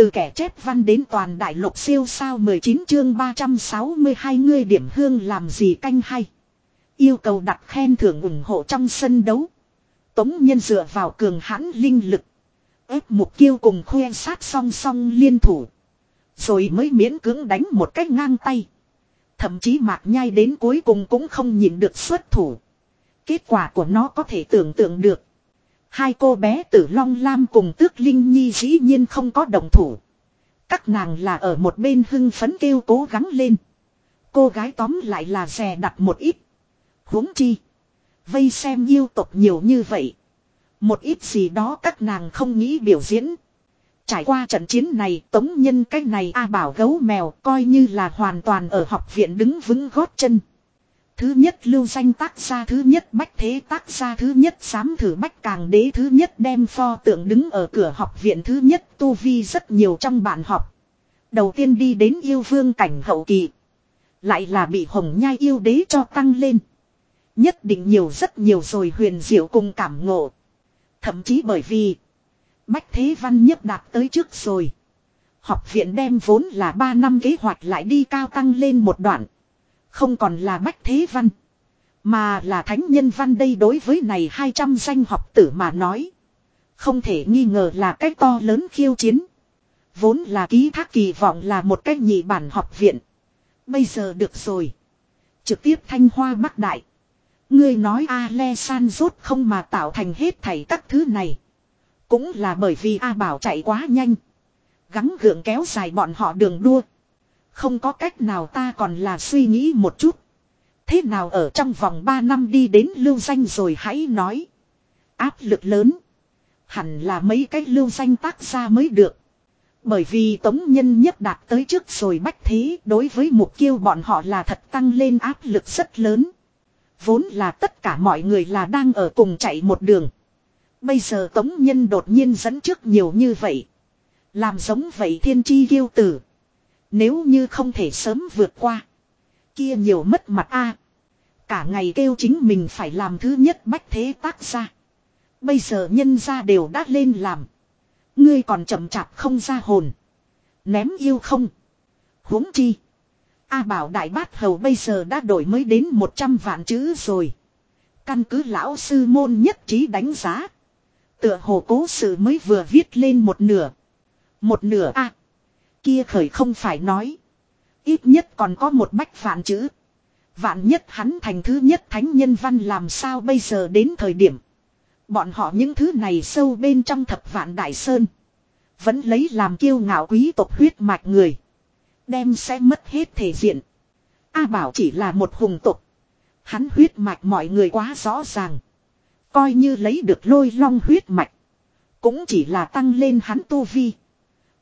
Từ kẻ chép văn đến toàn đại lục siêu sao 19 chương 362 ngươi điểm hương làm gì canh hay. Yêu cầu đặt khen thưởng ủng hộ trong sân đấu. Tống nhân dựa vào cường hãn linh lực. ép mục kiêu cùng khoe sát song song liên thủ. Rồi mới miễn cưỡng đánh một cách ngang tay. Thậm chí mạc nhai đến cuối cùng cũng không nhìn được xuất thủ. Kết quả của nó có thể tưởng tượng được. Hai cô bé tử Long Lam cùng tước Linh Nhi dĩ nhiên không có đồng thủ. Các nàng là ở một bên hưng phấn kêu cố gắng lên. Cô gái tóm lại là rè đặt một ít. huống chi. Vây xem yêu tộc nhiều như vậy. Một ít gì đó các nàng không nghĩ biểu diễn. Trải qua trận chiến này, tống nhân cách này A bảo gấu mèo coi như là hoàn toàn ở học viện đứng vững gót chân. Thứ nhất lưu danh tác gia, thứ nhất bách thế tác gia, thứ nhất sám thử bách càng đế, thứ nhất đem pho tượng đứng ở cửa học viện, thứ nhất tu vi rất nhiều trong bạn học. Đầu tiên đi đến yêu vương cảnh hậu kỳ. Lại là bị hồng nhai yêu đế cho tăng lên. Nhất định nhiều rất nhiều rồi huyền diệu cùng cảm ngộ. Thậm chí bởi vì Bách Thế Văn nhất đạt tới trước rồi. Học viện đem vốn là 3 năm kế hoạch lại đi cao tăng lên một đoạn. Không còn là Bách Thế Văn. Mà là Thánh Nhân Văn đây đối với này 200 danh học tử mà nói. Không thể nghi ngờ là cách to lớn khiêu chiến. Vốn là ký thác kỳ vọng là một cách nhị bản học viện. Bây giờ được rồi. Trực tiếp thanh hoa bắc đại. Ngươi nói A Le San rốt không mà tạo thành hết thảy các thứ này. Cũng là bởi vì A Bảo chạy quá nhanh. Gắng gượng kéo dài bọn họ đường đua. Không có cách nào ta còn là suy nghĩ một chút. Thế nào ở trong vòng 3 năm đi đến lưu danh rồi hãy nói. Áp lực lớn. Hẳn là mấy cái lưu danh tác ra mới được. Bởi vì tống nhân nhất đạt tới trước rồi bách thế, đối với mục tiêu bọn họ là thật tăng lên áp lực rất lớn. Vốn là tất cả mọi người là đang ở cùng chạy một đường. Bây giờ tống nhân đột nhiên dẫn trước nhiều như vậy. Làm giống vậy thiên chi kiêu tử. Nếu như không thể sớm vượt qua. Kia nhiều mất mặt a. Cả ngày kêu chính mình phải làm thứ nhất bách thế tác ra. Bây giờ nhân ra đều đã lên làm. Ngươi còn chậm chạp không ra hồn. Ném yêu không. huống chi. A bảo đại bát hầu bây giờ đã đổi mới đến 100 vạn chữ rồi. Căn cứ lão sư môn nhất trí đánh giá. Tựa hồ cố sự mới vừa viết lên một nửa. Một nửa a Kia khởi không phải nói. Ít nhất còn có một bách vạn chữ. Vạn nhất hắn thành thứ nhất thánh nhân văn làm sao bây giờ đến thời điểm. Bọn họ những thứ này sâu bên trong thập vạn đại sơn. Vẫn lấy làm kiêu ngạo quý tộc huyết mạch người. Đem sẽ mất hết thể diện. A bảo chỉ là một hùng tục. Hắn huyết mạch mọi người quá rõ ràng. Coi như lấy được lôi long huyết mạch. Cũng chỉ là tăng lên hắn tu vi.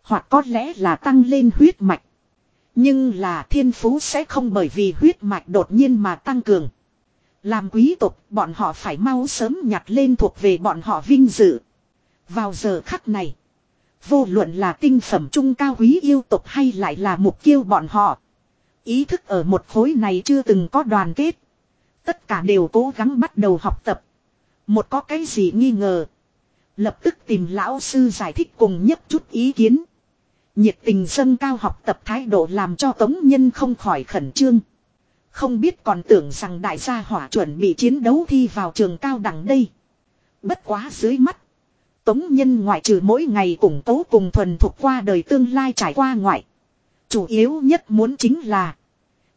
Hoặc có lẽ là tăng lên huyết mạch. Nhưng là thiên phú sẽ không bởi vì huyết mạch đột nhiên mà tăng cường. Làm quý tộc, bọn họ phải mau sớm nhặt lên thuộc về bọn họ vinh dự. Vào giờ khắc này. Vô luận là tinh phẩm trung cao quý yêu tộc hay lại là mục tiêu bọn họ. Ý thức ở một khối này chưa từng có đoàn kết. Tất cả đều cố gắng bắt đầu học tập. Một có cái gì nghi ngờ. Lập tức tìm lão sư giải thích cùng nhất chút ý kiến. Nhiệt tình dâng cao học tập thái độ làm cho tống nhân không khỏi khẩn trương. Không biết còn tưởng rằng đại gia hỏa chuẩn bị chiến đấu thi vào trường cao đẳng đây. Bất quá dưới mắt. Tống nhân ngoại trừ mỗi ngày cùng tố cùng thuần thuộc qua đời tương lai trải qua ngoại. Chủ yếu nhất muốn chính là.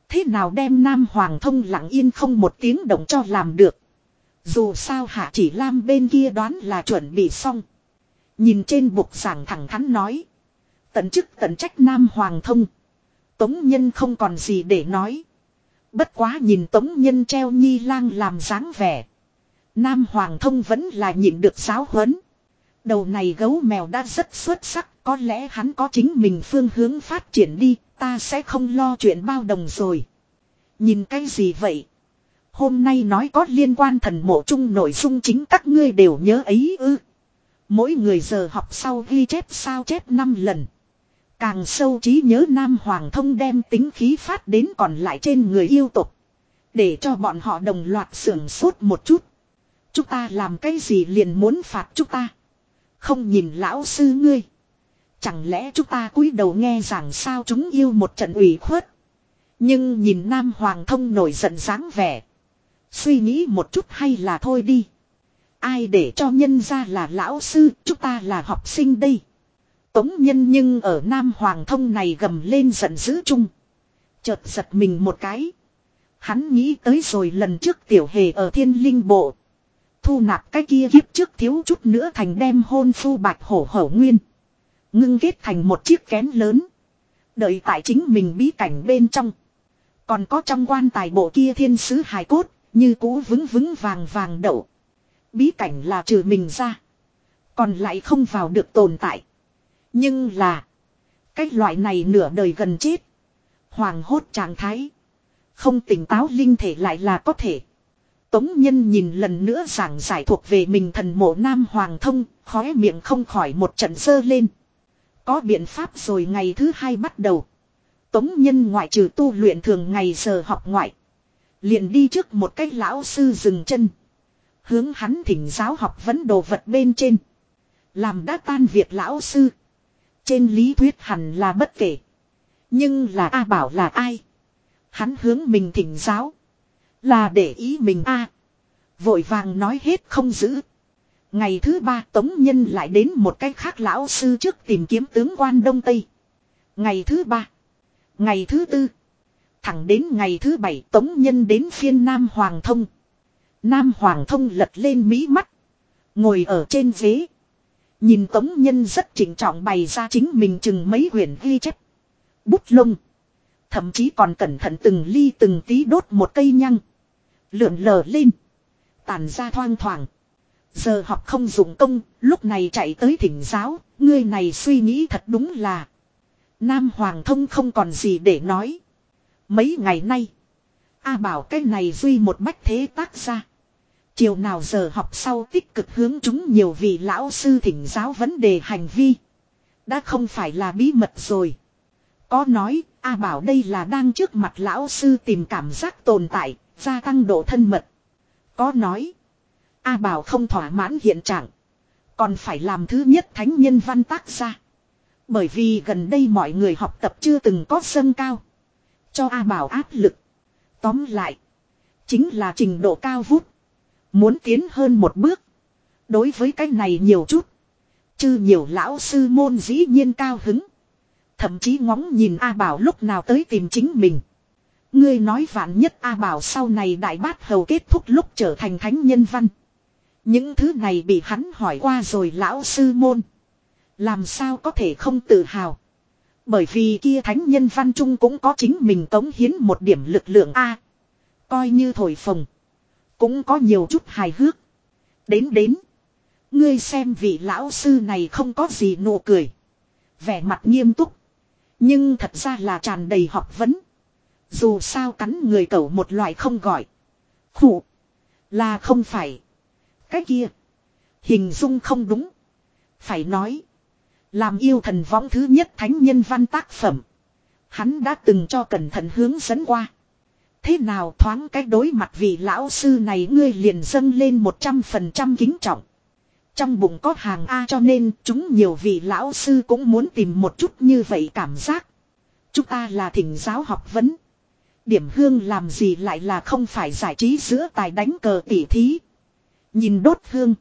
Thế nào đem Nam Hoàng thông lặng yên không một tiếng động cho làm được. Dù sao Hạ Chỉ Lam bên kia đoán là chuẩn bị xong. Nhìn trên bục giảng thẳng thắn nói. Tận chức tận trách Nam Hoàng thông. Tống Nhân không còn gì để nói. Bất quá nhìn Tống Nhân treo nhi lang làm dáng vẻ. Nam Hoàng thông vẫn là nhịn được giáo huấn. Đầu này gấu mèo đã rất xuất sắc. Có lẽ hắn có chính mình phương hướng phát triển đi. Ta sẽ không lo chuyện bao đồng rồi. Nhìn cái gì vậy? Hôm nay nói có liên quan thần mộ chung nội dung chính các ngươi đều nhớ ấy ư. Mỗi người giờ học sau ghi chép sao chép 5 lần. Càng sâu trí nhớ Nam Hoàng thông đem tính khí phát đến còn lại trên người yêu tục. Để cho bọn họ đồng loạt sưởng sốt một chút. Chúng ta làm cái gì liền muốn phạt chúng ta. Không nhìn lão sư ngươi. Chẳng lẽ chúng ta cúi đầu nghe rằng sao chúng yêu một trận ủy khuất. Nhưng nhìn Nam Hoàng thông nổi giận dáng vẻ. Suy nghĩ một chút hay là thôi đi. Ai để cho nhân ra là lão sư, chúng ta là học sinh đây. Tống nhân nhưng ở Nam Hoàng thông này gầm lên giận dữ chung. Chợt giật mình một cái. Hắn nghĩ tới rồi lần trước tiểu hề ở thiên linh bộ. Thu nạp cái kia kiếp trước thiếu chút nữa thành đem hôn phu bạch hổ hổ nguyên. Ngưng kết thành một chiếc kén lớn. Đợi tại chính mình bí cảnh bên trong. Còn có trong quan tài bộ kia thiên sứ hài cốt, như cũ vững vững vàng vàng đậu. Bí cảnh là trừ mình ra. Còn lại không vào được tồn tại. Nhưng là. Cái loại này nửa đời gần chết. Hoàng hốt trạng thái. Không tỉnh táo linh thể lại là có thể. Tống Nhân nhìn lần nữa giảng giải thuộc về mình thần mộ Nam Hoàng thông, khóe miệng không khỏi một trận sơ lên. Có biện pháp rồi ngày thứ hai bắt đầu. Tống Nhân ngoại trừ tu luyện thường ngày giờ học ngoại. Liền đi trước một cái lão sư dừng chân. Hướng hắn thỉnh giáo học vấn đồ vật bên trên. Làm đã tan việc lão sư. Trên lý thuyết hẳn là bất kể. Nhưng là A bảo là ai? Hắn hướng mình thỉnh giáo. Là để ý mình A. vội vàng nói hết không giữ. Ngày thứ ba Tống Nhân lại đến một cái khác lão sư trước tìm kiếm tướng quan Đông Tây. Ngày thứ ba. Ngày thứ tư. Thẳng đến ngày thứ bảy Tống Nhân đến phiên Nam Hoàng Thông. Nam Hoàng Thông lật lên mí mắt. Ngồi ở trên ghế. Nhìn Tống Nhân rất chỉnh trọng bày ra chính mình chừng mấy quyển ghi chép. Bút lông. Thậm chí còn cẩn thận từng ly từng tí đốt một cây nhăng. Lượn lờ lên. Tàn ra thoang thoảng. Giờ học không dụng công, lúc này chạy tới thỉnh giáo, ngươi này suy nghĩ thật đúng là. Nam Hoàng thông không còn gì để nói. Mấy ngày nay, A bảo cái này duy một bách thế tác ra. Chiều nào giờ học sau tích cực hướng chúng nhiều vị lão sư thỉnh giáo vấn đề hành vi. Đã không phải là bí mật rồi. Có nói, A bảo đây là đang trước mặt lão sư tìm cảm giác tồn tại, gia tăng độ thân mật. Có nói, A bảo không thỏa mãn hiện trạng. Còn phải làm thứ nhất thánh nhân văn tác ra. Bởi vì gần đây mọi người học tập chưa từng có sân cao. Cho A bảo áp lực. Tóm lại. Chính là trình độ cao vút. Muốn tiến hơn một bước. Đối với cái này nhiều chút. Chứ nhiều lão sư môn dĩ nhiên cao hứng. Thậm chí ngóng nhìn A Bảo lúc nào tới tìm chính mình. Ngươi nói vạn nhất A Bảo sau này đại bát hầu kết thúc lúc trở thành thánh nhân văn. Những thứ này bị hắn hỏi qua rồi lão sư môn. Làm sao có thể không tự hào. Bởi vì kia thánh nhân văn trung cũng có chính mình tống hiến một điểm lực lượng A. Coi như thổi phồng. Cũng có nhiều chút hài hước. Đến đến. Ngươi xem vị lão sư này không có gì nụ cười. Vẻ mặt nghiêm túc. Nhưng thật ra là tràn đầy học vấn. Dù sao cắn người cẩu một loại không gọi. Khủ. Là không phải. Cái kia. Hình dung không đúng. Phải nói. Làm yêu thần võng thứ nhất thánh nhân văn tác phẩm. Hắn đã từng cho cẩn thận hướng dẫn qua. Thế nào thoáng cách đối mặt vị lão sư này ngươi liền dâng lên một trăm phần trăm kính trọng. Trong bụng có hàng A cho nên chúng nhiều vị lão sư cũng muốn tìm một chút như vậy cảm giác. Chúng ta là thỉnh giáo học vấn. Điểm hương làm gì lại là không phải giải trí giữa tài đánh cờ tỉ thí. Nhìn đốt hương.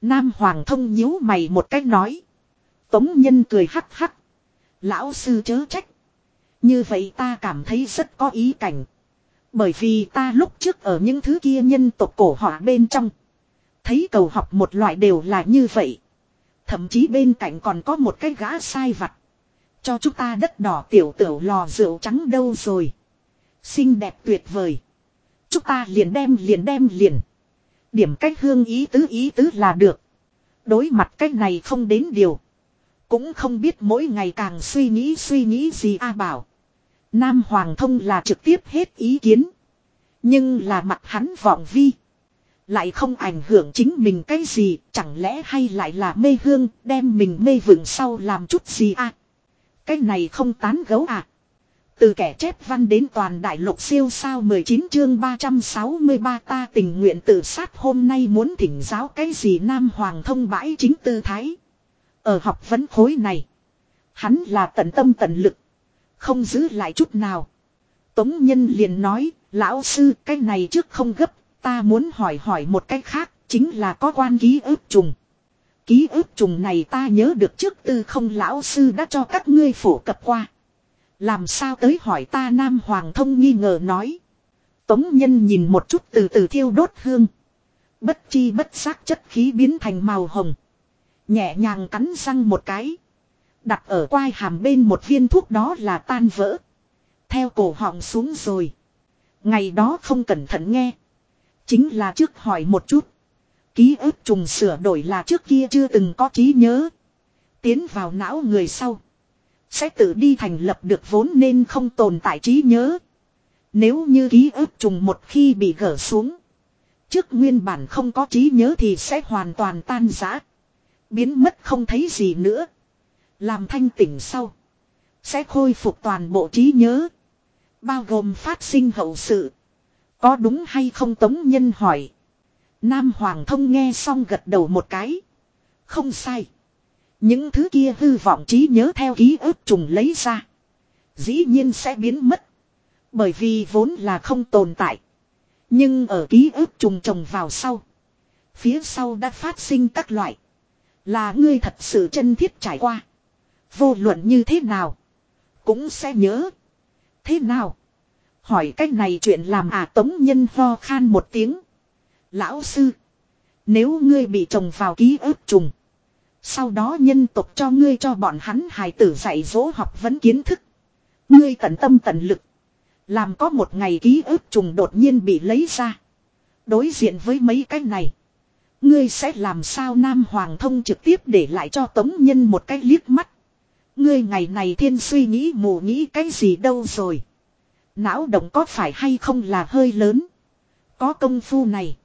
Nam Hoàng thông nhíu mày một cách nói. Tống nhân cười hắc hắc. Lão sư chớ trách. Như vậy ta cảm thấy rất có ý cảnh. Bởi vì ta lúc trước ở những thứ kia nhân tộc cổ họa bên trong. Thấy cầu học một loại đều là như vậy. Thậm chí bên cạnh còn có một cái gã sai vặt. Cho chúng ta đất đỏ tiểu tiểu lò rượu trắng đâu rồi. Xinh đẹp tuyệt vời. Chúng ta liền đem liền đem liền. Điểm cách hương ý tứ ý tứ là được. Đối mặt cách này không đến điều. Cũng không biết mỗi ngày càng suy nghĩ suy nghĩ gì A bảo. Nam Hoàng thông là trực tiếp hết ý kiến. Nhưng là mặt hắn vọng vi. Lại không ảnh hưởng chính mình cái gì, chẳng lẽ hay lại là mê hương, đem mình mê vừng sau làm chút gì à? Cái này không tán gấu à? Từ kẻ chép văn đến toàn đại lục siêu sao 19 chương 363 ta tình nguyện tự sát hôm nay muốn thỉnh giáo cái gì Nam Hoàng thông bãi chính tư thái. Ở học vấn khối này. Hắn là tận tâm tận lực. Không giữ lại chút nào. Tống Nhân liền nói, lão sư cái này trước không gấp, ta muốn hỏi hỏi một cách khác, chính là có quan ký ức trùng. Ký ức trùng này ta nhớ được trước tư không lão sư đã cho các ngươi phổ cập qua. Làm sao tới hỏi ta Nam Hoàng thông nghi ngờ nói. Tống Nhân nhìn một chút từ từ thiêu đốt hương. Bất chi bất giác chất khí biến thành màu hồng. Nhẹ nhàng cắn răng một cái. Đặt ở quai hàm bên một viên thuốc đó là tan vỡ. Theo cổ họng xuống rồi. Ngày đó không cẩn thận nghe. Chính là trước hỏi một chút. Ký ức trùng sửa đổi là trước kia chưa từng có trí nhớ. Tiến vào não người sau. Sẽ tự đi thành lập được vốn nên không tồn tại trí nhớ. Nếu như ký ức trùng một khi bị gỡ xuống. Trước nguyên bản không có trí nhớ thì sẽ hoàn toàn tan rã. Biến mất không thấy gì nữa. Làm thanh tỉnh sau. Sẽ khôi phục toàn bộ trí nhớ. Bao gồm phát sinh hậu sự. Có đúng hay không Tống Nhân hỏi. Nam Hoàng thông nghe xong gật đầu một cái. Không sai. Những thứ kia hư vọng trí nhớ theo ký ức trùng lấy ra. Dĩ nhiên sẽ biến mất. Bởi vì vốn là không tồn tại. Nhưng ở ký ức trùng trồng vào sau. Phía sau đã phát sinh các loại. Là ngươi thật sự chân thiết trải qua. Vô luận như thế nào. Cũng sẽ nhớ. Thế nào? Hỏi cách này chuyện làm à tống nhân ho khan một tiếng. Lão sư. Nếu ngươi bị trồng vào ký ức trùng. Sau đó nhân tộc cho ngươi cho bọn hắn hài tử dạy dỗ học vấn kiến thức. Ngươi tận tâm tận lực. Làm có một ngày ký ức trùng đột nhiên bị lấy ra. Đối diện với mấy cái này. Ngươi sẽ làm sao Nam Hoàng thông trực tiếp để lại cho Tống Nhân một cái liếc mắt. Ngươi ngày này thiên suy nghĩ mù nghĩ cái gì đâu rồi. Não động có phải hay không là hơi lớn. Có công phu này.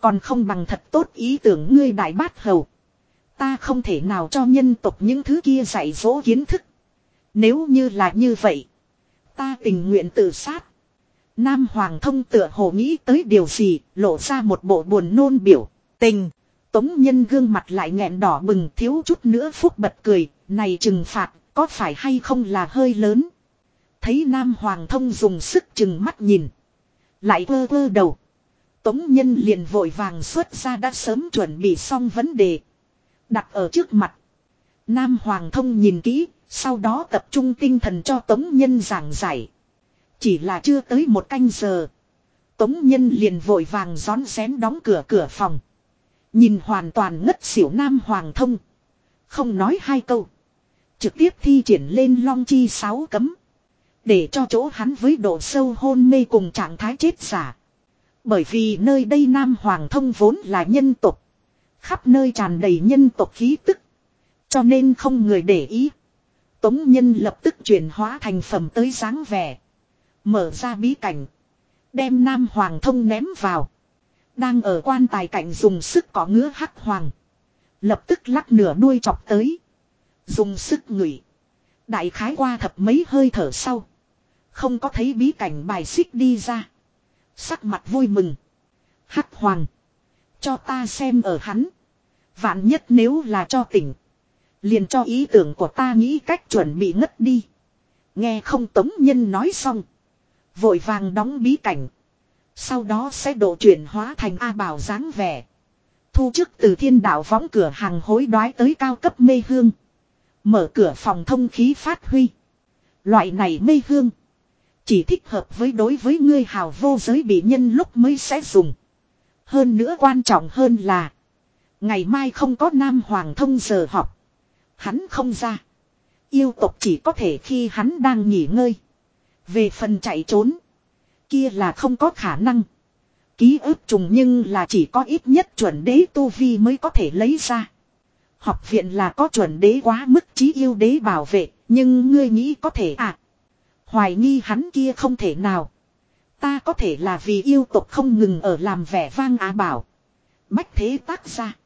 Còn không bằng thật tốt ý tưởng ngươi đại bát hầu. Ta không thể nào cho nhân tộc những thứ kia dạy dỗ kiến thức. Nếu như là như vậy. Ta tình nguyện tự sát. Nam Hoàng thông tựa hồ nghĩ tới điều gì, lộ ra một bộ buồn nôn biểu. Tình. Tống nhân gương mặt lại nghẹn đỏ bừng thiếu chút nữa phúc bật cười. Này trừng phạt, có phải hay không là hơi lớn. Thấy Nam Hoàng thông dùng sức chừng mắt nhìn. Lại vơ vơ đầu. Tống nhân liền vội vàng xuất ra đã sớm chuẩn bị xong vấn đề. Đặt ở trước mặt. Nam Hoàng thông nhìn kỹ, sau đó tập trung tinh thần cho Tống Nhân giảng giải. Chỉ là chưa tới một canh giờ. Tống Nhân liền vội vàng rón rén đóng cửa cửa phòng. Nhìn hoàn toàn ngất xỉu Nam Hoàng thông. Không nói hai câu. Trực tiếp thi triển lên long chi sáu cấm. Để cho chỗ hắn với độ sâu hôn mê cùng trạng thái chết giả. Bởi vì nơi đây Nam Hoàng thông vốn là nhân tục. Khắp nơi tràn đầy nhân tộc khí tức. Cho nên không người để ý. Tống nhân lập tức chuyển hóa thành phẩm tới dáng vẻ. Mở ra bí cảnh. Đem Nam Hoàng thông ném vào. Đang ở quan tài cảnh dùng sức có ngứa hắc hoàng. Lập tức lắc nửa đuôi chọc tới. Dùng sức ngửi. Đại khái qua thập mấy hơi thở sau. Không có thấy bí cảnh bài xích đi ra. Sắc mặt vui mừng. Hắc hoàng. Cho ta xem ở hắn. Vạn nhất nếu là cho tỉnh. Liền cho ý tưởng của ta nghĩ cách chuẩn bị ngất đi. Nghe không tống nhân nói xong. Vội vàng đóng bí cảnh. Sau đó sẽ độ chuyển hóa thành A Bảo dáng vẻ. Thu chức từ thiên đạo võng cửa hàng hối đoái tới cao cấp mê hương. Mở cửa phòng thông khí phát huy. Loại này mê hương. Chỉ thích hợp với đối với ngươi hào vô giới bị nhân lúc mới sẽ dùng. Hơn nữa quan trọng hơn là. Ngày mai không có Nam Hoàng thông giờ họp. Hắn không ra. Yêu tộc chỉ có thể khi hắn đang nghỉ ngơi. Về phần chạy trốn. Kia là không có khả năng. Ký ức trùng nhưng là chỉ có ít nhất chuẩn đế tu vi mới có thể lấy ra. Học viện là có chuẩn đế quá mức trí yêu đế bảo vệ. Nhưng ngươi nghĩ có thể à. Hoài nghi hắn kia không thể nào. Ta có thể là vì yêu tộc không ngừng ở làm vẻ vang á bảo. Bách thế tác ra.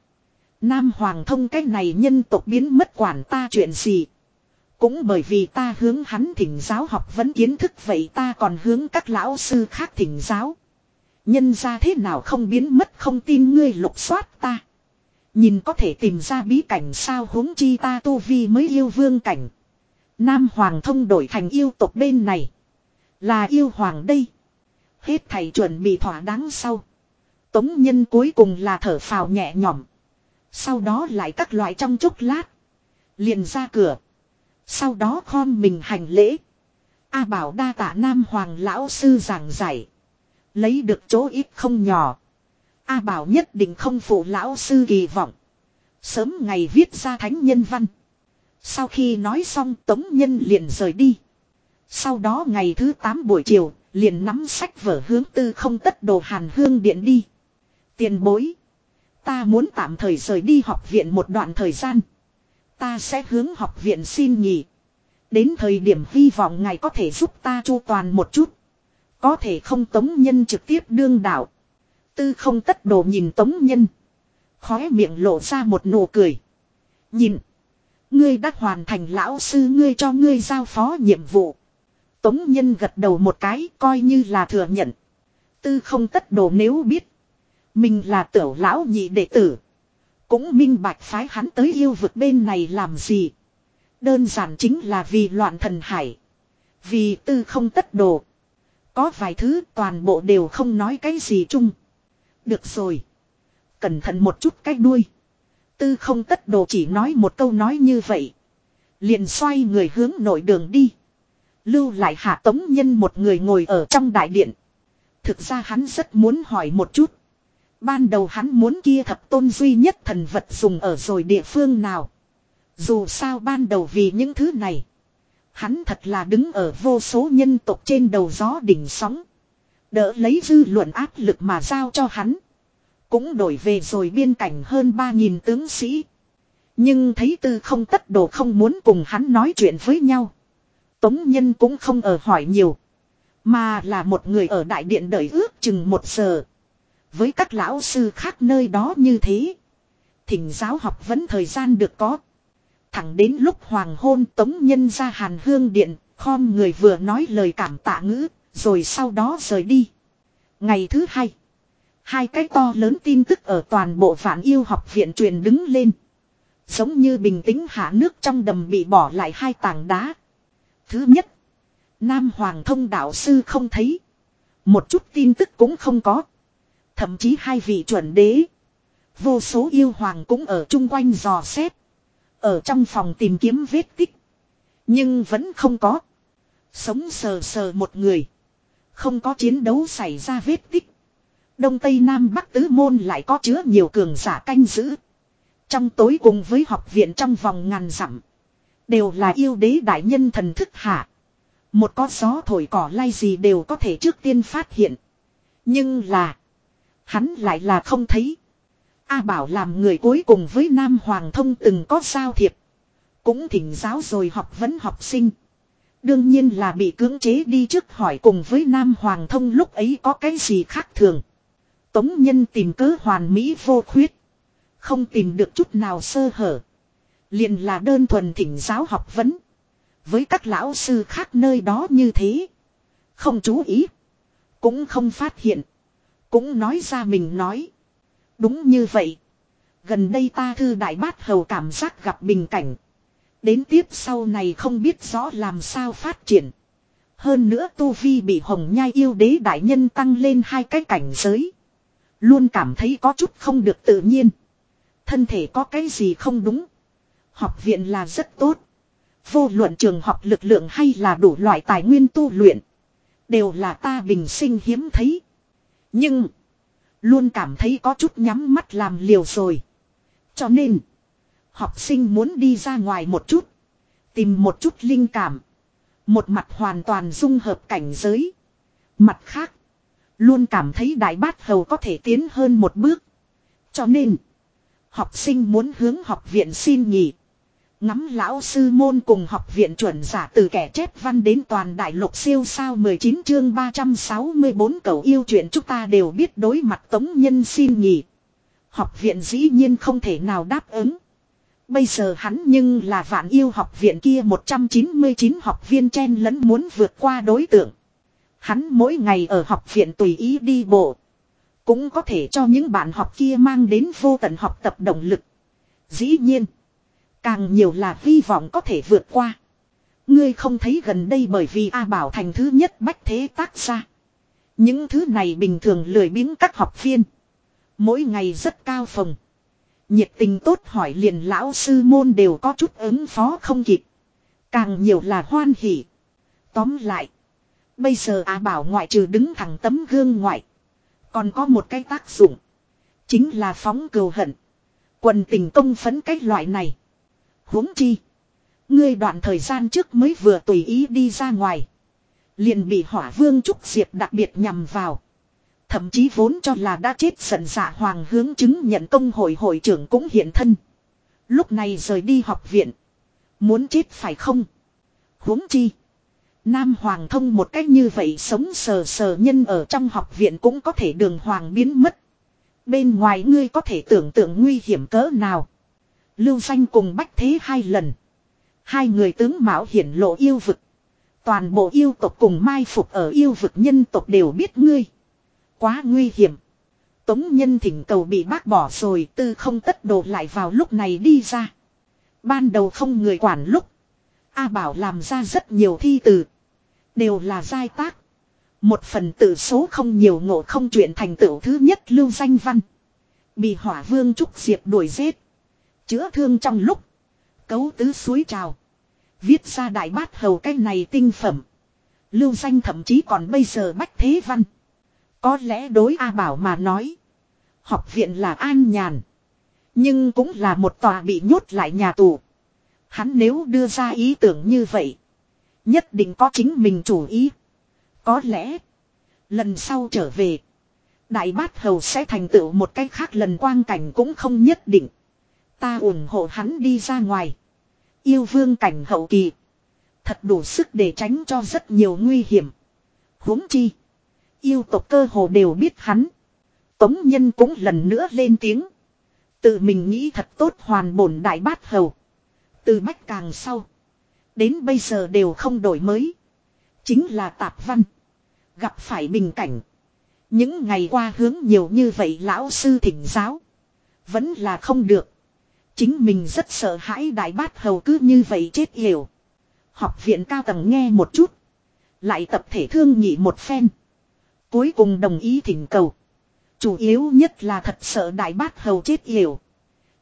Nam Hoàng thông cái này nhân tộc biến mất quản ta chuyện gì. Cũng bởi vì ta hướng hắn thỉnh giáo học vấn kiến thức vậy ta còn hướng các lão sư khác thỉnh giáo. Nhân ra thế nào không biến mất không tin ngươi lục soát ta. Nhìn có thể tìm ra bí cảnh sao huống chi ta tu vi mới yêu vương cảnh. Nam Hoàng thông đổi thành yêu tộc bên này. Là yêu hoàng đây. Hết thầy chuẩn bị thỏa đáng sau. Tống nhân cuối cùng là thở phào nhẹ nhõm. Sau đó lại các loại trong chốc lát. Liền ra cửa. Sau đó khom mình hành lễ. A bảo đa tạ Nam Hoàng lão sư giảng giải. Lấy được chỗ ít không nhỏ. A bảo nhất định không phụ lão sư kỳ vọng. Sớm ngày viết ra thánh nhân văn. Sau khi nói xong Tống Nhân liền rời đi. Sau đó ngày thứ 8 buổi chiều, liền nắm sách vở hướng tư không tất đồ hàn hương điện đi. Tiền bối. Ta muốn tạm thời rời đi học viện một đoạn thời gian. Ta sẽ hướng học viện xin nghỉ. Đến thời điểm hy vọng ngài có thể giúp ta chu toàn một chút. Có thể không tống nhân trực tiếp đương đạo. Tư không tất đồ nhìn tống nhân. Khóe miệng lộ ra một nụ cười. Nhìn. Ngươi đã hoàn thành lão sư ngươi cho ngươi giao phó nhiệm vụ. Tống nhân gật đầu một cái coi như là thừa nhận. Tư không tất đồ nếu biết. Mình là tiểu lão nhị đệ tử. Cũng minh bạch phái hắn tới yêu vực bên này làm gì. Đơn giản chính là vì loạn thần hải. Vì tư không tất đồ. Có vài thứ toàn bộ đều không nói cái gì chung. Được rồi. Cẩn thận một chút cái đuôi. Tư không tất đồ chỉ nói một câu nói như vậy. Liền xoay người hướng nội đường đi. Lưu lại hạ tống nhân một người ngồi ở trong đại điện. Thực ra hắn rất muốn hỏi một chút. Ban đầu hắn muốn kia thập tôn duy nhất thần vật dùng ở rồi địa phương nào. Dù sao ban đầu vì những thứ này. Hắn thật là đứng ở vô số nhân tộc trên đầu gió đỉnh sóng. Đỡ lấy dư luận áp lực mà giao cho hắn. Cũng đổi về rồi biên cảnh hơn 3.000 tướng sĩ. Nhưng thấy tư không tất đồ không muốn cùng hắn nói chuyện với nhau. Tống nhân cũng không ở hỏi nhiều. Mà là một người ở đại điện đợi ước chừng một giờ. Với các lão sư khác nơi đó như thế. Thỉnh giáo học vẫn thời gian được có. Thẳng đến lúc hoàng hôn tống nhân ra hàn hương điện, khom người vừa nói lời cảm tạ ngữ, rồi sau đó rời đi. Ngày thứ hai. Hai cái to lớn tin tức ở toàn bộ phản yêu học viện truyền đứng lên. Giống như bình tĩnh hạ nước trong đầm bị bỏ lại hai tảng đá. Thứ nhất. Nam Hoàng thông đạo sư không thấy. Một chút tin tức cũng không có. Thậm chí hai vị chuẩn đế. Vô số yêu hoàng cũng ở chung quanh dò xét. Ở trong phòng tìm kiếm vết tích. Nhưng vẫn không có. Sống sờ sờ một người. Không có chiến đấu xảy ra vết tích. Đông Tây Nam Bắc tứ môn lại có chứa nhiều cường giả canh giữ. Trong tối cùng với học viện trong vòng ngàn dặm. Đều là yêu đế đại nhân thần thức hạ. Một có gió thổi cỏ lay gì đều có thể trước tiên phát hiện. Nhưng là. Hắn lại là không thấy. A Bảo làm người cuối cùng với Nam Hoàng Thông từng có giao thiệp. Cũng thỉnh giáo rồi học vấn học sinh. Đương nhiên là bị cưỡng chế đi trước hỏi cùng với Nam Hoàng Thông lúc ấy có cái gì khác thường. Tống nhân tìm cớ hoàn mỹ vô khuyết. Không tìm được chút nào sơ hở. Liền là đơn thuần thỉnh giáo học vấn. Với các lão sư khác nơi đó như thế. Không chú ý. Cũng không phát hiện. Cũng nói ra mình nói. Đúng như vậy. Gần đây ta thư đại bát hầu cảm giác gặp bình cảnh. Đến tiếp sau này không biết rõ làm sao phát triển. Hơn nữa Tu Vi bị hồng nhai yêu đế đại nhân tăng lên hai cái cảnh giới. Luôn cảm thấy có chút không được tự nhiên. Thân thể có cái gì không đúng. Học viện là rất tốt. Vô luận trường học lực lượng hay là đủ loại tài nguyên tu luyện. Đều là ta bình sinh hiếm thấy. Nhưng. Luôn cảm thấy có chút nhắm mắt làm liều rồi. Cho nên. Học sinh muốn đi ra ngoài một chút. Tìm một chút linh cảm. Một mặt hoàn toàn dung hợp cảnh giới. Mặt khác. Luôn cảm thấy đại bát hầu có thể tiến hơn một bước. Cho nên. Học sinh muốn hướng học viện xin nghỉ. Ngắm lão sư môn cùng học viện chuẩn giả từ kẻ chép văn đến toàn đại lục siêu sao 19 chương 364 cầu yêu chuyện chúng ta đều biết đối mặt tống nhân xin nghỉ. Học viện dĩ nhiên không thể nào đáp ứng. Bây giờ hắn nhưng là vạn yêu học viện kia 199 học viên chen lẫn muốn vượt qua đối tượng. Hắn mỗi ngày ở học viện tùy ý đi bộ. Cũng có thể cho những bạn học kia mang đến vô tận học tập động lực. Dĩ nhiên. Càng nhiều là hy vọng có thể vượt qua. Ngươi không thấy gần đây bởi vì A Bảo thành thứ nhất bách thế tác ra. Những thứ này bình thường lười biếng các học viên. Mỗi ngày rất cao phòng. Nhiệt tình tốt hỏi liền lão sư môn đều có chút ứng phó không kịp. Càng nhiều là hoan hỉ. Tóm lại. Bây giờ Á Bảo ngoại trừ đứng thẳng tấm gương ngoại. Còn có một cái tác dụng. Chính là phóng cầu hận. Quần tình công phấn cái loại này. huống chi. Ngươi đoạn thời gian trước mới vừa tùy ý đi ra ngoài. Liền bị hỏa vương trúc diệt đặc biệt nhằm vào. Thậm chí vốn cho là đã chết sần dạ hoàng hướng chứng nhận công hội hội trưởng cũng hiện thân. Lúc này rời đi học viện. Muốn chết phải không? huống chi. Nam Hoàng thông một cách như vậy sống sờ sờ nhân ở trong học viện cũng có thể đường hoàng biến mất. Bên ngoài ngươi có thể tưởng tượng nguy hiểm cỡ nào. Lưu danh cùng bách thế hai lần. Hai người tướng mạo hiển lộ yêu vực. Toàn bộ yêu tộc cùng mai phục ở yêu vực nhân tộc đều biết ngươi. Quá nguy hiểm. Tống nhân thỉnh cầu bị bác bỏ rồi tư không tất đồ lại vào lúc này đi ra. Ban đầu không người quản lúc. A Bảo làm ra rất nhiều thi từ. Đều là giai tác. Một phần tử số không nhiều ngộ không chuyện thành tựu thứ nhất lưu danh văn. Bị hỏa vương trúc diệp đuổi giết. Chữa thương trong lúc. Cấu tứ suối trào. Viết ra đại bát hầu cái này tinh phẩm. Lưu danh thậm chí còn bây giờ bách thế văn. Có lẽ đối A Bảo mà nói. Học viện là an nhàn. Nhưng cũng là một tòa bị nhốt lại nhà tù. Hắn nếu đưa ra ý tưởng như vậy. Nhất định có chính mình chủ ý. Có lẽ. Lần sau trở về. Đại bát hầu sẽ thành tựu một cách khác lần quang cảnh cũng không nhất định. Ta ủng hộ hắn đi ra ngoài. Yêu vương cảnh hậu kỳ. Thật đủ sức để tránh cho rất nhiều nguy hiểm. huống chi. Yêu tộc cơ hồ đều biết hắn. Tống nhân cũng lần nữa lên tiếng. Tự mình nghĩ thật tốt hoàn bổn đại bát hầu. Từ bách càng sau. Đến bây giờ đều không đổi mới. Chính là tạp văn. Gặp phải bình cảnh. Những ngày qua hướng nhiều như vậy lão sư thỉnh giáo. Vẫn là không được. Chính mình rất sợ hãi đại bát hầu cứ như vậy chết hiểu. Học viện cao tầng nghe một chút. Lại tập thể thương nhị một phen. Cuối cùng đồng ý thỉnh cầu. Chủ yếu nhất là thật sợ đại bát hầu chết hiểu.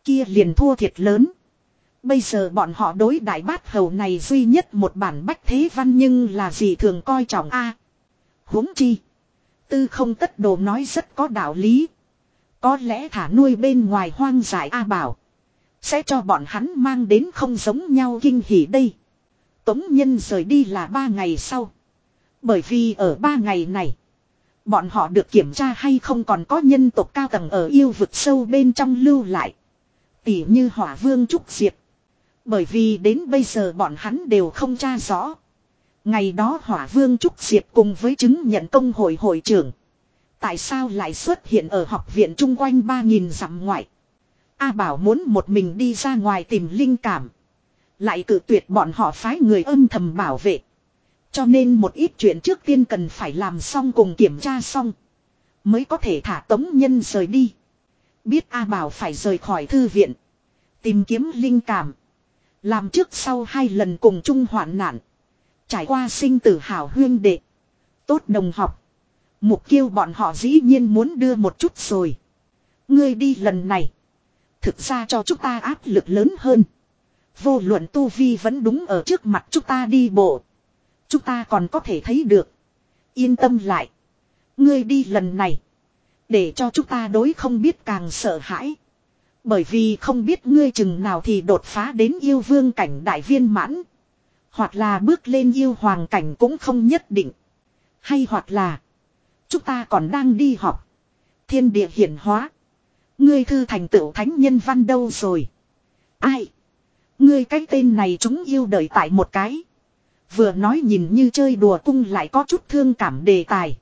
Kia liền thua thiệt lớn. Bây giờ bọn họ đối đại bát hầu này duy nhất một bản bách thế văn nhưng là gì thường coi trọng a huống chi. Tư không tất đồ nói rất có đạo lý. Có lẽ thả nuôi bên ngoài hoang dại A bảo. Sẽ cho bọn hắn mang đến không giống nhau kinh hỉ đây. Tống nhân rời đi là ba ngày sau. Bởi vì ở ba ngày này. Bọn họ được kiểm tra hay không còn có nhân tộc cao tầng ở yêu vực sâu bên trong lưu lại. Tỉ như hỏa vương trúc diệp. Bởi vì đến bây giờ bọn hắn đều không tra rõ. Ngày đó hỏa vương trúc diệp cùng với chứng nhận công hội hội trưởng. Tại sao lại xuất hiện ở học viện chung quanh 3.000 dặm ngoại. A bảo muốn một mình đi ra ngoài tìm linh cảm. Lại cử tuyệt bọn họ phái người âm thầm bảo vệ. Cho nên một ít chuyện trước tiên cần phải làm xong cùng kiểm tra xong. Mới có thể thả tống nhân rời đi. Biết A Bảo phải rời khỏi thư viện. Tìm kiếm linh cảm. Làm trước sau hai lần cùng chung hoạn nạn. Trải qua sinh tử hảo huyên đệ. Tốt đồng học. Mục kiêu bọn họ dĩ nhiên muốn đưa một chút rồi. Ngươi đi lần này. Thực ra cho chúng ta áp lực lớn hơn. Vô luận tu vi vẫn đúng ở trước mặt chúng ta đi bộ. Chúng ta còn có thể thấy được. Yên tâm lại. Ngươi đi lần này. Để cho chúng ta đối không biết càng sợ hãi. Bởi vì không biết ngươi chừng nào thì đột phá đến yêu vương cảnh đại viên mãn. Hoặc là bước lên yêu hoàng cảnh cũng không nhất định. Hay hoặc là. Chúng ta còn đang đi học. Thiên địa hiển hóa. Ngươi thư thành tựu thánh nhân văn đâu rồi. Ai. Ngươi cái tên này chúng yêu đợi tại một cái. Vừa nói nhìn như chơi đùa cung lại có chút thương cảm đề tài.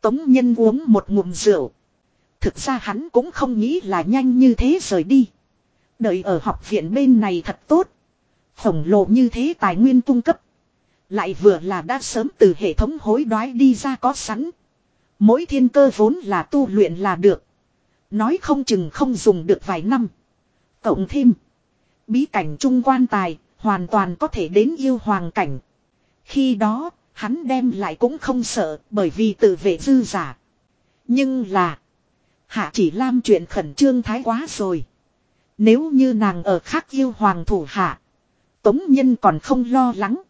Tống nhân uống một ngụm rượu. Thực ra hắn cũng không nghĩ là nhanh như thế rời đi. Đợi ở học viện bên này thật tốt. Khổng lồ như thế tài nguyên cung cấp. Lại vừa là đã sớm từ hệ thống hối đoái đi ra có sẵn. Mỗi thiên cơ vốn là tu luyện là được. Nói không chừng không dùng được vài năm. Cộng thêm. Bí cảnh trung quan tài, Hoàn toàn có thể đến yêu hoàng cảnh. Khi đó, hắn đem lại cũng không sợ bởi vì tự vệ dư giả. Nhưng là. Hạ chỉ lam chuyện khẩn trương thái quá rồi. Nếu như nàng ở khác yêu hoàng thủ hạ. Tống nhân còn không lo lắng.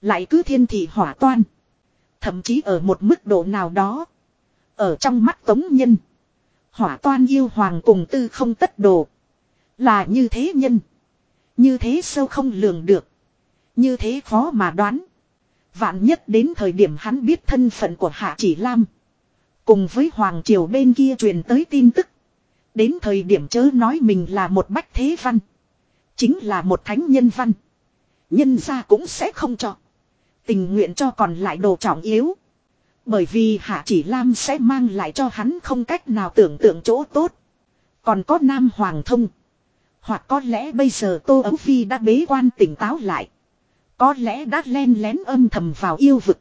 Lại cứ thiên thị hỏa toan. Thậm chí ở một mức độ nào đó. Ở trong mắt tống nhân. Hỏa toan yêu hoàng cùng tư không tất đồ. Là như thế nhân. Như thế sâu không lường được. Như thế khó mà đoán. Vạn nhất đến thời điểm hắn biết thân phận của Hạ Chỉ Lam. Cùng với Hoàng Triều bên kia truyền tới tin tức. Đến thời điểm chớ nói mình là một bách thế văn. Chính là một thánh nhân văn. Nhân ra cũng sẽ không cho. Tình nguyện cho còn lại đồ trọng yếu. Bởi vì Hạ Chỉ Lam sẽ mang lại cho hắn không cách nào tưởng tượng chỗ tốt. Còn có Nam Hoàng Thông. Hoặc có lẽ bây giờ Tô Ấu Phi đã bế quan tỉnh táo lại. Có lẽ đã len lén âm thầm vào yêu vực.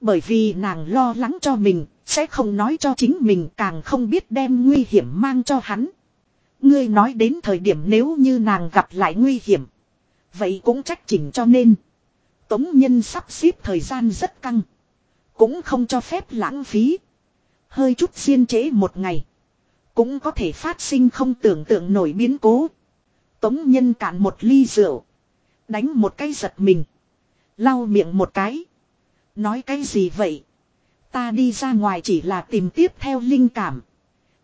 Bởi vì nàng lo lắng cho mình, sẽ không nói cho chính mình càng không biết đem nguy hiểm mang cho hắn. Ngươi nói đến thời điểm nếu như nàng gặp lại nguy hiểm. Vậy cũng trách chỉnh cho nên. Tống nhân sắp xếp thời gian rất căng. Cũng không cho phép lãng phí. Hơi chút xiên chế một ngày. Cũng có thể phát sinh không tưởng tượng nổi biến cố. Tống nhân cạn một ly rượu. Đánh một cái giật mình. Lau miệng một cái. Nói cái gì vậy? Ta đi ra ngoài chỉ là tìm tiếp theo linh cảm.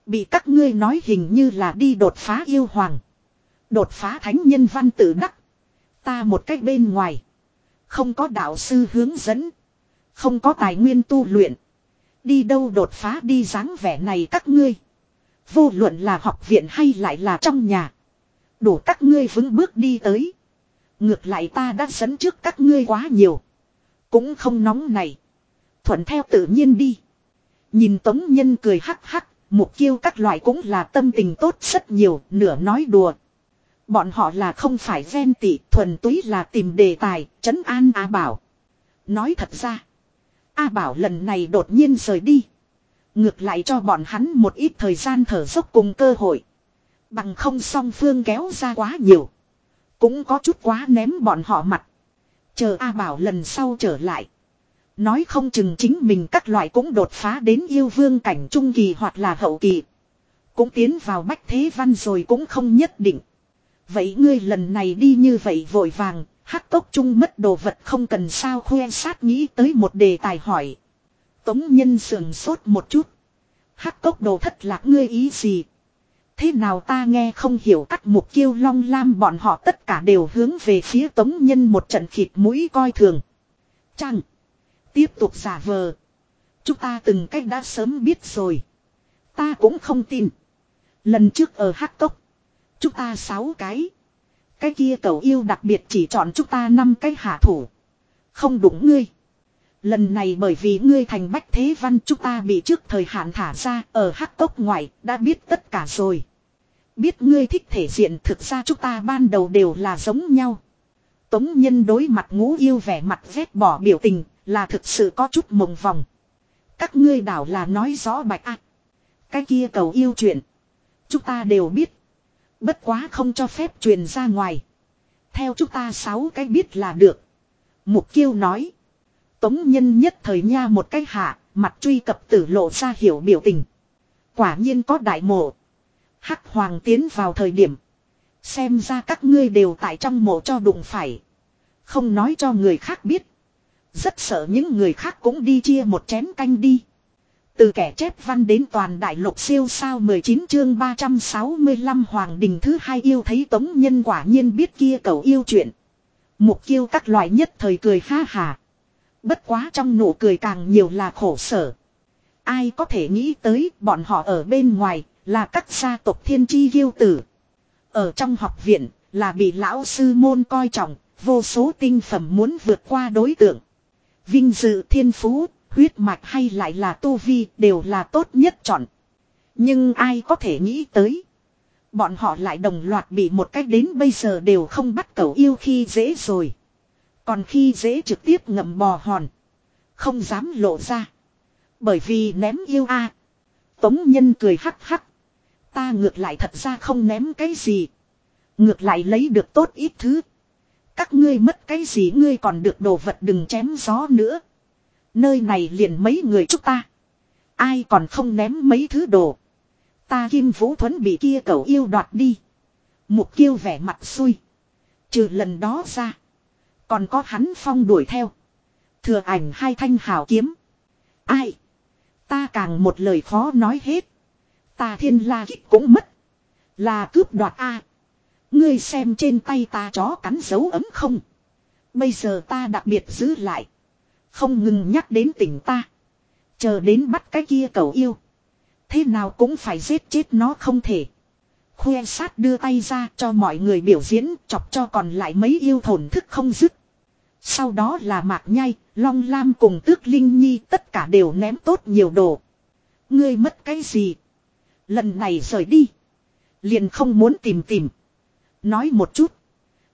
Bị các ngươi nói hình như là đi đột phá yêu hoàng. Đột phá thánh nhân văn tự đắc. Ta một cách bên ngoài. Không có đạo sư hướng dẫn. Không có tài nguyên tu luyện. Đi đâu đột phá đi dáng vẻ này các ngươi. Vô luận là học viện hay lại là trong nhà. Đủ các ngươi vững bước đi tới. Ngược lại ta đã dẫn trước các ngươi quá nhiều. Cũng không nóng này. Thuận theo tự nhiên đi. Nhìn Tống Nhân cười hắc hắc, mục kiêu các loại cũng là tâm tình tốt rất nhiều, nửa nói đùa. Bọn họ là không phải ghen tị, thuần túy là tìm đề tài, trấn an A Bảo. Nói thật ra, A Bảo lần này đột nhiên rời đi. Ngược lại cho bọn hắn một ít thời gian thở dốc cùng cơ hội. Bằng không song phương kéo ra quá nhiều. Cũng có chút quá ném bọn họ mặt. Chờ A Bảo lần sau trở lại. Nói không chừng chính mình các loại cũng đột phá đến yêu vương cảnh trung kỳ hoặc là hậu kỳ. Cũng tiến vào bách thế văn rồi cũng không nhất định. Vậy ngươi lần này đi như vậy vội vàng, hắc tốc trung mất đồ vật không cần sao khoe sát nghĩ tới một đề tài hỏi. Tống nhân sườn sốt một chút. Hắc tốc đồ thất lạc ngươi ý gì? Thế nào ta nghe không hiểu các mục kiêu long lam bọn họ tất cả đều hướng về phía tống nhân một trận khịt mũi coi thường. Chẳng. Tiếp tục giả vờ. Chúng ta từng cách đã sớm biết rồi. Ta cũng không tin. Lần trước ở Hắc tốc Chúng ta sáu cái. Cái kia cầu yêu đặc biệt chỉ chọn chúng ta năm cái hạ thủ. Không đúng ngươi. Lần này bởi vì ngươi thành bách thế văn chúng ta bị trước thời hạn thả ra ở hắc cốc ngoại, đã biết tất cả rồi. Biết ngươi thích thể diện thực ra chúng ta ban đầu đều là giống nhau. Tống nhân đối mặt ngũ yêu vẻ mặt vét bỏ biểu tình là thực sự có chút mộng vòng. Các ngươi đảo là nói rõ bạch ác. Cái kia cầu yêu chuyện. Chúng ta đều biết. Bất quá không cho phép truyền ra ngoài. Theo chúng ta sáu cái biết là được. Mục kiêu nói. Tống nhân nhất thời nha một cái hạ, mặt truy cập tử lộ ra hiểu biểu tình. Quả nhiên có đại mộ. Hắc hoàng tiến vào thời điểm. Xem ra các ngươi đều tại trong mộ cho đụng phải. Không nói cho người khác biết. Rất sợ những người khác cũng đi chia một chén canh đi. Từ kẻ chép văn đến toàn đại lục siêu sao 19 chương 365 Hoàng đình thứ hai yêu thấy tống nhân quả nhiên biết kia cầu yêu chuyện. Mục kiêu các loại nhất thời cười ha hà. Bất quá trong nụ cười càng nhiều là khổ sở. Ai có thể nghĩ tới bọn họ ở bên ngoài là các gia tộc thiên chi yêu tử. Ở trong học viện là bị lão sư môn coi trọng, vô số tinh phẩm muốn vượt qua đối tượng. Vinh dự thiên phú, huyết mạch hay lại là tu vi đều là tốt nhất chọn. Nhưng ai có thể nghĩ tới. Bọn họ lại đồng loạt bị một cách đến bây giờ đều không bắt cầu yêu khi dễ rồi. Còn khi dễ trực tiếp ngậm bò hòn. Không dám lộ ra. Bởi vì ném yêu a Tống nhân cười hắc hắc. Ta ngược lại thật ra không ném cái gì. Ngược lại lấy được tốt ít thứ. Các ngươi mất cái gì ngươi còn được đồ vật đừng chém gió nữa. Nơi này liền mấy người chúng ta. Ai còn không ném mấy thứ đồ. Ta kim vũ thuấn bị kia cậu yêu đoạt đi. Mục kiêu vẻ mặt xui. Trừ lần đó ra. Còn có hắn phong đuổi theo. Thừa ảnh hai thanh hào kiếm. Ai? Ta càng một lời khó nói hết. Ta thiên la kích cũng mất. Là cướp đoạt A. Ngươi xem trên tay ta chó cắn dấu ấm không? Bây giờ ta đặc biệt giữ lại. Không ngừng nhắc đến tỉnh ta. Chờ đến bắt cái kia cầu yêu. Thế nào cũng phải giết chết nó không thể. Khoe sát đưa tay ra cho mọi người biểu diễn, chọc cho còn lại mấy yêu thổn thức không dứt. Sau đó là mạc nhai, long lam cùng tước linh nhi tất cả đều ném tốt nhiều đồ. Ngươi mất cái gì? Lần này rời đi. Liền không muốn tìm tìm. Nói một chút.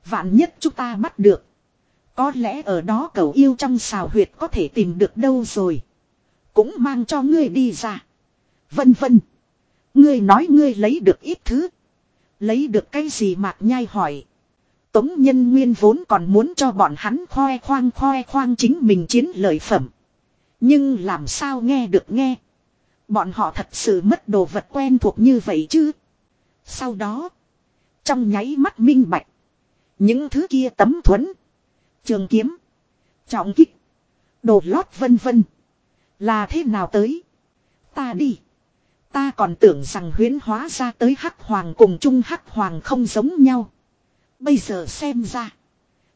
Vạn nhất chúng ta bắt được. Có lẽ ở đó cầu yêu trong xào huyệt có thể tìm được đâu rồi. Cũng mang cho ngươi đi ra. Vân vân. Ngươi nói ngươi lấy được ít thứ. Lấy được cái gì mạc nhai hỏi. Tống nhân nguyên vốn còn muốn cho bọn hắn khoe khoang khoe khoang chính mình chiến lợi phẩm. Nhưng làm sao nghe được nghe. Bọn họ thật sự mất đồ vật quen thuộc như vậy chứ. Sau đó. Trong nháy mắt minh bạch. Những thứ kia tấm thuẫn. Trường kiếm. Trọng kích. Đồ lót vân vân. Là thế nào tới. Ta đi. Ta còn tưởng rằng huyến hóa ra tới hắc hoàng cùng chung hắc hoàng không giống nhau. Bây giờ xem ra.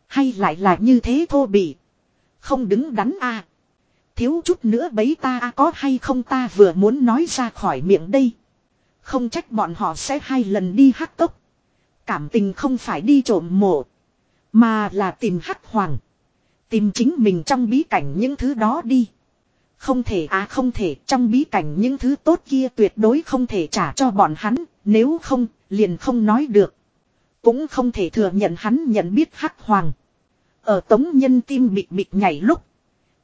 Hay lại là như thế thô bỉ. Không đứng đắn a Thiếu chút nữa bấy ta à có hay không ta vừa muốn nói ra khỏi miệng đây. Không trách bọn họ sẽ hai lần đi hắc tốc. Cảm tình không phải đi trộm mộ. Mà là tìm hắc hoàng. Tìm chính mình trong bí cảnh những thứ đó đi. Không thể à không thể trong bí cảnh những thứ tốt kia tuyệt đối không thể trả cho bọn hắn. Nếu không, liền không nói được. Cũng không thể thừa nhận hắn nhận biết hắc hoàng. Ở tống nhân tim bịt bịt nhảy lúc.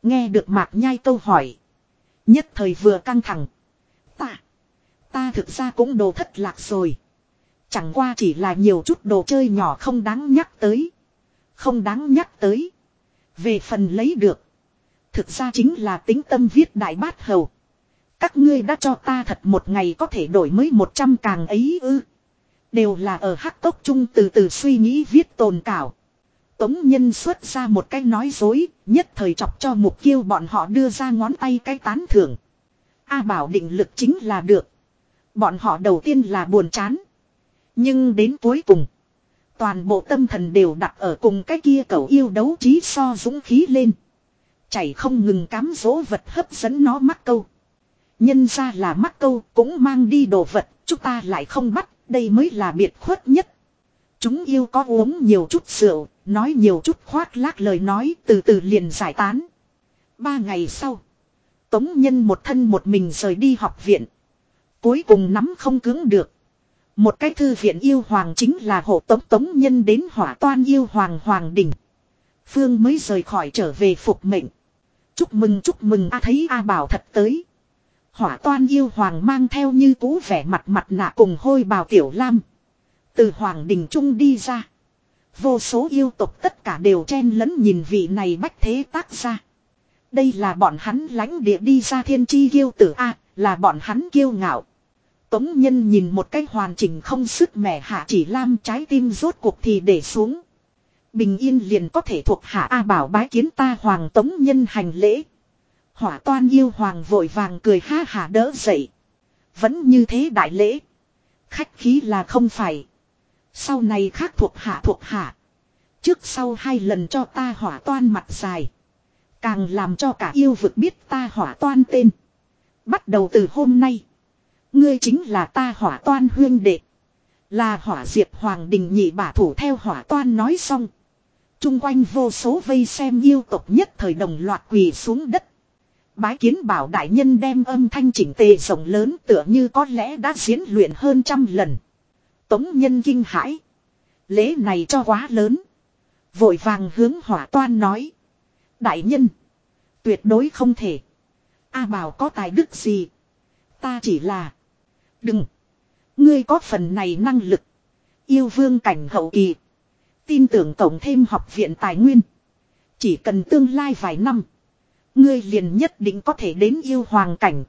Nghe được mạc nhai câu hỏi. Nhất thời vừa căng thẳng. Ta. Ta thực ra cũng đồ thất lạc rồi. Chẳng qua chỉ là nhiều chút đồ chơi nhỏ không đáng nhắc tới. Không đáng nhắc tới. Về phần lấy được. Thực ra chính là tính tâm viết đại bát hầu. Các ngươi đã cho ta thật một ngày có thể đổi mới một trăm càng ấy ư. Đều là ở hắc cốc chung từ từ suy nghĩ viết tồn cảo. Tống nhân xuất ra một cái nói dối, nhất thời chọc cho mục kiêu bọn họ đưa ra ngón tay cái tán thưởng. A bảo định lực chính là được. Bọn họ đầu tiên là buồn chán. Nhưng đến cuối cùng, toàn bộ tâm thần đều đặt ở cùng cái kia cầu yêu đấu trí so dũng khí lên. Chảy không ngừng cám dỗ vật hấp dẫn nó mắc câu. Nhân ra là mắc câu cũng mang đi đồ vật, chúng ta lại không bắt, đây mới là biệt khuất nhất. Chúng yêu có uống nhiều chút rượu, nói nhiều chút khoác lác lời nói từ từ liền giải tán. Ba ngày sau, Tống Nhân một thân một mình rời đi học viện. Cuối cùng nắm không cứng được. Một cái thư viện yêu hoàng chính là hộ tống Tống Nhân đến hỏa toan yêu hoàng hoàng đỉnh. Phương mới rời khỏi trở về phục mệnh. Chúc mừng chúc mừng a thấy A Bảo thật tới. Hỏa toan yêu hoàng mang theo như cũ vẻ mặt mặt nạ cùng hôi bào tiểu lam. Từ hoàng đình trung đi ra. Vô số yêu tục tất cả đều chen lẫn nhìn vị này bách thế tác ra. Đây là bọn hắn lãnh địa đi ra thiên chi yêu tử A, là bọn hắn kiêu ngạo. Tống nhân nhìn một cái hoàn chỉnh không sức mẻ hạ chỉ lam trái tim rốt cuộc thì để xuống. Bình yên liền có thể thuộc hạ A bảo bái kiến ta hoàng tống nhân hành lễ. Hỏa toan yêu hoàng vội vàng cười ha hả đỡ dậy. Vẫn như thế đại lễ. Khách khí là không phải. Sau này khác thuộc hạ thuộc hạ. Trước sau hai lần cho ta hỏa toan mặt dài. Càng làm cho cả yêu vực biết ta hỏa toan tên. Bắt đầu từ hôm nay. Ngươi chính là ta hỏa toan huyên đệ. Là hỏa diệp hoàng đình nhị bả thủ theo hỏa toan nói xong. Trung quanh vô số vây xem yêu tộc nhất thời đồng loạt quỳ xuống đất. Bái kiến bảo đại nhân đem âm thanh chỉnh tề rộng lớn tựa như có lẽ đã diễn luyện hơn trăm lần. Tống nhân kinh hãi. Lễ này cho quá lớn. Vội vàng hướng hỏa toan nói. Đại nhân. Tuyệt đối không thể. A bảo có tài đức gì. Ta chỉ là. Đừng. Ngươi có phần này năng lực. Yêu vương cảnh hậu kỳ. Tin tưởng tổng thêm học viện tài nguyên. Chỉ cần tương lai vài năm. Ngươi liền nhất định có thể đến yêu hoàng cảnh.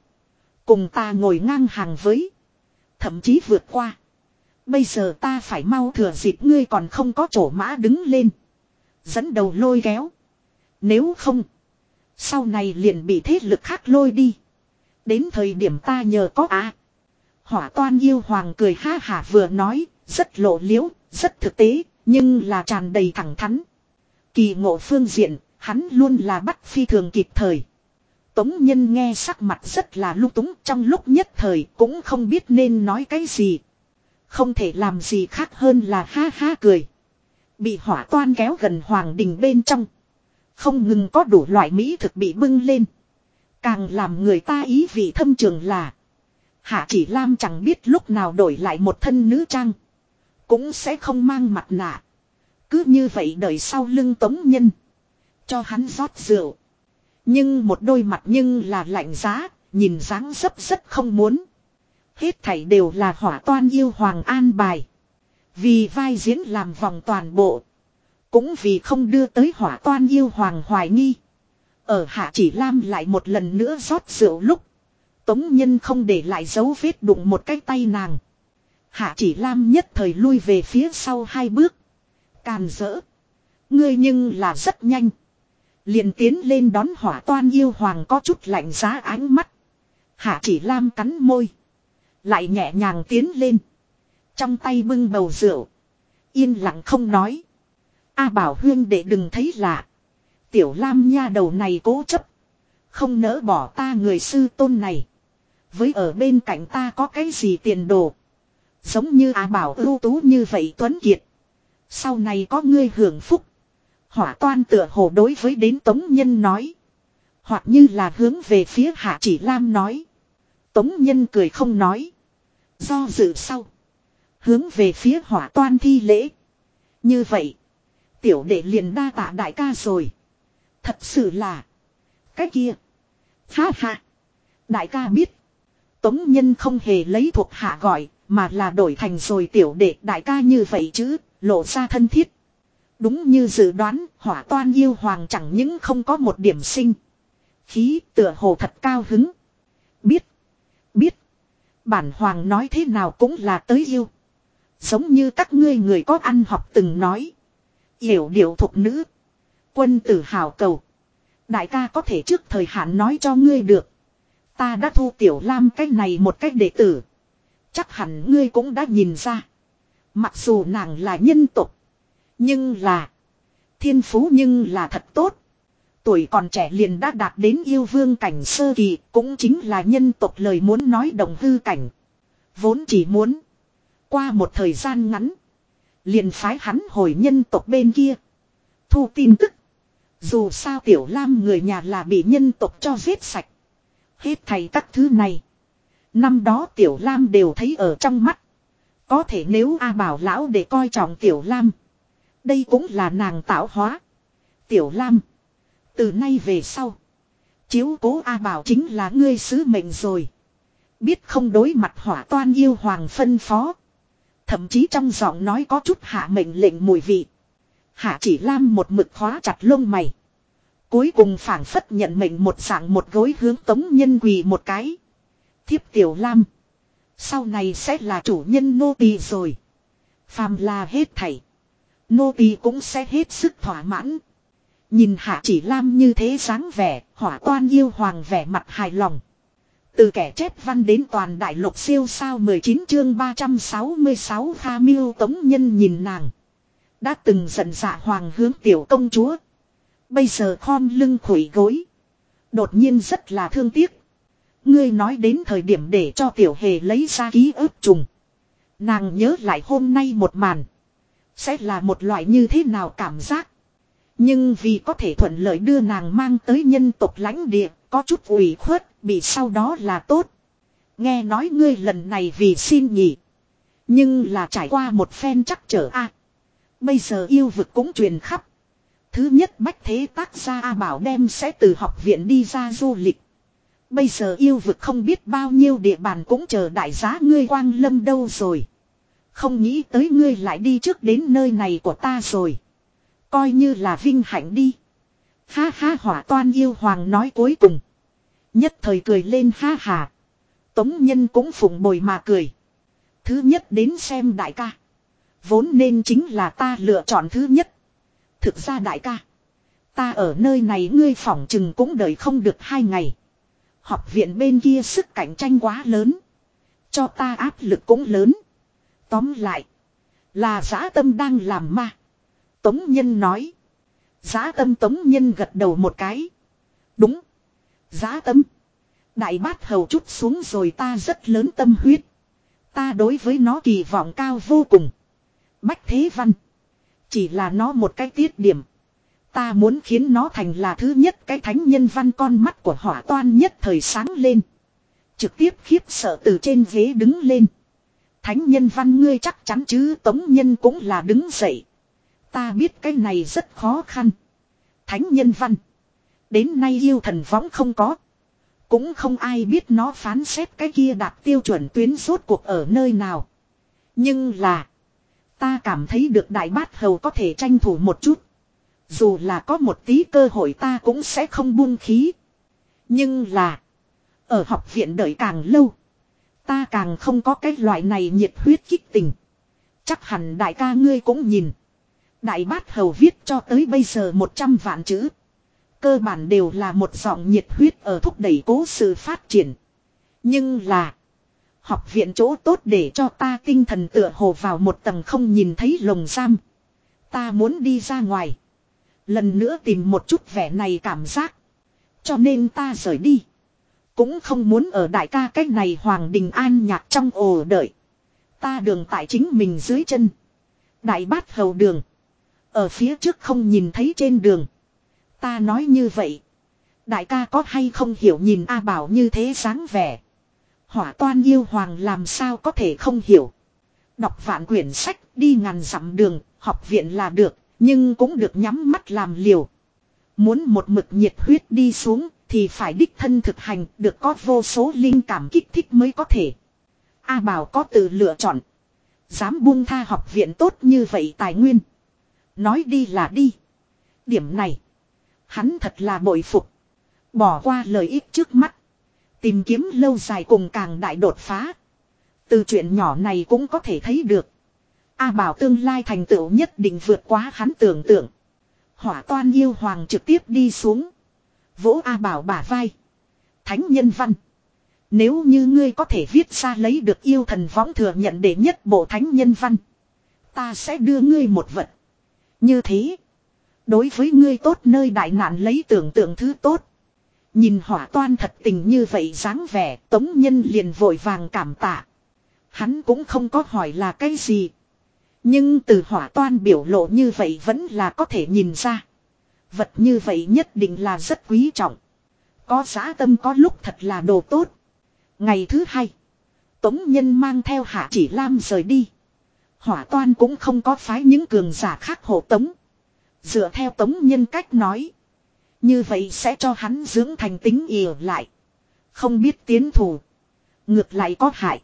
Cùng ta ngồi ngang hàng với. Thậm chí vượt qua. Bây giờ ta phải mau thừa dịp ngươi còn không có chỗ mã đứng lên. Dẫn đầu lôi kéo. Nếu không. Sau này liền bị thế lực khác lôi đi. Đến thời điểm ta nhờ có á. Hỏa toan yêu hoàng cười ha hả vừa nói. Rất lộ liễu, rất thực tế, nhưng là tràn đầy thẳng thắn. Kỳ ngộ phương diện, hắn luôn là bắt phi thường kịp thời. Tống nhân nghe sắc mặt rất là lung túng, trong lúc nhất thời cũng không biết nên nói cái gì. Không thể làm gì khác hơn là ha ha cười. Bị hỏa toan kéo gần hoàng đình bên trong. Không ngừng có đủ loại mỹ thực bị bưng lên. Càng làm người ta ý vị thâm trường là. Hạ chỉ Lam chẳng biết lúc nào đổi lại một thân nữ trang. Cũng sẽ không mang mặt nạ. Cứ như vậy đời sau lưng tống nhân. Cho hắn rót rượu. Nhưng một đôi mặt nhưng là lạnh giá, nhìn dáng dấp rất không muốn. Hết thảy đều là hỏa toan yêu hoàng an bài. Vì vai diễn làm vòng toàn bộ. Cũng vì không đưa tới hỏa toan yêu hoàng hoài nghi. Ở hạ chỉ lam lại một lần nữa rót rượu lúc. Tống nhân không để lại dấu vết đụng một cái tay nàng. Hạ chỉ lam nhất thời lui về phía sau hai bước. Càn rỡ. Ngươi nhưng là rất nhanh liền tiến lên đón hỏa toan yêu hoàng có chút lạnh giá ánh mắt. Hạ chỉ lam cắn môi. Lại nhẹ nhàng tiến lên. Trong tay bưng bầu rượu. Yên lặng không nói. A bảo huyên để đừng thấy lạ. Tiểu lam nha đầu này cố chấp. Không nỡ bỏ ta người sư tôn này. Với ở bên cạnh ta có cái gì tiền đồ. Giống như A bảo ưu tú như vậy Tuấn Kiệt. Sau này có ngươi hưởng phúc. Hỏa toan tựa hồ đối với đến Tống Nhân nói. Hoặc như là hướng về phía Hạ Chỉ Lam nói. Tống Nhân cười không nói. Do dự sau. Hướng về phía hỏa toan thi lễ. Như vậy. Tiểu đệ liền đa tạ đại ca rồi. Thật sự là. Cái kia. Ha ha. Đại ca biết. Tống nhân không hề lấy thuộc hạ gọi. Mà là đổi thành rồi tiểu đệ đại ca như vậy chứ. Lộ ra thân thiết. Đúng như dự đoán. Hỏa toan yêu hoàng chẳng những không có một điểm sinh. Khí tựa hồ thật cao hứng. Biết. Biết. Bản hoàng nói thế nào cũng là tới yêu. Giống như các ngươi người có ăn học từng nói. Hiểu điệu thục nữ. Quân tử hào cầu. Đại ca có thể trước thời hạn nói cho ngươi được. Ta đã thu tiểu lam cái này một cách đệ tử. Chắc hẳn ngươi cũng đã nhìn ra. Mặc dù nàng là nhân tục. Nhưng là. Thiên phú nhưng là thật tốt. Tuổi còn trẻ liền đã đạt đến yêu vương cảnh sơ kỳ. Cũng chính là nhân tộc lời muốn nói đồng hư cảnh. Vốn chỉ muốn. Qua một thời gian ngắn. Liền phái hắn hồi nhân tộc bên kia. Thu tin tức. Dù sao tiểu lam người nhà là bị nhân tộc cho giết sạch. Hết thầy các thứ này. Năm đó tiểu lam đều thấy ở trong mắt. Có thể nếu A bảo lão để coi trọng tiểu lam. Đây cũng là nàng tạo hóa. Tiểu lam. Từ nay về sau. Chiếu cố A bảo chính là ngươi sứ mệnh rồi. Biết không đối mặt hỏa toan yêu hoàng phân phó. Thậm chí trong giọng nói có chút hạ mệnh lệnh mùi vị. Hạ chỉ lam một mực khóa chặt lông mày. Cuối cùng phản phất nhận mệnh một dạng một gối hướng tống nhân quỳ một cái. Thiếp tiểu lam. Sau này sẽ là chủ nhân nô tỳ rồi. Phàm là hết thảy. Nô tỳ cũng sẽ hết sức thỏa mãn. Nhìn hạ chỉ lam như thế dáng vẻ, hỏa toan yêu hoàng vẻ mặt hài lòng. Từ kẻ chép văn đến toàn đại lục siêu sao 19 chương 366 Kha Miêu Tống Nhân nhìn nàng. Đã từng giận dạ hoàng hướng tiểu công chúa. Bây giờ khom lưng khủy gối. Đột nhiên rất là thương tiếc. Ngươi nói đến thời điểm để cho tiểu hề lấy ra ký ức trùng. Nàng nhớ lại hôm nay một màn. Sẽ là một loại như thế nào cảm giác. Nhưng vì có thể thuận lợi đưa nàng mang tới nhân tộc lãnh địa, có chút ủy khuất, bị sau đó là tốt. Nghe nói ngươi lần này vì xin nhỉ. Nhưng là trải qua một phen chắc trở a. bây giờ yêu vực cũng truyền khắp. Thứ nhất bách thế tác gia A Bảo đem sẽ từ học viện đi ra du lịch. Bây giờ yêu vực không biết bao nhiêu địa bàn cũng chờ đại giá ngươi quang lâm đâu rồi. Không nghĩ tới ngươi lại đi trước đến nơi này của ta rồi. Coi như là vinh hạnh đi. Ha ha hỏa toan yêu hoàng nói cuối cùng. Nhất thời cười lên ha hà. Tống nhân cũng phụng bồi mà cười. Thứ nhất đến xem đại ca. Vốn nên chính là ta lựa chọn thứ nhất. Thực ra đại ca. Ta ở nơi này ngươi phỏng chừng cũng đợi không được hai ngày. Học viện bên kia sức cạnh tranh quá lớn. Cho ta áp lực cũng lớn. Tóm lại. Là giã tâm đang làm ma. Tống Nhân nói. Giã tâm Tống Nhân gật đầu một cái. Đúng. Giã tâm. Đại bát hầu chút xuống rồi ta rất lớn tâm huyết. Ta đối với nó kỳ vọng cao vô cùng. Bách Thế Văn. Chỉ là nó một cái tiết điểm. Ta muốn khiến nó thành là thứ nhất cái thánh nhân văn con mắt của hỏa toan nhất thời sáng lên. Trực tiếp khiếp sợ từ trên ghế đứng lên. Thánh nhân văn ngươi chắc chắn chứ, tống nhân cũng là đứng dậy. Ta biết cái này rất khó khăn. Thánh nhân văn. Đến nay yêu thần võng không có. Cũng không ai biết nó phán xét cái kia đạt tiêu chuẩn tuyến suốt cuộc ở nơi nào. Nhưng là. Ta cảm thấy được đại bát hầu có thể tranh thủ một chút. Dù là có một tí cơ hội ta cũng sẽ không buông khí. Nhưng là. Ở học viện đợi càng lâu. Ta càng không có cái loại này nhiệt huyết kích tình. Chắc hẳn đại ca ngươi cũng nhìn. Đại bát hầu viết cho tới bây giờ 100 vạn chữ. Cơ bản đều là một giọng nhiệt huyết ở thúc đẩy cố sự phát triển. Nhưng là. Học viện chỗ tốt để cho ta tinh thần tựa hồ vào một tầng không nhìn thấy lồng giam. Ta muốn đi ra ngoài. Lần nữa tìm một chút vẻ này cảm giác. Cho nên ta rời đi. Cũng không muốn ở đại ca cách này hoàng đình an nhạc trong ồ đợi. Ta đường tại chính mình dưới chân. Đại bát hầu đường. Ở phía trước không nhìn thấy trên đường. Ta nói như vậy. Đại ca có hay không hiểu nhìn A Bảo như thế dáng vẻ. Hỏa toan yêu hoàng làm sao có thể không hiểu. Đọc vạn quyển sách đi ngàn dặm đường, học viện là được, nhưng cũng được nhắm mắt làm liều. Muốn một mực nhiệt huyết đi xuống thì phải đích thân thực hành, được có vô số linh cảm kích thích mới có thể. A Bảo có tự lựa chọn. Dám buông tha học viện tốt như vậy tài nguyên. Nói đi là đi. Điểm này. Hắn thật là bội phục. Bỏ qua lợi ích trước mắt. Tìm kiếm lâu dài cùng càng đại đột phá. Từ chuyện nhỏ này cũng có thể thấy được. A bảo tương lai thành tựu nhất định vượt quá hắn tưởng tượng. Hỏa toan yêu hoàng trực tiếp đi xuống. Vỗ A bảo bả vai. Thánh nhân văn. Nếu như ngươi có thể viết ra lấy được yêu thần võng thừa nhận để nhất bộ thánh nhân văn. Ta sẽ đưa ngươi một vật. Như thế. Đối với ngươi tốt nơi đại nạn lấy tưởng tượng thứ tốt. Nhìn hỏa toan thật tình như vậy dáng vẻ, tống nhân liền vội vàng cảm tạ. Hắn cũng không có hỏi là cái gì. Nhưng từ hỏa toan biểu lộ như vậy vẫn là có thể nhìn ra. Vật như vậy nhất định là rất quý trọng. Có giá tâm có lúc thật là đồ tốt. Ngày thứ hai. Tống nhân mang theo hạ chỉ lam rời đi. Hỏa toan cũng không có phái những cường giả khác hộ tống. Dựa theo tống nhân cách nói. Như vậy sẽ cho hắn dưỡng thành tính ỉa lại. Không biết tiến thủ. Ngược lại có hại.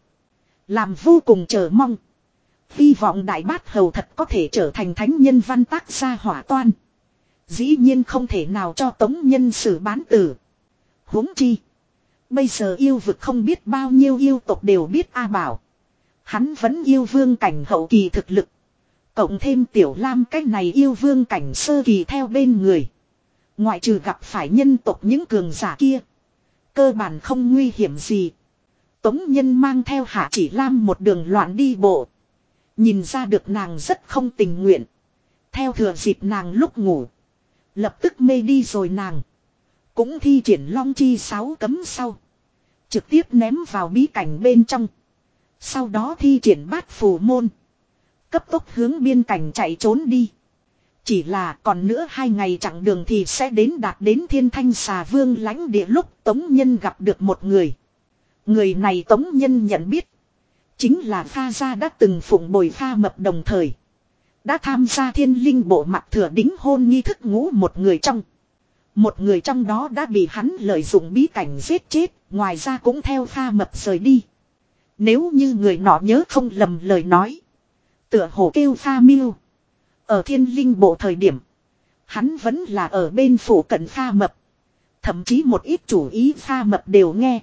Làm vô cùng chờ mong. Hy vọng đại bát hầu thật có thể trở thành thánh nhân văn tác gia hỏa toan. Dĩ nhiên không thể nào cho tống nhân xử bán tử. huống chi. Bây giờ yêu vực không biết bao nhiêu yêu tộc đều biết A Bảo. Hắn vẫn yêu vương cảnh hậu kỳ thực lực. Cộng thêm tiểu lam cái này yêu vương cảnh sơ kỳ theo bên người. Ngoại trừ gặp phải nhân tộc những cường giả kia. Cơ bản không nguy hiểm gì. Tống nhân mang theo hạ chỉ lam một đường loạn đi bộ. Nhìn ra được nàng rất không tình nguyện. Theo thừa dịp nàng lúc ngủ. Lập tức mê đi rồi nàng. Cũng thi triển long chi sáu cấm sau. Trực tiếp ném vào bí cảnh bên trong. Sau đó thi triển bát phù môn. Cấp tốc hướng biên cảnh chạy trốn đi. Chỉ là còn nữa hai ngày chặng đường thì sẽ đến đạt đến thiên thanh xà vương lãnh địa lúc Tống Nhân gặp được một người. Người này Tống Nhân nhận biết. Chính là Pha Gia đã từng phụng bồi Pha Mập đồng thời. Đã tham gia thiên linh bộ mặt thừa đính hôn nghi thức ngũ một người trong. Một người trong đó đã bị hắn lợi dụng bí cảnh giết chết, ngoài ra cũng theo Pha Mập rời đi. Nếu như người nọ nhớ không lầm lời nói. Tựa hồ kêu pha miêu. Ở thiên linh bộ thời điểm. Hắn vẫn là ở bên phủ cận pha mập. Thậm chí một ít chủ ý pha mập đều nghe.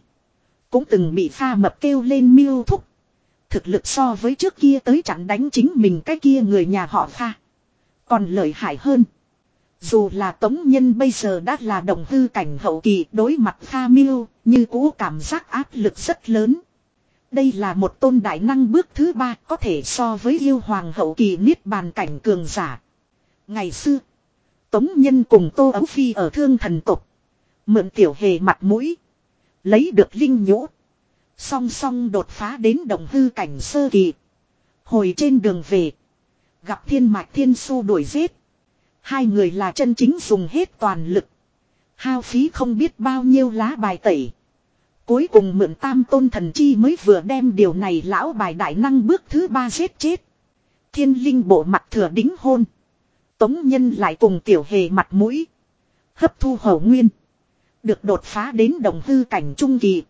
Cũng từng bị pha mập kêu lên miêu thúc. Thực lực so với trước kia tới chặn đánh chính mình cái kia người nhà họ pha. Còn lợi hại hơn. Dù là tống nhân bây giờ đã là đồng hư cảnh hậu kỳ đối mặt pha miêu, như cũ cảm giác áp lực rất lớn. Đây là một tôn đại năng bước thứ ba có thể so với yêu hoàng hậu kỳ niết bàn cảnh cường giả. Ngày xưa, Tống Nhân cùng Tô Ấu Phi ở thương thần tục. Mượn tiểu hề mặt mũi. Lấy được linh nhũ. Song song đột phá đến đồng hư cảnh sơ kỳ. Hồi trên đường về. Gặp thiên mạch thiên su đuổi giết. Hai người là chân chính dùng hết toàn lực. Hao phí không biết bao nhiêu lá bài tẩy. Cuối cùng mượn tam tôn thần chi mới vừa đem điều này lão bài đại năng bước thứ ba giết chết. Thiên linh bộ mặt thừa đính hôn. Tống nhân lại cùng tiểu hề mặt mũi. Hấp thu hậu nguyên. Được đột phá đến đồng hư cảnh trung kỳ.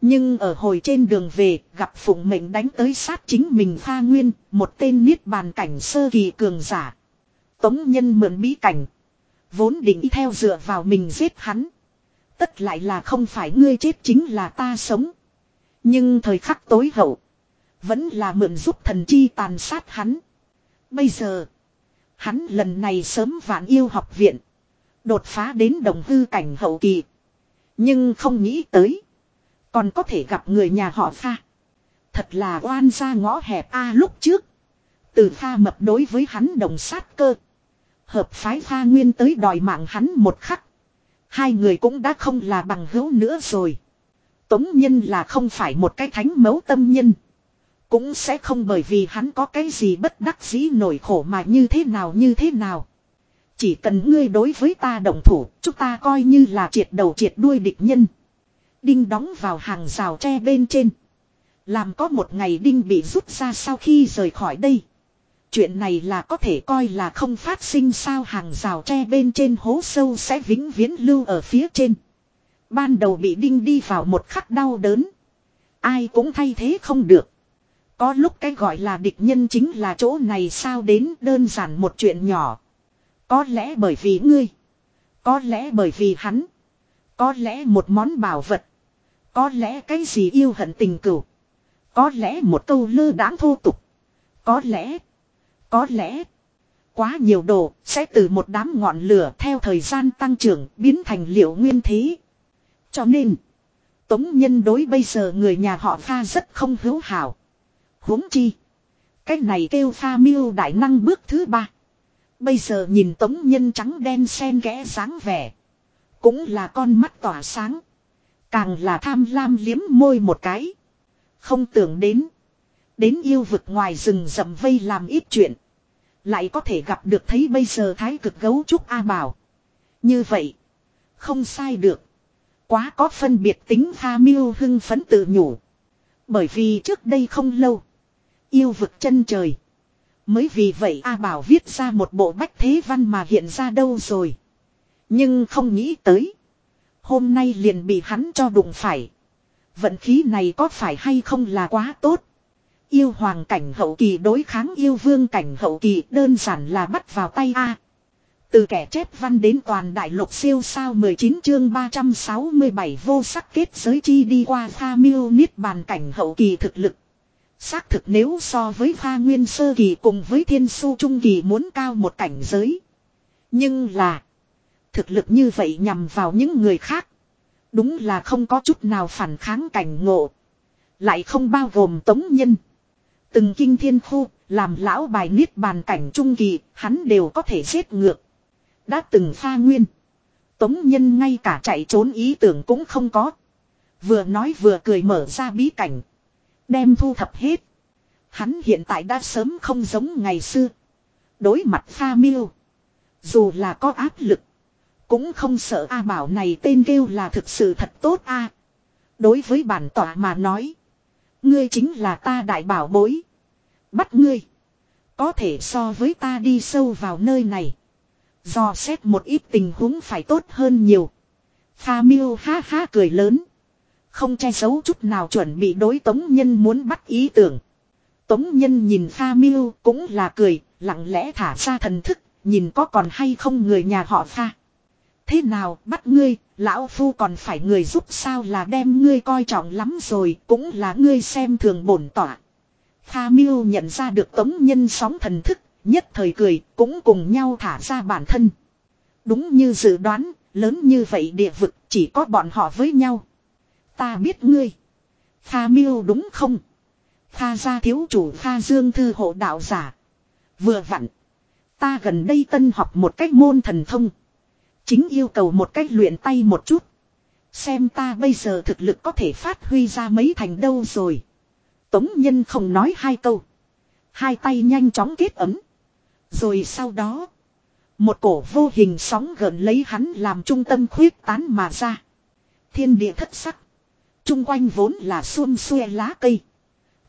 Nhưng ở hồi trên đường về, gặp phụng mệnh đánh tới sát chính mình pha nguyên. Một tên niết bàn cảnh sơ kỳ cường giả. Tống nhân mượn bí cảnh. Vốn định theo dựa vào mình giết hắn. Tất lại là không phải ngươi chết chính là ta sống. Nhưng thời khắc tối hậu. Vẫn là mượn giúp thần chi tàn sát hắn. Bây giờ. Hắn lần này sớm vạn yêu học viện. Đột phá đến đồng hư cảnh hậu kỳ. Nhưng không nghĩ tới. Còn có thể gặp người nhà họ pha. Thật là oan ra ngõ hẹp a lúc trước. Từ pha mập đối với hắn đồng sát cơ. Hợp phái pha nguyên tới đòi mạng hắn một khắc. Hai người cũng đã không là bằng hữu nữa rồi. Tống nhân là không phải một cái thánh mấu tâm nhân. Cũng sẽ không bởi vì hắn có cái gì bất đắc dĩ nổi khổ mà như thế nào như thế nào. Chỉ cần ngươi đối với ta động thủ, chúng ta coi như là triệt đầu triệt đuôi địch nhân. Đinh đóng vào hàng rào tre bên trên. Làm có một ngày Đinh bị rút ra sau khi rời khỏi đây. Chuyện này là có thể coi là không phát sinh sao hàng rào tre bên trên hố sâu sẽ vĩnh viễn lưu ở phía trên. Ban đầu bị Đinh đi vào một khắc đau đớn. Ai cũng thay thế không được. Có lúc cái gọi là địch nhân chính là chỗ này sao đến đơn giản một chuyện nhỏ. Có lẽ bởi vì ngươi. Có lẽ bởi vì hắn. Có lẽ một món bảo vật. Có lẽ cái gì yêu hận tình cửu. Có lẽ một câu lơ đãng thô tục. Có lẽ. Có lẽ. Quá nhiều đồ sẽ từ một đám ngọn lửa theo thời gian tăng trưởng biến thành liệu nguyên thế. Cho nên. Tống nhân đối bây giờ người nhà họ pha rất không hữu hảo huống chi. Cái này kêu pha miêu đại năng bước thứ ba. Bây giờ nhìn tống nhân trắng đen xen kẽ sáng vẻ. Cũng là con mắt tỏa sáng. Càng là tham lam liếm môi một cái. Không tưởng đến. Đến yêu vực ngoài rừng rậm vây làm ít chuyện. Lại có thể gặp được thấy bây giờ thái cực gấu trúc A Bảo. Như vậy. Không sai được. Quá có phân biệt tính pha miêu hưng phấn tự nhủ. Bởi vì trước đây không lâu. Yêu vực chân trời. Mới vì vậy A Bảo viết ra một bộ bách thế văn mà hiện ra đâu rồi. Nhưng không nghĩ tới. Hôm nay liền bị hắn cho đụng phải. Vận khí này có phải hay không là quá tốt. Yêu hoàng cảnh hậu kỳ đối kháng yêu vương cảnh hậu kỳ đơn giản là bắt vào tay A. Từ kẻ chép văn đến toàn đại lục siêu sao 19 chương 367 vô sắc kết giới chi đi qua pha miêu niết bàn cảnh hậu kỳ thực lực. Xác thực nếu so với pha nguyên sơ kỳ cùng với thiên su trung kỳ muốn cao một cảnh giới. Nhưng là. Thực lực như vậy nhằm vào những người khác. Đúng là không có chút nào phản kháng cảnh ngộ. Lại không bao gồm tống nhân. Từng kinh thiên khu, làm lão bài niết bàn cảnh trung kỳ, hắn đều có thể giết ngược. Đã từng pha nguyên. Tống nhân ngay cả chạy trốn ý tưởng cũng không có. Vừa nói vừa cười mở ra bí cảnh. Đem thu thập hết. Hắn hiện tại đã sớm không giống ngày xưa. Đối mặt pha miêu. Dù là có áp lực. Cũng không sợ A bảo này tên kêu là thực sự thật tốt A. Đối với bản tỏa mà nói. Ngươi chính là ta đại bảo bối. Bắt ngươi. Có thể so với ta đi sâu vào nơi này. Do xét một ít tình huống phải tốt hơn nhiều. Pha miêu ha ha cười lớn. Không che giấu chút nào chuẩn bị đối tống nhân muốn bắt ý tưởng. Tống nhân nhìn Pha Miêu cũng là cười, lặng lẽ thả ra thần thức, nhìn có còn hay không người nhà họ Pha. Thế nào bắt ngươi, lão phu còn phải người giúp sao là đem ngươi coi trọng lắm rồi, cũng là ngươi xem thường bổn tỏa. Kha Miêu nhận ra được tống nhân sóng thần thức, nhất thời cười, cũng cùng nhau thả ra bản thân. Đúng như dự đoán, lớn như vậy địa vực chỉ có bọn họ với nhau. Ta biết ngươi. Kha Miêu đúng không? Kha gia thiếu chủ Kha Dương Thư hộ đạo giả. Vừa vặn. Ta gần đây tân học một cách môn thần thông. Chính yêu cầu một cách luyện tay một chút. Xem ta bây giờ thực lực có thể phát huy ra mấy thành đâu rồi. Tống nhân không nói hai câu. Hai tay nhanh chóng kết ấm. Rồi sau đó. Một cổ vô hình sóng gần lấy hắn làm trung tâm khuyết tán mà ra. Thiên địa thất sắc. Trung quanh vốn là xuông xuê lá cây.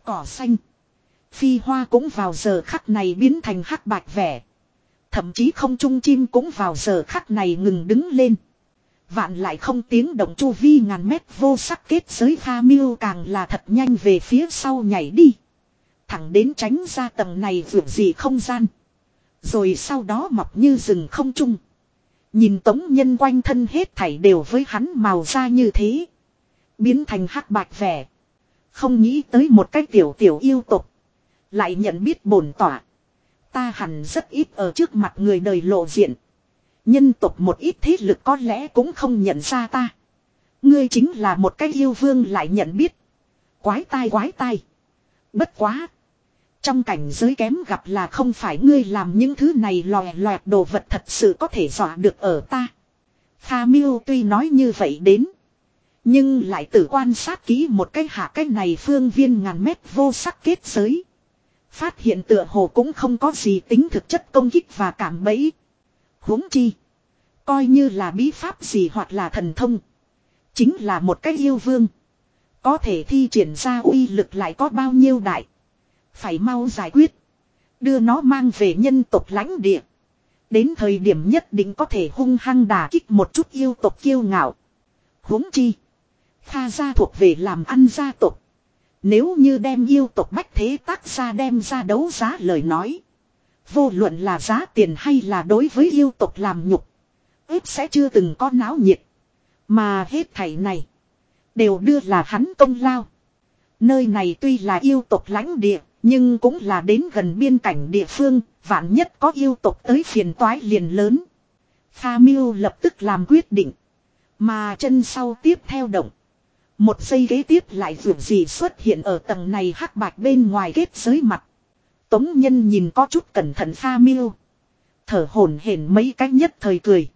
Cỏ xanh. Phi hoa cũng vào giờ khắc này biến thành hắc bạch vẻ. Thậm chí không trung chim cũng vào giờ khắc này ngừng đứng lên. Vạn lại không tiếng động chu vi ngàn mét vô sắc kết giới pha miêu càng là thật nhanh về phía sau nhảy đi. Thẳng đến tránh ra tầng này vượt gì không gian. Rồi sau đó mọc như rừng không trung. Nhìn tống nhân quanh thân hết thảy đều với hắn màu da như thế. Biến thành hắc bạch vẻ. Không nghĩ tới một cái tiểu tiểu yêu tục. Lại nhận biết bổn tỏa. Ta hẳn rất ít ở trước mặt người đời lộ diện. Nhân tộc một ít thế lực có lẽ cũng không nhận ra ta. Ngươi chính là một cái yêu vương lại nhận biết. Quái tai quái tai. Bất quá. Trong cảnh giới kém gặp là không phải ngươi làm những thứ này lòe loẹt đồ vật thật sự có thể dọa được ở ta. Kha miêu tuy nói như vậy đến. Nhưng lại tự quan sát kỹ một cái hạ cái này phương viên ngàn mét vô sắc kết giới. Phát hiện tựa hồ cũng không có gì tính thực chất công kích và cảm bẫy. huống chi. Coi như là bí pháp gì hoặc là thần thông. Chính là một cái yêu vương. Có thể thi triển ra uy lực lại có bao nhiêu đại. Phải mau giải quyết. Đưa nó mang về nhân tộc lãnh địa. Đến thời điểm nhất định có thể hung hăng đà kích một chút yêu tộc kiêu ngạo. huống chi. Kha gia thuộc về làm ăn gia tộc. Nếu như đem yêu tộc bách thế tác ra đem ra đấu giá lời nói. Vô luận là giá tiền hay là đối với yêu tộc làm nhục. ít sẽ chưa từng có náo nhiệt. Mà hết thảy này. Đều đưa là hắn công lao. Nơi này tuy là yêu tộc lãnh địa. Nhưng cũng là đến gần biên cảnh địa phương. Vạn nhất có yêu tộc tới phiền toái liền lớn. Kha Miêu lập tức làm quyết định. Mà chân sau tiếp theo động. Một giây ghế tiếp lại vượt gì xuất hiện ở tầng này hắc bạch bên ngoài kết giới mặt. Tống nhân nhìn có chút cẩn thận pha miêu. Thở hổn hển mấy cách nhất thời cười.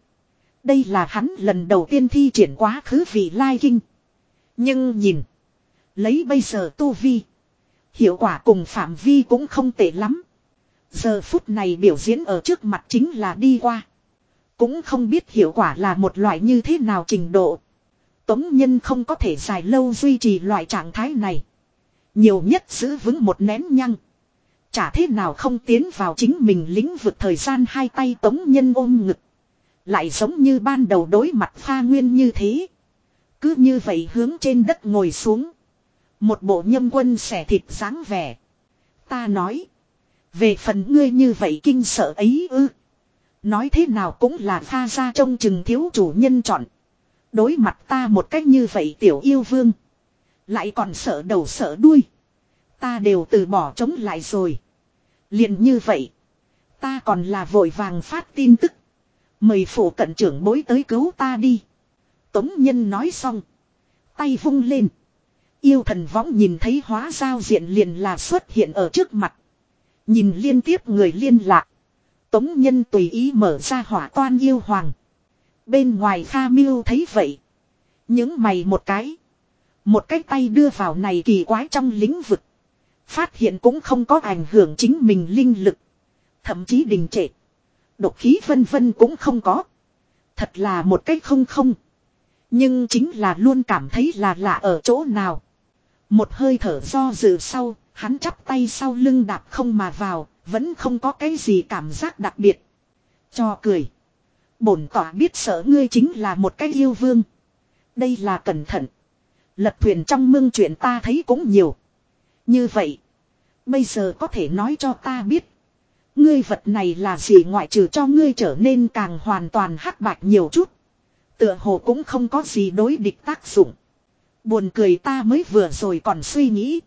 Đây là hắn lần đầu tiên thi triển quá khứ vị lai kinh. Nhưng nhìn. Lấy bây giờ tu vi. Hiệu quả cùng phạm vi cũng không tệ lắm. Giờ phút này biểu diễn ở trước mặt chính là đi qua. Cũng không biết hiệu quả là một loại như thế nào trình độ. Tống Nhân không có thể dài lâu duy trì loại trạng thái này. Nhiều nhất giữ vững một nén nhăng. Chả thế nào không tiến vào chính mình lĩnh vực thời gian hai tay Tống Nhân ôm ngực. Lại giống như ban đầu đối mặt pha nguyên như thế. Cứ như vậy hướng trên đất ngồi xuống. Một bộ nhâm quân xẻ thịt dáng vẻ. Ta nói. Về phần ngươi như vậy kinh sợ ấy ư. Nói thế nào cũng là pha ra trông chừng thiếu chủ nhân chọn. Đối mặt ta một cách như vậy tiểu yêu vương. Lại còn sợ đầu sợ đuôi. Ta đều từ bỏ chống lại rồi. liền như vậy. Ta còn là vội vàng phát tin tức. Mời phủ cận trưởng bối tới cứu ta đi. Tống nhân nói xong. Tay vung lên. Yêu thần võng nhìn thấy hóa giao diện liền là xuất hiện ở trước mặt. Nhìn liên tiếp người liên lạc. Tống nhân tùy ý mở ra hỏa toan yêu hoàng. Bên ngoài Kha miu thấy vậy. Những mày một cái. Một cái tay đưa vào này kỳ quái trong lĩnh vực. Phát hiện cũng không có ảnh hưởng chính mình linh lực. Thậm chí đình trệ. Độc khí vân vân cũng không có. Thật là một cái không không. Nhưng chính là luôn cảm thấy là lạ ở chỗ nào. Một hơi thở do dự sau, hắn chắp tay sau lưng đạp không mà vào, vẫn không có cái gì cảm giác đặc biệt. Cho cười. Bổn tỏa biết sợ ngươi chính là một cái yêu vương. Đây là cẩn thận. Lật thuyền trong mương chuyện ta thấy cũng nhiều. Như vậy. Bây giờ có thể nói cho ta biết. Ngươi vật này là gì ngoại trừ cho ngươi trở nên càng hoàn toàn hắc bạch nhiều chút. Tựa hồ cũng không có gì đối địch tác dụng. Buồn cười ta mới vừa rồi còn suy nghĩ.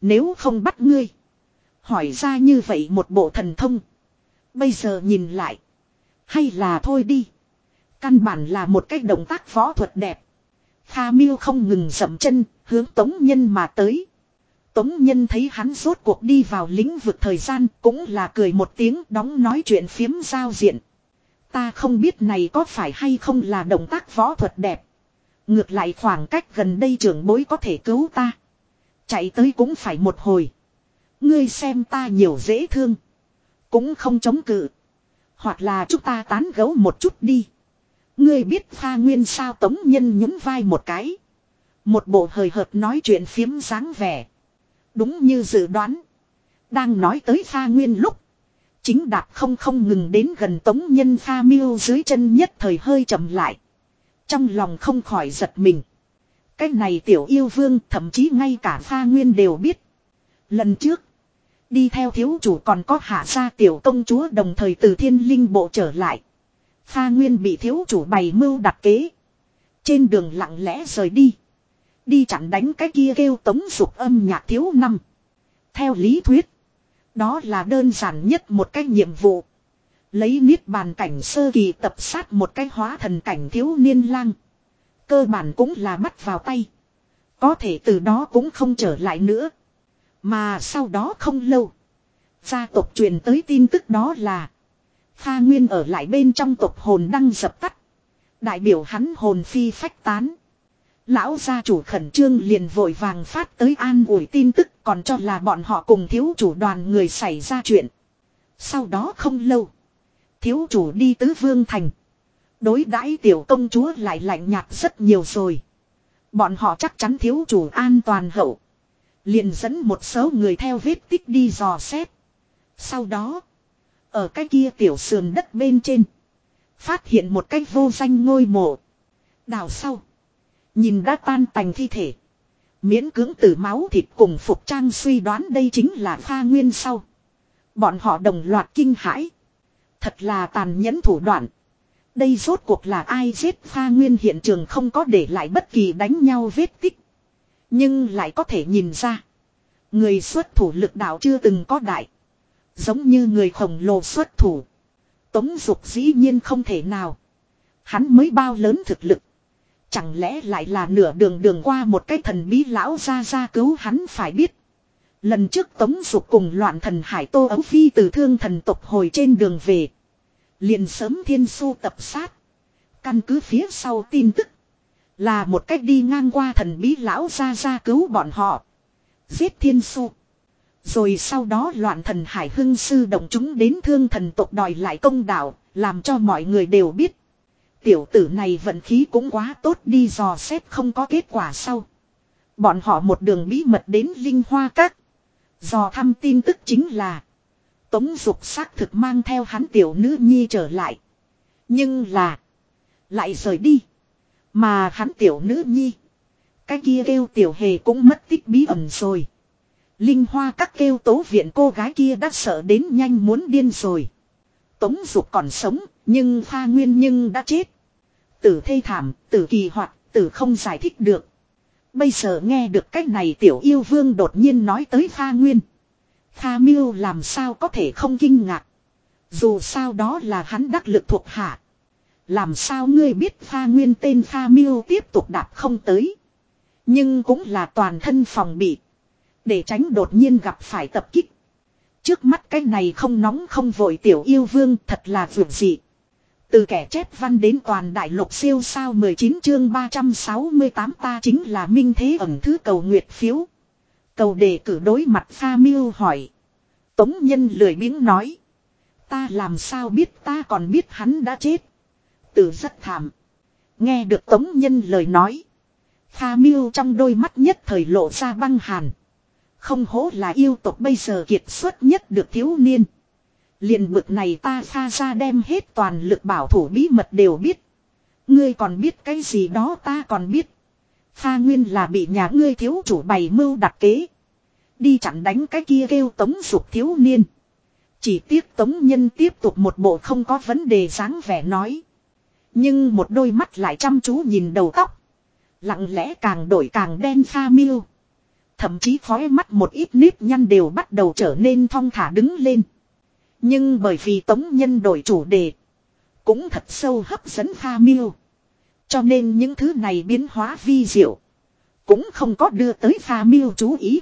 Nếu không bắt ngươi. Hỏi ra như vậy một bộ thần thông. Bây giờ nhìn lại. Hay là thôi đi. Căn bản là một cách động tác võ thuật đẹp. Kha miêu không ngừng dậm chân, hướng tống nhân mà tới. Tống nhân thấy hắn rốt cuộc đi vào lĩnh vực thời gian cũng là cười một tiếng đóng nói chuyện phiếm giao diện. Ta không biết này có phải hay không là động tác võ thuật đẹp. Ngược lại khoảng cách gần đây trưởng bối có thể cứu ta. Chạy tới cũng phải một hồi. Ngươi xem ta nhiều dễ thương. Cũng không chống cự. Hoặc là chúng ta tán gấu một chút đi. Ngươi biết pha nguyên sao tống nhân nhún vai một cái. Một bộ hời hợt nói chuyện phiếm dáng vẻ. Đúng như dự đoán. Đang nói tới pha nguyên lúc. Chính đạp không không ngừng đến gần tống nhân pha miêu dưới chân nhất thời hơi chậm lại. Trong lòng không khỏi giật mình. Cái này tiểu yêu vương thậm chí ngay cả pha nguyên đều biết. Lần trước. Đi theo thiếu chủ còn có hạ gia tiểu công chúa đồng thời từ thiên linh bộ trở lại. Pha nguyên bị thiếu chủ bày mưu đặt kế. Trên đường lặng lẽ rời đi. Đi chặn đánh cái kia kêu tống dục âm nhạc thiếu năm. Theo lý thuyết. Đó là đơn giản nhất một cái nhiệm vụ. Lấy niết bàn cảnh sơ kỳ tập sát một cái hóa thần cảnh thiếu niên lang. Cơ bản cũng là bắt vào tay. Có thể từ đó cũng không trở lại nữa. Mà sau đó không lâu. Gia tộc truyền tới tin tức đó là. Pha Nguyên ở lại bên trong tộc hồn đang dập tắt. Đại biểu hắn hồn phi phách tán. Lão gia chủ khẩn trương liền vội vàng phát tới an ủi tin tức còn cho là bọn họ cùng thiếu chủ đoàn người xảy ra chuyện. Sau đó không lâu. Thiếu chủ đi tứ vương thành. Đối đãi tiểu công chúa lại lạnh nhạt rất nhiều rồi. Bọn họ chắc chắn thiếu chủ an toàn hậu. Liền dẫn một số người theo vết tích đi dò xét. Sau đó. Ở cái kia tiểu sườn đất bên trên. Phát hiện một cái vô danh ngôi mộ. Đào sau. Nhìn đã tan tành thi thể. Miễn cưỡng từ máu thịt cùng phục trang suy đoán đây chính là pha nguyên sau. Bọn họ đồng loạt kinh hãi. Thật là tàn nhẫn thủ đoạn. Đây rốt cuộc là ai giết pha nguyên hiện trường không có để lại bất kỳ đánh nhau vết tích. Nhưng lại có thể nhìn ra. Người xuất thủ lực đạo chưa từng có đại. Giống như người khổng lồ xuất thủ. Tống dục dĩ nhiên không thể nào. Hắn mới bao lớn thực lực. Chẳng lẽ lại là nửa đường đường qua một cái thần bí lão ra ra cứu hắn phải biết. Lần trước tống dục cùng loạn thần hải tô ấu phi từ thương thần tộc hồi trên đường về. Liền sớm thiên su tập sát. Căn cứ phía sau tin tức. Là một cách đi ngang qua thần bí lão ra ra cứu bọn họ. Giết thiên su. Rồi sau đó loạn thần hải hưng sư động chúng đến thương thần tộc đòi lại công đạo, làm cho mọi người đều biết. Tiểu tử này vận khí cũng quá tốt đi dò xét không có kết quả sau. Bọn họ một đường bí mật đến Linh Hoa Các. Dò thăm tin tức chính là. Tống dục xác thực mang theo hắn tiểu nữ nhi trở lại. Nhưng là. Lại rời đi. Mà hắn tiểu nữ nhi. Cái kia kêu tiểu hề cũng mất tích bí ẩn rồi. Linh hoa các kêu tố viện cô gái kia đã sợ đến nhanh muốn điên rồi. Tống dục còn sống, nhưng pha nguyên nhưng đã chết. Tử thê thảm, tử kỳ hoạt, tử không giải thích được. Bây giờ nghe được cách này tiểu yêu vương đột nhiên nói tới pha nguyên. Pha miêu làm sao có thể không kinh ngạc. Dù sao đó là hắn đắc lực thuộc hạ. Làm sao ngươi biết pha nguyên tên pha miêu tiếp tục đạp không tới. Nhưng cũng là toàn thân phòng bị. Để tránh đột nhiên gặp phải tập kích. Trước mắt cái này không nóng không vội tiểu yêu vương thật là vượt dị. Từ kẻ chép văn đến toàn đại lục siêu sao 19 chương 368 ta chính là minh thế ẩn thứ cầu nguyệt phiếu. Cầu đề cử đối mặt pha miêu hỏi. Tống nhân lười biếng nói. Ta làm sao biết ta còn biết hắn đã chết. Từ rất thảm. Nghe được tống nhân lời nói. Pha miêu trong đôi mắt nhất thời lộ ra băng hàn. Không hố là yêu tộc bây giờ kiệt xuất nhất được thiếu niên. liền bực này ta pha ra đem hết toàn lực bảo thủ bí mật đều biết. Ngươi còn biết cái gì đó ta còn biết. Pha nguyên là bị nhà ngươi thiếu chủ bày mưu đặt kế. Đi chặn đánh cái kia kêu tống dục thiếu niên. Chỉ tiếc tống nhân tiếp tục một bộ không có vấn đề dáng vẻ nói. Nhưng một đôi mắt lại chăm chú nhìn đầu tóc. Lặng lẽ càng đổi càng đen pha miêu. Thậm chí khói mắt một ít nếp nhăn đều bắt đầu trở nên thong thả đứng lên. Nhưng bởi vì tống nhân đổi chủ đề. Cũng thật sâu hấp dẫn pha miêu. Cho nên những thứ này biến hóa vi diệu. Cũng không có đưa tới pha miêu chú ý.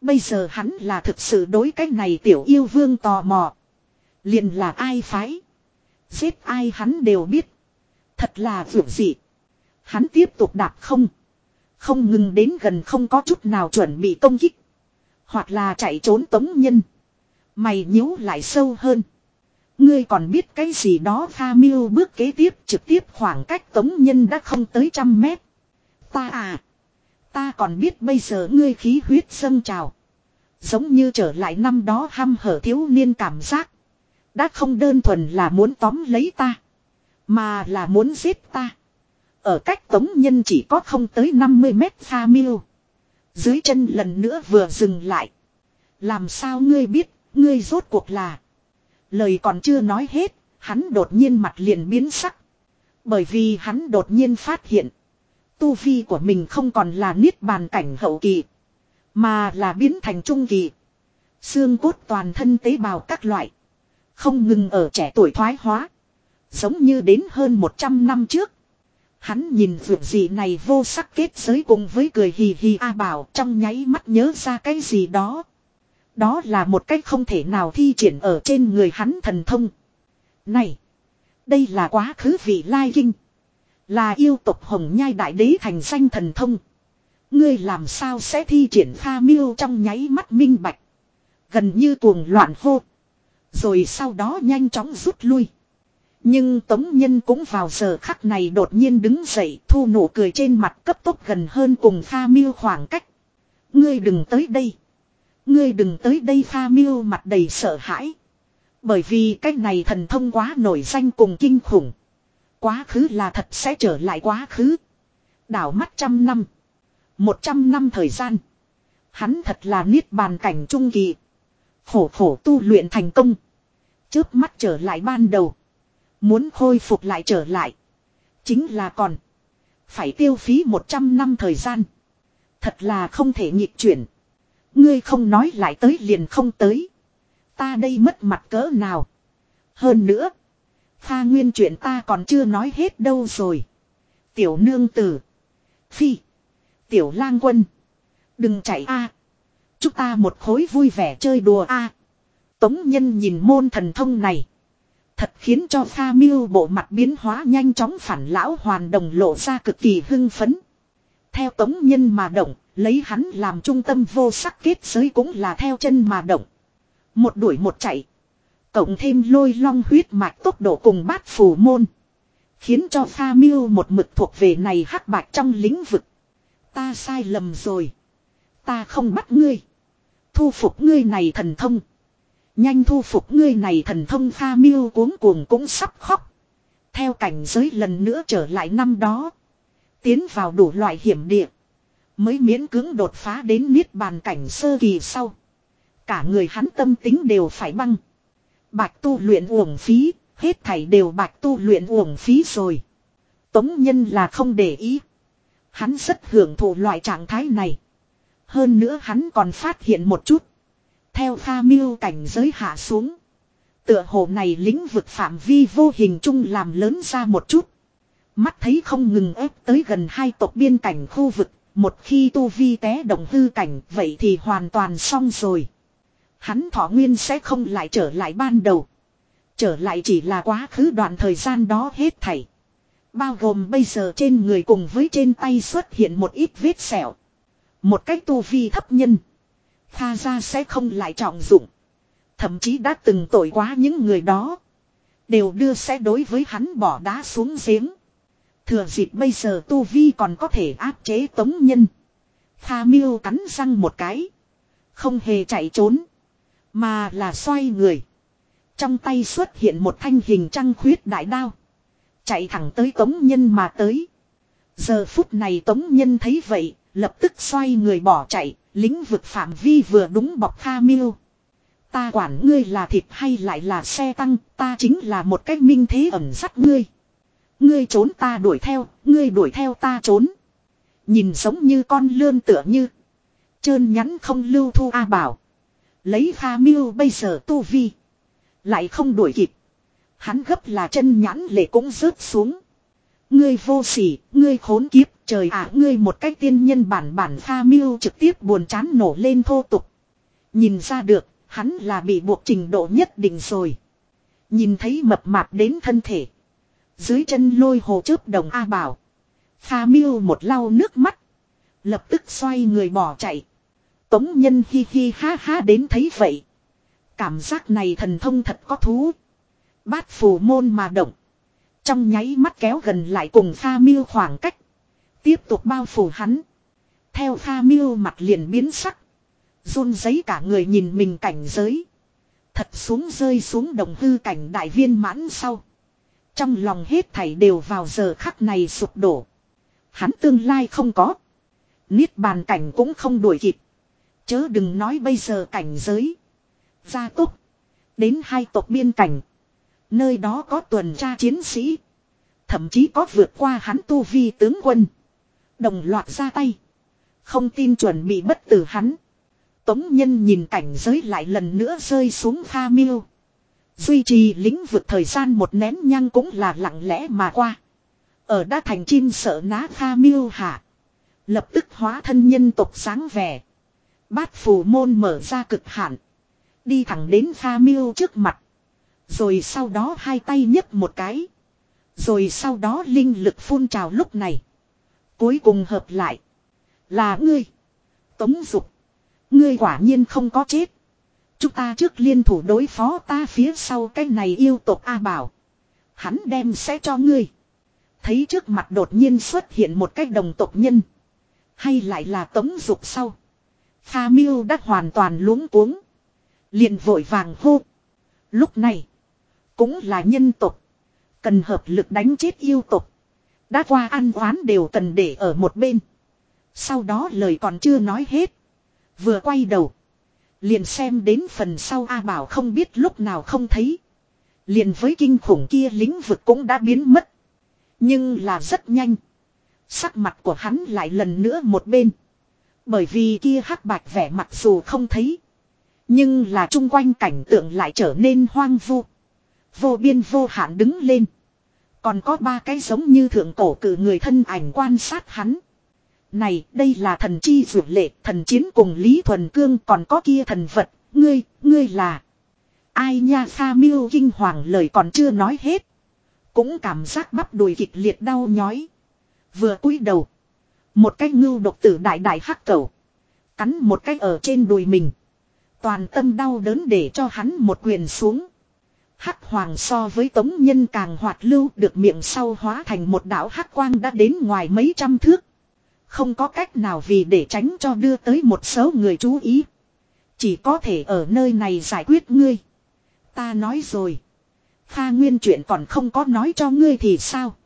Bây giờ hắn là thực sự đối cái này tiểu yêu vương tò mò. Liền là ai phái. Giết ai hắn đều biết. Thật là vượt dị. Hắn tiếp tục đạp không. Không ngừng đến gần không có chút nào chuẩn bị công kích. Hoặc là chạy trốn tống nhân. Mày nhíu lại sâu hơn. Ngươi còn biết cái gì đó pha miêu bước kế tiếp trực tiếp khoảng cách tống nhân đã không tới trăm mét. Ta à. Ta còn biết bây giờ ngươi khí huyết dâng trào. Giống như trở lại năm đó ham hở thiếu niên cảm giác. Đã không đơn thuần là muốn tóm lấy ta. Mà là muốn giết ta. Ở cách tống nhân chỉ có không tới 50 mét pha miêu. Dưới chân lần nữa vừa dừng lại. Làm sao ngươi biết, ngươi rốt cuộc là. Lời còn chưa nói hết, hắn đột nhiên mặt liền biến sắc. Bởi vì hắn đột nhiên phát hiện. Tu vi của mình không còn là niết bàn cảnh hậu kỳ. Mà là biến thành trung kỳ. Xương cốt toàn thân tế bào các loại. Không ngừng ở trẻ tuổi thoái hóa. Giống như đến hơn 100 năm trước. Hắn nhìn vượt gì này vô sắc kết giới cùng với cười hì hì a bảo trong nháy mắt nhớ ra cái gì đó. Đó là một cách không thể nào thi triển ở trên người hắn thần thông. Này! Đây là quá khứ vị lai kinh. Là yêu tục hồng nhai đại đế thành danh thần thông. Ngươi làm sao sẽ thi triển pha miêu trong nháy mắt minh bạch. Gần như cuồng loạn hô. Rồi sau đó nhanh chóng rút lui. Nhưng Tống Nhân cũng vào giờ khắc này đột nhiên đứng dậy, thu nụ cười trên mặt cấp tốc gần hơn cùng pha miêu khoảng cách. Ngươi đừng tới đây. Ngươi đừng tới đây, pha miêu mặt đầy sợ hãi. Bởi vì cái này thần thông quá nổi danh cùng kinh khủng. Quá khứ là thật sẽ trở lại quá khứ. Đảo mắt trăm năm. Một trăm năm thời gian. Hắn thật là niết bàn cảnh trung kỳ. Khổ khổ tu luyện thành công. trước mắt trở lại ban đầu. Muốn khôi phục lại trở lại. Chính là còn. Phải tiêu phí một trăm năm thời gian. Thật là không thể nhịp chuyển. Ngươi không nói lại tới liền không tới. Ta đây mất mặt cỡ nào. Hơn nữa. Pha nguyên chuyện ta còn chưa nói hết đâu rồi. Tiểu nương tử. Phi. Tiểu lang quân. Đừng chạy a. Chúng ta một khối vui vẻ chơi đùa a. Tống nhân nhìn môn thần thông này. Thật khiến cho pha miêu bộ mặt biến hóa nhanh chóng phản lão hoàn đồng lộ ra cực kỳ hưng phấn. Theo tống nhân mà động, lấy hắn làm trung tâm vô sắc kết giới cũng là theo chân mà động. Một đuổi một chạy. Cộng thêm lôi long huyết mạch tốc độ cùng bát phù môn. Khiến cho pha miêu một mực thuộc về này hắc bạch trong lĩnh vực. Ta sai lầm rồi. Ta không bắt ngươi. Thu phục ngươi này thần thông. Nhanh thu phục ngươi này thần thông pha miêu cuống cuồng cũng sắp khóc. Theo cảnh giới lần nữa trở lại năm đó. Tiến vào đủ loại hiểm địa. Mới miễn cưỡng đột phá đến niết bàn cảnh sơ kỳ sau. Cả người hắn tâm tính đều phải băng. Bạch tu luyện uổng phí, hết thảy đều bạch tu luyện uổng phí rồi. Tống nhân là không để ý. Hắn rất hưởng thụ loại trạng thái này. Hơn nữa hắn còn phát hiện một chút. Theo pha miêu cảnh giới hạ xuống. Tựa hồ này lĩnh vực phạm vi vô hình chung làm lớn ra một chút. Mắt thấy không ngừng ép tới gần hai tộc biên cảnh khu vực. Một khi tu vi té động hư cảnh, vậy thì hoàn toàn xong rồi. Hắn thọ nguyên sẽ không lại trở lại ban đầu. Trở lại chỉ là quá khứ đoạn thời gian đó hết thảy. Bao gồm bây giờ trên người cùng với trên tay xuất hiện một ít vết sẹo. Một cách tu vi thấp nhân. Tha ra sẽ không lại trọng dụng. Thậm chí đã từng tội quá những người đó. Đều đưa sẽ đối với hắn bỏ đá xuống giếng. Thừa dịp bây giờ Tu Vi còn có thể áp chế tống nhân. Tha miêu cắn răng một cái. Không hề chạy trốn. Mà là xoay người. Trong tay xuất hiện một thanh hình trăng khuyết đại đao. Chạy thẳng tới tống nhân mà tới. Giờ phút này tống nhân thấy vậy, Lập tức xoay người bỏ chạy, lính vực phạm vi vừa đúng bọc Kha Miêu. Ta quản ngươi là thịt hay lại là xe tăng, ta chính là một cách minh thế ẩn sắt ngươi. Ngươi trốn ta đuổi theo, ngươi đuổi theo ta trốn. Nhìn giống như con lươn tựa như. Trơn nhắn không lưu thu A bảo. Lấy Kha Miêu bây giờ tu vi. Lại không đuổi kịp. Hắn gấp là chân nhãn lệ cũng rớt xuống. Ngươi vô sỉ, ngươi khốn kiếp, trời ạ ngươi một cách tiên nhân bản bản pha Miêu trực tiếp buồn chán nổ lên thô tục. Nhìn ra được, hắn là bị buộc trình độ nhất định rồi. Nhìn thấy mập mạp đến thân thể. Dưới chân lôi hồ chớp đồng A bảo. pha Miêu một lau nước mắt. Lập tức xoay người bỏ chạy. Tống nhân hi hi ha ha đến thấy vậy. Cảm giác này thần thông thật có thú. Bát phù môn mà động. Trong nháy mắt kéo gần lại cùng pha Miêu khoảng cách. Tiếp tục bao phủ hắn. Theo Kha Miêu mặt liền biến sắc. run giấy cả người nhìn mình cảnh giới. Thật xuống rơi xuống đồng hư cảnh đại viên mãn sau. Trong lòng hết thảy đều vào giờ khắc này sụp đổ. Hắn tương lai không có. Niết bàn cảnh cũng không đuổi kịp. Chớ đừng nói bây giờ cảnh giới. Gia tốc. Đến hai tộc biên cảnh. Nơi đó có tuần tra chiến sĩ. Thậm chí có vượt qua hắn tu vi tướng quân. Đồng loạt ra tay. Không tin chuẩn bị bất tử hắn. Tống nhân nhìn cảnh giới lại lần nữa rơi xuống pha miêu. Duy trì lĩnh vực thời gian một nén nhang cũng là lặng lẽ mà qua. Ở đa thành chim sợ ná pha miêu hạ. Lập tức hóa thân nhân tộc sáng vẻ. Bát phù môn mở ra cực hạn. Đi thẳng đến pha miêu trước mặt. Rồi sau đó hai tay nhấc một cái. Rồi sau đó linh lực phun trào lúc này. Cuối cùng hợp lại. Là ngươi. Tống dục. Ngươi quả nhiên không có chết. Chúng ta trước liên thủ đối phó ta phía sau cái này yêu tộc A Bảo. Hắn đem sẽ cho ngươi. Thấy trước mặt đột nhiên xuất hiện một cái đồng tộc nhân. Hay lại là tống dục sau. Kha miêu đã hoàn toàn luống cuống. liền vội vàng hô. Lúc này. Cũng là nhân tộc. Cần hợp lực đánh chết yêu tộc. Đã qua ăn oán đều cần để ở một bên. Sau đó lời còn chưa nói hết. Vừa quay đầu. Liền xem đến phần sau A Bảo không biết lúc nào không thấy. Liền với kinh khủng kia lĩnh vực cũng đã biến mất. Nhưng là rất nhanh. Sắc mặt của hắn lại lần nữa một bên. Bởi vì kia hắc bạch vẻ mặt dù không thấy. Nhưng là chung quanh cảnh tượng lại trở nên hoang vu. Vô biên vô hạn đứng lên. Còn có ba cái giống như thượng cổ cử người thân ảnh quan sát hắn. Này, đây là thần chi dụ lệ, thần chiến cùng Lý Thuần Cương còn có kia thần vật, ngươi, ngươi là. Ai nha Sa Miêu kinh hoàng lời còn chưa nói hết. Cũng cảm giác bắp đùi kịch liệt đau nhói. Vừa cúi đầu. Một cái ngưu độc tử đại đại hắc cầu. Cắn một cái ở trên đùi mình. Toàn tâm đau đớn để cho hắn một quyền xuống. Hắc hoàng so với tống nhân càng hoạt lưu được miệng sau hóa thành một đảo hắc quang đã đến ngoài mấy trăm thước. Không có cách nào vì để tránh cho đưa tới một số người chú ý. Chỉ có thể ở nơi này giải quyết ngươi. Ta nói rồi. Kha nguyên chuyện còn không có nói cho ngươi thì sao.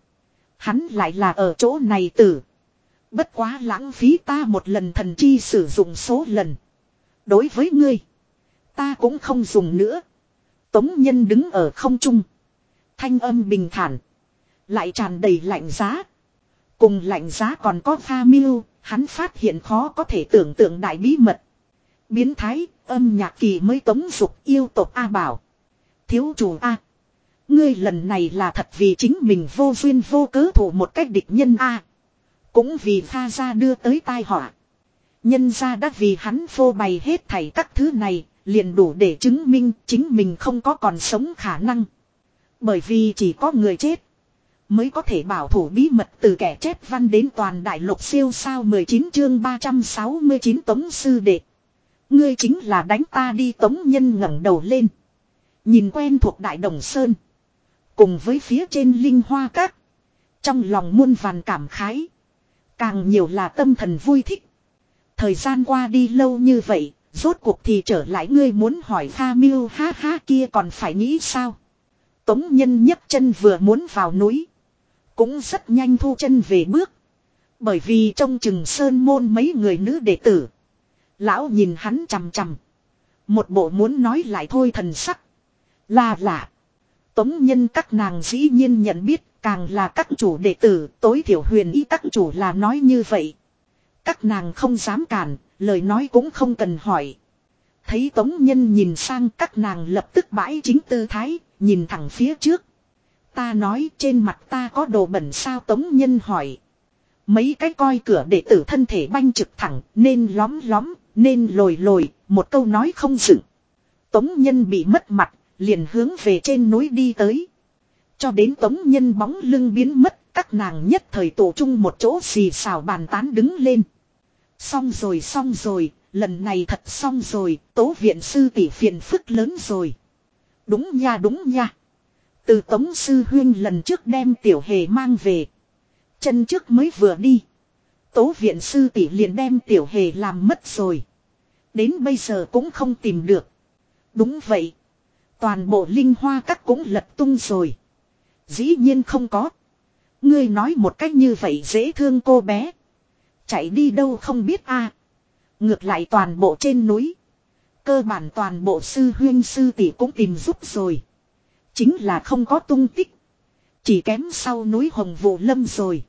Hắn lại là ở chỗ này tử. Bất quá lãng phí ta một lần thần chi sử dụng số lần. Đối với ngươi. Ta cũng không dùng nữa. Tống nhân đứng ở không trung. Thanh âm bình thản. Lại tràn đầy lạnh giá. Cùng lạnh giá còn có pha miêu, hắn phát hiện khó có thể tưởng tượng đại bí mật. Biến thái, âm nhạc kỳ mới tống dục yêu tộc A bảo. Thiếu chủ A. Ngươi lần này là thật vì chính mình vô duyên vô cớ thủ một cách địch nhân A. Cũng vì pha ra đưa tới tai họa. Nhân ra đã vì hắn phô bày hết thảy các thứ này, liền đủ để chứng minh chính mình không có còn sống khả năng. Bởi vì chỉ có người chết mới có thể bảo thủ bí mật từ kẻ chết văn đến toàn đại lục siêu sao 19 chương 369 tống sư đệ. Ngươi chính là đánh ta đi tống nhân ngẩng đầu lên. Nhìn quen thuộc đại đồng sơn. Cùng với phía trên linh hoa các. Trong lòng muôn vàn cảm khái. Càng nhiều là tâm thần vui thích. Thời gian qua đi lâu như vậy, rốt cuộc thì trở lại ngươi muốn hỏi Pha Miêu ha ha kia còn phải nghĩ sao? Tống nhân nhấc chân vừa muốn vào núi. Cũng rất nhanh thu chân về bước. Bởi vì trong chừng sơn môn mấy người nữ đệ tử. Lão nhìn hắn chằm chằm. Một bộ muốn nói lại thôi thần sắc. Là lạ. Tống nhân các nàng dĩ nhiên nhận biết càng là các chủ đệ tử tối thiểu huyền ý các chủ là nói như vậy. Các nàng không dám cản, lời nói cũng không cần hỏi. Thấy tống nhân nhìn sang các nàng lập tức bãi chính tư thái, nhìn thẳng phía trước. Ta nói trên mặt ta có đồ bẩn sao tống nhân hỏi. Mấy cái coi cửa đệ tử thân thể banh trực thẳng, nên lóm lóm, nên lồi lồi, một câu nói không dựng. Tống nhân bị mất mặt, liền hướng về trên núi đi tới. Cho đến tống nhân bóng lưng biến mất, các nàng nhất thời tổ chung một chỗ xì xào bàn tán đứng lên. Xong rồi xong rồi, lần này thật xong rồi, tố viện sư tỷ phiền phức lớn rồi. Đúng nha đúng nha. Từ tống sư huyên lần trước đem tiểu hề mang về. Chân trước mới vừa đi. Tố viện sư tỷ liền đem tiểu hề làm mất rồi. Đến bây giờ cũng không tìm được. Đúng vậy. Toàn bộ linh hoa các cũng lật tung rồi. Dĩ nhiên không có. Ngươi nói một cách như vậy dễ thương cô bé. Chạy đi đâu không biết a Ngược lại toàn bộ trên núi. Cơ bản toàn bộ sư huyên sư tỷ cũng tìm giúp rồi. Chính là không có tung tích. Chỉ kém sau núi Hồng Vũ Lâm rồi.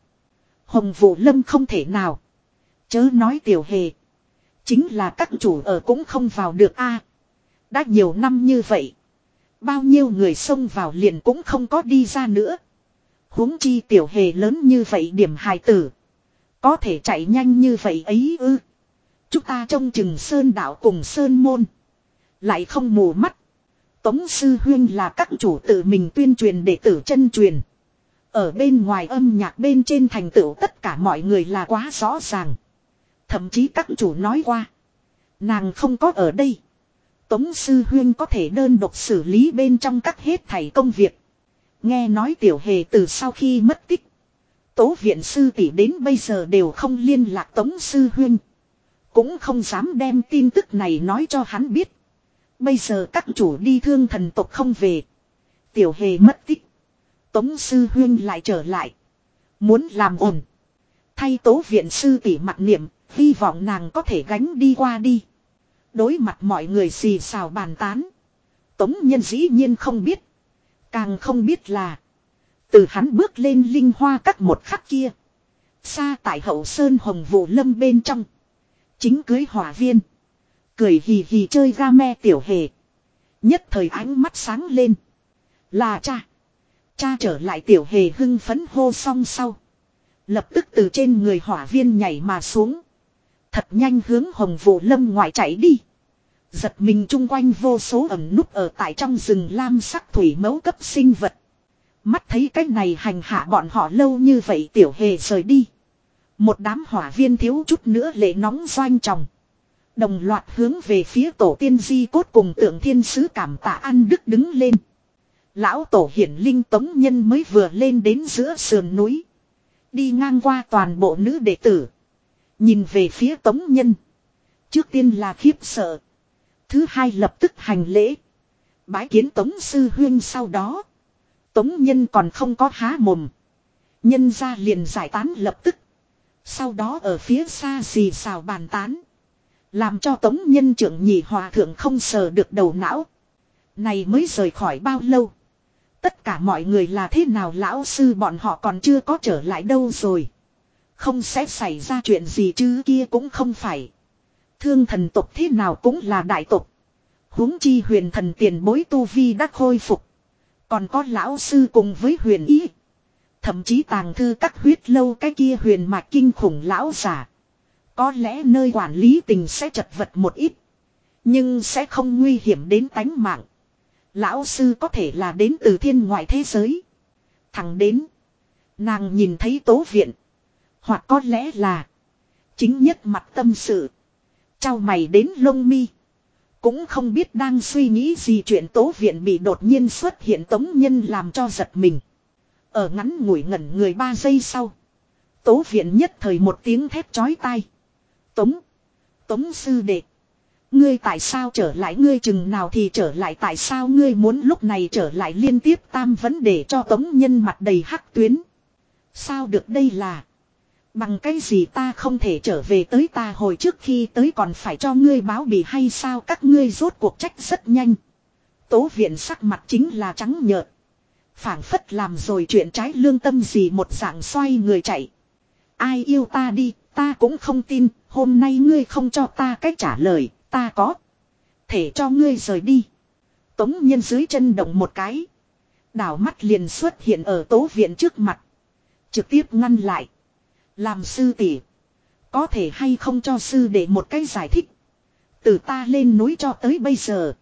Hồng Vũ Lâm không thể nào. Chớ nói tiểu hề. Chính là các chủ ở cũng không vào được a Đã nhiều năm như vậy. Bao nhiêu người xông vào liền cũng không có đi ra nữa. huống chi tiểu hề lớn như vậy điểm hài tử. Có thể chạy nhanh như vậy ấy ư. Chúng ta trông chừng sơn đạo cùng sơn môn. Lại không mù mắt. Tống sư huyên là các chủ tự mình tuyên truyền đệ tử chân truyền. Ở bên ngoài âm nhạc bên trên thành tựu tất cả mọi người là quá rõ ràng. Thậm chí các chủ nói qua. Nàng không có ở đây. Tống sư huyên có thể đơn độc xử lý bên trong các hết thảy công việc. Nghe nói tiểu hề từ sau khi mất tích. Tố viện sư tỷ đến bây giờ đều không liên lạc tống sư huyên. Cũng không dám đem tin tức này nói cho hắn biết. Bây giờ các chủ đi thương thần tộc không về. Tiểu hề mất tích. Tống sư huyên lại trở lại. Muốn làm ổn. Thay tố viện sư tỷ mặt niệm, hy vọng nàng có thể gánh đi qua đi. Đối mặt mọi người xì xào bàn tán. Tống nhân dĩ nhiên không biết. Càng không biết là. Từ hắn bước lên linh hoa các một khắc kia. Xa tại hậu sơn hồng vụ lâm bên trong. Chính cưới hỏa viên. Cười hì hì chơi ga me tiểu hề. Nhất thời ánh mắt sáng lên. Là cha. Cha trở lại tiểu hề hưng phấn hô song sau. Lập tức từ trên người hỏa viên nhảy mà xuống. Thật nhanh hướng hồng vụ lâm ngoài chạy đi. Giật mình chung quanh vô số ẩm núp ở tại trong rừng lam sắc thủy mẫu cấp sinh vật. Mắt thấy cách này hành hạ bọn họ lâu như vậy tiểu hề rời đi. Một đám hỏa viên thiếu chút nữa lệ nóng doanh tròng. Đồng loạt hướng về phía tổ tiên di cốt cùng tượng thiên sứ cảm tạ ăn đức đứng lên. Lão tổ hiển linh tống nhân mới vừa lên đến giữa sườn núi. Đi ngang qua toàn bộ nữ đệ tử. Nhìn về phía tống nhân. Trước tiên là khiếp sợ. Thứ hai lập tức hành lễ. Bái kiến tống sư huyên sau đó. Tống nhân còn không có há mồm. Nhân ra liền giải tán lập tức. Sau đó ở phía xa xì xào bàn tán. Làm cho tống nhân trưởng nhị hòa thượng không sờ được đầu não. Này mới rời khỏi bao lâu. Tất cả mọi người là thế nào lão sư bọn họ còn chưa có trở lại đâu rồi. Không sẽ xảy ra chuyện gì chứ kia cũng không phải. Thương thần tộc thế nào cũng là đại tộc. huống chi huyền thần tiền bối tu vi đã khôi phục. Còn có lão sư cùng với huyền ý. Thậm chí tàng thư các huyết lâu cái kia huyền mạch kinh khủng lão giả. Có lẽ nơi quản lý tình sẽ chật vật một ít. Nhưng sẽ không nguy hiểm đến tánh mạng. Lão sư có thể là đến từ thiên ngoại thế giới. Thẳng đến. Nàng nhìn thấy tố viện. Hoặc có lẽ là. Chính nhất mặt tâm sự. Chào mày đến lông mi. Cũng không biết đang suy nghĩ gì chuyện tố viện bị đột nhiên xuất hiện tống nhân làm cho giật mình. Ở ngắn ngủi ngẩn người ba giây sau. Tố viện nhất thời một tiếng thét chói tai. Tống. Tống sư đệ. Ngươi tại sao trở lại ngươi chừng nào thì trở lại tại sao ngươi muốn lúc này trở lại liên tiếp tam vấn đề cho tống nhân mặt đầy hắc tuyến. Sao được đây là. Bằng cái gì ta không thể trở về tới ta hồi trước khi tới còn phải cho ngươi báo bị hay sao các ngươi rốt cuộc trách rất nhanh. Tố viện sắc mặt chính là trắng nhợt. phảng phất làm rồi chuyện trái lương tâm gì một dạng xoay người chạy. Ai yêu ta đi, ta cũng không tin, hôm nay ngươi không cho ta cách trả lời, ta có. Thể cho ngươi rời đi. Tống nhân dưới chân động một cái. Đảo mắt liền xuất hiện ở tố viện trước mặt. Trực tiếp ngăn lại. Làm sư tỷ Có thể hay không cho sư để một cái giải thích. Từ ta lên núi cho tới bây giờ.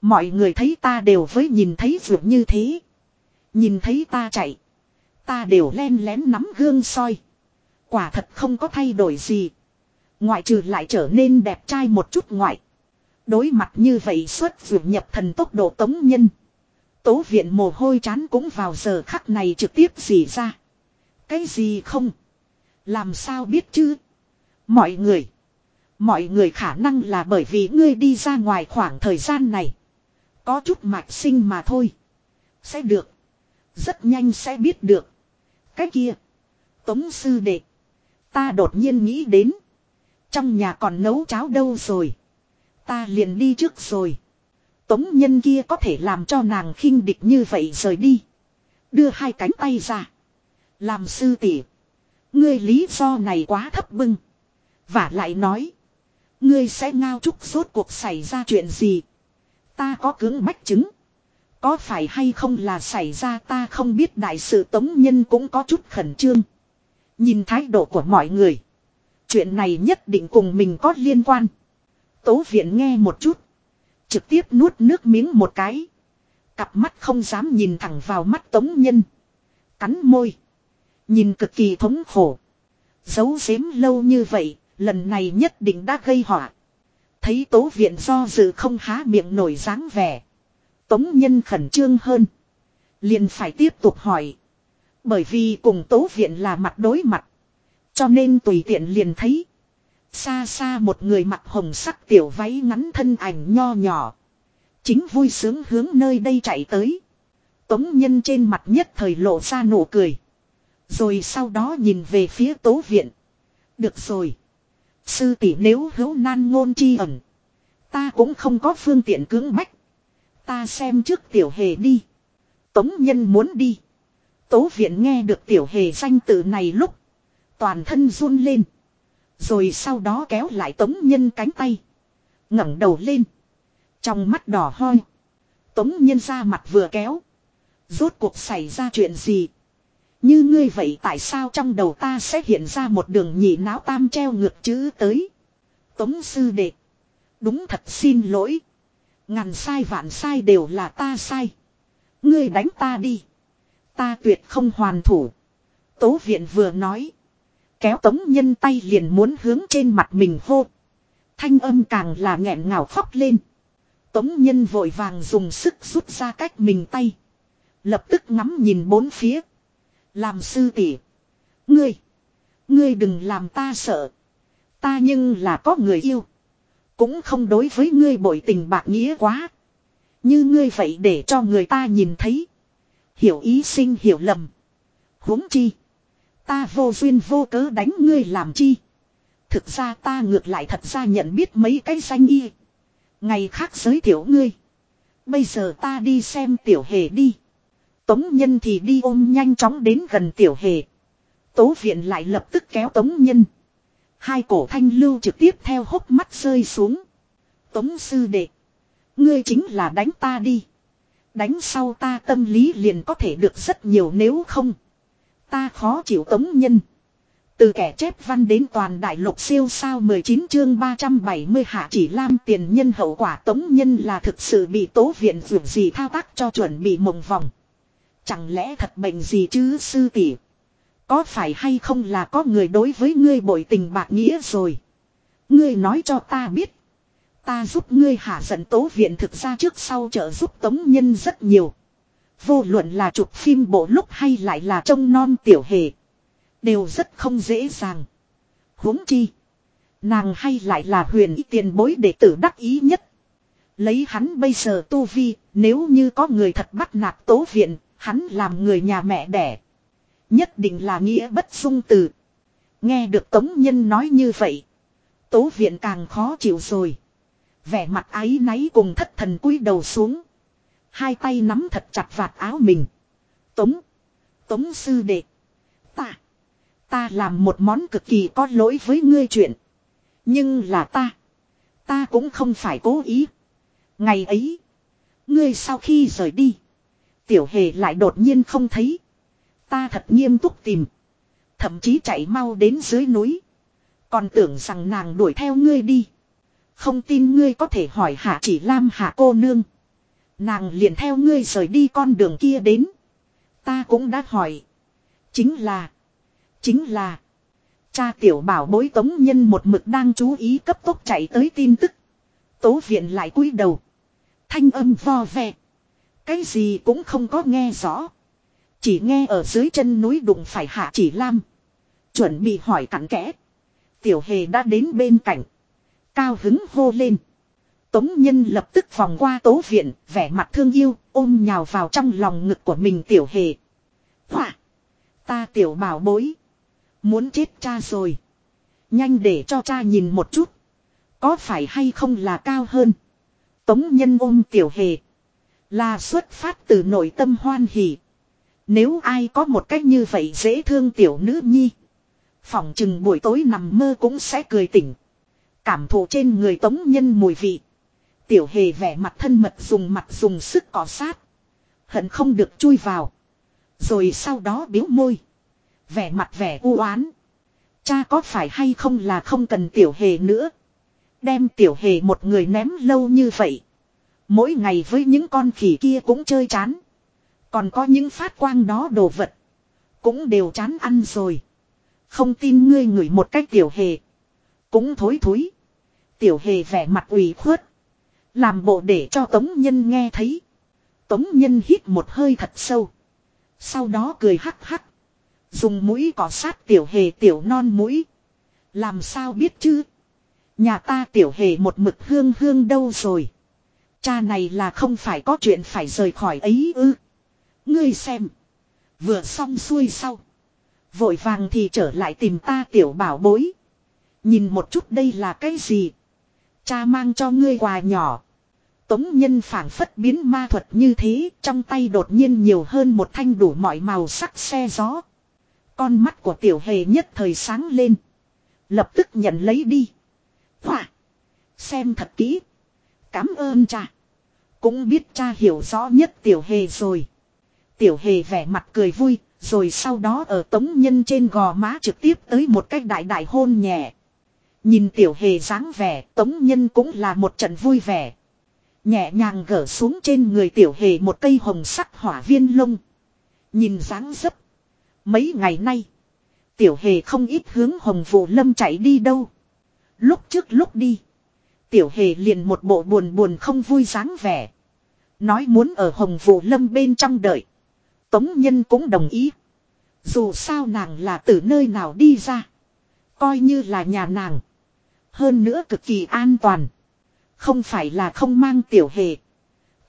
Mọi người thấy ta đều với nhìn thấy vượt như thế. Nhìn thấy ta chạy. Ta đều len lén nắm gương soi. Quả thật không có thay đổi gì. Ngoại trừ lại trở nên đẹp trai một chút ngoại. Đối mặt như vậy xuất vượt nhập thần tốc độ tống nhân. Tố viện mồ hôi chán cũng vào giờ khắc này trực tiếp gì ra. Cái gì không? Làm sao biết chứ? Mọi người. Mọi người khả năng là bởi vì ngươi đi ra ngoài khoảng thời gian này. Có chút mạch sinh mà thôi. Sẽ được. Rất nhanh sẽ biết được. Cái kia. Tống sư đệ. Ta đột nhiên nghĩ đến. Trong nhà còn nấu cháo đâu rồi. Ta liền đi trước rồi. Tống nhân kia có thể làm cho nàng khinh địch như vậy rời đi. Đưa hai cánh tay ra. Làm sư tỷ. Ngươi lý do này quá thấp bưng. Và lại nói. Ngươi sẽ ngao trúc rốt cuộc xảy ra chuyện gì. Ta có cưỡng bách chứng. Có phải hay không là xảy ra ta không biết đại sự tống nhân cũng có chút khẩn trương. Nhìn thái độ của mọi người. Chuyện này nhất định cùng mình có liên quan. Tố viện nghe một chút. Trực tiếp nuốt nước miếng một cái. Cặp mắt không dám nhìn thẳng vào mắt tống nhân. Cắn môi. Nhìn cực kỳ thống khổ. Giấu giếm lâu như vậy, lần này nhất định đã gây họa. Thấy tố viện do dự không há miệng nổi dáng vẻ. Tống nhân khẩn trương hơn. Liền phải tiếp tục hỏi. Bởi vì cùng tố viện là mặt đối mặt. Cho nên tùy tiện liền thấy. Xa xa một người mặc hồng sắc tiểu váy ngắn thân ảnh nho nhỏ. Chính vui sướng hướng nơi đây chạy tới. Tống nhân trên mặt nhất thời lộ ra nụ cười. Rồi sau đó nhìn về phía tố viện. Được rồi. Sư tỷ nếu hữu nan ngôn chi ẩn. Ta cũng không có phương tiện cưỡng bách. Ta xem trước tiểu hề đi. Tống nhân muốn đi. Tố viện nghe được tiểu hề danh tự này lúc. Toàn thân run lên. Rồi sau đó kéo lại tống nhân cánh tay. ngẩng đầu lên. Trong mắt đỏ hoi. Tống nhân ra mặt vừa kéo. Rốt cuộc xảy ra chuyện gì. Như ngươi vậy tại sao trong đầu ta sẽ hiện ra một đường nhị náo tam treo ngược chữ tới. Tống sư đệ. Đúng thật xin lỗi. Ngàn sai vạn sai đều là ta sai. Ngươi đánh ta đi. Ta tuyệt không hoàn thủ. Tố viện vừa nói. Kéo tống nhân tay liền muốn hướng trên mặt mình hô. Thanh âm càng là nghẹn ngào khóc lên. Tống nhân vội vàng dùng sức rút ra cách mình tay. Lập tức ngắm nhìn bốn phía. Làm sư tỷ. Ngươi. Ngươi đừng làm ta sợ. Ta nhưng là có người yêu. Cũng không đối với ngươi bội tình bạc nghĩa quá. Như ngươi vậy để cho người ta nhìn thấy. Hiểu ý sinh hiểu lầm. huống chi. Ta vô duyên vô cớ đánh ngươi làm chi. Thực ra ta ngược lại thật ra nhận biết mấy cái danh y. Ngày khác giới thiệu ngươi. Bây giờ ta đi xem tiểu hề đi. Tống nhân thì đi ôm nhanh chóng đến gần tiểu hề. Tố viện lại lập tức kéo tống nhân. Hai cổ thanh lưu trực tiếp theo hốc mắt rơi xuống. Tống sư đệ. Ngươi chính là đánh ta đi. Đánh sau ta tâm lý liền có thể được rất nhiều nếu không. Ta khó chịu tống nhân. Từ kẻ chép văn đến toàn đại lục siêu sao 19 chương 370 hạ chỉ lam tiền nhân hậu quả tống nhân là thực sự bị tố viện vượt gì thao tác cho chuẩn bị mộng vòng. Chẳng lẽ thật bệnh gì chứ sư tỷ Có phải hay không là có người đối với ngươi bội tình bạc nghĩa rồi. Ngươi nói cho ta biết. Ta giúp ngươi hạ giận tố viện thực ra trước sau trợ giúp tống nhân rất nhiều. Vô luận là chụp phim bộ lúc hay lại là trông non tiểu hề. Đều rất không dễ dàng. huống chi. Nàng hay lại là huyền y tiền bối đệ tử đắc ý nhất. Lấy hắn bây giờ tu vi, nếu như có người thật bắt nạt tố viện, hắn làm người nhà mẹ đẻ. Nhất định là nghĩa bất dung từ. Nghe được Tống Nhân nói như vậy. Tố viện càng khó chịu rồi. Vẻ mặt áy náy cùng thất thần cúi đầu xuống. Hai tay nắm thật chặt vạt áo mình. Tống. Tống sư đệ. Ta. Ta làm một món cực kỳ có lỗi với ngươi chuyện. Nhưng là ta. Ta cũng không phải cố ý. Ngày ấy. Ngươi sau khi rời đi. Tiểu hề lại đột nhiên không thấy. Ta thật nghiêm túc tìm. Thậm chí chạy mau đến dưới núi. Còn tưởng rằng nàng đuổi theo ngươi đi. Không tin ngươi có thể hỏi hạ chỉ lam hạ cô nương. Nàng liền theo ngươi rời đi con đường kia đến. Ta cũng đã hỏi. Chính là. Chính là. Cha tiểu bảo bối tống nhân một mực đang chú ý cấp tốc chạy tới tin tức. Tố viện lại cúi đầu. Thanh âm vo vẹt. Cái gì cũng không có nghe rõ. Chỉ nghe ở dưới chân núi đụng phải hạ chỉ lam. Chuẩn bị hỏi cặn kẽ. Tiểu hề đã đến bên cạnh. Cao hứng hô lên. Tống nhân lập tức vòng qua tố viện, vẻ mặt thương yêu, ôm nhào vào trong lòng ngực của mình tiểu hề. Hỏa! Ta tiểu bảo bối. Muốn chết cha rồi. Nhanh để cho cha nhìn một chút. Có phải hay không là cao hơn. Tống nhân ôm tiểu hề. Là xuất phát từ nội tâm hoan hỉ. Nếu ai có một cách như vậy dễ thương tiểu nữ nhi. Phỏng chừng buổi tối nằm mơ cũng sẽ cười tỉnh. Cảm thụ trên người tống nhân mùi vị. Tiểu hề vẻ mặt thân mật dùng mặt dùng sức cọ sát. Hận không được chui vào. Rồi sau đó biếu môi. Vẻ mặt vẻ u oán. Cha có phải hay không là không cần tiểu hề nữa. Đem tiểu hề một người ném lâu như vậy. Mỗi ngày với những con khỉ kia cũng chơi chán. Còn có những phát quang đó đồ vật. Cũng đều chán ăn rồi. Không tin ngươi ngửi một cách tiểu hề. Cũng thối thối. Tiểu hề vẻ mặt ủy khuất. Làm bộ để cho Tống Nhân nghe thấy. Tống Nhân hít một hơi thật sâu. Sau đó cười hắc hắc. Dùng mũi cọ sát tiểu hề tiểu non mũi. Làm sao biết chứ? Nhà ta tiểu hề một mực hương hương đâu rồi. Cha này là không phải có chuyện phải rời khỏi ấy ư. Ngươi xem. Vừa xong xuôi sau. Vội vàng thì trở lại tìm ta tiểu bảo bối. Nhìn một chút đây là cái gì. Cha mang cho ngươi quà nhỏ. Tống nhân phảng phất biến ma thuật như thế, trong tay đột nhiên nhiều hơn một thanh đủ mọi màu sắc xe gió. Con mắt của tiểu hề nhất thời sáng lên. Lập tức nhận lấy đi. Hỏa! Xem thật kỹ. Cảm ơn cha. Cũng biết cha hiểu rõ nhất tiểu hề rồi. Tiểu hề vẻ mặt cười vui, rồi sau đó ở tống nhân trên gò má trực tiếp tới một cách đại đại hôn nhẹ. Nhìn tiểu hề dáng vẻ, tống nhân cũng là một trận vui vẻ. Nhẹ nhàng gỡ xuống trên người tiểu hề một cây hồng sắc hỏa viên lông. Nhìn dáng dấp. Mấy ngày nay. Tiểu hề không ít hướng hồng vụ lâm chạy đi đâu. Lúc trước lúc đi. Tiểu hề liền một bộ buồn buồn không vui dáng vẻ. Nói muốn ở hồng vụ lâm bên trong đợi. Tống nhân cũng đồng ý. Dù sao nàng là từ nơi nào đi ra. Coi như là nhà nàng. Hơn nữa cực kỳ an toàn. Không phải là không mang tiểu hề.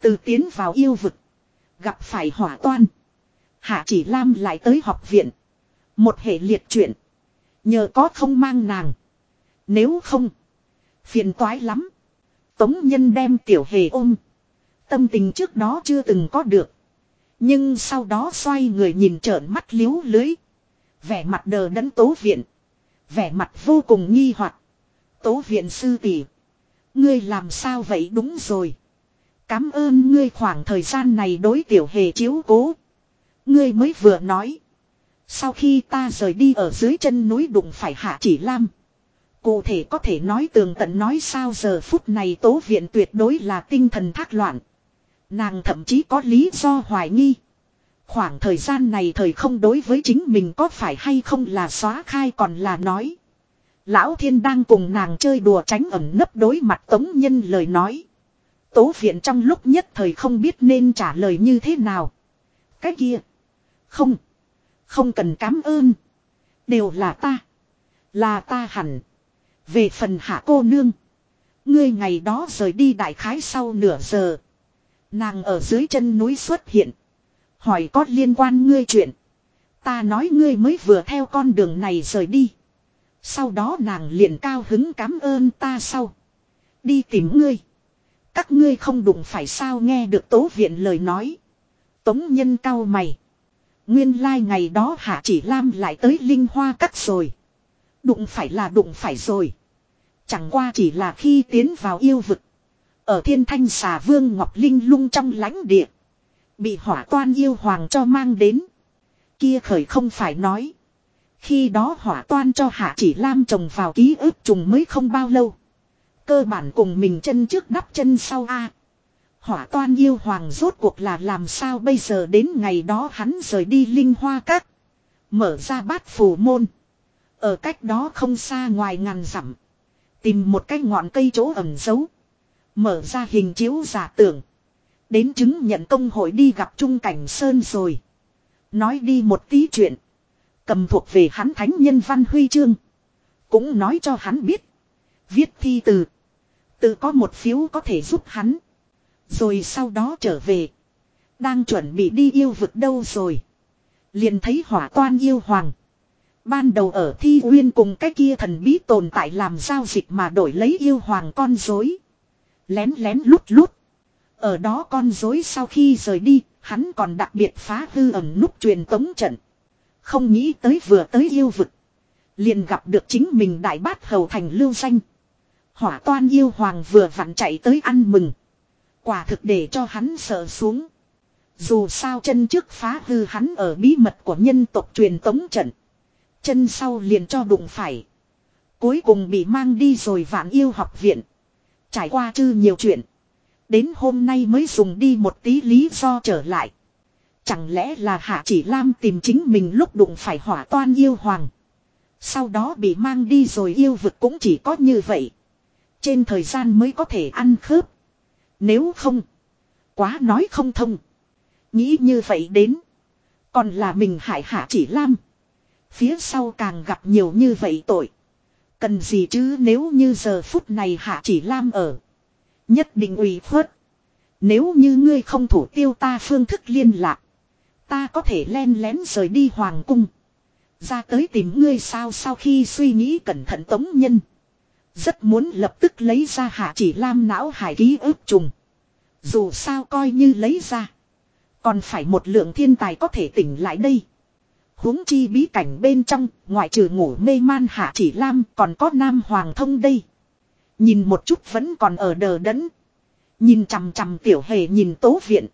Từ tiến vào yêu vực. Gặp phải hỏa toan. Hạ chỉ Lam lại tới học viện. Một hệ liệt chuyện. Nhờ có không mang nàng. Nếu không. Phiền toái lắm. Tống nhân đem tiểu hề ôm. Tâm tình trước đó chưa từng có được. Nhưng sau đó xoay người nhìn trợn mắt liếu lưới. Vẻ mặt đờ đẫn tố viện. Vẻ mặt vô cùng nghi hoặc Tố viện sư tỷ, Ngươi làm sao vậy đúng rồi. Cám ơn ngươi khoảng thời gian này đối tiểu hề chiếu cố. Ngươi mới vừa nói. Sau khi ta rời đi ở dưới chân núi đụng phải hạ chỉ lam. Cụ thể có thể nói tường tận nói sao giờ phút này tố viện tuyệt đối là tinh thần thác loạn. Nàng thậm chí có lý do hoài nghi. Khoảng thời gian này thời không đối với chính mình có phải hay không là xóa khai còn là nói. Lão thiên đang cùng nàng chơi đùa tránh ẩn nấp đối mặt tống nhân lời nói. Tố viện trong lúc nhất thời không biết nên trả lời như thế nào. Cái kia. Không. Không cần cảm ơn. Đều là ta. Là ta hẳn. Về phần hạ cô nương. Ngươi ngày đó rời đi đại khái sau nửa giờ. Nàng ở dưới chân núi xuất hiện. Hỏi có liên quan ngươi chuyện. Ta nói ngươi mới vừa theo con đường này rời đi. Sau đó nàng liền cao hứng cảm ơn ta sau. Đi tìm ngươi. Các ngươi không đụng phải sao nghe được tố viện lời nói. Tống nhân cao mày. Nguyên lai like ngày đó hạ chỉ lam lại tới linh hoa cắt rồi. Đụng phải là đụng phải rồi. Chẳng qua chỉ là khi tiến vào yêu vực. Ở thiên thanh xà vương Ngọc Linh lung trong lãnh địa. Bị hỏa toan yêu hoàng cho mang đến. Kia khởi không phải nói. Khi đó hỏa toan cho hạ chỉ lam trồng vào ký ức trùng mới không bao lâu. Cơ bản cùng mình chân trước đắp chân sau a Hỏa toan yêu hoàng rốt cuộc là làm sao bây giờ đến ngày đó hắn rời đi linh hoa các. Mở ra bát phù môn. Ở cách đó không xa ngoài ngàn dặm Tìm một cái ngọn cây chỗ ẩn giấu. Mở ra hình chiếu giả tưởng. Đến chứng nhận công hội đi gặp Trung Cảnh Sơn rồi. Nói đi một tí chuyện. Cầm thuộc về hắn thánh nhân văn huy chương. Cũng nói cho hắn biết. Viết thi từ. Tự có một phiếu có thể giúp hắn. Rồi sau đó trở về. Đang chuẩn bị đi yêu vực đâu rồi. Liền thấy hỏa toan yêu hoàng. Ban đầu ở thi uyên cùng cái kia thần bí tồn tại làm giao dịch mà đổi lấy yêu hoàng con dối. Lén lén lút lút. Ở đó con dối sau khi rời đi, hắn còn đặc biệt phá hư ẩn nút truyền tống trận. Không nghĩ tới vừa tới yêu vực. Liền gặp được chính mình đại bát hầu thành lưu danh. Hỏa toan yêu hoàng vừa vặn chạy tới ăn mừng. Quả thực để cho hắn sợ xuống. Dù sao chân trước phá hư hắn ở bí mật của nhân tộc truyền tống trận. Chân sau liền cho đụng phải. Cuối cùng bị mang đi rồi vạn yêu học viện. Trải qua chư nhiều chuyện. Đến hôm nay mới dùng đi một tí lý do trở lại. Chẳng lẽ là Hạ Chỉ Lam tìm chính mình lúc đụng phải hỏa toan yêu hoàng. Sau đó bị mang đi rồi yêu vực cũng chỉ có như vậy. Trên thời gian mới có thể ăn khớp. Nếu không. Quá nói không thông. Nghĩ như vậy đến. Còn là mình hại Hạ Chỉ Lam. Phía sau càng gặp nhiều như vậy tội. Cần gì chứ nếu như giờ phút này Hạ Chỉ Lam ở. Nhất định ủy khuất. Nếu như ngươi không thủ tiêu ta phương thức liên lạc. Ta có thể len lén rời đi hoàng cung. Ra tới tìm ngươi sao sau khi suy nghĩ cẩn thận tống nhân. Rất muốn lập tức lấy ra hạ chỉ lam não hải ký ức trùng. Dù sao coi như lấy ra. Còn phải một lượng thiên tài có thể tỉnh lại đây huống chi bí cảnh bên trong, ngoại trừ ngủ mê man hạ chỉ lam còn có nam hoàng thông đây. Nhìn một chút vẫn còn ở đờ đẫn. Nhìn chằm chằm tiểu hề nhìn tố viện.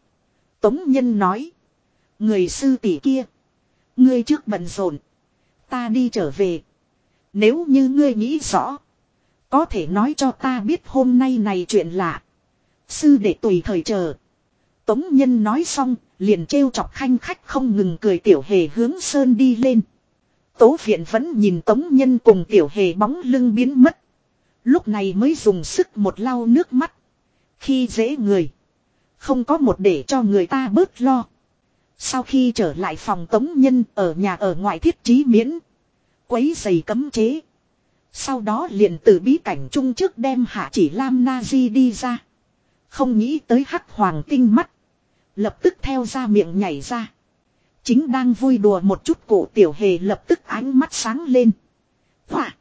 Tống nhân nói. Người sư tỷ kia. Ngươi trước bận rộn. Ta đi trở về. Nếu như ngươi nghĩ rõ. Có thể nói cho ta biết hôm nay này chuyện lạ. Sư để tùy thời chờ. Tống nhân nói xong, liền trêu chọc khanh khách không ngừng cười tiểu hề hướng sơn đi lên. Tố viện vẫn nhìn tống nhân cùng tiểu hề bóng lưng biến mất. Lúc này mới dùng sức một lau nước mắt. Khi dễ người. Không có một để cho người ta bớt lo. Sau khi trở lại phòng tống nhân ở nhà ở ngoại thiết trí miễn. Quấy giày cấm chế. Sau đó liền từ bí cảnh trung trước đem hạ chỉ Lam Na Di đi ra. Không nghĩ tới hắc hoàng tinh mắt. Lập tức theo ra miệng nhảy ra. Chính đang vui đùa một chút cổ tiểu hề lập tức ánh mắt sáng lên. Hỏa!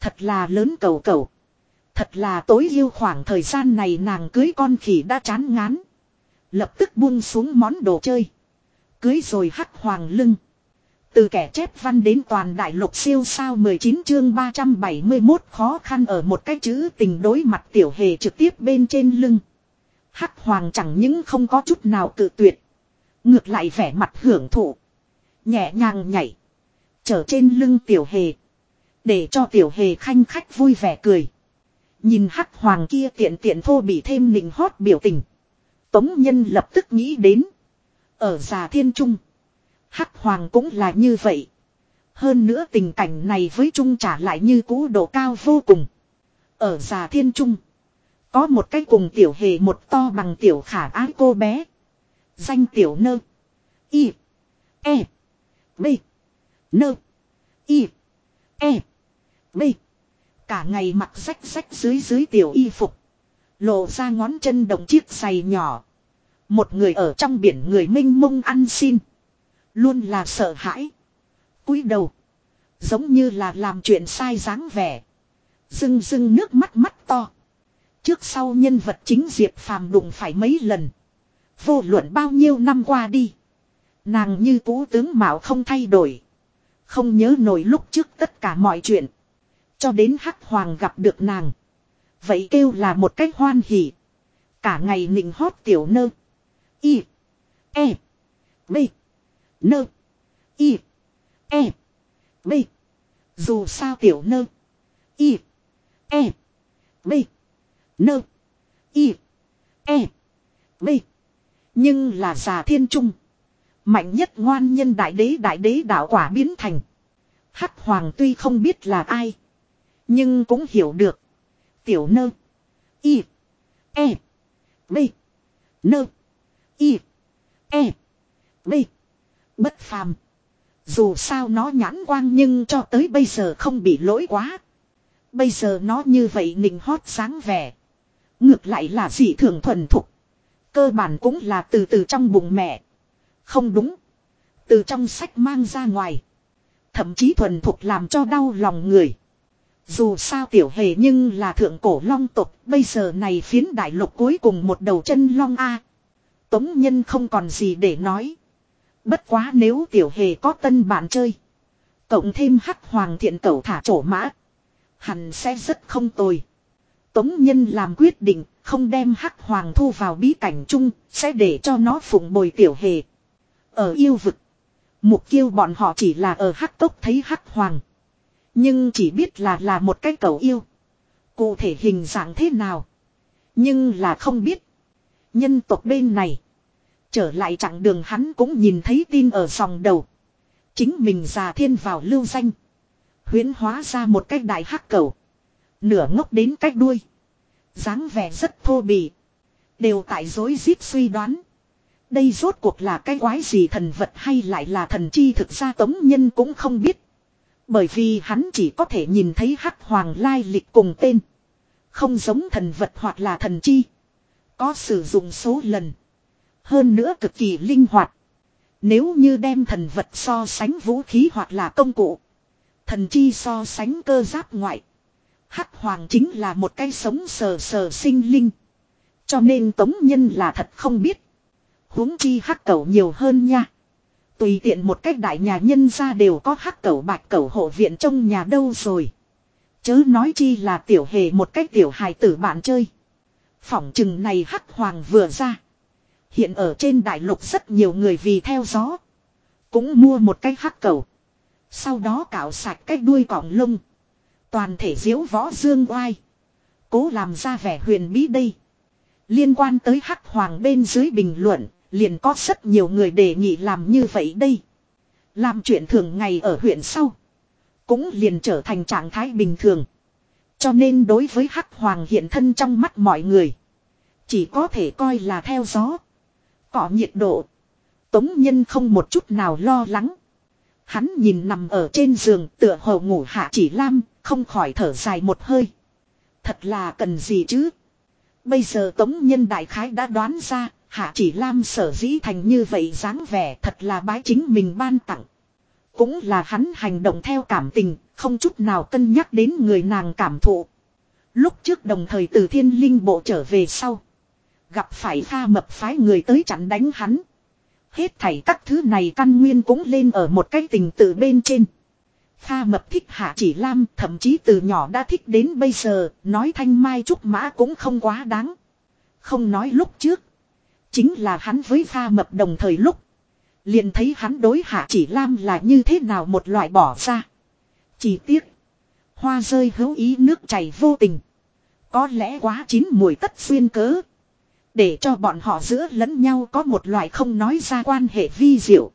Thật là lớn cầu cầu. Thật là tối yêu khoảng thời gian này nàng cưới con khỉ đã chán ngán. Lập tức buông xuống món đồ chơi. Cưới rồi hắc hoàng lưng. Từ kẻ chép văn đến toàn đại lục siêu sao 19 chương 371 khó khăn ở một cái chữ tình đối mặt tiểu hề trực tiếp bên trên lưng. Hắc hoàng chẳng những không có chút nào cự tuyệt. Ngược lại vẻ mặt hưởng thụ. Nhẹ nhàng nhảy. Trở trên lưng tiểu hề. Để cho tiểu hề khanh khách vui vẻ cười. Nhìn hắc hoàng kia tiện tiện thô bị thêm nịnh hót biểu tình. Tống nhân lập tức nghĩ đến. Ở già thiên trung. Hắc hoàng cũng là như vậy. Hơn nữa tình cảnh này với trung trả lại như cũ độ cao vô cùng. Ở già thiên trung. Có một cái cùng tiểu hề một to bằng tiểu khả ái cô bé. Danh tiểu nơ. Y. E. B. Nơ. Y. E. B. Cả ngày mặc rách rách dưới dưới tiểu y phục. Lộ ra ngón chân đồng chiếc giày nhỏ. Một người ở trong biển người minh mông ăn xin. Luôn là sợ hãi. cúi đầu. Giống như là làm chuyện sai dáng vẻ. Dưng dưng nước mắt mắt to. Trước sau nhân vật chính Diệp Phàm đụng phải mấy lần. Vô luận bao nhiêu năm qua đi. Nàng như cũ tướng mạo không thay đổi. Không nhớ nổi lúc trước tất cả mọi chuyện. Cho đến Hắc Hoàng gặp được nàng. Vậy kêu là một cách hoan hỉ. Cả ngày nịnh hót tiểu nơ. Y. E. B. Nơ. Y. E. B. Dù sao tiểu nơ. Y. E. B. Nơ. Y. E. B. Nhưng là già thiên trung. Mạnh nhất ngoan nhân đại đế đại đế đạo quả biến thành. Hắc hoàng tuy không biết là ai. Nhưng cũng hiểu được. Tiểu nơ. Y. E. B. Nơ. Y. E. B. Bất phàm. Dù sao nó nhãn quang nhưng cho tới bây giờ không bị lỗi quá. Bây giờ nó như vậy nịnh hót sáng vẻ. Ngược lại là dị thường thuần thục. Cơ bản cũng là từ từ trong bụng mẹ. Không đúng. Từ trong sách mang ra ngoài. Thậm chí thuần thục làm cho đau lòng người. Dù sao tiểu hề nhưng là thượng cổ long tục, bây giờ này phiến đại lục cuối cùng một đầu chân long A. Tống nhân không còn gì để nói. Bất quá nếu tiểu hề có tân bạn chơi. Cộng thêm hắc hoàng thiện cầu thả trổ mã. Hẳn sẽ rất không tồi. Tống nhân làm quyết định, không đem hắc hoàng thu vào bí cảnh chung, sẽ để cho nó phụng bồi tiểu hề. Ở yêu vực, mục kiêu bọn họ chỉ là ở hắc tốc thấy hắc hoàng. Nhưng chỉ biết là là một cái cầu yêu. Cụ thể hình dạng thế nào. Nhưng là không biết. Nhân tộc bên này. Trở lại chặng đường hắn cũng nhìn thấy tin ở dòng đầu. Chính mình già thiên vào lưu danh. Huyến hóa ra một cái đại hắc cầu. Nửa ngốc đến cách đuôi. dáng vẻ rất thô bỉ, Đều tại dối rít suy đoán. Đây rốt cuộc là cái quái gì thần vật hay lại là thần chi thực ra tống nhân cũng không biết. Bởi vì hắn chỉ có thể nhìn thấy hắc hoàng lai lịch cùng tên. Không giống thần vật hoặc là thần chi. Có sử dụng số lần. Hơn nữa cực kỳ linh hoạt. Nếu như đem thần vật so sánh vũ khí hoặc là công cụ. Thần chi so sánh cơ giáp ngoại. Hắc hoàng chính là một cái sống sờ sờ sinh linh. Cho nên tống nhân là thật không biết. huống chi hắc cẩu nhiều hơn nha. Tùy tiện một cách đại nhà nhân ra đều có hắc cẩu bạch cẩu hộ viện trong nhà đâu rồi. Chớ nói chi là tiểu hề một cách tiểu hài tử bạn chơi. Phỏng chừng này hắc hoàng vừa ra. Hiện ở trên đại lục rất nhiều người vì theo gió. Cũng mua một cái hắc cầu. Sau đó cạo sạch cái đuôi cọng lông. Toàn thể diễu võ dương oai. Cố làm ra vẻ huyền bí đây. Liên quan tới hắc hoàng bên dưới bình luận, Liền có rất nhiều người đề nghị làm như vậy đây. Làm chuyện thường ngày ở huyện sau. Cũng liền trở thành trạng thái bình thường. Cho nên đối với Hắc Hoàng hiện thân trong mắt mọi người. Chỉ có thể coi là theo gió. Cỏ nhiệt độ. Tống nhân không một chút nào lo lắng. Hắn nhìn nằm ở trên giường tựa hồ ngủ hạ chỉ lam, không khỏi thở dài một hơi. Thật là cần gì chứ? Bây giờ Tống Nhân Đại Khái đã đoán ra, Hạ chỉ Lam sở dĩ thành như vậy dáng vẻ thật là bái chính mình ban tặng. Cũng là hắn hành động theo cảm tình, không chút nào cân nhắc đến người nàng cảm thụ. Lúc trước đồng thời từ thiên linh bộ trở về sau. Gặp phải pha mập phái người tới chặn đánh hắn. Hết thảy các thứ này căn nguyên cũng lên ở một cái tình tự bên trên. Pha mập thích hạ chỉ lam thậm chí từ nhỏ đã thích đến bây giờ, nói thanh mai trúc mã cũng không quá đáng. Không nói lúc trước. Chính là hắn với pha mập đồng thời lúc. Liền thấy hắn đối hạ chỉ lam là như thế nào một loại bỏ ra. Chỉ tiếc. Hoa rơi hữu ý nước chảy vô tình. Có lẽ quá chín mùi tất xuyên cớ. Để cho bọn họ giữa lẫn nhau có một loại không nói ra quan hệ vi diệu.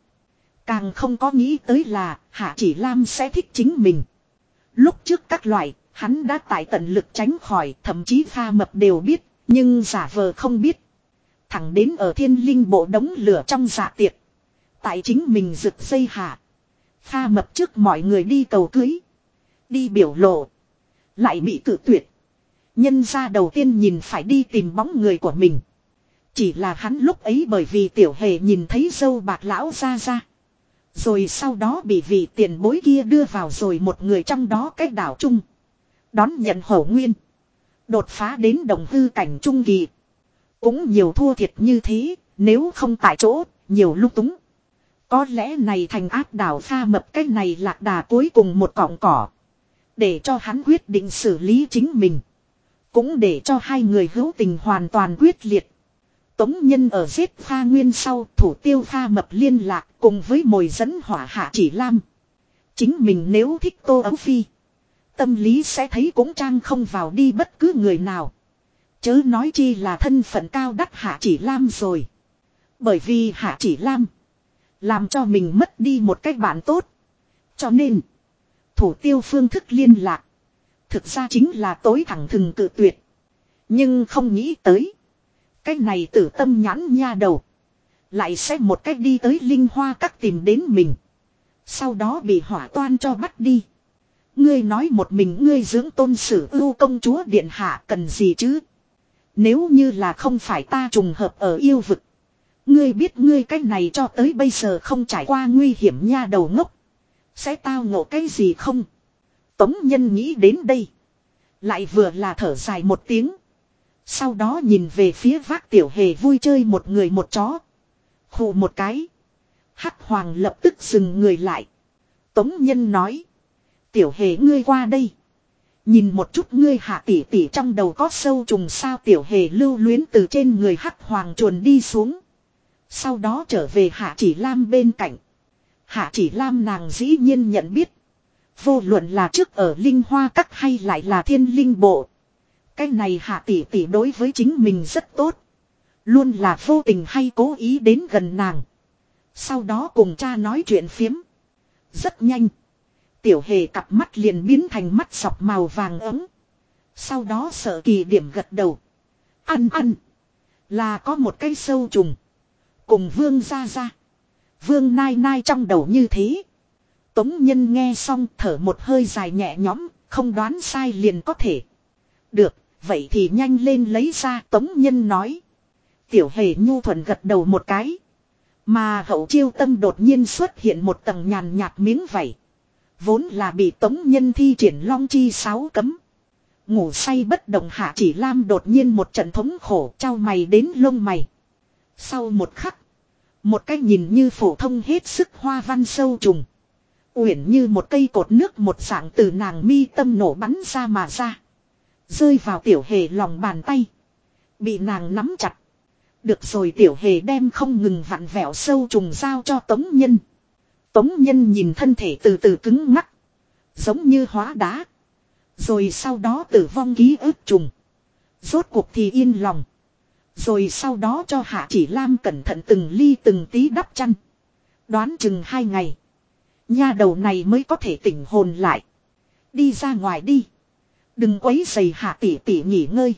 Càng không có nghĩ tới là Hạ Chỉ Lam sẽ thích chính mình. Lúc trước các loại, hắn đã tại tận lực tránh khỏi, thậm chí pha mập đều biết, nhưng giả vờ không biết. Thẳng đến ở thiên linh bộ đống lửa trong dạ tiệc. Tại chính mình rực dây hạ. Pha mập trước mọi người đi cầu cưới. Đi biểu lộ. Lại bị cự tuyệt. Nhân ra đầu tiên nhìn phải đi tìm bóng người của mình. Chỉ là hắn lúc ấy bởi vì tiểu hề nhìn thấy dâu bạc lão ra ra. Rồi sau đó bị vị tiền bối kia đưa vào rồi một người trong đó cách đảo chung. Đón nhận hổ nguyên. Đột phá đến đồng hư cảnh trung kỳ. Cũng nhiều thua thiệt như thế, nếu không tại chỗ, nhiều lúc túng. Có lẽ này thành áp đảo pha mập cái này lạc đà cuối cùng một cọng cỏ. Để cho hắn quyết định xử lý chính mình. Cũng để cho hai người hữu tình hoàn toàn quyết liệt. Tống nhân ở giết pha nguyên sau, thủ tiêu pha mập liên lạc cùng với mồi dẫn hỏa hạ chỉ lam. Chính mình nếu thích tô ấu phi. Tâm lý sẽ thấy cũng trang không vào đi bất cứ người nào. Chớ nói chi là thân phận cao đắt hạ chỉ lam rồi. Bởi vì hạ chỉ lam. Làm cho mình mất đi một cách bạn tốt. Cho nên. Thủ tiêu phương thức liên lạc. Thực ra chính là tối thẳng thừng cự tuyệt. Nhưng không nghĩ tới. Cái này tử tâm nhãn nha đầu. Lại sẽ một cách đi tới linh hoa các tìm đến mình. Sau đó bị hỏa toan cho bắt đi. Ngươi nói một mình ngươi dưỡng tôn sử ưu công chúa điện hạ cần gì chứ? Nếu như là không phải ta trùng hợp ở yêu vực. Ngươi biết ngươi cái này cho tới bây giờ không trải qua nguy hiểm nha đầu ngốc. Sẽ tao ngộ cái gì không? Tống nhân nghĩ đến đây. Lại vừa là thở dài một tiếng. Sau đó nhìn về phía vác tiểu hề vui chơi một người một chó. hù một cái. Hắc hoàng lập tức dừng người lại. Tống nhân nói. Tiểu hề ngươi qua đây. Nhìn một chút ngươi hạ tỷ tỷ trong đầu có sâu trùng sao tiểu hề lưu luyến từ trên người hắc hoàng chuồn đi xuống. Sau đó trở về hạ chỉ lam bên cạnh. Hạ chỉ lam nàng dĩ nhiên nhận biết. Vô luận là trước ở linh hoa các hay lại là thiên linh bộ. Cái này hạ tỷ tỷ đối với chính mình rất tốt. Luôn là vô tình hay cố ý đến gần nàng. Sau đó cùng cha nói chuyện phiếm. Rất nhanh. Tiểu hề cặp mắt liền biến thành mắt sọc màu vàng ấm. Sau đó sợ kỳ điểm gật đầu. Ăn ăn. Là có một cây sâu trùng. Cùng vương ra ra. Vương nai nai trong đầu như thế. Tống nhân nghe xong thở một hơi dài nhẹ nhõm. Không đoán sai liền có thể. Được. Vậy thì nhanh lên lấy ra, tống nhân nói. Tiểu hề nhu thuận gật đầu một cái. Mà hậu chiêu tâm đột nhiên xuất hiện một tầng nhàn nhạt miếng vảy. Vốn là bị tống nhân thi triển long chi sáu cấm. Ngủ say bất động hạ chỉ lam đột nhiên một trận thống khổ, trao mày đến lông mày. Sau một khắc. Một cái nhìn như phổ thông hết sức hoa văn sâu trùng. Uyển như một cây cột nước một dạng từ nàng mi tâm nổ bắn ra mà ra. Rơi vào tiểu hề lòng bàn tay. Bị nàng nắm chặt. Được rồi tiểu hề đem không ngừng vặn vẹo sâu trùng dao cho tống nhân. Tống nhân nhìn thân thể từ từ cứng ngắc. Giống như hóa đá. Rồi sau đó tử vong ký ức trùng. Rốt cuộc thì yên lòng. Rồi sau đó cho Hạ Chỉ Lam cẩn thận từng ly từng tí đắp chăn. Đoán chừng hai ngày. Nha đầu này mới có thể tỉnh hồn lại. Đi ra ngoài đi. Đừng quấy giày Hạ tỷ tỷ nghỉ ngơi.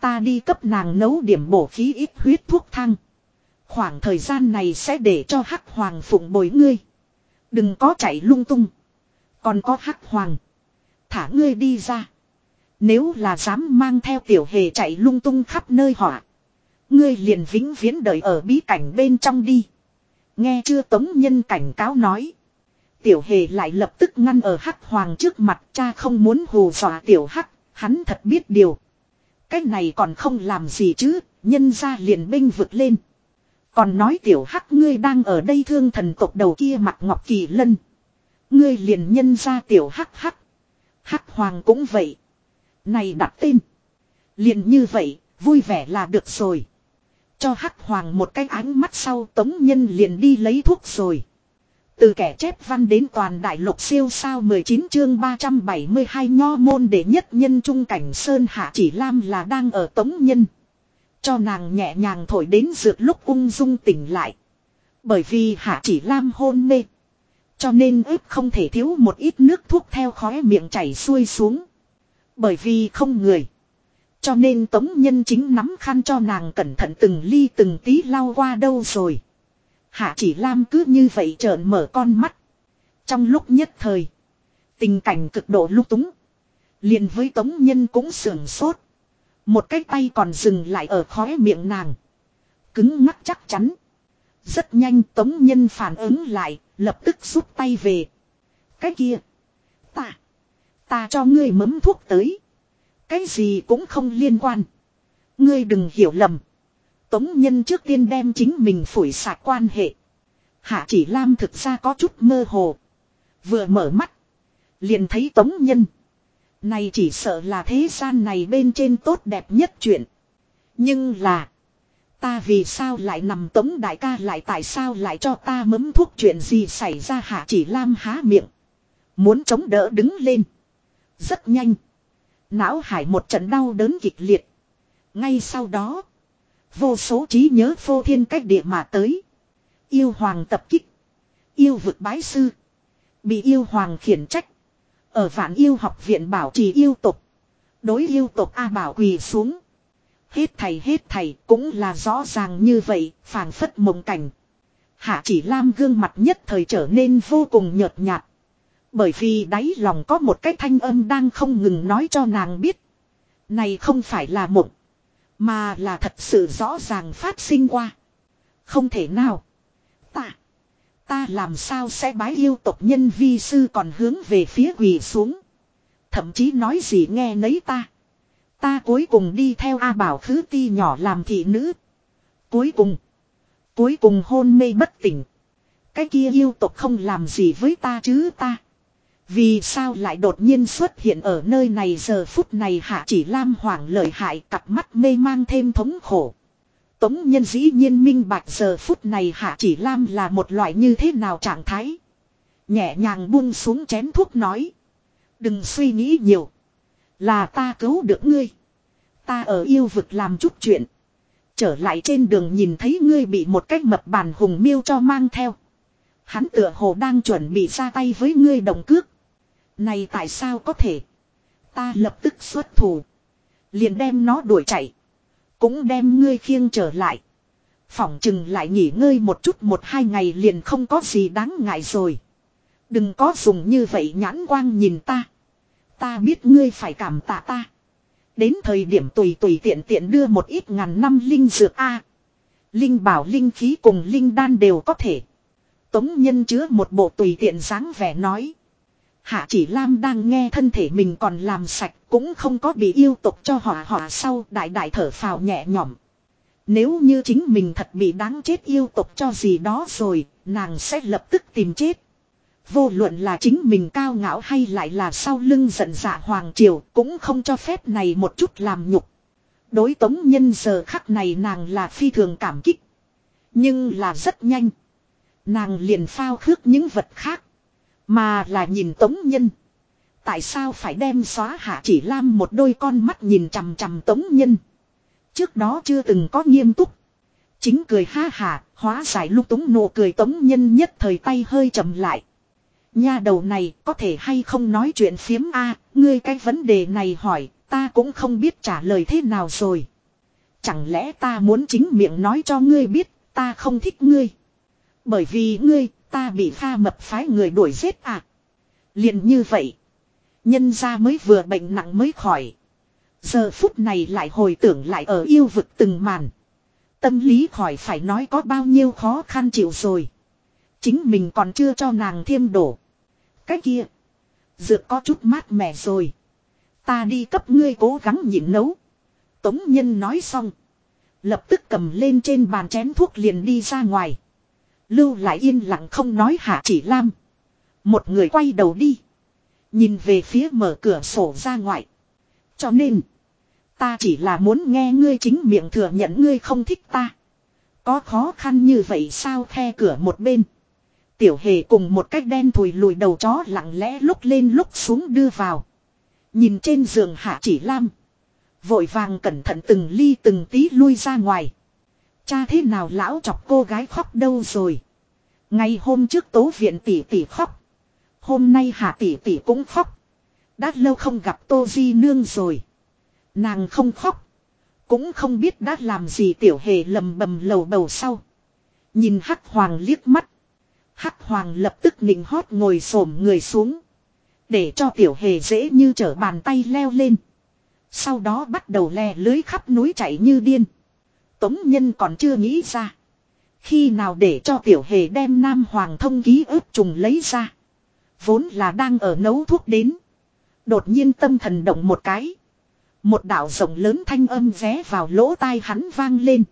Ta đi cấp nàng nấu điểm bổ khí ít huyết thuốc thang. Khoảng thời gian này sẽ để cho Hắc Hoàng phụng bồi ngươi. Đừng có chạy lung tung. Còn có Hắc Hoàng. Thả ngươi đi ra. Nếu là dám mang theo tiểu hề chạy lung tung khắp nơi họa. Ngươi liền vĩnh viễn đợi ở bí cảnh bên trong đi. Nghe chưa tống nhân cảnh cáo nói. Tiểu hề lại lập tức ngăn ở hắc hoàng trước mặt cha không muốn hù dọa tiểu hắc, hắn thật biết điều. Cái này còn không làm gì chứ, nhân ra liền binh vực lên. Còn nói tiểu hắc ngươi đang ở đây thương thần tộc đầu kia mặt ngọc kỳ lân. Ngươi liền nhân ra tiểu hắc hắc. Hắc hoàng cũng vậy. Này đặt tên. Liền như vậy, vui vẻ là được rồi. Cho hắc hoàng một cái ánh mắt sau tống nhân liền đi lấy thuốc rồi. Từ kẻ chép văn đến toàn đại lục siêu sao 19 chương 372 nho môn để nhất nhân trung cảnh Sơn Hạ chỉ Lam là đang ở tống nhân. Cho nàng nhẹ nhàng thổi đến dược lúc ung dung tỉnh lại. Bởi vì Hạ chỉ Lam hôn mê. Cho nên ướp không thể thiếu một ít nước thuốc theo khóe miệng chảy xuôi xuống. Bởi vì không người. Cho nên tống nhân chính nắm khăn cho nàng cẩn thận từng ly từng tí lau qua đâu rồi. Hạ chỉ lam cứ như vậy trợn mở con mắt. Trong lúc nhất thời. Tình cảnh cực độ lúc túng. liền với tống nhân cũng sưởng sốt. Một cái tay còn dừng lại ở khóe miệng nàng. Cứng ngắc chắc chắn. Rất nhanh tống nhân phản ứng lại. Lập tức rút tay về. Cái kia. Ta. Ta cho ngươi mấm thuốc tới. Cái gì cũng không liên quan. Ngươi đừng hiểu lầm. Tống nhân trước tiên đem chính mình phủi sạc quan hệ. Hạ chỉ lam thực ra có chút mơ hồ. Vừa mở mắt. Liền thấy tống nhân. Này chỉ sợ là thế gian này bên trên tốt đẹp nhất chuyện. Nhưng là. Ta vì sao lại nằm tống đại ca lại tại sao lại cho ta mấm thuốc chuyện gì xảy ra hạ chỉ lam há miệng. Muốn chống đỡ đứng lên. Rất nhanh. Não hải một trận đau đớn kịch liệt. Ngay sau đó. Vô số trí nhớ phô thiên cách địa mà tới. Yêu hoàng tập kích. Yêu vực bái sư. Bị yêu hoàng khiển trách. Ở vạn yêu học viện bảo trì yêu tục. Đối yêu tục A bảo quỳ xuống. Hết thầy hết thầy cũng là rõ ràng như vậy, phảng phất mộng cảnh. Hạ chỉ lam gương mặt nhất thời trở nên vô cùng nhợt nhạt. Bởi vì đáy lòng có một cái thanh âm đang không ngừng nói cho nàng biết. Này không phải là mộng. Mà là thật sự rõ ràng phát sinh qua. Không thể nào. Ta. Ta làm sao sẽ bái yêu tộc nhân vi sư còn hướng về phía quỳ xuống. Thậm chí nói gì nghe nấy ta. Ta cuối cùng đi theo A Bảo Khứ Ti nhỏ làm thị nữ. Cuối cùng. Cuối cùng hôn mê bất tỉnh. Cái kia yêu tộc không làm gì với ta chứ ta. Vì sao lại đột nhiên xuất hiện ở nơi này giờ phút này hạ chỉ lam hoảng lợi hại cặp mắt mê mang thêm thống khổ. Tống nhân dĩ nhiên minh bạch giờ phút này hạ chỉ lam là một loại như thế nào trạng thái. Nhẹ nhàng buông xuống chén thuốc nói. Đừng suy nghĩ nhiều. Là ta cứu được ngươi. Ta ở yêu vực làm chút chuyện. Trở lại trên đường nhìn thấy ngươi bị một cách mập bàn hùng miêu cho mang theo. Hắn tựa hồ đang chuẩn bị ra tay với ngươi đồng cước. Này tại sao có thể? Ta lập tức xuất thủ. Liền đem nó đuổi chạy. Cũng đem ngươi khiêng trở lại. Phỏng chừng lại nghỉ ngơi một chút một hai ngày liền không có gì đáng ngại rồi. Đừng có dùng như vậy nhãn quang nhìn ta. Ta biết ngươi phải cảm tạ ta. Đến thời điểm tùy tùy tiện tiện đưa một ít ngàn năm linh dược A. Linh bảo, linh khí cùng linh đan đều có thể. Tống nhân chứa một bộ tùy tiện dáng vẻ nói. Hạ chỉ Lam đang nghe thân thể mình còn làm sạch cũng không có bị yêu tục cho hỏa hỏa sau đại đại thở phào nhẹ nhõm. Nếu như chính mình thật bị đáng chết yêu tục cho gì đó rồi, nàng sẽ lập tức tìm chết. Vô luận là chính mình cao ngạo hay lại là sau lưng giận dạ hoàng triều cũng không cho phép này một chút làm nhục. Đối tống nhân giờ khắc này nàng là phi thường cảm kích. Nhưng là rất nhanh. Nàng liền phao khước những vật khác. Mà là nhìn tống nhân. Tại sao phải đem xóa hạ chỉ lam một đôi con mắt nhìn chằm chằm tống nhân. Trước đó chưa từng có nghiêm túc. Chính cười ha hà, hóa giải lúc túng nụ cười tống nhân nhất thời tay hơi chậm lại. Nha đầu này có thể hay không nói chuyện phiếm a ngươi cái vấn đề này hỏi, ta cũng không biết trả lời thế nào rồi. Chẳng lẽ ta muốn chính miệng nói cho ngươi biết, ta không thích ngươi. Bởi vì ngươi, ta bị pha mập phái người đuổi giết à. liền như vậy. Nhân ra mới vừa bệnh nặng mới khỏi. Giờ phút này lại hồi tưởng lại ở yêu vực từng màn. Tâm lý khỏi phải nói có bao nhiêu khó khăn chịu rồi. Chính mình còn chưa cho nàng thêm đổ. Cái kia. Dược có chút mát mẻ rồi. Ta đi cấp ngươi cố gắng nhịn nấu. Tống nhân nói xong. Lập tức cầm lên trên bàn chén thuốc liền đi ra ngoài. Lưu lại yên lặng không nói hạ chỉ lam. Một người quay đầu đi. Nhìn về phía mở cửa sổ ra ngoài. Cho nên. Ta chỉ là muốn nghe ngươi chính miệng thừa nhận ngươi không thích ta. Có khó khăn như vậy sao khe cửa một bên. Tiểu hề cùng một cách đen thùi lùi đầu chó lặng lẽ lúc lên lúc xuống đưa vào. Nhìn trên giường hạ chỉ lam. Vội vàng cẩn thận từng ly từng tí lui ra ngoài. Cha thế nào lão chọc cô gái khóc đâu rồi. Ngày hôm trước tố viện tỷ tỷ khóc. Hôm nay hạ tỷ tỷ cũng khóc. Đã lâu không gặp tô di nương rồi. Nàng không khóc. Cũng không biết đã làm gì tiểu hề lầm bầm lầu bầu sau. Nhìn hắc hoàng liếc mắt. Hắc hoàng lập tức nịnh hót ngồi xổm người xuống. Để cho tiểu hề dễ như trở bàn tay leo lên. Sau đó bắt đầu le lưới khắp núi chạy như điên. Tống nhân còn chưa nghĩ ra. Khi nào để cho tiểu hề đem Nam Hoàng thông ký ức trùng lấy ra. Vốn là đang ở nấu thuốc đến. Đột nhiên tâm thần động một cái. Một đạo rộng lớn thanh âm vé vào lỗ tai hắn vang lên.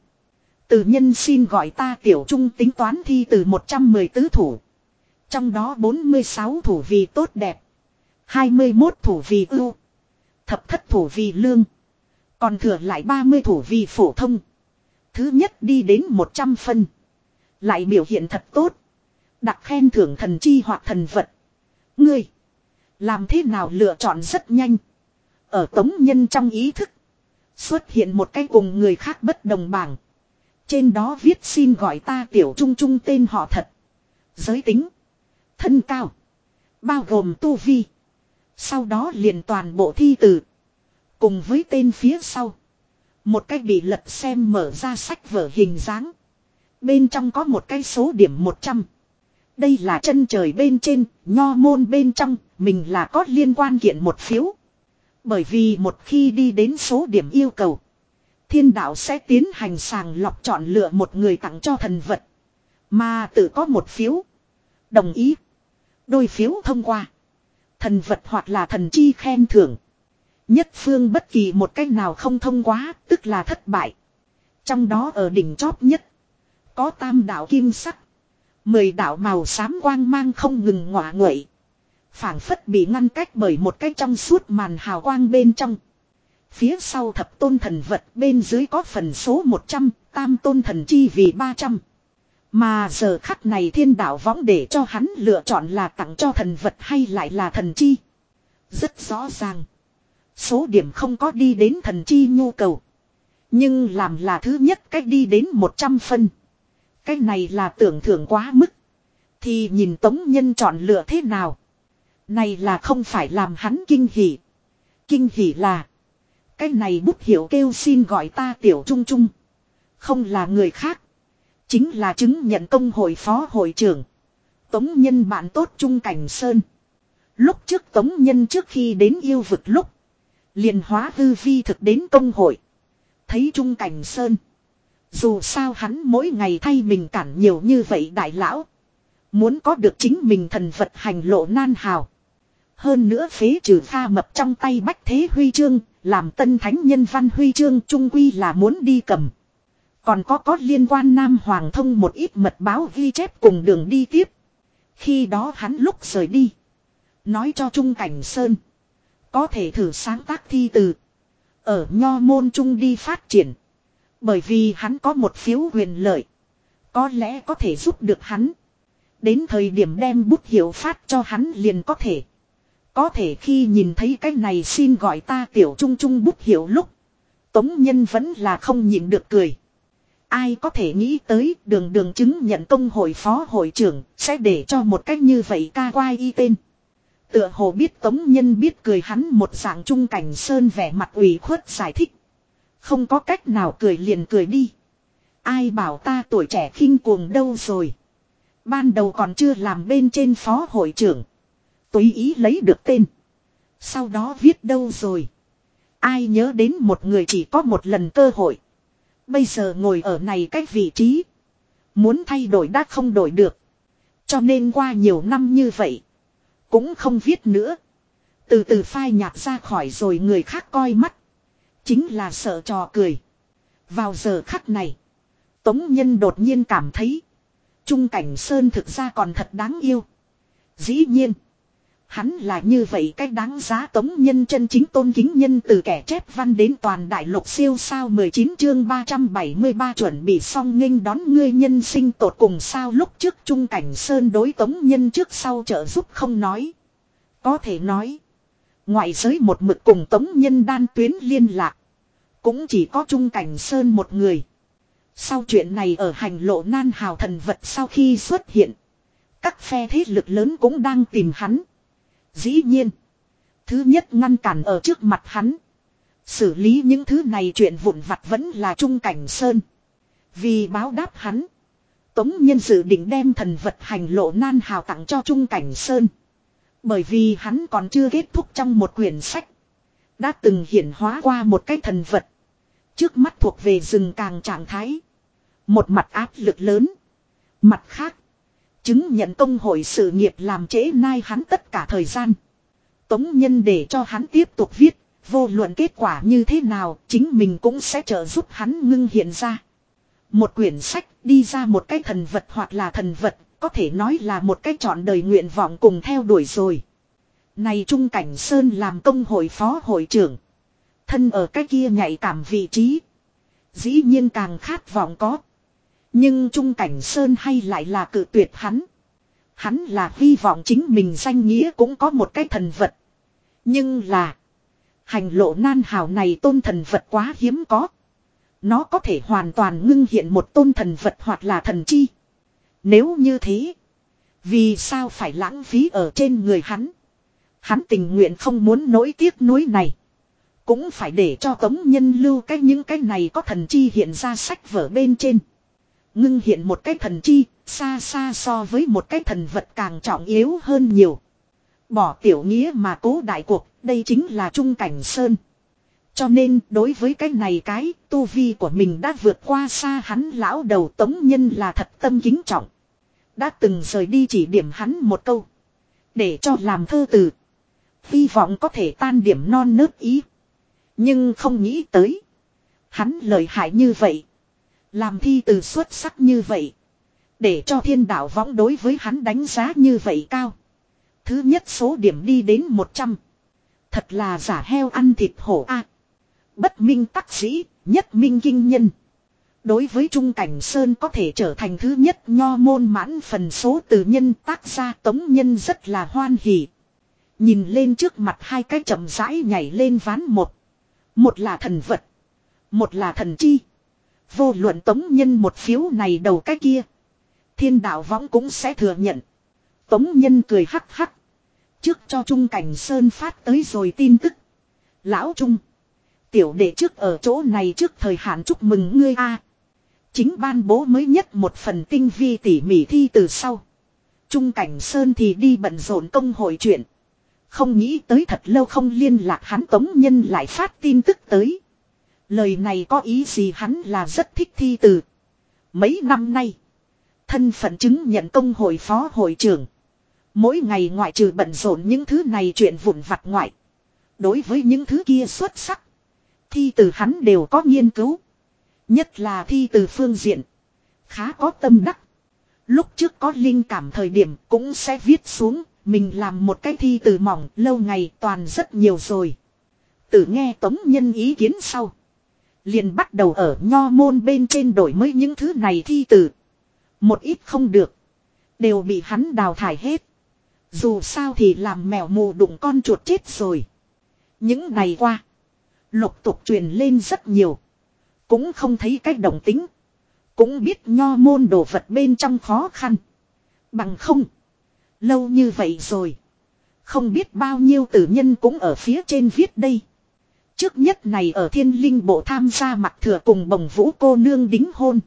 Từ nhân xin gọi ta tiểu trung tính toán thi từ 110 tứ thủ. Trong đó 46 thủ vì tốt đẹp. 21 thủ vì ưu. Thập thất thủ vì lương. Còn thừa lại 30 thủ vì phổ thông. Thứ nhất đi đến 100 phân. Lại biểu hiện thật tốt. Đặc khen thưởng thần chi hoặc thần vật. Ngươi. Làm thế nào lựa chọn rất nhanh. Ở tống nhân trong ý thức. Xuất hiện một cái cùng người khác bất đồng bảng. Trên đó viết xin gọi ta tiểu trung trung tên họ thật. Giới tính. Thân cao. Bao gồm tu vi. Sau đó liền toàn bộ thi từ. Cùng với tên phía sau. Một cái bị lật xem mở ra sách vở hình dáng. Bên trong có một cái số điểm 100. Đây là chân trời bên trên, nho môn bên trong, mình là có liên quan kiện một phiếu. Bởi vì một khi đi đến số điểm yêu cầu, thiên đạo sẽ tiến hành sàng lọc chọn lựa một người tặng cho thần vật. Mà tự có một phiếu. Đồng ý. Đôi phiếu thông qua. Thần vật hoặc là thần chi khen thưởng. Nhất phương bất kỳ một cách nào không thông qua, tức là thất bại. Trong đó ở đỉnh chóp nhất. Có tam đạo kim sắc. Mười đạo màu xám quang mang không ngừng ngọa nguậy. phảng phất bị ngăn cách bởi một cái trong suốt màn hào quang bên trong. Phía sau thập tôn thần vật bên dưới có phần số 100, tam tôn thần chi vì 300. Mà giờ khắc này thiên đạo võng để cho hắn lựa chọn là tặng cho thần vật hay lại là thần chi. Rất rõ ràng. Số điểm không có đi đến thần chi nhu cầu. Nhưng làm là thứ nhất cách đi đến 100 phân. Cái này là tưởng thưởng quá mức. Thì nhìn tống nhân chọn lựa thế nào. Này là không phải làm hắn kinh hỉ. Kinh hỉ là. Cái này bút hiểu kêu xin gọi ta tiểu trung trung. Không là người khác. Chính là chứng nhận công hội phó hội trưởng. Tống nhân bạn tốt Trung Cảnh Sơn. Lúc trước Tống nhân trước khi đến yêu vực lúc liền hóa hư vi thực đến công hội. Thấy Trung Cảnh Sơn. Dù sao hắn mỗi ngày thay mình cản nhiều như vậy đại lão. Muốn có được chính mình thần vật hành lộ nan hào. Hơn nữa phế trừ pha mập trong tay bách thế huy chương, làm tân thánh nhân văn huy chương trung quy là muốn đi cầm. Còn có có liên quan Nam Hoàng thông một ít mật báo ghi chép cùng đường đi tiếp. Khi đó hắn lúc rời đi. Nói cho Trung Cảnh Sơn. Có thể thử sáng tác thi từ. Ở Nho Môn Trung đi phát triển. Bởi vì hắn có một phiếu quyền lợi. Có lẽ có thể giúp được hắn. Đến thời điểm đem bút hiệu phát cho hắn liền có thể. Có thể khi nhìn thấy cái này xin gọi ta tiểu trung trung bút hiệu lúc. Tống nhân vẫn là không nhịn được cười. Ai có thể nghĩ tới đường đường chứng nhận công hội phó hội trưởng sẽ để cho một cách như vậy ca quai y tên. Tựa hồ biết tống nhân biết cười hắn một dạng trung cảnh sơn vẻ mặt ủy khuất giải thích. Không có cách nào cười liền cười đi. Ai bảo ta tuổi trẻ khinh cuồng đâu rồi. Ban đầu còn chưa làm bên trên phó hội trưởng. Tùy ý lấy được tên. Sau đó viết đâu rồi. Ai nhớ đến một người chỉ có một lần cơ hội. Bây giờ ngồi ở này cách vị trí. Muốn thay đổi đã không đổi được. Cho nên qua nhiều năm như vậy. Cũng không viết nữa. Từ từ phai nhạt ra khỏi rồi người khác coi mắt. Chính là sợ trò cười. Vào giờ khắc này. Tống Nhân đột nhiên cảm thấy. Trung cảnh Sơn thực ra còn thật đáng yêu. Dĩ nhiên. Hắn là như vậy cách đáng giá tống nhân chân chính tôn kính nhân từ kẻ chép văn đến toàn đại lục siêu sao 19 chương 373 chuẩn bị xong nghênh đón ngươi nhân sinh tột cùng sao lúc trước trung cảnh sơn đối tống nhân trước sau trợ giúp không nói. Có thể nói. Ngoại giới một mực cùng tống nhân đan tuyến liên lạc. Cũng chỉ có trung cảnh sơn một người. Sau chuyện này ở hành lộ nan hào thần vật sau khi xuất hiện. Các phe thế lực lớn cũng đang tìm hắn. Dĩ nhiên. Thứ nhất ngăn cản ở trước mặt hắn. Xử lý những thứ này chuyện vụn vặt vẫn là trung cảnh sơn. Vì báo đáp hắn. Tống nhân dự định đem thần vật hành lộ nan hào tặng cho trung cảnh sơn. Bởi vì hắn còn chưa kết thúc trong một quyển sách. Đã từng hiển hóa qua một cái thần vật. Trước mắt thuộc về rừng càng trạng thái. Một mặt áp lực lớn. Mặt khác. Chứng nhận công hội sự nghiệp làm trễ nai hắn tất cả thời gian. Tống nhân để cho hắn tiếp tục viết. Vô luận kết quả như thế nào, chính mình cũng sẽ trợ giúp hắn ngưng hiện ra. Một quyển sách đi ra một cái thần vật hoặc là thần vật, có thể nói là một cái chọn đời nguyện vọng cùng theo đuổi rồi. Này Trung Cảnh Sơn làm công hội phó hội trưởng. Thân ở cái kia nhạy cảm vị trí. Dĩ nhiên càng khát vọng có. Nhưng Trung Cảnh Sơn hay lại là cự tuyệt hắn. Hắn là hy vọng chính mình danh nghĩa cũng có một cái thần vật. Nhưng là. Hành lộ nan hào này tôn thần vật quá hiếm có. Nó có thể hoàn toàn ngưng hiện một tôn thần vật hoặc là thần chi. Nếu như thế. Vì sao phải lãng phí ở trên người hắn. Hắn tình nguyện không muốn nỗi tiếc nuối này. Cũng phải để cho tống nhân lưu cái những cái này có thần chi hiện ra sách vở bên trên. Ngưng hiện một cái thần chi, xa xa so với một cái thần vật càng trọng yếu hơn nhiều. Bỏ tiểu nghĩa mà cố đại cuộc, đây chính là trung cảnh sơn. Cho nên đối với cái này cái tu vi của mình đã vượt qua xa hắn lão đầu tống nhân là thật tâm kính trọng. Đã từng rời đi chỉ điểm hắn một câu. Để cho làm thơ từ. Hy vọng có thể tan điểm non nớt ý. Nhưng không nghĩ tới. Hắn lợi hại như vậy. Làm thi từ xuất sắc như vậy. Để cho thiên đạo võng đối với hắn đánh giá như vậy cao. Thứ nhất số điểm đi đến 100. Thật là giả heo ăn thịt hổ a. Bất minh tắc sĩ, nhất minh kinh nhân. Đối với Trung Cảnh Sơn có thể trở thành thứ nhất nho môn mãn phần số từ nhân tác gia tống nhân rất là hoan hỉ. Nhìn lên trước mặt hai cái chậm rãi nhảy lên ván một. Một là thần vật. Một là thần chi. Vô luận tống nhân một phiếu này đầu cái kia. Thiên đạo võng cũng sẽ thừa nhận. Tống nhân cười hắc hắc. Trước cho Trung Cảnh Sơn phát tới rồi tin tức. Lão Trung. Tiểu đệ trước ở chỗ này trước thời hạn chúc mừng ngươi a. Chính ban bố mới nhất một phần tinh vi tỉ mỉ thi từ sau. Trung Cảnh Sơn thì đi bận rộn công hội chuyện. Không nghĩ tới thật lâu không liên lạc hắn tống nhân lại phát tin tức tới. Lời này có ý gì hắn là rất thích thi từ. Mấy năm nay. Thân phận chứng nhận công hội phó hội trưởng. Mỗi ngày ngoại trừ bận rộn những thứ này chuyện vụn vặt ngoại. Đối với những thứ kia xuất sắc. Thi từ hắn đều có nghiên cứu. Nhất là thi từ phương diện. Khá có tâm đắc. Lúc trước có linh cảm thời điểm cũng sẽ viết xuống. Mình làm một cái thi từ mỏng, lâu ngày toàn rất nhiều rồi. Tử nghe tống nhân ý kiến sau. Liền bắt đầu ở nho môn bên trên đổi mới những thứ này thi từ. Một ít không được. Đều bị hắn đào thải hết. Dù sao thì làm mèo mù đụng con chuột chết rồi. Những ngày qua. Lục tục truyền lên rất nhiều. Cũng không thấy cách đồng tính. Cũng biết nho môn đồ vật bên trong khó khăn. Bằng không. Lâu như vậy rồi. Không biết bao nhiêu tử nhân cũng ở phía trên viết đây. Trước nhất này ở thiên linh bộ tham gia mặt thừa cùng bồng vũ cô nương đính hôn.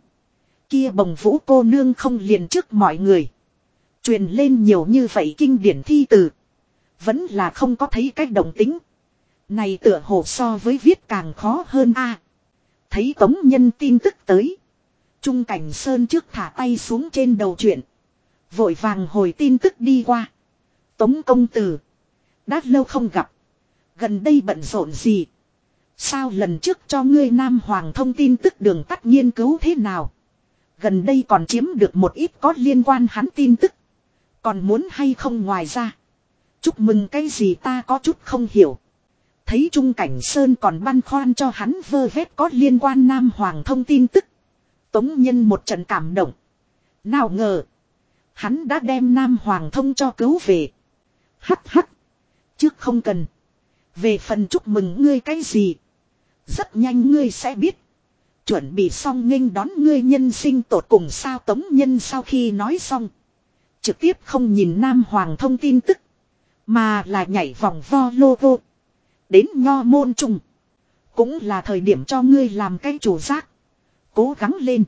Kia bồng vũ cô nương không liền trước mọi người. Truyền lên nhiều như vậy kinh điển thi từ. Vẫn là không có thấy cách đồng tính. Này tựa hồ so với viết càng khó hơn a. thấy tống nhân tin tức tới. Trung cảnh sơn trước thả tay xuống trên đầu chuyện. Vội vàng hồi tin tức đi qua. Tống công tử. Đã lâu không gặp. Gần đây bận rộn gì. Sao lần trước cho ngươi Nam Hoàng thông tin tức đường tắt nghiên cứu thế nào. Gần đây còn chiếm được một ít có liên quan hắn tin tức. Còn muốn hay không ngoài ra. Chúc mừng cái gì ta có chút không hiểu. Thấy Trung Cảnh Sơn còn băn khoăn cho hắn vơ vét có liên quan Nam Hoàng thông tin tức. Tống Nhân một trận cảm động. Nào ngờ. Hắn đã đem Nam Hoàng thông cho cứu về. Hắc hắc. Trước không cần. Về phần chúc mừng ngươi cái gì. Rất nhanh ngươi sẽ biết. Chuẩn bị xong nghênh đón ngươi nhân sinh tột cùng sao tống nhân sau khi nói xong. Trực tiếp không nhìn Nam Hoàng thông tin tức. Mà là nhảy vòng vo lô vô. Đến nho môn trùng. Cũng là thời điểm cho ngươi làm cái chủ giác. Cố gắng lên.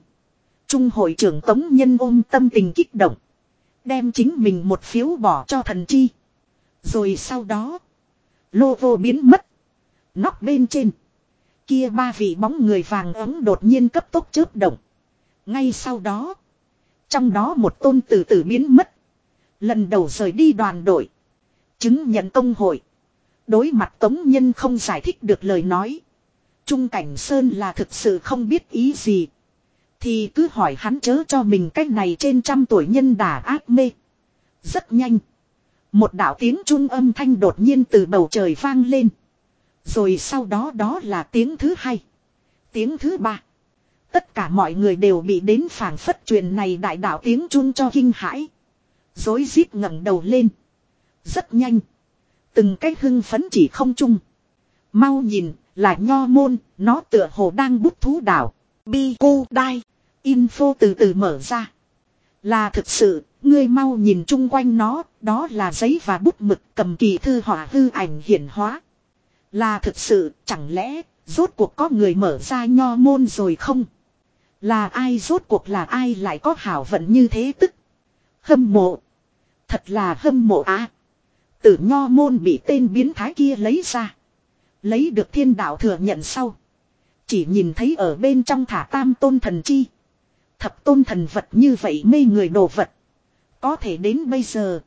Trung hội trưởng Tống Nhân ôm tâm tình kích động. Đem chính mình một phiếu bỏ cho thần chi. Rồi sau đó. Lô vô biến mất. Nóc bên trên. Kia ba vị bóng người vàng ống đột nhiên cấp tốc chớp động. Ngay sau đó. Trong đó một tôn từ từ biến mất. Lần đầu rời đi đoàn đội. Chứng nhận công hội. Đối mặt Tống Nhân không giải thích được lời nói. Trung Cảnh Sơn là thực sự không biết ý gì. Thì cứ hỏi hắn chớ cho mình cách này trên trăm tuổi nhân đà ác mê. Rất nhanh. Một đạo tiếng trung âm thanh đột nhiên từ bầu trời vang lên. Rồi sau đó đó là tiếng thứ hai. Tiếng thứ ba. Tất cả mọi người đều bị đến phảng phất truyền này đại đạo tiếng chun cho kinh hãi. Dối rít ngẩng đầu lên. Rất nhanh. Từng cái hưng phấn chỉ không chung. Mau nhìn, là nho môn, nó tựa hồ đang bút thú đảo. Bi cu đai. Info từ từ mở ra. Là thực sự, ngươi mau nhìn chung quanh nó, đó là giấy và bút mực cầm kỳ thư họa hư ảnh hiển hóa. Là thực sự, chẳng lẽ, rốt cuộc có người mở ra nho môn rồi không? Là ai rốt cuộc là ai lại có hảo vận như thế tức? Hâm mộ. Thật là hâm mộ á. Tử nho môn bị tên biến thái kia lấy ra. Lấy được thiên đạo thừa nhận sau. Chỉ nhìn thấy ở bên trong thả tam tôn thần chi. Thập tôn thần vật như vậy mê người đồ vật. Có thể đến bây giờ.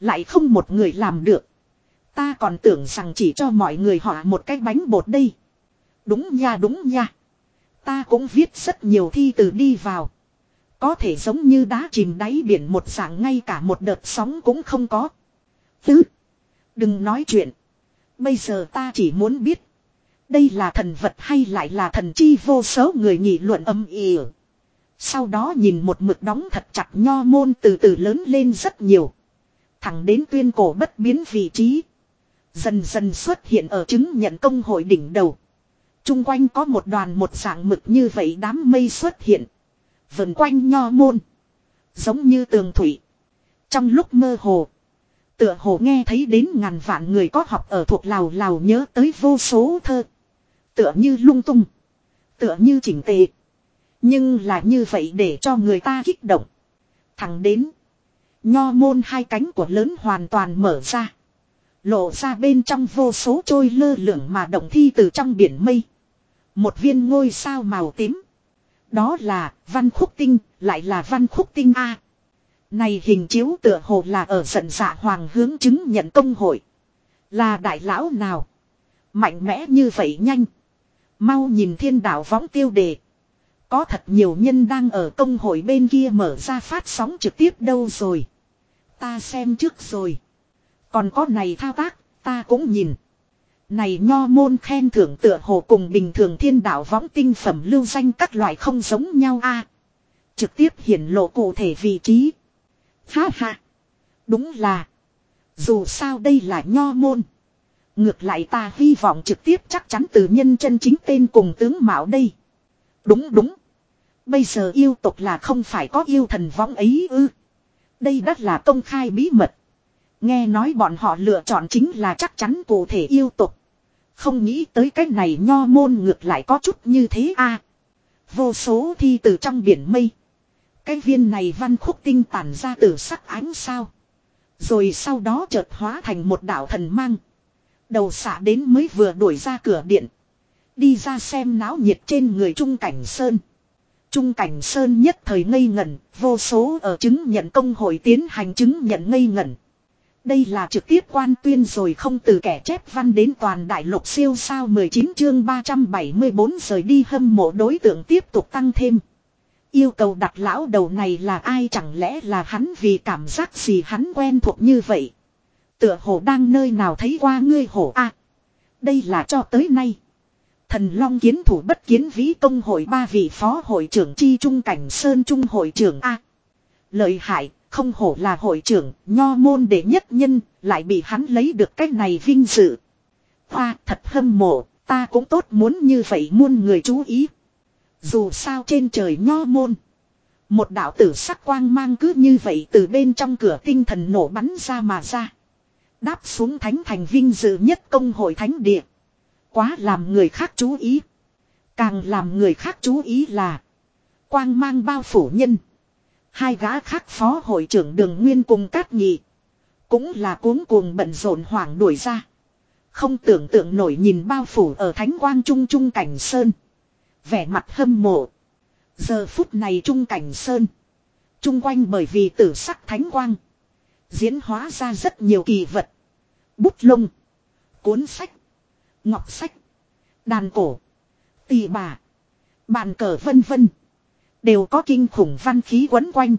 Lại không một người làm được. Ta còn tưởng rằng chỉ cho mọi người họ một cái bánh bột đây. Đúng nha đúng nha. Ta cũng viết rất nhiều thi từ đi vào. Có thể giống như đá chìm đáy biển một dạng ngay cả một đợt sóng cũng không có. Tứ. Đừng nói chuyện. Bây giờ ta chỉ muốn biết. Đây là thần vật hay lại là thần chi vô số người nghị luận âm ỉ. Sau đó nhìn một mực đóng thật chặt nho môn từ từ lớn lên rất nhiều. Thẳng đến tuyên cổ bất biến vị trí. Dần dần xuất hiện ở chứng nhận công hội đỉnh đầu. Trung quanh có một đoàn một dạng mực như vậy đám mây xuất hiện. Vần quanh nho môn. Giống như tường thủy. Trong lúc mơ hồ. Tựa hồ nghe thấy đến ngàn vạn người có học ở thuộc lào lào nhớ tới vô số thơ. Tựa như lung tung. Tựa như chỉnh tề. Nhưng là như vậy để cho người ta kích động. Thẳng đến. Nho môn hai cánh của lớn hoàn toàn mở ra. Lộ ra bên trong vô số trôi lơ lửng mà động thi từ trong biển mây. Một viên ngôi sao màu tím. Đó là văn khúc tinh, lại là văn khúc tinh A. Này hình chiếu tựa hồ là ở giận dạ hoàng hướng chứng nhận công hội. Là đại lão nào? Mạnh mẽ như vậy nhanh. Mau nhìn thiên đạo võng tiêu đề. Có thật nhiều nhân đang ở công hội bên kia mở ra phát sóng trực tiếp đâu rồi. Ta xem trước rồi. Còn có này thao tác, ta cũng nhìn. Này nho môn khen thưởng tựa hồ cùng bình thường thiên đạo võng tinh phẩm lưu danh các loại không giống nhau a Trực tiếp hiển lộ cụ thể vị trí. Ha ha. Đúng là. Dù sao đây là nho môn. Ngược lại ta hy vọng trực tiếp chắc chắn từ nhân chân chính tên cùng tướng mạo đây. Đúng đúng. Bây giờ yêu tục là không phải có yêu thần võng ấy ư. Đây đắt là công khai bí mật. Nghe nói bọn họ lựa chọn chính là chắc chắn cụ thể yêu tục. Không nghĩ tới cái này nho môn ngược lại có chút như thế a Vô số thi từ trong biển mây. Cái viên này văn khúc tinh tản ra từ sắc ánh sao. Rồi sau đó chợt hóa thành một đạo thần mang. Đầu xạ đến mới vừa đuổi ra cửa điện. Đi ra xem náo nhiệt trên người Trung Cảnh Sơn. Trung Cảnh Sơn nhất thời ngây ngẩn, vô số ở chứng nhận công hội tiến hành chứng nhận ngây ngẩn. Đây là trực tiếp quan tuyên rồi không từ kẻ chép văn đến toàn đại lục siêu sao 19 chương 374 rời đi hâm mộ đối tượng tiếp tục tăng thêm. Yêu cầu đặt lão đầu này là ai chẳng lẽ là hắn vì cảm giác gì hắn quen thuộc như vậy. Tựa hồ đang nơi nào thấy qua ngươi hổ a Đây là cho tới nay. Thần Long kiến thủ bất kiến vĩ công hội ba vị phó hội trưởng chi trung cảnh sơn trung hội trưởng A. Lợi hại, không hổ là hội trưởng, nho môn đệ nhất nhân, lại bị hắn lấy được cách này vinh dự. Hoa thật hâm mộ, ta cũng tốt muốn như vậy muôn người chú ý. Dù sao trên trời nho môn. Một đạo tử sắc quang mang cứ như vậy từ bên trong cửa tinh thần nổ bắn ra mà ra. Đáp xuống thánh thành vinh dự nhất công hội thánh địa. Quá làm người khác chú ý. Càng làm người khác chú ý là. Quang mang bao phủ nhân. Hai gã khác phó hội trưởng đường nguyên cùng cát nhị. Cũng là cuống cuồng bận rộn hoảng đuổi ra. Không tưởng tượng nổi nhìn bao phủ ở thánh quang trung trung cảnh sơn. Vẻ mặt hâm mộ. Giờ phút này trung cảnh sơn. Trung quanh bởi vì tử sắc thánh quang. Diễn hóa ra rất nhiều kỳ vật. Bút lông. Cuốn sách. Ngọc sách. Đàn cổ. Tỳ bà. Bàn cờ vân vân. Đều có kinh khủng văn khí quấn quanh.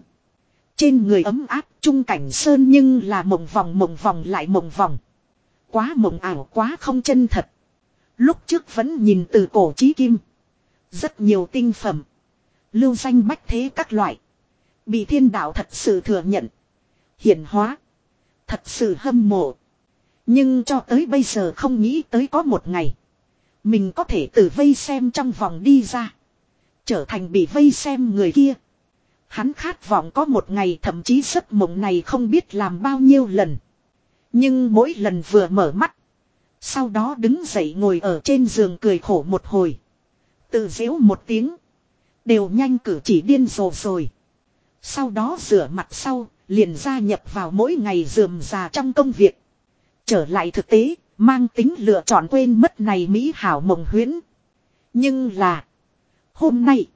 Trên người ấm áp trung cảnh sơn nhưng là mộng vòng mộng vòng lại mộng vòng. Quá mộng ảo, quá không chân thật. Lúc trước vẫn nhìn từ cổ chí kim. Rất nhiều tinh phẩm. Lưu danh bách thế các loại. Bị thiên đạo thật sự thừa nhận. Hiển hóa. Thật sự hâm mộ. Nhưng cho tới bây giờ không nghĩ tới có một ngày. Mình có thể từ vây xem trong vòng đi ra. Trở thành bị vây xem người kia. Hắn khát vọng có một ngày thậm chí giấc mộng này không biết làm bao nhiêu lần. Nhưng mỗi lần vừa mở mắt. Sau đó đứng dậy ngồi ở trên giường cười khổ một hồi. Tự dễu một tiếng. Đều nhanh cử chỉ điên rồ rồi. Sau đó rửa mặt sau, liền gia nhập vào mỗi ngày dườm già trong công việc. Trở lại thực tế, mang tính lựa chọn quên mất này Mỹ hảo mộng huyễn. Nhưng là, hôm nay,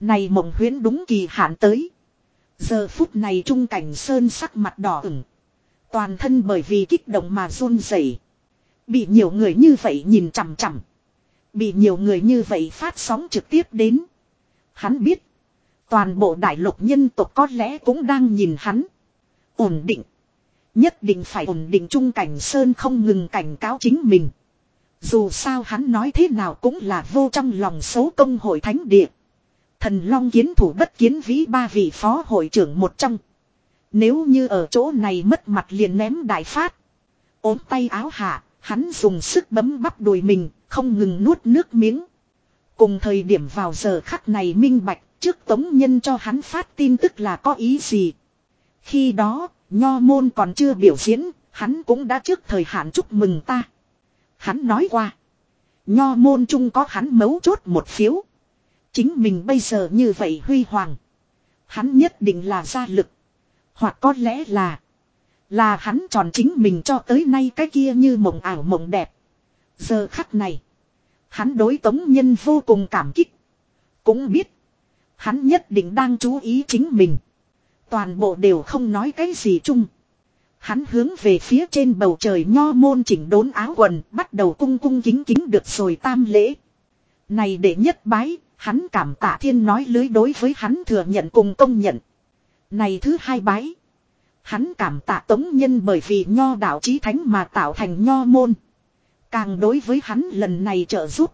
này mộng huyễn đúng kỳ hạn tới. Giờ phút này trung cảnh sơn sắc mặt đỏ ửng. Toàn thân bởi vì kích động mà run rẩy. Bị nhiều người như vậy nhìn chằm chằm. Bị nhiều người như vậy phát sóng trực tiếp đến. Hắn biết. Toàn bộ đại lục nhân tộc có lẽ cũng đang nhìn hắn. Ổn định. Nhất định phải ổn định trung cảnh Sơn không ngừng cảnh cáo chính mình. Dù sao hắn nói thế nào cũng là vô trong lòng xấu công hội thánh địa. Thần Long kiến thủ bất kiến vĩ ba vị phó hội trưởng một trong. Nếu như ở chỗ này mất mặt liền ném đại phát. ốm tay áo hạ, hắn dùng sức bấm bắp đùi mình, không ngừng nuốt nước miếng. Cùng thời điểm vào giờ khắc này minh bạch, trước tống nhân cho hắn phát tin tức là có ý gì. Khi đó, nho môn còn chưa biểu diễn, hắn cũng đã trước thời hạn chúc mừng ta. Hắn nói qua, nho môn chung có hắn mấu chốt một phiếu. Chính mình bây giờ như vậy huy hoàng. Hắn nhất định là gia lực. Hoặc có lẽ là, là hắn tròn chính mình cho tới nay cái kia như mộng ảo mộng đẹp. Giờ khắc này, hắn đối tống nhân vô cùng cảm kích. Cũng biết, Hắn nhất định đang chú ý chính mình. Toàn bộ đều không nói cái gì chung. Hắn hướng về phía trên bầu trời nho môn chỉnh đốn áo quần, bắt đầu cung cung kính kính được rồi tam lễ. Này để nhất bái, hắn cảm tạ thiên nói lưới đối với hắn thừa nhận cùng công nhận. Này thứ hai bái. Hắn cảm tạ tống nhân bởi vì nho đạo chí thánh mà tạo thành nho môn. Càng đối với hắn lần này trợ giúp.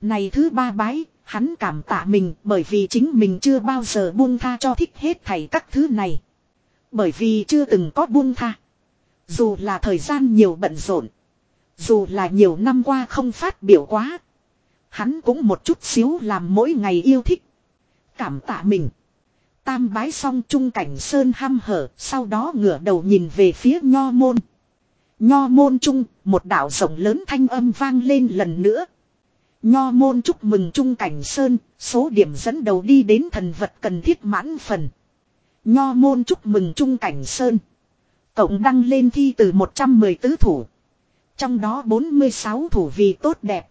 Này thứ ba bái, Hắn cảm tạ mình bởi vì chính mình chưa bao giờ buông tha cho thích hết thảy các thứ này. Bởi vì chưa từng có buông tha. Dù là thời gian nhiều bận rộn. Dù là nhiều năm qua không phát biểu quá. Hắn cũng một chút xíu làm mỗi ngày yêu thích. Cảm tạ mình. Tam bái xong trung cảnh sơn ham hở, sau đó ngửa đầu nhìn về phía nho môn. Nho môn trung, một đạo rộng lớn thanh âm vang lên lần nữa. Nho môn chúc mừng Trung Cảnh Sơn, số điểm dẫn đầu đi đến thần vật cần thiết mãn phần. Nho môn chúc mừng Trung Cảnh Sơn. Cộng đăng lên thi từ 110 tứ thủ. Trong đó 46 thủ vì tốt đẹp.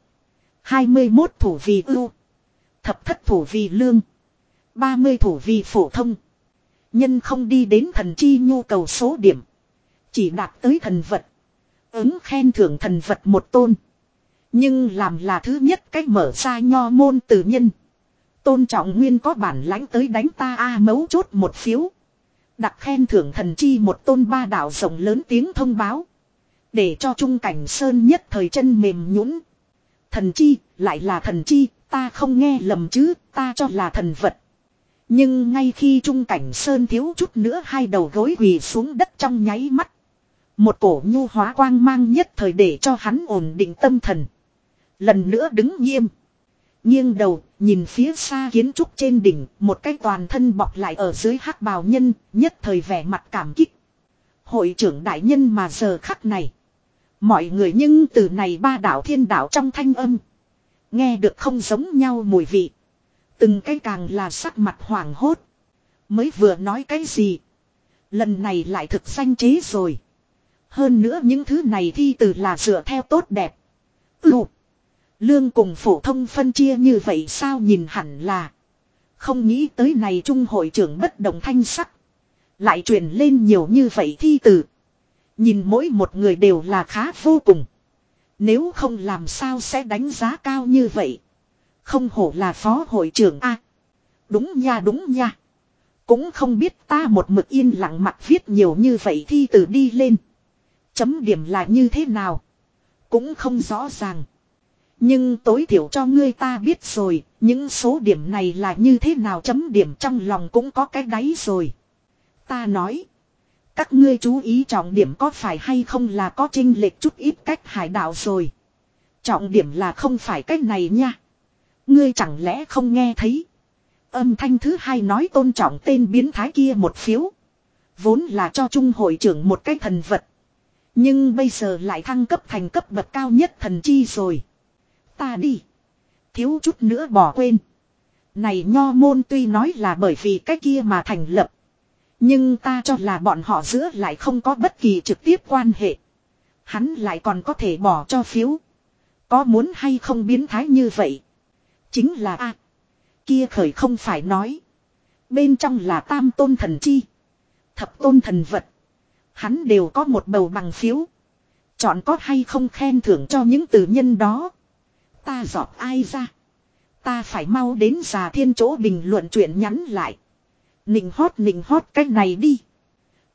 21 thủ vì ưu. Thập thất thủ vì lương. 30 thủ vì phổ thông. Nhân không đi đến thần chi nhu cầu số điểm. Chỉ đạt tới thần vật. Ứng khen thưởng thần vật một tôn. Nhưng làm là thứ nhất cách mở ra nho môn tự nhân. Tôn trọng nguyên có bản lãnh tới đánh ta a mấu chốt một phiếu. đặc khen thưởng thần chi một tôn ba đạo rộng lớn tiếng thông báo. Để cho trung cảnh sơn nhất thời chân mềm nhũn. Thần chi, lại là thần chi, ta không nghe lầm chứ, ta cho là thần vật. Nhưng ngay khi trung cảnh sơn thiếu chút nữa hai đầu gối quỳ xuống đất trong nháy mắt. Một cổ nhu hóa quang mang nhất thời để cho hắn ổn định tâm thần. Lần nữa đứng nghiêm. Nghiêng đầu, nhìn phía xa kiến trúc trên đỉnh, một cái toàn thân bọc lại ở dưới hắc bào nhân, nhất thời vẻ mặt cảm kích. Hội trưởng đại nhân mà giờ khắc này. Mọi người nhưng từ này ba đảo thiên đảo trong thanh âm. Nghe được không giống nhau mùi vị. Từng cái càng là sắc mặt hoảng hốt. Mới vừa nói cái gì. Lần này lại thực danh chế rồi. Hơn nữa những thứ này thi từ là dựa theo tốt đẹp. Ừ. Lương cùng phổ thông phân chia như vậy sao nhìn hẳn là. Không nghĩ tới này trung hội trưởng bất đồng thanh sắc. Lại truyền lên nhiều như vậy thi từ. Nhìn mỗi một người đều là khá vô cùng. Nếu không làm sao sẽ đánh giá cao như vậy. Không hổ là phó hội trưởng a Đúng nha đúng nha. Cũng không biết ta một mực yên lặng mặt viết nhiều như vậy thi từ đi lên. Chấm điểm là như thế nào. Cũng không rõ ràng. Nhưng tối thiểu cho ngươi ta biết rồi, những số điểm này là như thế nào chấm điểm trong lòng cũng có cái đáy rồi. Ta nói. Các ngươi chú ý trọng điểm có phải hay không là có trinh lệch chút ít cách hải đạo rồi. Trọng điểm là không phải cách này nha. Ngươi chẳng lẽ không nghe thấy. Âm thanh thứ hai nói tôn trọng tên biến thái kia một phiếu. Vốn là cho trung hội trưởng một cái thần vật. Nhưng bây giờ lại thăng cấp thành cấp bậc cao nhất thần chi rồi. Ta đi. Thiếu chút nữa bỏ quên. Này nho môn tuy nói là bởi vì cái kia mà thành lập. Nhưng ta cho là bọn họ giữa lại không có bất kỳ trực tiếp quan hệ. Hắn lại còn có thể bỏ cho phiếu. Có muốn hay không biến thái như vậy. Chính là a Kia khởi không phải nói. Bên trong là tam tôn thần chi. Thập tôn thần vật. Hắn đều có một bầu bằng phiếu. Chọn có hay không khen thưởng cho những tử nhân đó. Ta dọt ai ra. Ta phải mau đến già thiên chỗ bình luận chuyện nhắn lại. Nịnh hót nịnh hót cái này đi.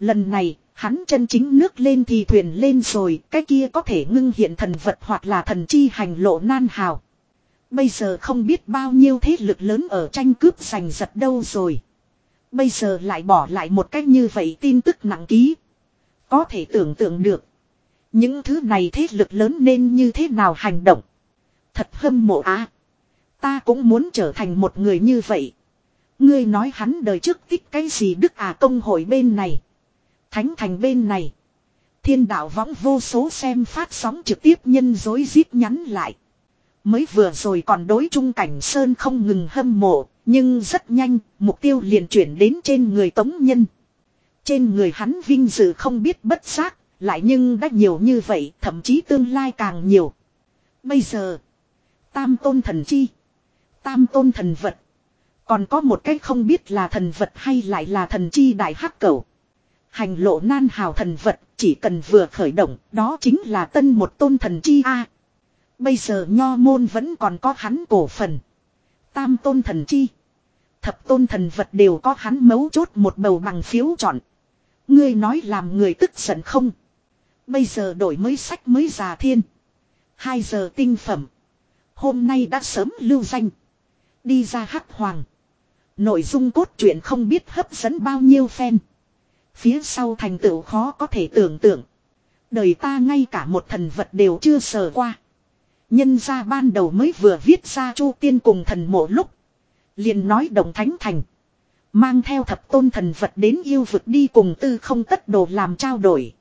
Lần này, hắn chân chính nước lên thì thuyền lên rồi, cái kia có thể ngưng hiện thần vật hoặc là thần chi hành lộ nan hào. Bây giờ không biết bao nhiêu thế lực lớn ở tranh cướp giành giật đâu rồi. Bây giờ lại bỏ lại một cách như vậy tin tức nặng ký. Có thể tưởng tượng được. Những thứ này thế lực lớn nên như thế nào hành động. Thật hâm mộ á. ta cũng muốn trở thành một người như vậy. Ngươi nói hắn đời trước tích cái gì đức à công hội bên này. Thánh thành bên này. Thiên đạo võng vô số xem phát sóng trực tiếp nhân dối rít nhắn lại. Mới vừa rồi còn đối trung cảnh Sơn không ngừng hâm mộ, nhưng rất nhanh, mục tiêu liền chuyển đến trên người tống nhân. Trên người hắn vinh dự không biết bất giác, lại nhưng đã nhiều như vậy, thậm chí tương lai càng nhiều. Bây giờ, tam tôn thần chi, tam tôn thần vật, còn có một cách không biết là thần vật hay lại là thần chi đại hắc cầu. Hành lộ nan hào thần vật chỉ cần vừa khởi động đó chính là tân một tôn thần chi A. Bây giờ nho môn vẫn còn có hắn cổ phần. Tam tôn thần chi. Thập tôn thần vật đều có hắn mấu chốt một bầu bằng phiếu chọn. Ngươi nói làm người tức giận không? Bây giờ đổi mới sách mới già thiên. Hai giờ tinh phẩm. Hôm nay đã sớm lưu danh. Đi ra hắc hoàng. Nội dung cốt truyện không biết hấp dẫn bao nhiêu fan. Phía sau thành tựu khó có thể tưởng tượng. Đời ta ngay cả một thần vật đều chưa sờ qua. Nhân ra ban đầu mới vừa viết ra chu tiên cùng thần mộ lúc. liền nói đồng thánh thành. Mang theo thập tôn thần vật đến yêu vực đi cùng tư không tất đồ làm trao đổi.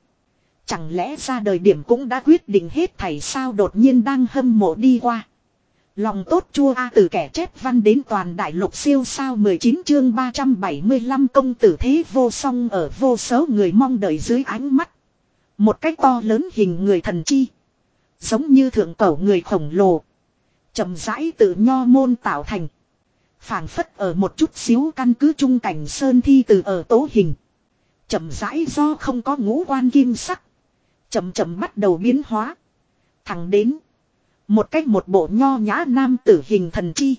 Chẳng lẽ ra đời điểm cũng đã quyết định hết thảy sao đột nhiên đang hâm mộ đi qua. Lòng tốt chua a từ kẻ chép văn đến toàn đại lục siêu sao 19 chương 375 công tử thế vô song ở vô số người mong đợi dưới ánh mắt. Một cách to lớn hình người thần chi. Giống như thượng cổ người khổng lồ. chậm rãi tự nho môn tạo thành. phảng phất ở một chút xíu căn cứ trung cảnh sơn thi từ ở tố hình. chậm rãi do không có ngũ quan kim sắc. chậm chậm bắt đầu biến hóa. Thẳng đến. Một cách một bộ nho nhã nam tử hình thần chi.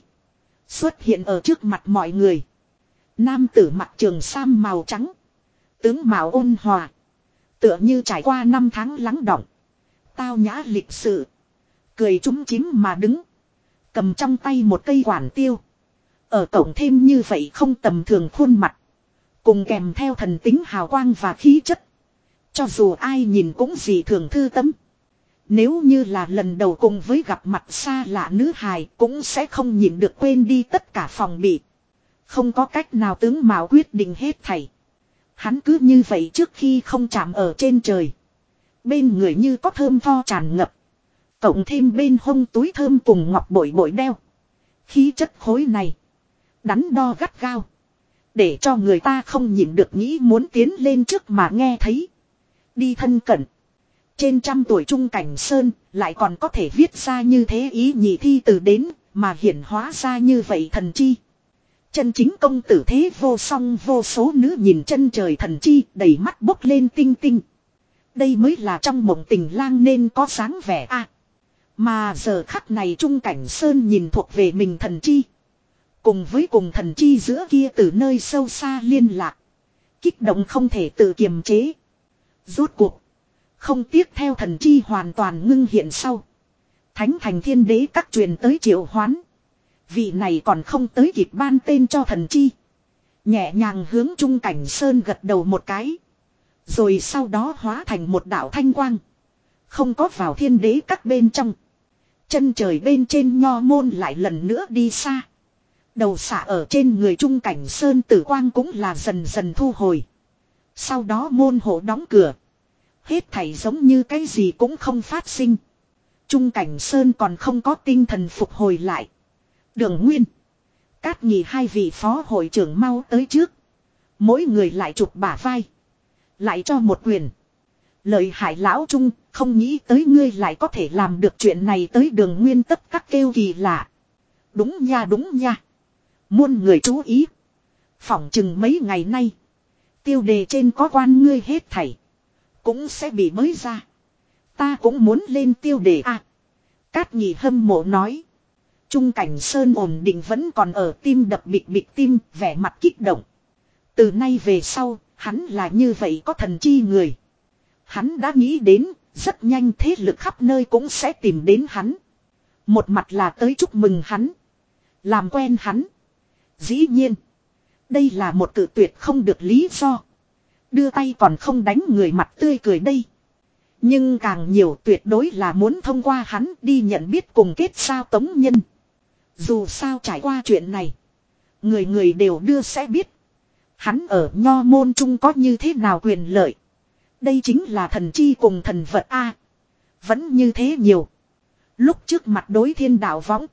Xuất hiện ở trước mặt mọi người. Nam tử mặt trường sam màu trắng. Tướng mạo ôn hòa. Tựa như trải qua năm tháng lắng động. Tao nhã lịch sự. Cười trúng chím mà đứng. Cầm trong tay một cây quản tiêu. Ở cổng thêm như vậy không tầm thường khuôn mặt. Cùng kèm theo thần tính hào quang và khí chất. Cho dù ai nhìn cũng gì thường thư tâm. Nếu như là lần đầu cùng với gặp mặt xa lạ nữ hài cũng sẽ không nhìn được quên đi tất cả phòng bị. Không có cách nào tướng mạo quyết định hết thảy. Hắn cứ như vậy trước khi không chạm ở trên trời. Bên người như có thơm tho tràn ngập. Cộng thêm bên hông túi thơm cùng ngọc bội bội đeo. Khí chất khối này. Đắn đo gắt gao. Để cho người ta không nhịn được nghĩ muốn tiến lên trước mà nghe thấy. Đi thân cận. Trên trăm tuổi trung cảnh sơn lại còn có thể viết ra như thế ý nhị thi từ đến mà hiển hóa ra như vậy thần chi. Chân chính công tử thế vô song vô số nữ nhìn chân trời thần chi đầy mắt bốc lên tinh tinh. Đây mới là trong mộng tình lang nên có sáng vẻ a Mà giờ khắc này trung cảnh sơn nhìn thuộc về mình thần chi. Cùng với cùng thần chi giữa kia từ nơi sâu xa liên lạc. Kích động không thể tự kiềm chế. Rốt cuộc. Không tiếc theo thần chi hoàn toàn ngưng hiện sau. Thánh thành thiên đế các truyền tới triệu hoán. Vị này còn không tới kịp ban tên cho thần chi. Nhẹ nhàng hướng trung cảnh sơn gật đầu một cái. Rồi sau đó hóa thành một đạo thanh quang. Không có vào thiên đế các bên trong. Chân trời bên trên nho môn lại lần nữa đi xa. Đầu xả ở trên người trung cảnh sơn tử quang cũng là dần dần thu hồi. Sau đó môn hộ đóng cửa. Hết thảy giống như cái gì cũng không phát sinh. Trung cảnh sơn còn không có tinh thần phục hồi lại. Đường Nguyên. Cát nhì hai vị phó hội trưởng mau tới trước. Mỗi người lại chụp bả vai. Lại cho một quyền. Lợi hại lão trung, không nghĩ tới ngươi lại có thể làm được chuyện này tới đường nguyên tất các kêu kỳ lạ. Đúng nha đúng nha. Muôn người chú ý. Phỏng chừng mấy ngày nay. Tiêu đề trên có quan ngươi hết thảy. Cũng sẽ bị mới ra. Ta cũng muốn lên tiêu đề à. Cát nhị hâm mộ nói. Trung cảnh sơn ổn định vẫn còn ở tim đập bịch bịch tim, vẻ mặt kích động. Từ nay về sau, hắn là như vậy có thần chi người. Hắn đã nghĩ đến, rất nhanh thế lực khắp nơi cũng sẽ tìm đến hắn. Một mặt là tới chúc mừng hắn. Làm quen hắn. Dĩ nhiên. Đây là một cử tuyệt không được lý do. Đưa tay còn không đánh người mặt tươi cười đây. Nhưng càng nhiều tuyệt đối là muốn thông qua hắn đi nhận biết cùng kết sao tống nhân. Dù sao trải qua chuyện này. Người người đều đưa sẽ biết. Hắn ở nho môn trung có như thế nào quyền lợi. Đây chính là thần chi cùng thần vật A. Vẫn như thế nhiều. Lúc trước mặt đối thiên đạo võng.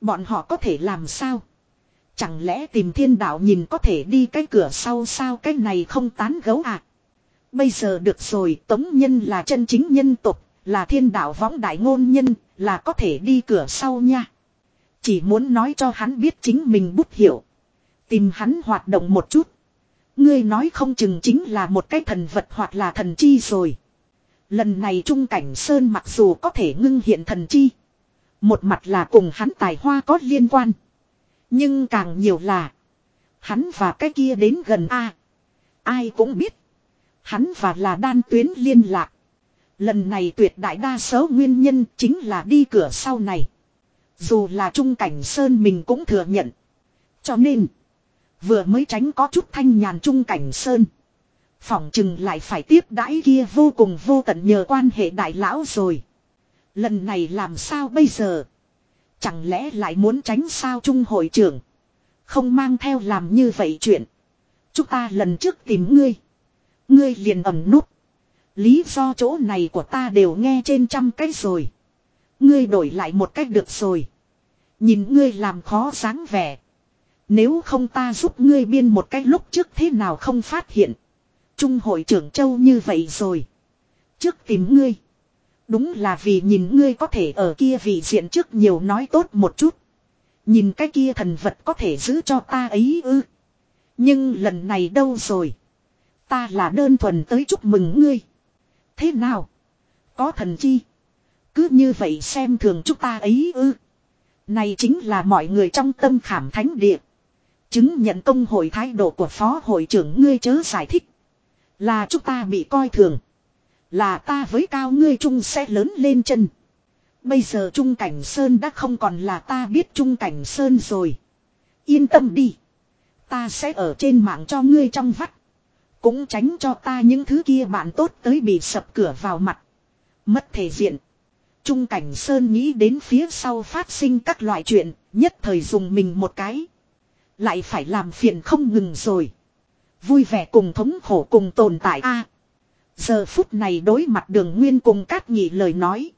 Bọn họ có thể làm sao? Chẳng lẽ tìm thiên đạo nhìn có thể đi cái cửa sau sao cái này không tán gấu à? Bây giờ được rồi, tống nhân là chân chính nhân tục, là thiên đạo võng đại ngôn nhân, là có thể đi cửa sau nha. Chỉ muốn nói cho hắn biết chính mình bút hiểu. Tìm hắn hoạt động một chút. Ngươi nói không chừng chính là một cái thần vật hoặc là thần chi rồi. Lần này Trung Cảnh Sơn mặc dù có thể ngưng hiện thần chi. Một mặt là cùng hắn tài hoa có liên quan. Nhưng càng nhiều là. Hắn và cái kia đến gần A. Ai cũng biết. Hắn và là đan tuyến liên lạc. Lần này tuyệt đại đa số nguyên nhân chính là đi cửa sau này. Dù là Trung Cảnh Sơn mình cũng thừa nhận. Cho nên. Vừa mới tránh có chút thanh nhàn Trung Cảnh Sơn. Phỏng chừng lại phải tiếp đãi kia vô cùng vô tận nhờ quan hệ đại lão rồi. Lần này làm sao bây giờ? Chẳng lẽ lại muốn tránh sao Trung hội trưởng? Không mang theo làm như vậy chuyện. Chúng ta lần trước tìm ngươi. Ngươi liền ẩm nút. Lý do chỗ này của ta đều nghe trên trăm cái rồi. Ngươi đổi lại một cách được rồi. Nhìn ngươi làm khó sáng vẻ. Nếu không ta giúp ngươi biên một cách lúc trước thế nào không phát hiện. Trung hội trưởng châu như vậy rồi. Trước tìm ngươi. Đúng là vì nhìn ngươi có thể ở kia vị diện trước nhiều nói tốt một chút. Nhìn cái kia thần vật có thể giữ cho ta ấy ư. Nhưng lần này đâu rồi. Ta là đơn thuần tới chúc mừng ngươi. Thế nào? Có thần chi. Cứ như vậy xem thường chúng ta ấy ư. Này chính là mọi người trong tâm khảm thánh địa. Chứng nhận công hội thái độ của phó hội trưởng ngươi chớ giải thích. Là chúng ta bị coi thường. Là ta với cao ngươi trung sẽ lớn lên chân. Bây giờ Trung Cảnh Sơn đã không còn là ta biết Trung Cảnh Sơn rồi. Yên tâm đi. Ta sẽ ở trên mạng cho ngươi trong vắt. Cũng tránh cho ta những thứ kia bạn tốt tới bị sập cửa vào mặt. Mất thể diện. Trung Cảnh Sơn nghĩ đến phía sau phát sinh các loại chuyện, nhất thời dùng mình một cái. Lại phải làm phiền không ngừng rồi. Vui vẻ cùng thống khổ cùng tồn tại a Giờ phút này đối mặt đường nguyên cùng cát nhị lời nói.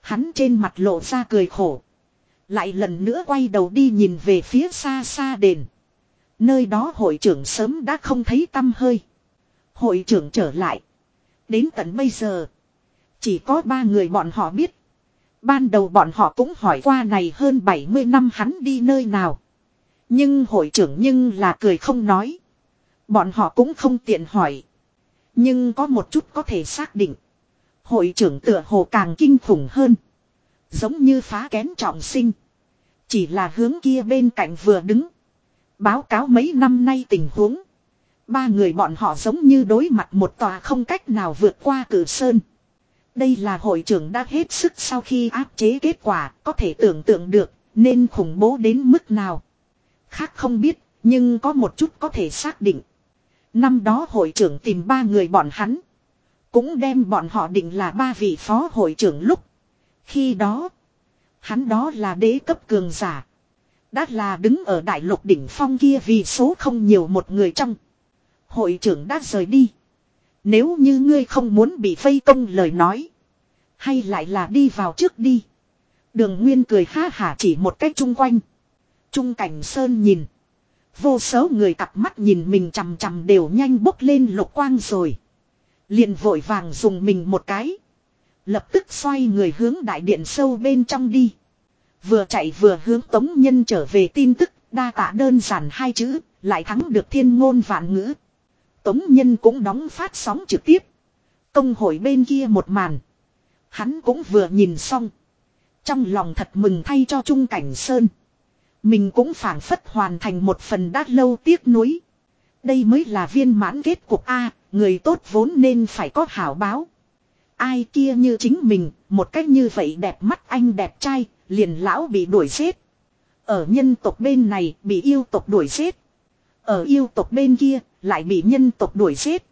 Hắn trên mặt lộ ra cười khổ. Lại lần nữa quay đầu đi nhìn về phía xa xa đền. Nơi đó hội trưởng sớm đã không thấy tâm hơi. Hội trưởng trở lại. Đến tận bây giờ. Chỉ có ba người bọn họ biết. Ban đầu bọn họ cũng hỏi qua này hơn 70 năm hắn đi nơi nào. Nhưng hội trưởng nhưng là cười không nói. Bọn họ cũng không tiện hỏi. Nhưng có một chút có thể xác định. Hội trưởng tựa hồ càng kinh khủng hơn. Giống như phá kén trọng sinh. Chỉ là hướng kia bên cạnh vừa đứng. Báo cáo mấy năm nay tình huống. Ba người bọn họ giống như đối mặt một tòa không cách nào vượt qua cử sơn. Đây là hội trưởng đã hết sức sau khi áp chế kết quả, có thể tưởng tượng được, nên khủng bố đến mức nào. Khác không biết, nhưng có một chút có thể xác định. Năm đó hội trưởng tìm ba người bọn hắn. Cũng đem bọn họ định là ba vị phó hội trưởng lúc. Khi đó, hắn đó là đế cấp cường giả. Đã là đứng ở đại lục đỉnh phong kia vì số không nhiều một người trong. Hội trưởng đã rời đi. Nếu như ngươi không muốn bị vây công lời nói. Hay lại là đi vào trước đi. Đường Nguyên cười ha hả chỉ một cách chung quanh. Trung cảnh sơn nhìn. Vô số người cặp mắt nhìn mình chằm chằm đều nhanh bốc lên lục quang rồi. liền vội vàng dùng mình một cái. Lập tức xoay người hướng đại điện sâu bên trong đi. Vừa chạy vừa hướng tống nhân trở về tin tức, đa tạ đơn giản hai chữ, lại thắng được thiên ngôn vạn ngữ. Tống Nhân cũng đóng phát sóng trực tiếp. Công hội bên kia một màn. Hắn cũng vừa nhìn xong. Trong lòng thật mừng thay cho Trung Cảnh Sơn. Mình cũng phản phất hoàn thành một phần đã lâu tiếc nuối. Đây mới là viên mãn kết cục A, người tốt vốn nên phải có hảo báo. Ai kia như chính mình, một cách như vậy đẹp mắt anh đẹp trai, liền lão bị đuổi giết. Ở nhân tộc bên này bị yêu tộc đuổi giết. Ở yêu tộc bên kia, lại bị nhân tộc đuổi giết.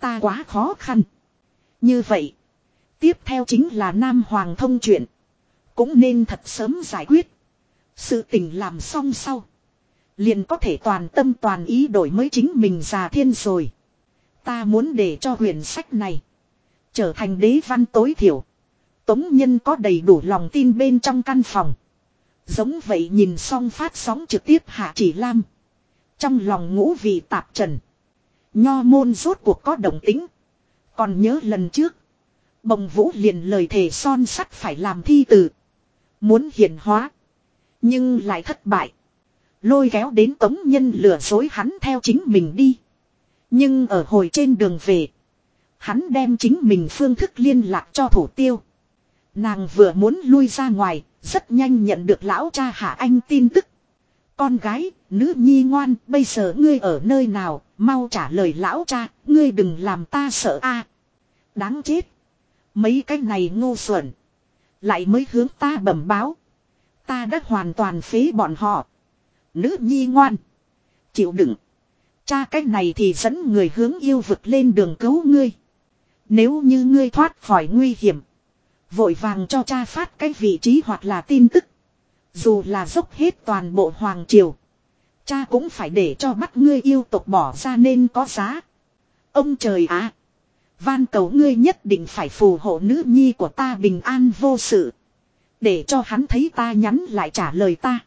Ta quá khó khăn. Như vậy. Tiếp theo chính là Nam Hoàng thông chuyện. Cũng nên thật sớm giải quyết. Sự tình làm xong sau. Liền có thể toàn tâm toàn ý đổi mới chính mình già thiên rồi. Ta muốn để cho huyền sách này. Trở thành đế văn tối thiểu. Tống nhân có đầy đủ lòng tin bên trong căn phòng. Giống vậy nhìn xong phát sóng trực tiếp hạ chỉ lam. Trong lòng ngũ vị tạp trần. Nho môn rốt cuộc có đồng tính. Còn nhớ lần trước. Bồng vũ liền lời thề son sắt phải làm thi từ. Muốn hiển hóa. Nhưng lại thất bại. Lôi kéo đến tống nhân lừa dối hắn theo chính mình đi. Nhưng ở hồi trên đường về. Hắn đem chính mình phương thức liên lạc cho thủ tiêu. Nàng vừa muốn lui ra ngoài. Rất nhanh nhận được lão cha hạ anh tin tức. Con gái, nữ nhi ngoan, bây giờ ngươi ở nơi nào, mau trả lời lão cha, ngươi đừng làm ta sợ a. Đáng chết. Mấy cái này ngu xuẩn. Lại mới hướng ta bẩm báo. Ta đã hoàn toàn phế bọn họ. Nữ nhi ngoan. Chịu đựng. Cha cách này thì dẫn người hướng yêu vực lên đường cứu ngươi. Nếu như ngươi thoát khỏi nguy hiểm. Vội vàng cho cha phát cái vị trí hoặc là tin tức. Dù là dốc hết toàn bộ hoàng triều. Cha cũng phải để cho bắt ngươi yêu tộc bỏ ra nên có giá. Ông trời ạ! van cầu ngươi nhất định phải phù hộ nữ nhi của ta bình an vô sự. Để cho hắn thấy ta nhắn lại trả lời ta.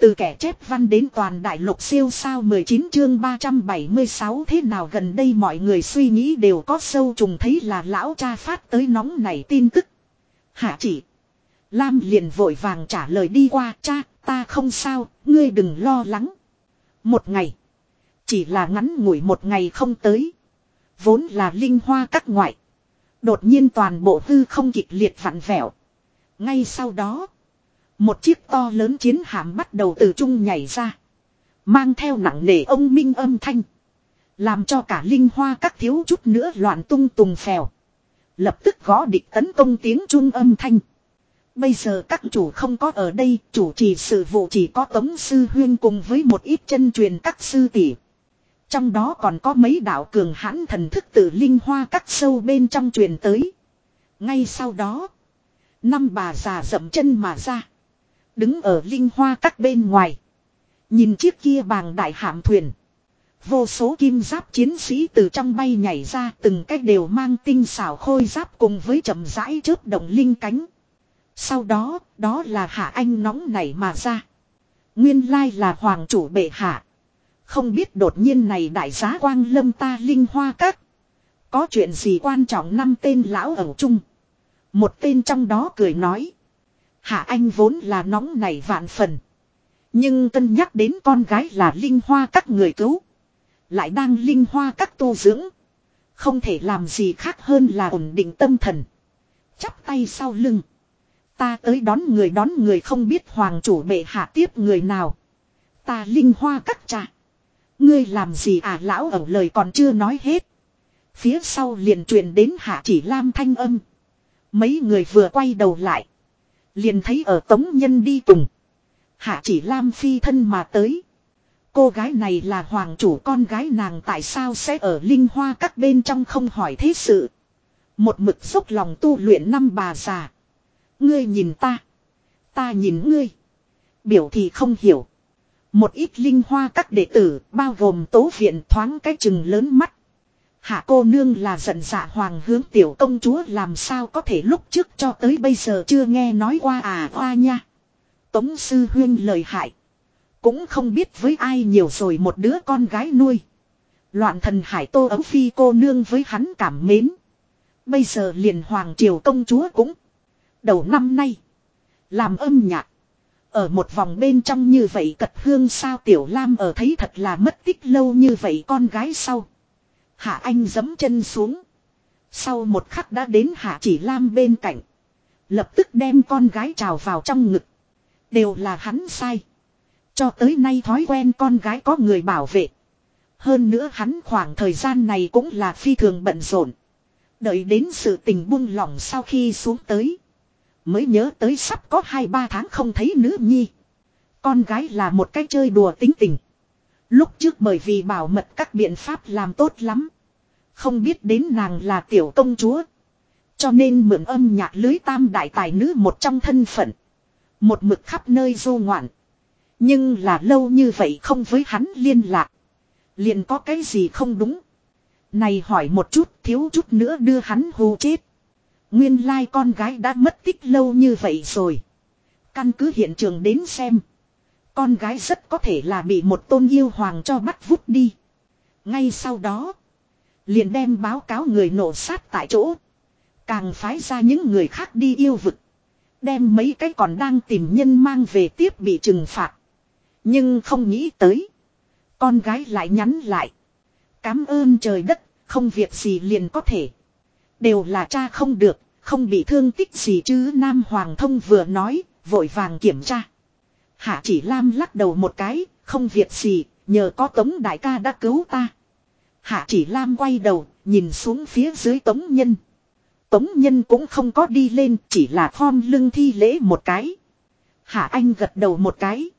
Từ kẻ chép văn đến toàn đại lục siêu sao 19 chương 376 thế nào gần đây mọi người suy nghĩ đều có sâu trùng thấy là lão cha phát tới nóng này tin tức. Hạ chỉ. Lam liền vội vàng trả lời đi qua cha, ta không sao, ngươi đừng lo lắng. Một ngày. Chỉ là ngắn ngủi một ngày không tới. Vốn là linh hoa các ngoại. Đột nhiên toàn bộ hư không kịch liệt vặn vẹo. Ngay sau đó. Một chiếc to lớn chiến hạm bắt đầu từ trung nhảy ra. Mang theo nặng nề ông minh âm thanh. Làm cho cả linh hoa các thiếu chút nữa loạn tung tùng phèo. Lập tức gõ địch tấn công tiếng trung âm thanh. Bây giờ các chủ không có ở đây, chủ trì sự vụ chỉ có Tống Sư Huyên cùng với một ít chân truyền các sư tỷ. Trong đó còn có mấy đạo cường hãn thần thức từ linh hoa các sâu bên trong truyền tới. Ngay sau đó, năm bà già dậm chân mà ra. Đứng ở linh hoa các bên ngoài. Nhìn chiếc kia bàng đại hạm thuyền. Vô số kim giáp chiến sĩ từ trong bay nhảy ra từng cách đều mang tinh xảo khôi giáp cùng với chậm rãi chớp động linh cánh. Sau đó, đó là hạ anh nóng nảy mà ra. Nguyên lai là hoàng chủ bệ hạ. Không biết đột nhiên này đại giá quang lâm ta linh hoa các. Có chuyện gì quan trọng năm tên lão ở chung. Một tên trong đó cười nói. Hạ anh vốn là nóng nảy vạn phần. Nhưng cân nhắc đến con gái là linh hoa các người cứu. Lại đang linh hoa các tu dưỡng. Không thể làm gì khác hơn là ổn định tâm thần. Chắp tay sau lưng. Ta tới đón người đón người không biết hoàng chủ bệ hạ tiếp người nào. Ta linh hoa các trà. Ngươi làm gì à lão ở lời còn chưa nói hết. Phía sau liền truyền đến hạ chỉ lam thanh âm. Mấy người vừa quay đầu lại. Liền thấy ở tống nhân đi cùng. Hạ chỉ lam phi thân mà tới. Cô gái này là hoàng chủ, con gái nàng tại sao sẽ ở linh hoa các bên trong không hỏi thế sự. Một mực dốc lòng tu luyện năm bà già. Ngươi nhìn ta. Ta nhìn ngươi. Biểu thì không hiểu. Một ít linh hoa các đệ tử, bao gồm tố viện thoáng cái chừng lớn mắt. Hạ cô nương là giận dạ hoàng hướng tiểu công chúa làm sao có thể lúc trước cho tới bây giờ chưa nghe nói qua à hoa nha. Tống sư huyên lời hại. Cũng không biết với ai nhiều rồi một đứa con gái nuôi. Loạn thần hải tô ấu phi cô nương với hắn cảm mến. Bây giờ liền hoàng triều công chúa cũng. Đầu năm nay. Làm âm nhạc. Ở một vòng bên trong như vậy cật hương sao tiểu lam ở thấy thật là mất tích lâu như vậy con gái sau. Hạ anh giẫm chân xuống. Sau một khắc đã đến hạ chỉ lam bên cạnh. Lập tức đem con gái trào vào trong ngực. Đều là hắn sai. Cho tới nay thói quen con gái có người bảo vệ. Hơn nữa hắn khoảng thời gian này cũng là phi thường bận rộn. Đợi đến sự tình buông lỏng sau khi xuống tới. Mới nhớ tới sắp có 2-3 tháng không thấy nữ nhi. Con gái là một cái chơi đùa tính tình. Lúc trước bởi vì bảo mật các biện pháp làm tốt lắm. Không biết đến nàng là tiểu công chúa. Cho nên mượn âm nhạc lưới tam đại tài nữ một trong thân phận. Một mực khắp nơi du ngoạn. Nhưng là lâu như vậy không với hắn liên lạc. Liền có cái gì không đúng. Này hỏi một chút, thiếu chút nữa đưa hắn hù chết. Nguyên lai con gái đã mất tích lâu như vậy rồi. Căn cứ hiện trường đến xem. Con gái rất có thể là bị một tôn yêu hoàng cho bắt vút đi. Ngay sau đó. Liền đem báo cáo người nổ sát tại chỗ. Càng phái ra những người khác đi yêu vực. Đem mấy cái còn đang tìm nhân mang về tiếp bị trừng phạt. Nhưng không nghĩ tới. Con gái lại nhắn lại. Cám ơn trời đất, không việc gì liền có thể. Đều là cha không được, không bị thương tích gì chứ Nam Hoàng Thông vừa nói, vội vàng kiểm tra. Hạ chỉ Lam lắc đầu một cái, không việc gì, nhờ có Tống Đại ca đã cứu ta. Hạ chỉ Lam quay đầu, nhìn xuống phía dưới Tống Nhân. Tống Nhân cũng không có đi lên, chỉ là khom lưng thi lễ một cái. Hạ Anh gật đầu một cái.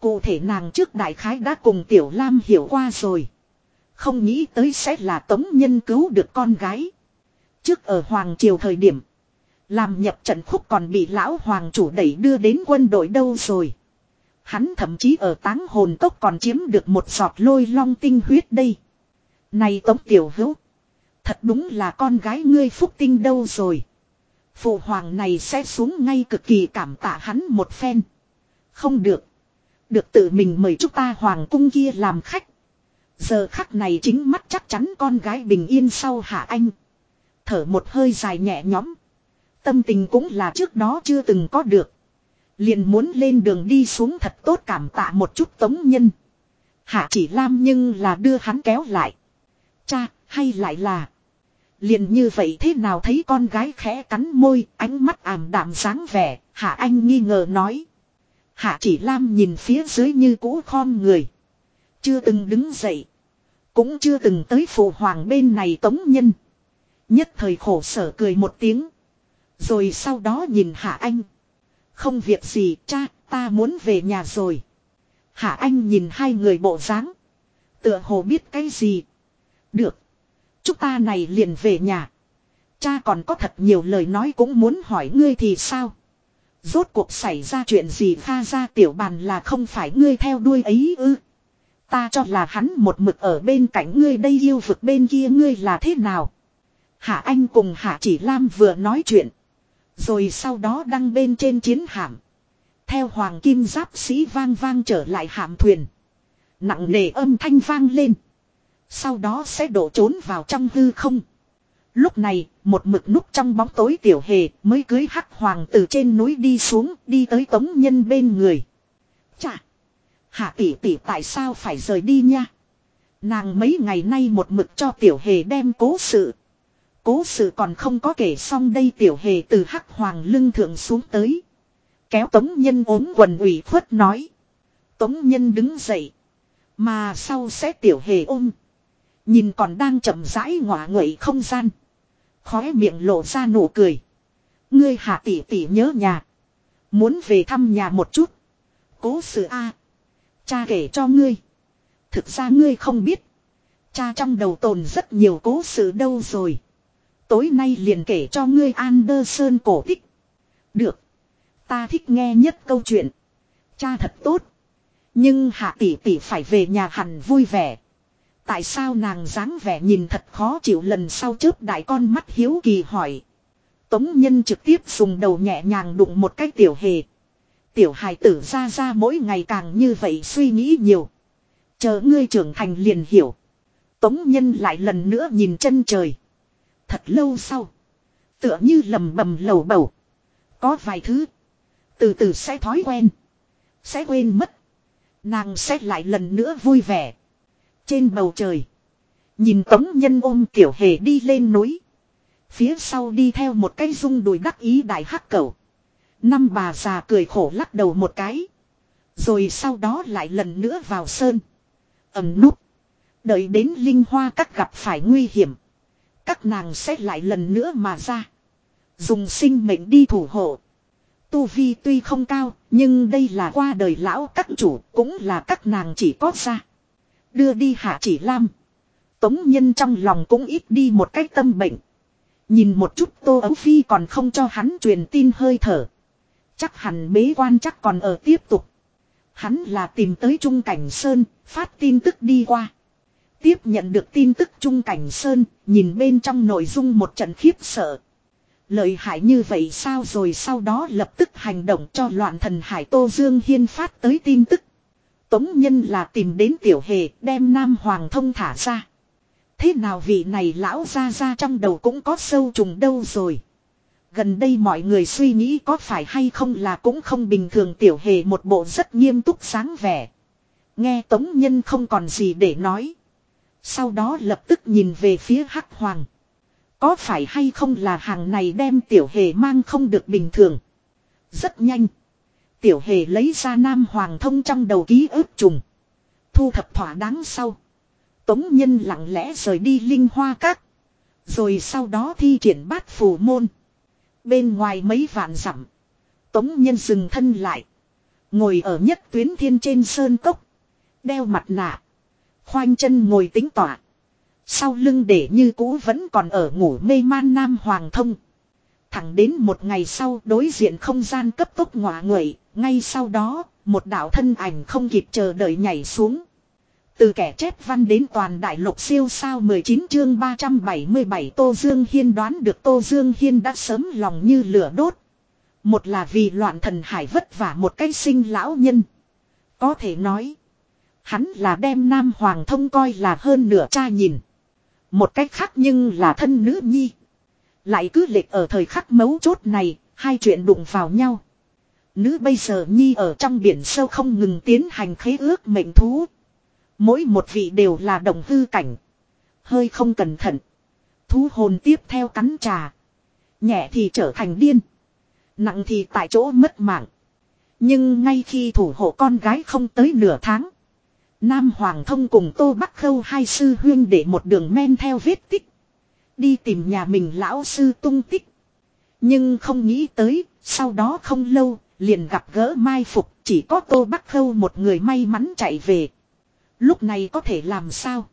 Cụ thể nàng trước đại khái đã cùng Tiểu Lam hiểu qua rồi. Không nghĩ tới sẽ là Tống Nhân cứu được con gái. Trước ở Hoàng Triều thời điểm. Làm nhập trận khúc còn bị lão Hoàng chủ đẩy đưa đến quân đội đâu rồi. Hắn thậm chí ở táng hồn tốc còn chiếm được một giọt lôi long tinh huyết đây. Này Tống Tiểu Hữu. Thật đúng là con gái ngươi phúc tinh đâu rồi. Phụ hoàng này sẽ xuống ngay cực kỳ cảm tạ hắn một phen. Không được. Được tự mình mời chúng ta hoàng cung kia làm khách. Giờ khắc này chính mắt chắc chắn con gái bình yên sau hạ anh. Thở một hơi dài nhẹ nhõm. Tâm tình cũng là trước đó chưa từng có được. Liền muốn lên đường đi xuống thật tốt cảm tạ một chút tống nhân. Hạ chỉ lam nhưng là đưa hắn kéo lại. Cha, hay lại là. Liền như vậy thế nào thấy con gái khẽ cắn môi, ánh mắt ảm đạm sáng vẻ, hạ anh nghi ngờ nói. Hạ chỉ lam nhìn phía dưới như cũ khom người. Chưa từng đứng dậy. Cũng chưa từng tới phụ hoàng bên này tống nhân. Nhất thời khổ sở cười một tiếng. Rồi sau đó nhìn Hạ Anh. Không việc gì cha, ta muốn về nhà rồi. Hạ Anh nhìn hai người bộ dáng, Tựa hồ biết cái gì. Được. Chúng ta này liền về nhà. Cha còn có thật nhiều lời nói cũng muốn hỏi ngươi thì sao. Rốt cuộc xảy ra chuyện gì pha ra tiểu bàn là không phải ngươi theo đuôi ấy ư. Ta cho là hắn một mực ở bên cạnh ngươi đây, yêu vực bên kia ngươi là thế nào. Hạ Anh cùng Hạ Chỉ Lam vừa nói chuyện. Rồi sau đó đăng bên trên chiến hạm. Theo hoàng kim giáp sĩ vang vang trở lại hạm thuyền. Nặng nề âm thanh vang lên. Sau đó sẽ đổ trốn vào trong hư không. Lúc này, một mực núp trong bóng tối tiểu hề mới cưới hắc hoàng từ trên núi đi xuống, đi tới tống nhân bên người. Chà! Hạ tỷ tỷ tại sao phải rời đi nha? Nàng mấy ngày nay một mực cho tiểu hề đem cố sự. Cố sự còn không có kể xong đây tiểu hề từ hắc hoàng lưng thượng xuống tới. Kéo tống nhân ốm quần ủy khuất nói. Tống nhân đứng dậy. Mà sau sẽ tiểu hề ôm. Nhìn còn đang chậm rãi ngỏa nguậy không gian. Khóe miệng lộ ra nụ cười. Ngươi hạ tỷ tỷ nhớ nhà. Muốn về thăm nhà một chút. Cố sự A. Cha kể cho ngươi. Thực ra ngươi không biết. Cha trong đầu tồn rất nhiều cố sự đâu rồi. Tối nay liền kể cho ngươi Anderson cổ tích. Được. Ta thích nghe nhất câu chuyện. Cha thật tốt. Nhưng hạ tỷ tỷ phải về nhà hẳn vui vẻ. Tại sao nàng dáng vẻ nhìn thật khó chịu lần sau chớp đại con mắt hiếu kỳ hỏi. Tống nhân trực tiếp dùng đầu nhẹ nhàng đụng một cái tiểu hề. Tiểu hài tử ra ra mỗi ngày càng như vậy suy nghĩ nhiều. Chờ ngươi trưởng thành liền hiểu. Tống nhân lại lần nữa nhìn chân trời. Thật lâu sau. Tựa như lầm bầm lầu bầu. Có vài thứ. Từ từ sẽ thói quen. Sẽ quên mất. Nàng sẽ lại lần nữa vui vẻ. Trên bầu trời. Nhìn tống nhân ôm tiểu hề đi lên núi. Phía sau đi theo một cái rung đùi đắc ý đại hắc cầu. Năm bà già cười khổ lắc đầu một cái. Rồi sau đó lại lần nữa vào sơn. Ẩm nút. Đợi đến linh hoa các gặp phải nguy hiểm. Các nàng sẽ lại lần nữa mà ra. Dùng sinh mệnh đi thủ hộ. Tu vi tuy không cao, nhưng đây là qua đời lão các chủ, cũng là các nàng chỉ có ra. Đưa đi hạ chỉ lam. Tống nhân trong lòng cũng ít đi một cách tâm bệnh. Nhìn một chút tô ấu phi còn không cho hắn truyền tin hơi thở. Chắc hẳn bế quan chắc còn ở tiếp tục. Hắn là tìm tới Trung Cảnh Sơn, phát tin tức đi qua. Tiếp nhận được tin tức Trung Cảnh Sơn, nhìn bên trong nội dung một trận khiếp sợ. Lợi hại như vậy sao rồi sau đó lập tức hành động cho loạn thần Hải Tô Dương Hiên phát tới tin tức. Tống Nhân là tìm đến tiểu hề, đem Nam Hoàng thông thả ra. Thế nào vị này lão ra ra trong đầu cũng có sâu trùng đâu rồi. Gần đây mọi người suy nghĩ có phải hay không là cũng không bình thường tiểu hề một bộ rất nghiêm túc sáng vẻ. Nghe Tống Nhân không còn gì để nói. Sau đó lập tức nhìn về phía Hắc Hoàng. Có phải hay không là hàng này đem tiểu hề mang không được bình thường. Rất nhanh. Tiểu hề lấy ra Nam Hoàng thông trong đầu ký ức trùng. Thu thập thỏa đáng sau. Tống Nhân lặng lẽ rời đi linh hoa các. Rồi sau đó thi triển bát phù môn. Bên ngoài mấy vạn dặm Tống Nhân dừng thân lại. Ngồi ở nhất tuyến thiên trên sơn cốc. Đeo mặt nạ. Khoanh chân ngồi tính tỏa. Sau lưng để như cũ vẫn còn ở ngủ mê man Nam Hoàng Thông. Thẳng đến một ngày sau đối diện không gian cấp tốc ngọa nguậy, ngay sau đó, một đạo thân ảnh không kịp chờ đợi nhảy xuống. Từ kẻ chép văn đến toàn đại lục siêu sao 19 chương 377 Tô Dương Hiên đoán được Tô Dương Hiên đã sớm lòng như lửa đốt. Một là vì loạn thần hải vất vả một cái sinh lão nhân. Có thể nói, hắn là đem Nam Hoàng thông coi là hơn nửa cha nhìn. Một cách khác nhưng là thân nữ nhi. Lại cứ lệch ở thời khắc mấu chốt này, hai chuyện đụng vào nhau. Nữ bây giờ nhi ở trong biển sâu không ngừng tiến hành khế ước mệnh thú. Mỗi một vị đều là đồng hư cảnh. Hơi không cẩn thận. Thú hồn tiếp theo cắn trà. Nhẹ thì trở thành điên. Nặng thì tại chỗ mất mạng. Nhưng ngay khi thủ hộ con gái không tới nửa tháng. Nam Hoàng thông cùng Tô Bắc Khâu hai sư huyên để một đường men theo vết tích. Đi tìm nhà mình lão sư tung tích. Nhưng không nghĩ tới, sau đó không lâu, liền gặp gỡ mai phục, chỉ có Tô Bắc Khâu một người may mắn chạy về. Lúc này có thể làm sao?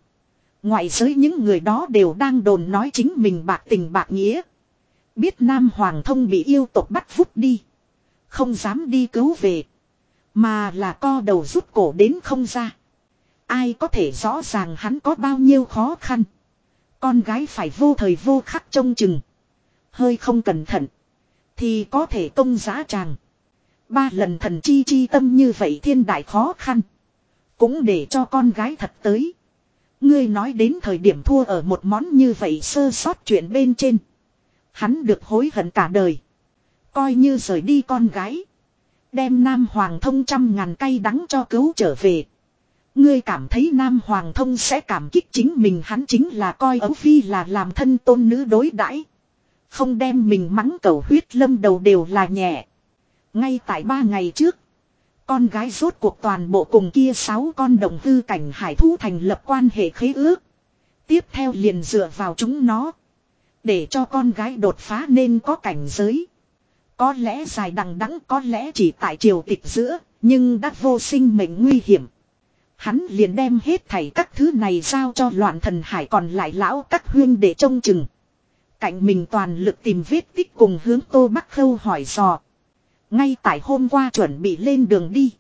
Ngoại giới những người đó đều đang đồn nói chính mình bạc tình bạc nghĩa. Biết Nam Hoàng thông bị yêu tộc bắt vút đi. Không dám đi cứu về. Mà là co đầu rút cổ đến không ra. Ai có thể rõ ràng hắn có bao nhiêu khó khăn. Con gái phải vô thời vô khắc trông chừng. Hơi không cẩn thận. Thì có thể công giá tràng. Ba lần thần chi chi tâm như vậy thiên đại khó khăn. Cũng để cho con gái thật tới. Ngươi nói đến thời điểm thua ở một món như vậy sơ sót chuyện bên trên. Hắn được hối hận cả đời. Coi như rời đi con gái. Đem Nam Hoàng thông trăm ngàn cây đắng cho cứu trở về. Ngươi cảm thấy Nam Hoàng thông sẽ cảm kích chính mình hắn chính là coi ấu phi là làm thân tôn nữ đối đãi Không đem mình mắng cầu huyết lâm đầu đều là nhẹ. Ngay tại ba ngày trước. Con gái rốt cuộc toàn bộ cùng kia sáu con đồng tư cảnh hải thú thành lập quan hệ khế ước. Tiếp theo liền dựa vào chúng nó. Để cho con gái đột phá nên có cảnh giới. Có lẽ dài đằng đẵng có lẽ chỉ tại triều tịch giữa, nhưng đã vô sinh mệnh nguy hiểm. Hắn liền đem hết thảy các thứ này giao cho loạn thần hải còn lại lão các huyên để trông chừng. Cạnh mình toàn lực tìm vết tích cùng hướng Tô Bắc Khâu hỏi dò. Ngay tại hôm qua chuẩn bị lên đường đi.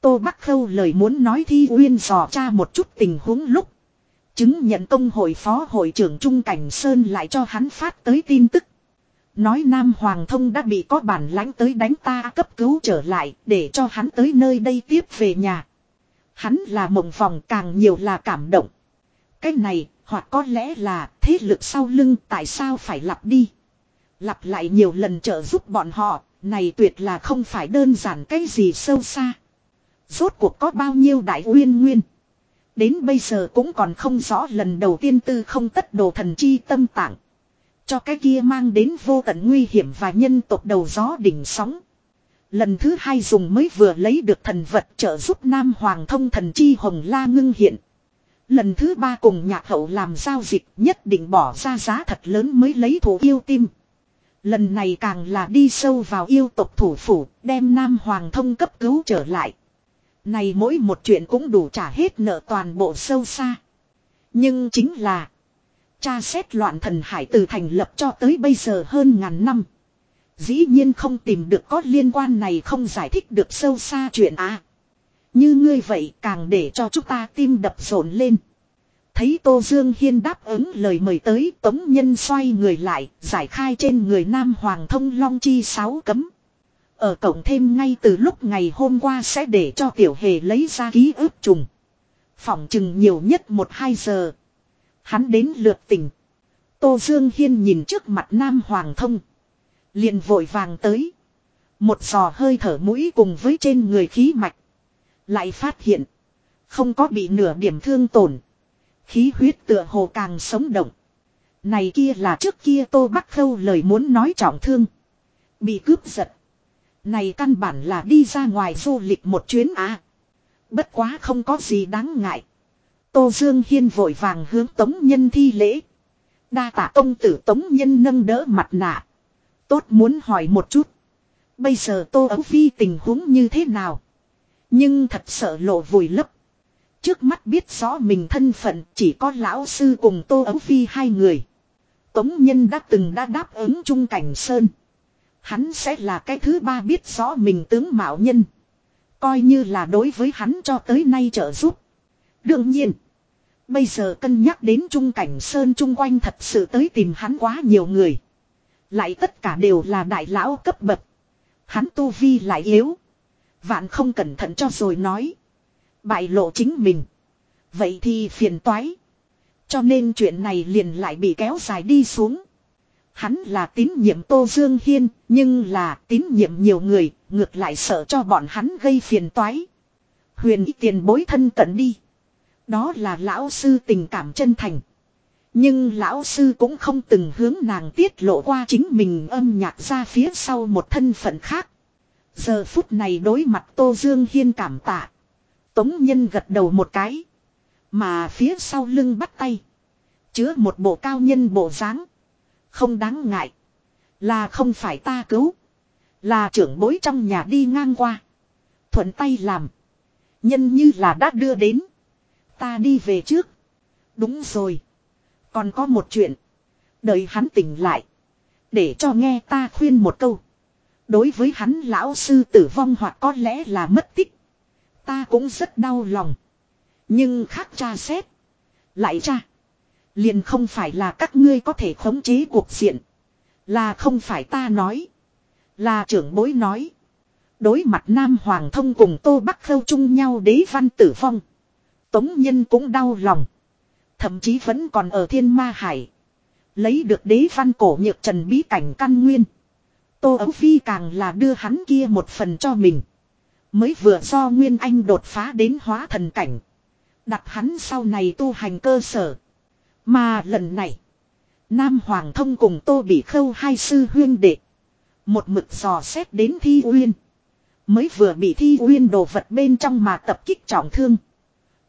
Tô Bắc Khâu lời muốn nói thi uyên dò cha một chút tình huống lúc. Chứng nhận công hội phó hội trưởng Trung Cảnh Sơn lại cho hắn phát tới tin tức. Nói Nam Hoàng Thông đã bị có bản lãnh tới đánh ta cấp cứu trở lại để cho hắn tới nơi đây tiếp về nhà. Hắn là mộng phòng càng nhiều là cảm động. Cái này hoặc có lẽ là thế lực sau lưng tại sao phải lặp đi. Lặp lại nhiều lần trợ giúp bọn họ, này tuyệt là không phải đơn giản cái gì sâu xa. Rốt cuộc có bao nhiêu đại uyên nguyên. Đến bây giờ cũng còn không rõ lần đầu tiên tư không tất đồ thần chi tâm tạng. Cho cái kia mang đến vô tận nguy hiểm và nhân tộc đầu gió đỉnh sóng. Lần thứ hai dùng mới vừa lấy được thần vật trợ giúp Nam Hoàng thông thần chi hồng la ngưng hiện. Lần thứ ba cùng nhạc hậu làm giao dịch nhất định bỏ ra giá thật lớn mới lấy thủ yêu tim. Lần này càng là đi sâu vào yêu tộc thủ phủ, đem Nam Hoàng thông cấp cứu trở lại. Này mỗi một chuyện cũng đủ trả hết nợ toàn bộ sâu xa. Nhưng chính là Cha xét loạn thần hải từ thành lập cho tới bây giờ hơn ngàn năm. Dĩ nhiên không tìm được có liên quan này không giải thích được sâu xa chuyện à. Như ngươi vậy càng để cho chúng ta tim đập rộn lên. Thấy Tô Dương Hiên đáp ứng lời mời tới, Tống Nhân xoay người lại, giải khai trên người Nam Hoàng thông long chi sáu cấm. Ở cổng thêm ngay từ lúc ngày hôm qua sẽ để cho tiểu hề lấy ra ký ức trùng. Phỏng chừng nhiều nhất một hai giờ. Hắn đến lượt tỉnh. Tô Dương Hiên nhìn trước mặt Nam Hoàng thông. Liền vội vàng tới. Một giò hơi thở mũi cùng với trên người khí mạch. Lại phát hiện. Không có bị nửa điểm thương tổn. Khí huyết tựa hồ càng sống động. Này kia là trước kia Tô Bắc Khâu lời muốn nói trọng thương. Bị cướp giật. Này căn bản là đi ra ngoài du lịch một chuyến à. Bất quá không có gì đáng ngại. Tô Dương Hiên vội vàng hướng Tống Nhân thi lễ. Đa tạ công tử Tống Nhân nâng đỡ mặt nạ. Tốt muốn hỏi một chút. Bây giờ Tô Ấu Phi tình huống như thế nào? Nhưng thật sợ lộ vùi lấp. Trước mắt biết rõ mình thân phận, chỉ có lão sư cùng Tô Ấu Phi hai người. Tống Nhân đã từng đã đáp ứng Trung Cảnh Sơn. Hắn sẽ là cái thứ ba biết rõ mình tướng mạo nhân. Coi như là đối với hắn cho tới nay trợ giúp. Đương nhiên. Bây giờ cân nhắc đến Trung Cảnh Sơn chung quanh thật sự tới tìm hắn quá nhiều người. Lại tất cả đều là đại lão cấp bậc. Hắn tu vi lại yếu. Vạn không cẩn thận cho rồi nói. Bại lộ chính mình. Vậy thì phiền toái. Cho nên chuyện này liền lại bị kéo dài đi xuống. Hắn là tín nhiệm Tô Dương Hiên, nhưng là tín nhiệm nhiều người, ngược lại sợ cho bọn hắn gây phiền toái. Huyền ý tiền bối thân cận đi. Đó là lão sư tình cảm chân thành. Nhưng lão sư cũng không từng hướng nàng tiết lộ qua chính mình âm nhạc ra phía sau một thân phận khác. Giờ phút này đối mặt Tô Dương Hiên cảm tạ. Tống Nhân gật đầu một cái. Mà phía sau lưng bắt tay. Chứa một bộ cao nhân bộ dáng Không đáng ngại. Là không phải ta cứu. Là trưởng bối trong nhà đi ngang qua. Thuận tay làm. Nhân như là đã đưa đến. Ta đi về trước. Đúng rồi. Còn có một chuyện. Đợi hắn tỉnh lại. Để cho nghe ta khuyên một câu. Đối với hắn lão sư tử vong hoặc có lẽ là mất tích. Ta cũng rất đau lòng. Nhưng khác cha xét. Lại cha. Liền không phải là các ngươi có thể khống chế cuộc diện. Là không phải ta nói. Là trưởng bối nói. Đối mặt Nam Hoàng thông cùng Tô Bắc Khâu chung nhau đế văn tử vong. Tống Nhân cũng đau lòng. Thậm chí vẫn còn ở thiên ma hải. Lấy được đế văn cổ nhược trần bí cảnh căn nguyên. Tô Ấu Phi càng là đưa hắn kia một phần cho mình. Mới vừa do Nguyên Anh đột phá đến hóa thần cảnh. Đặt hắn sau này tu hành cơ sở. Mà lần này. Nam Hoàng thông cùng Tô Bị Khâu hai sư huyên đệ. Một mực dò xét đến Thi Uyên. Mới vừa bị Thi Uyên đồ vật bên trong mà tập kích trọng thương.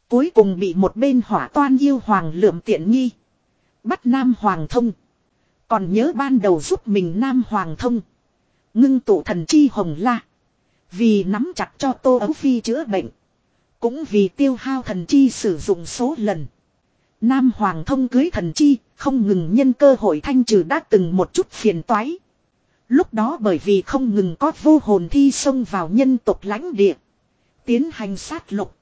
Cuối cùng bị một bên hỏa toan yêu hoàng lượm tiện nghi. Bắt Nam Hoàng thông. Còn nhớ ban đầu giúp mình Nam Hoàng thông. Ngưng tụ thần chi hồng la. Vì nắm chặt cho Tô Ấu Phi chữa bệnh. Cũng vì tiêu hao thần chi sử dụng số lần. Nam Hoàng thông cưới thần chi, không ngừng nhân cơ hội thanh trừ đã từng một chút phiền toái. Lúc đó bởi vì không ngừng có vô hồn thi xông vào nhân tộc lãnh địa. Tiến hành sát lục.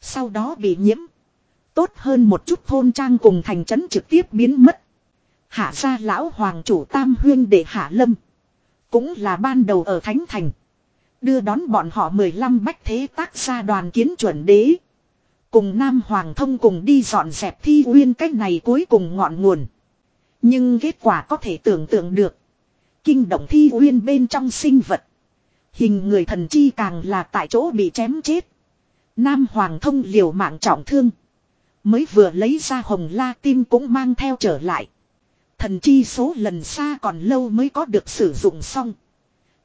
Sau đó bị nhiễm. Tốt hơn một chút thôn trang cùng thành trấn trực tiếp biến mất. Hạ ra lão hoàng chủ tam huyên để hạ lâm. Cũng là ban đầu ở Thánh Thành. Đưa đón bọn họ 15 bách thế tác gia đoàn kiến chuẩn đế. Cùng Nam Hoàng thông cùng đi dọn dẹp thi uyên cách này cuối cùng ngọn nguồn. Nhưng kết quả có thể tưởng tượng được. Kinh động thi uyên bên trong sinh vật. Hình người thần chi càng là tại chỗ bị chém chết. Nam Hoàng thông liều mạng trọng thương. Mới vừa lấy ra hồng la tim cũng mang theo trở lại. Thần chi số lần xa còn lâu mới có được sử dụng xong.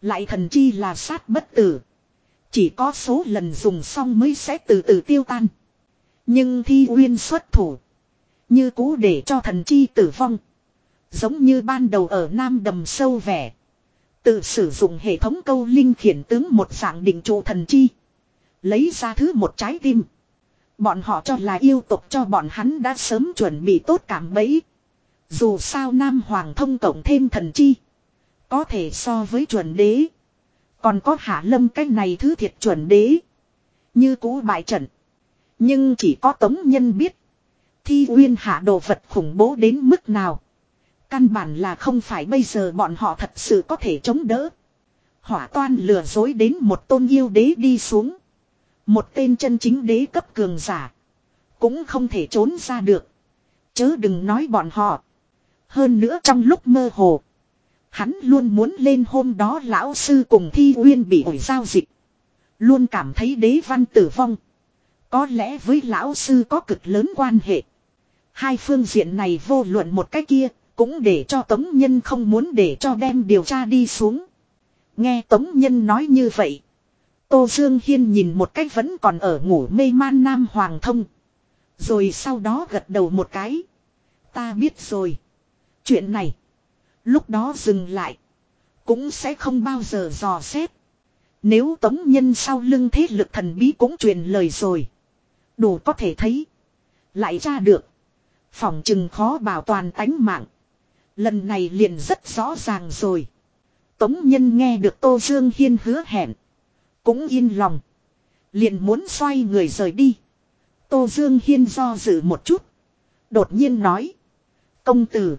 Lại thần chi là sát bất tử. Chỉ có số lần dùng xong mới sẽ từ từ tiêu tan. Nhưng thi uyên xuất thủ. Như cũ để cho thần chi tử vong. Giống như ban đầu ở Nam đầm sâu vẻ. Tự sử dụng hệ thống câu linh khiển tướng một dạng định trụ thần chi. Lấy ra thứ một trái tim. Bọn họ cho là yêu tục cho bọn hắn đã sớm chuẩn bị tốt cảm bẫy. Dù sao Nam Hoàng thông cộng thêm thần chi. Có thể so với chuẩn đế. Còn có hạ lâm cái này thứ thiệt chuẩn đế. Như cũ bại trận. Nhưng chỉ có tống nhân biết. Thi uyên hạ đồ vật khủng bố đến mức nào. Căn bản là không phải bây giờ bọn họ thật sự có thể chống đỡ. Hỏa toan lừa dối đến một tôn yêu đế đi xuống. Một tên chân chính đế cấp cường giả. Cũng không thể trốn ra được. Chớ đừng nói bọn họ. Hơn nữa trong lúc mơ hồ. Hắn luôn muốn lên hôm đó lão sư cùng thi uyên bị ổi giao dịch. Luôn cảm thấy đế văn tử vong. Có lẽ với lão sư có cực lớn quan hệ. Hai phương diện này vô luận một cái kia, cũng để cho Tống Nhân không muốn để cho đem điều tra đi xuống. Nghe Tống Nhân nói như vậy. Tô Dương Hiên nhìn một cách vẫn còn ở ngủ mê man Nam Hoàng Thông. Rồi sau đó gật đầu một cái. Ta biết rồi. Chuyện này. Lúc đó dừng lại. Cũng sẽ không bao giờ dò xét. Nếu tống nhân sau lưng thế lực thần bí cũng truyền lời rồi. Đủ có thể thấy. Lại ra được. Phòng chừng khó bảo toàn tánh mạng. Lần này liền rất rõ ràng rồi. Tống nhân nghe được Tô Dương Hiên hứa hẹn. Cũng yên lòng. Liền muốn xoay người rời đi. Tô Dương Hiên do dự một chút. Đột nhiên nói. Công tử.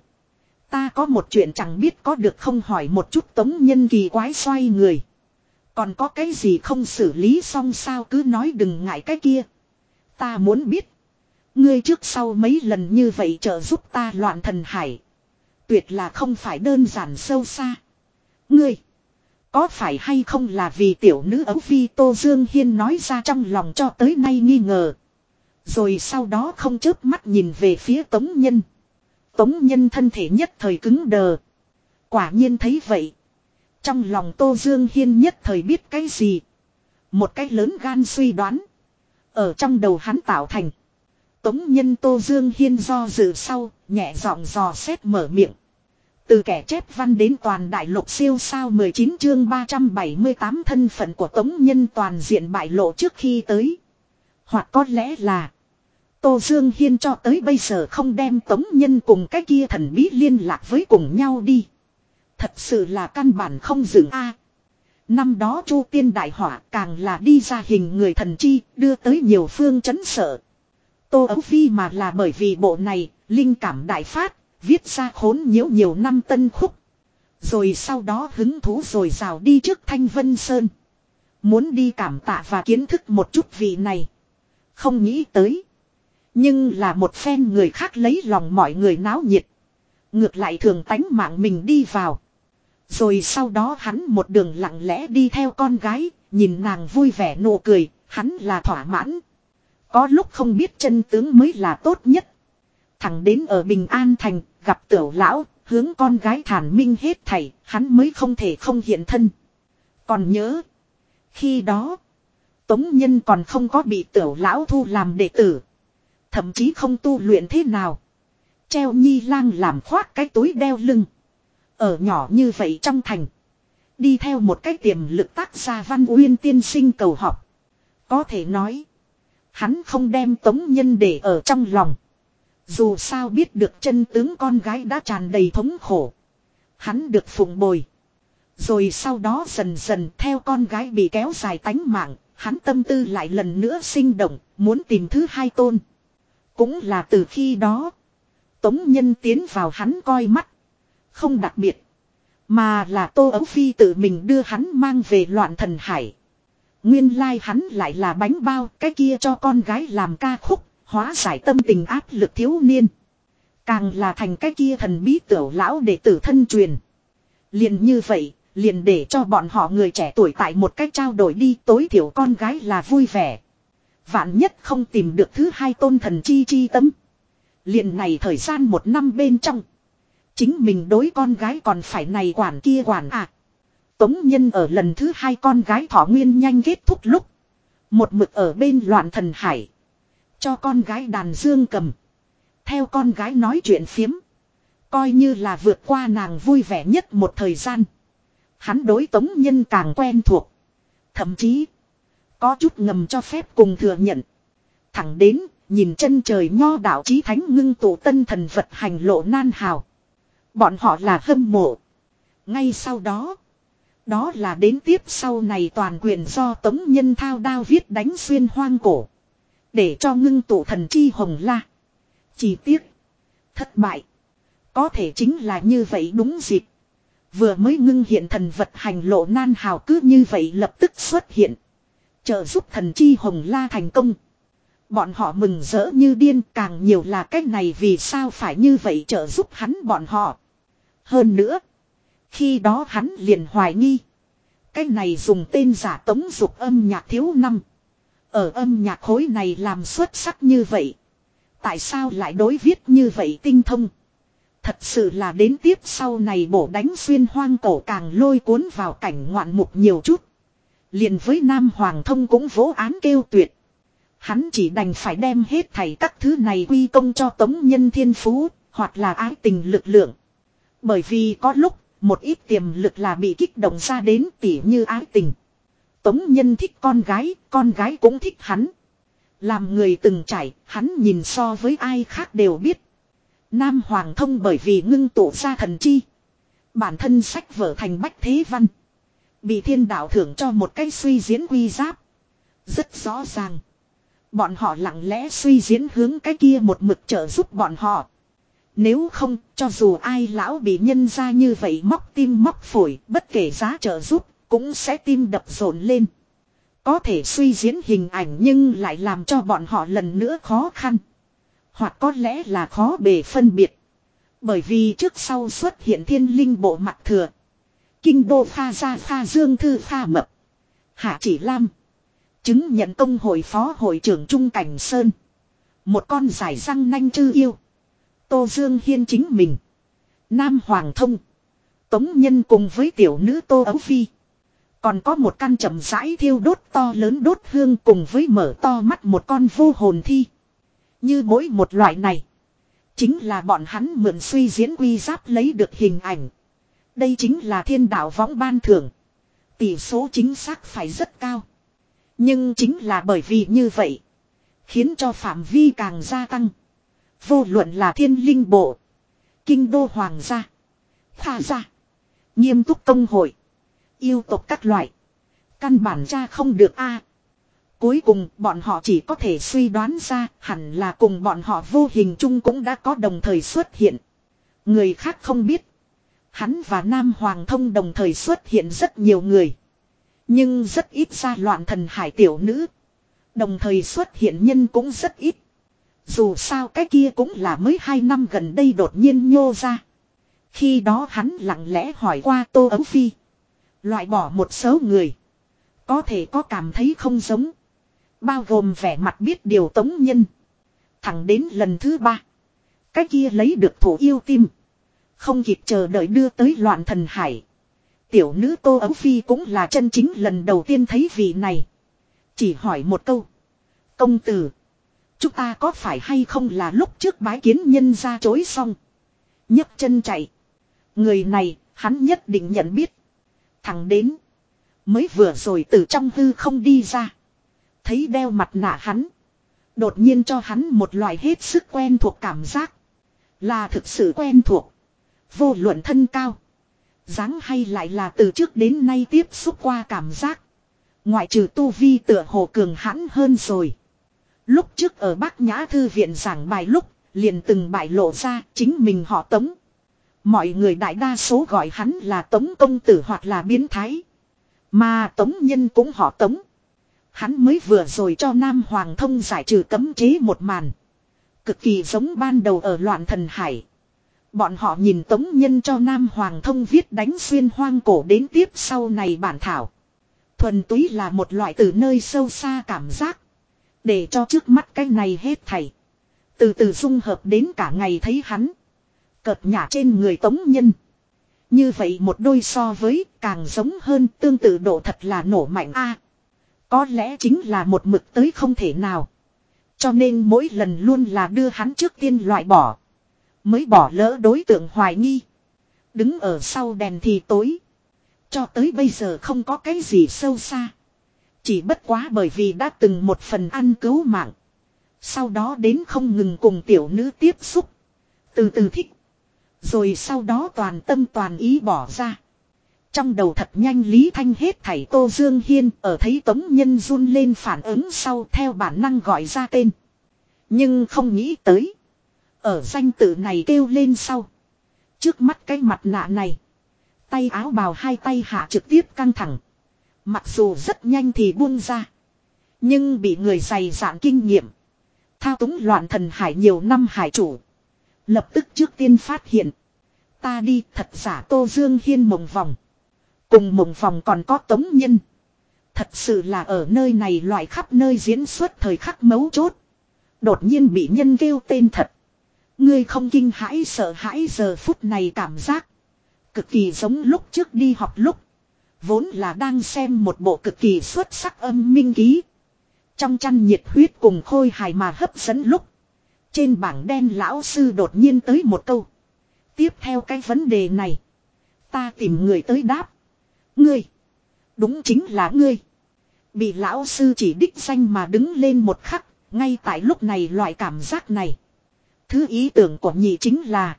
Ta có một chuyện chẳng biết có được không hỏi một chút tống nhân kỳ quái xoay người. Còn có cái gì không xử lý xong sao cứ nói đừng ngại cái kia. Ta muốn biết. Ngươi trước sau mấy lần như vậy trợ giúp ta loạn thần hải. Tuyệt là không phải đơn giản sâu xa. Ngươi. Có phải hay không là vì tiểu nữ ấu phi Tô Dương Hiên nói ra trong lòng cho tới nay nghi ngờ. Rồi sau đó không chớp mắt nhìn về phía tống nhân. Tống nhân thân thể nhất thời cứng đờ. Quả nhiên thấy vậy. Trong lòng Tô Dương Hiên nhất thời biết cái gì. Một cái lớn gan suy đoán. Ở trong đầu hắn tạo thành. Tống nhân Tô Dương Hiên do dự sau, nhẹ giọng dò xét mở miệng. Từ kẻ chép văn đến toàn đại lục siêu sao 19 chương 378 thân phận của Tống nhân toàn diện bại lộ trước khi tới. Hoặc có lẽ là Tô Dương Hiên cho tới bây giờ không đem tống nhân cùng cái kia thần bí liên lạc với cùng nhau đi. Thật sự là căn bản không dừng a. năm đó Chu Tiên Đại Hỏa càng là đi ra hình người thần chi, đưa tới nhiều phương chấn sợ. Tô Ấu Phi mà là bởi vì bộ này, linh cảm đại phát, viết ra khốn nhiễu nhiều năm tân khúc. Rồi sau đó hứng thú rồi rào đi trước Thanh Vân Sơn. Muốn đi cảm tạ và kiến thức một chút vị này. Không nghĩ tới. Nhưng là một phen người khác lấy lòng mọi người náo nhiệt. Ngược lại thường tánh mạng mình đi vào. Rồi sau đó hắn một đường lặng lẽ đi theo con gái, nhìn nàng vui vẻ nụ cười, hắn là thỏa mãn. Có lúc không biết chân tướng mới là tốt nhất. Thẳng đến ở Bình An Thành, gặp tiểu lão, hướng con gái thản minh hết thảy, hắn mới không thể không hiện thân. Còn nhớ, khi đó, Tống Nhân còn không có bị tiểu lão thu làm đệ tử. Thậm chí không tu luyện thế nào. Treo nhi lang làm khoác cái túi đeo lưng. Ở nhỏ như vậy trong thành. Đi theo một cái tiềm lực tác gia văn uyên tiên sinh cầu học. Có thể nói. Hắn không đem tống nhân để ở trong lòng. Dù sao biết được chân tướng con gái đã tràn đầy thống khổ. Hắn được phụng bồi. Rồi sau đó dần dần theo con gái bị kéo dài tánh mạng. Hắn tâm tư lại lần nữa sinh động. Muốn tìm thứ hai tôn. Cũng là từ khi đó. Tống nhân tiến vào hắn coi mắt. Không đặc biệt. Mà là Tô Ấu Phi tự mình đưa hắn mang về loạn thần hải. Nguyên lai hắn lại là bánh bao cái kia cho con gái làm ca khúc, hóa giải tâm tình áp lực thiếu niên. Càng là thành cái kia thần bí tiểu lão để tử thân truyền. Liền như vậy, liền để cho bọn họ người trẻ tuổi tại một cách trao đổi đi tối thiểu con gái là vui vẻ. Vạn nhất không tìm được thứ hai tôn thần chi chi tâm. Liền này thời gian một năm bên trong. Chính mình đối con gái còn phải này quản kia quản à. Tống nhân ở lần thứ hai con gái thọ nguyên nhanh kết thúc lúc. Một mực ở bên loạn thần hải. Cho con gái đàn dương cầm. Theo con gái nói chuyện phiếm. Coi như là vượt qua nàng vui vẻ nhất một thời gian. Hắn đối tống nhân càng quen thuộc. Thậm chí. Có chút ngầm cho phép cùng thừa nhận. Thẳng đến, nhìn chân trời nho đạo chí thánh ngưng tụ tân thần vật hành lộ nan hào. Bọn họ là hâm mộ. Ngay sau đó. Đó là đến tiếp sau này toàn quyền do tống nhân thao đao viết đánh xuyên hoang cổ. Để cho ngưng tụ thần chi hồng la. Chỉ tiếc. Thất bại. Có thể chính là như vậy đúng dịp. Vừa mới ngưng hiện thần vật hành lộ nan hào cứ như vậy lập tức xuất hiện. Trợ giúp thần chi hồng la thành công. Bọn họ mừng rỡ như điên, càng nhiều là cách này vì sao phải như vậy trợ giúp hắn bọn họ. Hơn nữa. Khi đó hắn liền hoài nghi. Cái này dùng tên giả tống dục âm nhạc thiếu năm. Ở âm nhạc khối này làm xuất sắc như vậy. Tại sao lại đối viết như vậy tinh thông. Thật sự là đến tiếp sau này bổ đánh xuyên hoang cổ càng lôi cuốn vào cảnh ngoạn mục nhiều chút liền với Nam Hoàng thông cũng vỗ án kêu tuyệt. Hắn chỉ đành phải đem hết thảy các thứ này quy công cho tống nhân thiên phú, hoặc là ái tình lực lượng. Bởi vì có lúc, một ít tiềm lực là bị kích động ra đến tỉ như ái tình. Tống nhân thích con gái, con gái cũng thích hắn. Làm người từng trải, hắn nhìn so với ai khác đều biết. Nam Hoàng thông bởi vì ngưng tụ ra thần chi. Bản thân sách vở thành bách thế văn. Bị thiên đạo thưởng cho một cái suy diễn quy giáp. Rất rõ ràng. Bọn họ lặng lẽ suy diễn hướng cái kia một mực trợ giúp bọn họ. Nếu không, cho dù ai lão bị nhân ra như vậy móc tim móc phổi, bất kể giá trợ giúp, cũng sẽ tim đập rộn lên. Có thể suy diễn hình ảnh nhưng lại làm cho bọn họ lần nữa khó khăn. Hoặc có lẽ là khó bề phân biệt. Bởi vì trước sau xuất hiện thiên linh bộ mặt thừa. Kinh đô pha ra pha dương thư pha mập. Hạ chỉ lam. Chứng nhận công hội phó hội trưởng Trung Cảnh Sơn. Một con giải răng nanh chư yêu. Tô Dương Hiên chính mình. Nam Hoàng Thông. Tống Nhân cùng với tiểu nữ Tô Ấu Phi. Còn có một căn chậm rãi thiêu đốt to lớn đốt hương cùng với mở to mắt một con vô hồn thi. Như mỗi một loại này. Chính là bọn hắn mượn suy diễn quy giáp lấy được hình ảnh. Đây chính là thiên đạo võng ban thưởng. Tỷ số chính xác phải rất cao. Nhưng chính là bởi vì như vậy. Khiến cho phạm vi càng gia tăng. Vô luận là thiên linh bộ. Kinh đô hoàng gia. Tha gia. Nghiêm túc công hội. Yêu tộc các loại. Căn bản ra không được a. Cuối cùng, bọn họ chỉ có thể suy đoán ra, hẳn là cùng bọn họ vô hình chung cũng đã có đồng thời xuất hiện. Người khác không biết. Hắn và Nam Hoàng thông đồng thời xuất hiện rất nhiều người. Nhưng rất ít ra loạn thần hải tiểu nữ. Đồng thời xuất hiện nhân cũng rất ít. Dù sao cái kia cũng là mới hai năm gần đây đột nhiên nhô ra. Khi đó hắn lặng lẽ hỏi qua Tô Ấu Phi. Loại bỏ một số người. Có thể có cảm thấy không giống. Bao gồm vẻ mặt biết điều tống nhân. Thẳng đến lần thứ ba. Cái kia lấy được thủ yêu tim. Không kịp chờ đợi đưa tới loạn thần hải. Tiểu nữ Tô Ấu Phi cũng là chân chính lần đầu tiên thấy vị này. Chỉ hỏi một câu. Công tử. Chúng ta có phải hay không là lúc trước bái kiến nhân ra chối xong. nhấc chân chạy. Người này, hắn nhất định nhận biết. Thằng đến. Mới vừa rồi từ trong hư không đi ra. Thấy đeo mặt nạ hắn. Đột nhiên cho hắn một loại hết sức quen thuộc cảm giác. Là thực sự quen thuộc. Vô luận thân cao. dáng hay lại là từ trước đến nay tiếp xúc qua cảm giác. Ngoại trừ tu vi tựa hồ cường hãn hơn rồi. Lúc trước ở Bắc Nhã Thư viện giảng bài lúc, liền từng bại lộ ra chính mình họ tống. Mọi người đại đa số gọi hắn là tống công tử hoặc là biến thái. Mà tống nhân cũng họ tống. Hắn mới vừa rồi cho Nam Hoàng thông giải trừ cấm chế một màn. Cực kỳ giống ban đầu ở loạn thần hải. Bọn họ nhìn tống nhân cho Nam Hoàng thông viết đánh xuyên hoang cổ đến tiếp sau này bản thảo. Thuần túy là một loại từ nơi sâu xa cảm giác. Để cho trước mắt cái này hết thảy. Từ từ dung hợp đến cả ngày thấy hắn. Cợt nhả trên người tống nhân. Như vậy một đôi so với càng giống hơn tương tự độ thật là nổ mạnh a Có lẽ chính là một mực tới không thể nào. Cho nên mỗi lần luôn là đưa hắn trước tiên loại bỏ. Mới bỏ lỡ đối tượng hoài nghi. Đứng ở sau đèn thì tối. Cho tới bây giờ không có cái gì sâu xa. Chỉ bất quá bởi vì đã từng một phần ăn cứu mạng. Sau đó đến không ngừng cùng tiểu nữ tiếp xúc. Từ từ thích. Rồi sau đó toàn tâm toàn ý bỏ ra. Trong đầu thật nhanh Lý Thanh hết thảy Tô Dương Hiên ở thấy Tống Nhân run lên phản ứng sau theo bản năng gọi ra tên. Nhưng không nghĩ tới. Ở danh tự này kêu lên sau. Trước mắt cái mặt nạ này. Tay áo bào hai tay hạ trực tiếp căng thẳng. Mặc dù rất nhanh thì buông ra. Nhưng bị người dày dạn kinh nghiệm. Thao túng loạn thần hải nhiều năm hải chủ. Lập tức trước tiên phát hiện. Ta đi thật giả Tô Dương Hiên mộng vòng. Cùng mộng vòng còn có tống nhân. Thật sự là ở nơi này loại khắp nơi diễn xuất thời khắc mấu chốt. Đột nhiên bị nhân kêu tên thật. Ngươi không kinh hãi sợ hãi giờ phút này cảm giác. Cực kỳ giống lúc trước đi học lúc. Vốn là đang xem một bộ cực kỳ xuất sắc âm minh ký. Trong chăn nhiệt huyết cùng khôi hài mà hấp dẫn lúc. Trên bảng đen lão sư đột nhiên tới một câu. Tiếp theo cái vấn đề này. Ta tìm người tới đáp. Ngươi. Đúng chính là ngươi. Bị lão sư chỉ đích danh mà đứng lên một khắc. Ngay tại lúc này loại cảm giác này. Thứ ý tưởng của nhị chính là.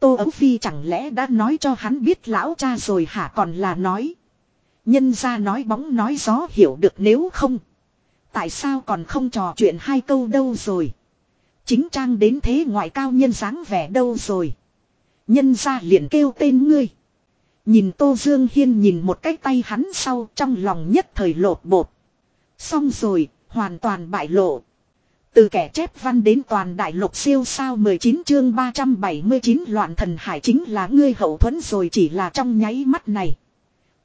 Tô Ấu Phi chẳng lẽ đã nói cho hắn biết lão cha rồi hả còn là nói. Nhân ra nói bóng nói gió hiểu được nếu không. Tại sao còn không trò chuyện hai câu đâu rồi. Chính trang đến thế ngoại cao nhân dáng vẻ đâu rồi. Nhân ra liền kêu tên ngươi. Nhìn Tô Dương Hiên nhìn một cái tay hắn sau trong lòng nhất thời lột bột. Xong rồi, hoàn toàn bại lộ. Từ kẻ chép văn đến toàn đại lục siêu sao 19 chương 379 loạn thần hải chính là ngươi hậu thuẫn rồi chỉ là trong nháy mắt này.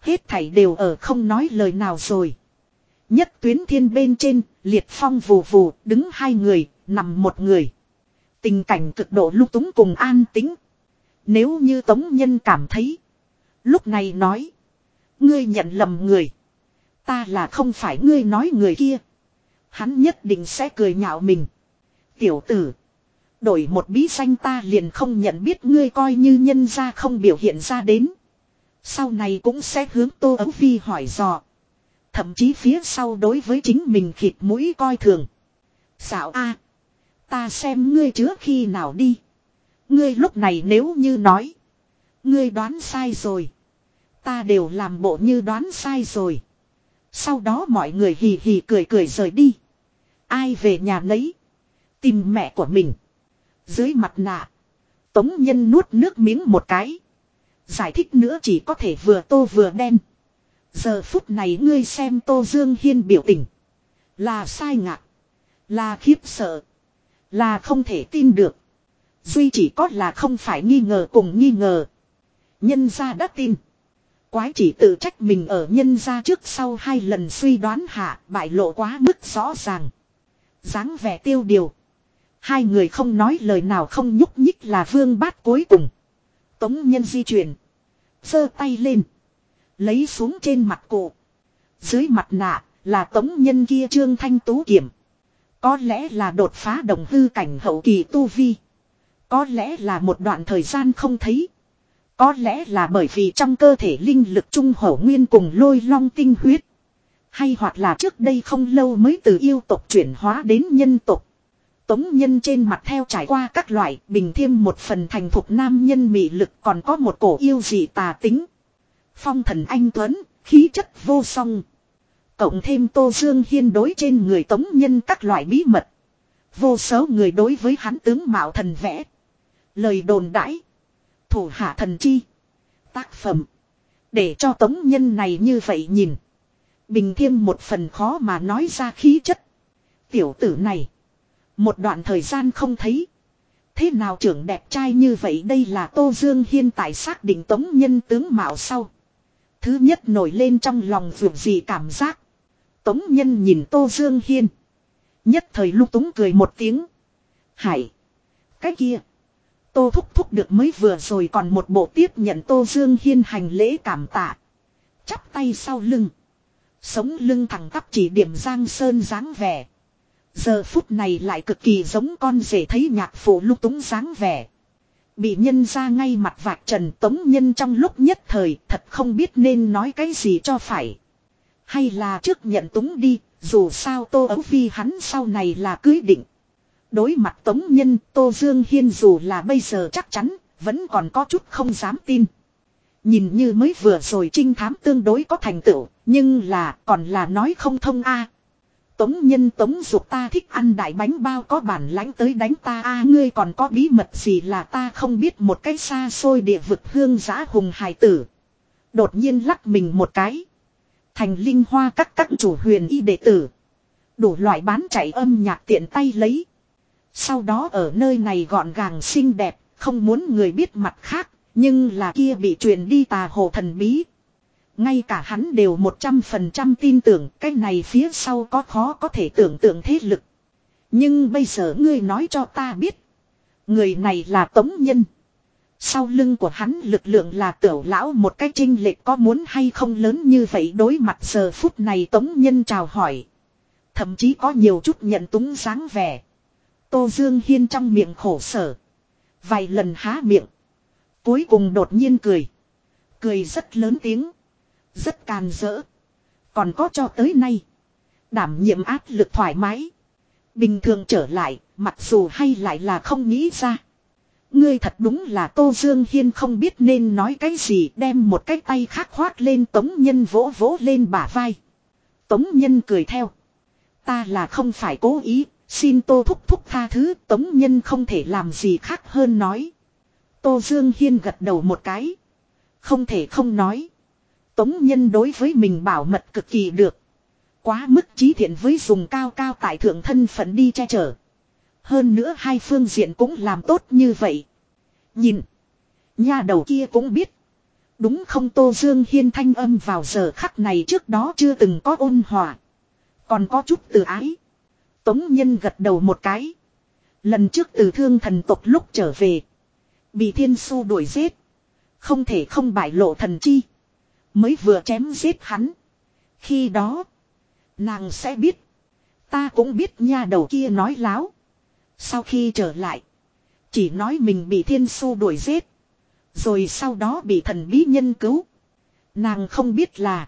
Hết thảy đều ở không nói lời nào rồi. Nhất tuyến thiên bên trên, liệt phong vù vù, đứng hai người, nằm một người. Tình cảnh cực độ lúc túng cùng an tính. Nếu như Tống Nhân cảm thấy. Lúc này nói. Ngươi nhận lầm người. Ta là không phải ngươi nói người kia. Hắn nhất định sẽ cười nhạo mình. Tiểu tử. Đổi một bí danh ta liền không nhận biết ngươi coi như nhân ra không biểu hiện ra đến. Sau này cũng sẽ hướng Tô Ấu Phi hỏi dò. Thậm chí phía sau đối với chính mình khịt mũi coi thường. Xạo a, Ta xem ngươi chứa khi nào đi. Ngươi lúc này nếu như nói. Ngươi đoán sai rồi. Ta đều làm bộ như đoán sai rồi. Sau đó mọi người hì hì cười cười rời đi. Ai về nhà nấy. Tìm mẹ của mình. Dưới mặt nạ. Tống nhân nuốt nước miếng một cái. Giải thích nữa chỉ có thể vừa tô vừa đen. Giờ phút này ngươi xem tô dương hiên biểu tình. Là sai ngạc. Là khiếp sợ. Là không thể tin được. Duy chỉ có là không phải nghi ngờ cùng nghi ngờ. Nhân gia đã tin. Quái chỉ tự trách mình ở nhân gia trước sau hai lần suy đoán hạ, bại lộ quá mức rõ ràng dáng vẻ tiêu điều. Hai người không nói lời nào không nhúc nhích là vương bát cuối cùng. Tống nhân di chuyển. giơ tay lên. Lấy xuống trên mặt cụ. Dưới mặt nạ là tống nhân kia trương thanh tú kiểm. Có lẽ là đột phá đồng hư cảnh hậu kỳ tu vi. Có lẽ là một đoạn thời gian không thấy. Có lẽ là bởi vì trong cơ thể linh lực trung hổ nguyên cùng lôi long tinh huyết. Hay hoặc là trước đây không lâu mới từ yêu tộc chuyển hóa đến nhân tộc. Tống nhân trên mặt theo trải qua các loại bình thiêm một phần thành thục nam nhân mị lực còn có một cổ yêu dị tà tính. Phong thần anh Tuấn, khí chất vô song. Cộng thêm Tô Dương Hiên đối trên người tống nhân các loại bí mật. Vô số người đối với hắn tướng mạo thần vẽ. Lời đồn đãi. Thủ hạ thần chi. Tác phẩm. Để cho tống nhân này như vậy nhìn. Bình thiêm một phần khó mà nói ra khí chất. Tiểu tử này. Một đoạn thời gian không thấy. Thế nào trưởng đẹp trai như vậy đây là Tô Dương Hiên tại xác định tống nhân tướng mạo sau. Thứ nhất nổi lên trong lòng vượt gì cảm giác. Tống nhân nhìn Tô Dương Hiên. Nhất thời lúc túng cười một tiếng. Hải. Cái kia. Tô thúc thúc được mới vừa rồi còn một bộ tiếp nhận Tô Dương Hiên hành lễ cảm tạ. Chắp tay sau lưng. Sống lưng thẳng tắp chỉ điểm Giang Sơn dáng vẻ. Giờ phút này lại cực kỳ giống con rể thấy nhạc phụ lúc túng dáng vẻ. Bị nhân ra ngay mặt vạch trần tống nhân trong lúc nhất thời thật không biết nên nói cái gì cho phải. Hay là trước nhận túng đi, dù sao Tô Ấu Phi hắn sau này là cưới định. Đối mặt Tống Nhân, Tô Dương Hiên dù là bây giờ chắc chắn, vẫn còn có chút không dám tin. Nhìn như mới vừa rồi trinh thám tương đối có thành tựu, nhưng là còn là nói không thông a. Tống nhân tống dục ta thích ăn đại bánh bao có bản lãnh tới đánh ta a ngươi còn có bí mật gì là ta không biết một cách xa xôi địa vực hương giã hùng hài tử. Đột nhiên lắc mình một cái. Thành linh hoa các các chủ huyền y đệ tử. Đủ loại bán chạy âm nhạc tiện tay lấy. Sau đó ở nơi này gọn gàng xinh đẹp, không muốn người biết mặt khác, nhưng là kia bị truyền đi tà hồ thần bí. Ngay cả hắn đều một trăm phần trăm tin tưởng, cái này phía sau có khó có thể tưởng tượng thế lực. Nhưng bây giờ ngươi nói cho ta biết. Người này là Tống Nhân. Sau lưng của hắn lực lượng là tiểu lão một cái trinh lệch có muốn hay không lớn như vậy đối mặt giờ phút này Tống Nhân chào hỏi. Thậm chí có nhiều chút nhận túng dáng vẻ. Tô Dương Hiên trong miệng khổ sở. Vài lần há miệng. Cuối cùng đột nhiên cười. Cười rất lớn tiếng. Rất càn rỡ. Còn có cho tới nay. Đảm nhiệm áp lực thoải mái. Bình thường trở lại, mặc dù hay lại là không nghĩ ra. Ngươi thật đúng là Tô Dương Hiên không biết nên nói cái gì đem một cái tay khác khoát lên Tống Nhân vỗ vỗ lên bả vai. Tống Nhân cười theo. Ta là không phải cố ý, xin Tô Thúc Thúc tha thứ Tống Nhân không thể làm gì khác hơn nói. Tô Dương Hiên gật đầu một cái. Không thể không nói. Tống Nhân đối với mình bảo mật cực kỳ được. Quá mức trí thiện với dùng cao cao tại thượng thân phận đi che chở. Hơn nữa hai phương diện cũng làm tốt như vậy. Nhìn. Nhà đầu kia cũng biết. Đúng không Tô Dương Hiên thanh âm vào giờ khắc này trước đó chưa từng có ôn hòa. Còn có chút từ ái. Tống Nhân gật đầu một cái. Lần trước từ thương thần tộc lúc trở về. Bị thiên su đuổi giết. Không thể không bại lộ thần chi. Mới vừa chém giết hắn. Khi đó. Nàng sẽ biết. Ta cũng biết nha đầu kia nói láo. Sau khi trở lại. Chỉ nói mình bị thiên su đuổi giết. Rồi sau đó bị thần bí nhân cứu. Nàng không biết là.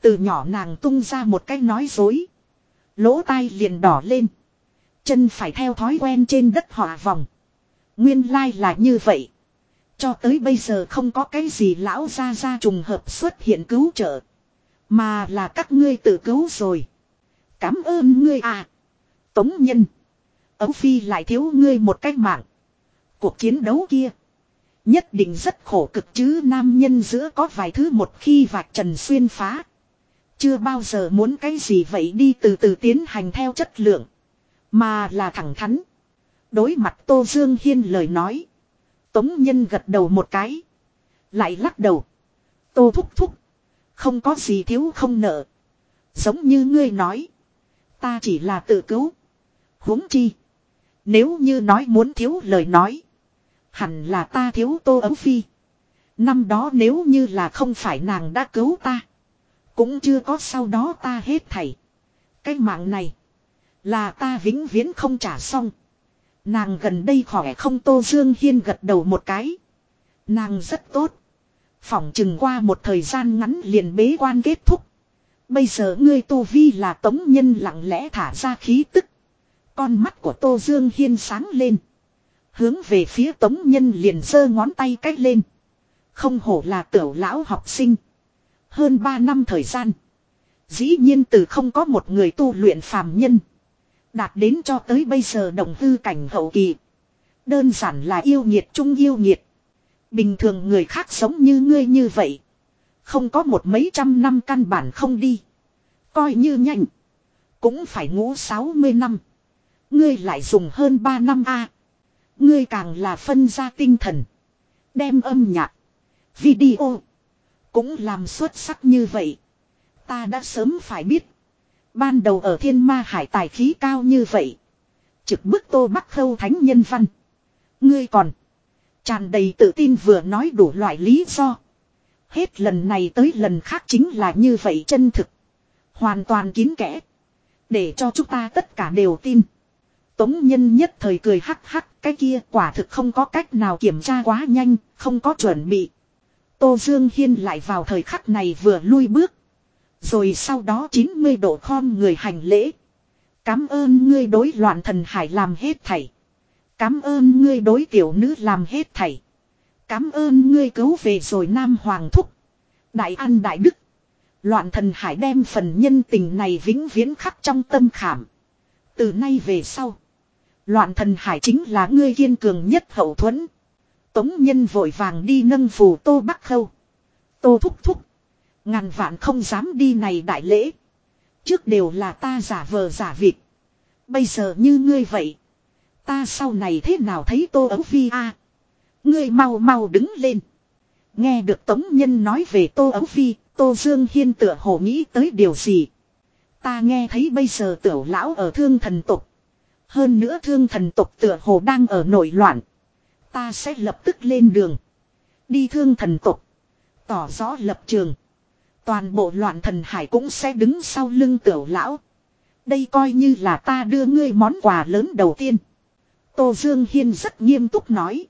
Từ nhỏ nàng tung ra một cái nói dối. Lỗ tai liền đỏ lên. Chân phải theo thói quen trên đất họa vòng. Nguyên lai là như vậy. Cho tới bây giờ không có cái gì lão ra ra trùng hợp xuất hiện cứu trợ. Mà là các ngươi tự cứu rồi. Cảm ơn ngươi à. Tống nhân. Ấu Phi lại thiếu ngươi một cách mạng. Cuộc chiến đấu kia. Nhất định rất khổ cực chứ nam nhân giữa có vài thứ một khi vạch trần xuyên phá. Chưa bao giờ muốn cái gì vậy đi từ từ tiến hành theo chất lượng. Mà là thẳng thắn. Đối mặt Tô Dương Hiên lời nói. Tống Nhân gật đầu một cái. Lại lắc đầu. Tô thúc thúc. Không có gì thiếu không nợ. Giống như ngươi nói. Ta chỉ là tự cứu. huống chi. Nếu như nói muốn thiếu lời nói. Hẳn là ta thiếu tô ấu phi. Năm đó nếu như là không phải nàng đã cứu ta. Cũng chưa có sau đó ta hết thảy. Cái mạng này. Là ta vĩnh viễn không trả xong. Nàng gần đây khỏe không Tô Dương Hiên gật đầu một cái. Nàng rất tốt. Phỏng chừng qua một thời gian ngắn liền bế quan kết thúc. Bây giờ ngươi Tô Vi là tống nhân lặng lẽ thả ra khí tức. Con mắt của Tô Dương Hiên sáng lên. Hướng về phía tống nhân liền giơ ngón tay cách lên. Không hổ là tiểu lão học sinh. Hơn 3 năm thời gian. Dĩ nhiên từ không có một người tu luyện phàm nhân. Đạt đến cho tới bây giờ đồng hư cảnh hậu kỳ. Đơn giản là yêu nhiệt trung yêu nhiệt. Bình thường người khác sống như ngươi như vậy. Không có một mấy trăm năm căn bản không đi. Coi như nhanh. Cũng phải ngủ 60 năm. Ngươi lại dùng hơn 3 năm a Ngươi càng là phân ra tinh thần. Đem âm nhạc. Video. Cũng làm xuất sắc như vậy. Ta đã sớm phải biết. Ban đầu ở thiên ma hải tài khí cao như vậy. Trực bức tô bắc khâu thánh nhân văn. Ngươi còn. Tràn đầy tự tin vừa nói đủ loại lý do. Hết lần này tới lần khác chính là như vậy chân thực. Hoàn toàn kín kẽ. Để cho chúng ta tất cả đều tin. Tống nhân nhất thời cười hắc hắc cái kia quả thực không có cách nào kiểm tra quá nhanh, không có chuẩn bị. Tô Dương Hiên lại vào thời khắc này vừa lui bước. Rồi sau đó 90 độ khom người hành lễ. Cám ơn ngươi đối loạn thần hải làm hết thảy. Cám ơn ngươi đối tiểu nữ làm hết thảy. Cám ơn ngươi cứu về rồi Nam Hoàng Thúc. Đại An Đại Đức. Loạn thần hải đem phần nhân tình này vĩnh viễn khắc trong tâm khảm. Từ nay về sau. Loạn thần hải chính là ngươi kiên cường nhất hậu thuẫn. Tống nhân vội vàng đi nâng phù tô bắc khâu. Tô thúc thúc. Ngàn vạn không dám đi này đại lễ. Trước đều là ta giả vờ giả vịt. Bây giờ như ngươi vậy. Ta sau này thế nào thấy tô ấu phi a Ngươi mau mau đứng lên. Nghe được Tống Nhân nói về Tô Ấu Phi, Tô Dương Hiên tựa hồ nghĩ tới điều gì. Ta nghe thấy bây giờ tiểu lão ở thương thần tục. Hơn nữa thương thần tục tựa hồ đang ở nổi loạn. Ta sẽ lập tức lên đường. Đi thương thần tục. Tỏ rõ lập trường. Toàn bộ loạn thần hải cũng sẽ đứng sau lưng tiểu lão. Đây coi như là ta đưa ngươi món quà lớn đầu tiên. Tô Dương Hiên rất nghiêm túc nói.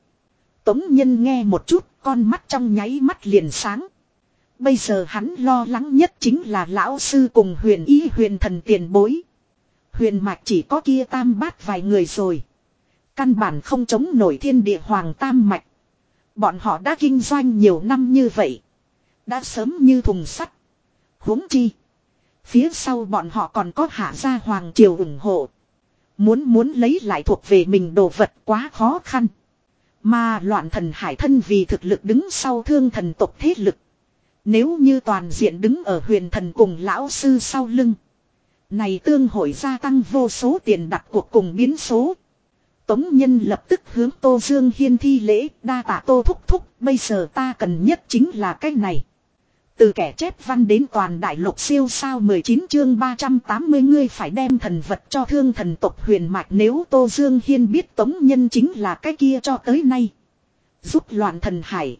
Tống Nhân nghe một chút, con mắt trong nháy mắt liền sáng. Bây giờ hắn lo lắng nhất chính là lão sư cùng huyền ý huyền thần tiền bối. Huyền mạch chỉ có kia tam bát vài người rồi. Căn bản không chống nổi thiên địa hoàng tam mạch. Bọn họ đã kinh doanh nhiều năm như vậy. Đã sớm như thùng sắt. huống chi. Phía sau bọn họ còn có hạ gia hoàng triều ủng hộ. Muốn muốn lấy lại thuộc về mình đồ vật quá khó khăn. Mà loạn thần hải thân vì thực lực đứng sau thương thần tộc thế lực. Nếu như toàn diện đứng ở huyền thần cùng lão sư sau lưng. Này tương hội gia tăng vô số tiền đặt cuộc cùng biến số. Tống Nhân lập tức hướng Tô Dương Hiên thi lễ, đa tạ Tô Thúc Thúc, bây giờ ta cần nhất chính là cái này. Từ kẻ chép văn đến toàn đại lục siêu sao 19 chương 380 ngươi phải đem thần vật cho thương thần tộc huyền mạch nếu Tô Dương Hiên biết Tống Nhân chính là cái kia cho tới nay. Giúp loạn thần hải.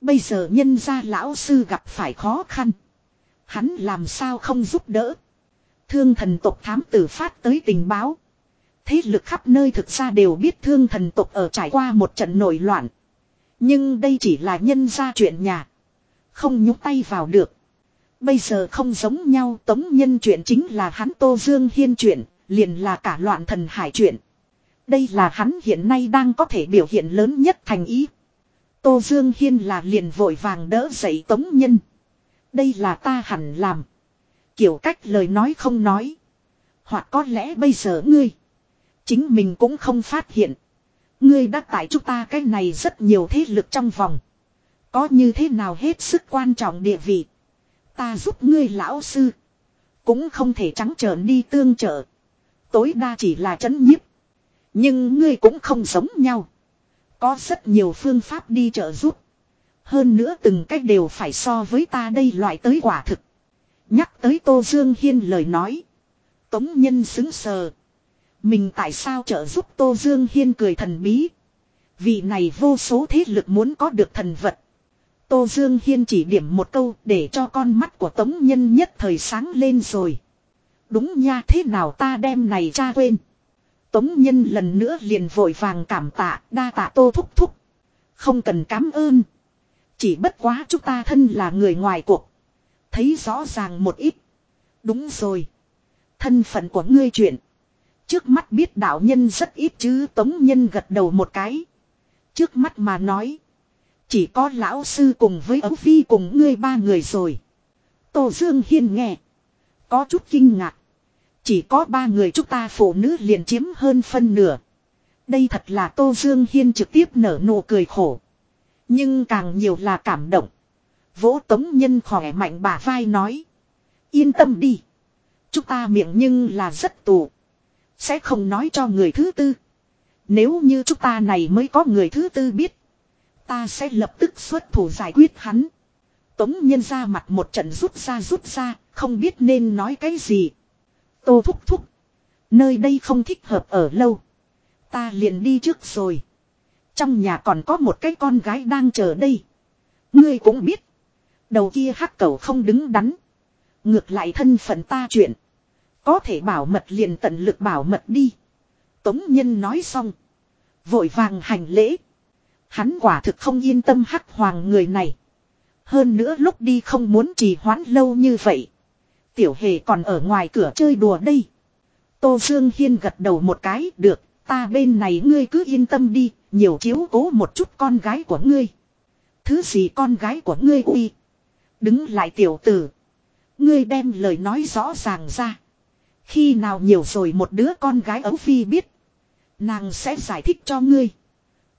Bây giờ nhân gia lão sư gặp phải khó khăn. Hắn làm sao không giúp đỡ. Thương thần tộc thám tử phát tới tình báo. Thế lực khắp nơi thực ra đều biết thương thần tộc ở trải qua một trận nổi loạn. Nhưng đây chỉ là nhân gia chuyện nhà. Không nhúc tay vào được. Bây giờ không giống nhau tống nhân chuyện chính là hắn Tô Dương Hiên chuyện, liền là cả loạn thần hải chuyện. Đây là hắn hiện nay đang có thể biểu hiện lớn nhất thành ý. Tô Dương Hiên là liền vội vàng đỡ dậy tống nhân. Đây là ta hẳn làm. Kiểu cách lời nói không nói. Hoặc có lẽ bây giờ ngươi. Chính mình cũng không phát hiện. Ngươi đã tại chúng ta cái này rất nhiều thế lực trong vòng. Có như thế nào hết sức quan trọng địa vị. Ta giúp ngươi lão sư. Cũng không thể trắng trợn đi tương trợ. Tối đa chỉ là chấn nhiếp. Nhưng ngươi cũng không giống nhau. Có rất nhiều phương pháp đi trợ giúp. Hơn nữa từng cách đều phải so với ta đây loại tới quả thực. Nhắc tới Tô Dương Hiên lời nói. Tống nhân xứng sờ. Mình tại sao trợ giúp Tô Dương Hiên cười thần bí. Vị này vô số thế lực muốn có được thần vật. Tô Dương Hiên chỉ điểm một câu để cho con mắt của Tống Nhân nhất thời sáng lên rồi. Đúng nha, thế nào ta đem này cha quên. Tống Nhân lần nữa liền vội vàng cảm tạ, đa tạ Tô Thúc Thúc. Không cần cảm ơn. Chỉ bất quá chúng ta thân là người ngoài cuộc. Thấy rõ ràng một ít. Đúng rồi. Thân phận của ngươi chuyện. Trước mắt biết đạo nhân rất ít chứ, Tống Nhân gật đầu một cái. Trước mắt mà nói. Chỉ có lão sư cùng với ấu phi cùng ngươi ba người rồi. Tô Dương Hiên nghe. Có chút kinh ngạc. Chỉ có ba người chúng ta phụ nữ liền chiếm hơn phân nửa. Đây thật là Tô Dương Hiên trực tiếp nở nụ cười khổ. Nhưng càng nhiều là cảm động. Vỗ tống nhân khỏe mạnh bà vai nói. Yên tâm đi. Chúng ta miệng nhưng là rất tù. Sẽ không nói cho người thứ tư. Nếu như chúng ta này mới có người thứ tư biết. Ta sẽ lập tức xuất thủ giải quyết hắn. Tống nhân ra mặt một trận rút ra rút ra, không biết nên nói cái gì. Tô thúc thúc. Nơi đây không thích hợp ở lâu. Ta liền đi trước rồi. Trong nhà còn có một cái con gái đang chờ đây. Ngươi cũng biết. Đầu kia hắc cầu không đứng đắn. Ngược lại thân phận ta chuyện. Có thể bảo mật liền tận lực bảo mật đi. Tống Nhân nói xong. Vội vàng hành lễ. Hắn quả thực không yên tâm hắc hoàng người này. Hơn nữa lúc đi không muốn trì hoãn lâu như vậy. Tiểu hề còn ở ngoài cửa chơi đùa đây. Tô Dương Hiên gật đầu một cái, được. Ta bên này ngươi cứ yên tâm đi. Nhiều chiếu cố một chút con gái của ngươi. Thứ gì con gái của ngươi uy. Đứng lại tiểu tử. Ngươi đem lời nói rõ ràng ra. Khi nào nhiều rồi một đứa con gái ấu phi biết. Nàng sẽ giải thích cho ngươi.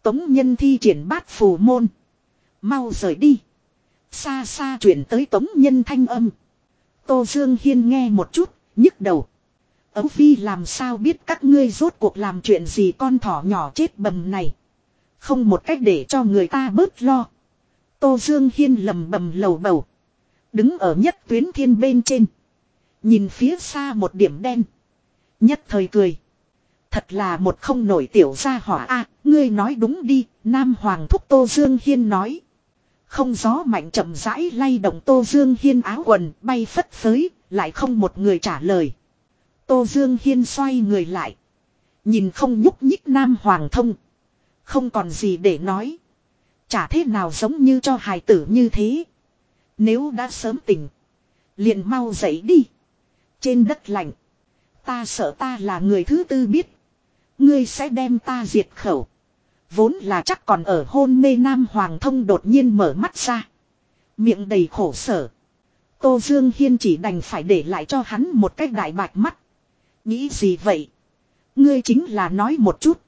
Tống nhân thi triển bát phù môn. Mau rời đi. Xa xa chuyển tới tống nhân thanh âm. Tô Dương Hiên nghe một chút, nhức đầu. Ấu Phi làm sao biết các ngươi rốt cuộc làm chuyện gì con thỏ nhỏ chết bầm này. Không một cách để cho người ta bớt lo. Tô Dương Hiên lầm bầm lầu bầu. Đứng ở nhất tuyến thiên bên trên. Nhìn phía xa một điểm đen. Nhất thời cười. Thật là một không nổi tiểu gia hỏa a ngươi nói đúng đi, Nam Hoàng thúc Tô Dương Hiên nói. Không gió mạnh chậm rãi lay động Tô Dương Hiên áo quần bay phất phới, lại không một người trả lời. Tô Dương Hiên xoay người lại. Nhìn không nhúc nhích Nam Hoàng thông. Không còn gì để nói. Chả thế nào giống như cho hài tử như thế. Nếu đã sớm tỉnh. Liền mau dậy đi. Trên đất lạnh. Ta sợ ta là người thứ tư biết. Ngươi sẽ đem ta diệt khẩu. Vốn là chắc còn ở hôn mê Nam Hoàng thông đột nhiên mở mắt ra. Miệng đầy khổ sở. Tô Dương Hiên chỉ đành phải để lại cho hắn một cách đại bạch mắt. Nghĩ gì vậy? Ngươi chính là nói một chút.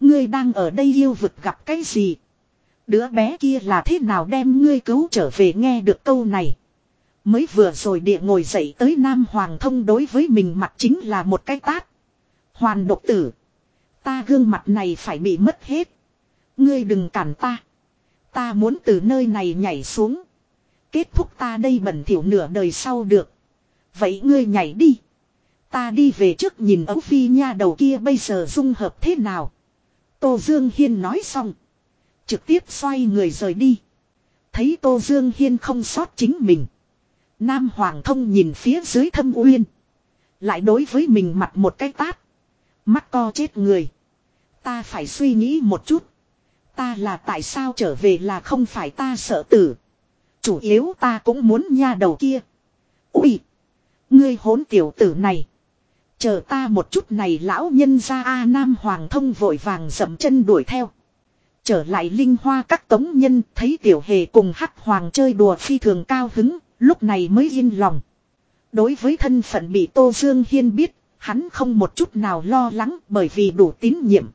Ngươi đang ở đây yêu vực gặp cái gì? Đứa bé kia là thế nào đem ngươi cứu trở về nghe được câu này. Mới vừa rồi địa ngồi dậy tới Nam Hoàng thông đối với mình mặt chính là một cái tát. Hoàn độc tử. Ta gương mặt này phải bị mất hết. Ngươi đừng cản ta. Ta muốn từ nơi này nhảy xuống. Kết thúc ta đây bẩn thỉu nửa đời sau được. Vậy ngươi nhảy đi. Ta đi về trước nhìn ấu phi nha đầu kia bây giờ dung hợp thế nào. Tô Dương Hiên nói xong. Trực tiếp xoay người rời đi. Thấy Tô Dương Hiên không sót chính mình. Nam Hoàng thông nhìn phía dưới thâm uyên. Lại đối với mình mặt một cái tát. Mắt co chết người. Ta phải suy nghĩ một chút. Ta là tại sao trở về là không phải ta sợ tử. Chủ yếu ta cũng muốn nha đầu kia. Ui! Ngươi hốn tiểu tử này. Chờ ta một chút này lão nhân ra A Nam Hoàng thông vội vàng dậm chân đuổi theo. Trở lại linh hoa các tống nhân thấy tiểu hề cùng hắc hoàng chơi đùa phi thường cao hứng, lúc này mới yên lòng. Đối với thân phận bị Tô Dương Hiên biết, hắn không một chút nào lo lắng bởi vì đủ tín nhiệm.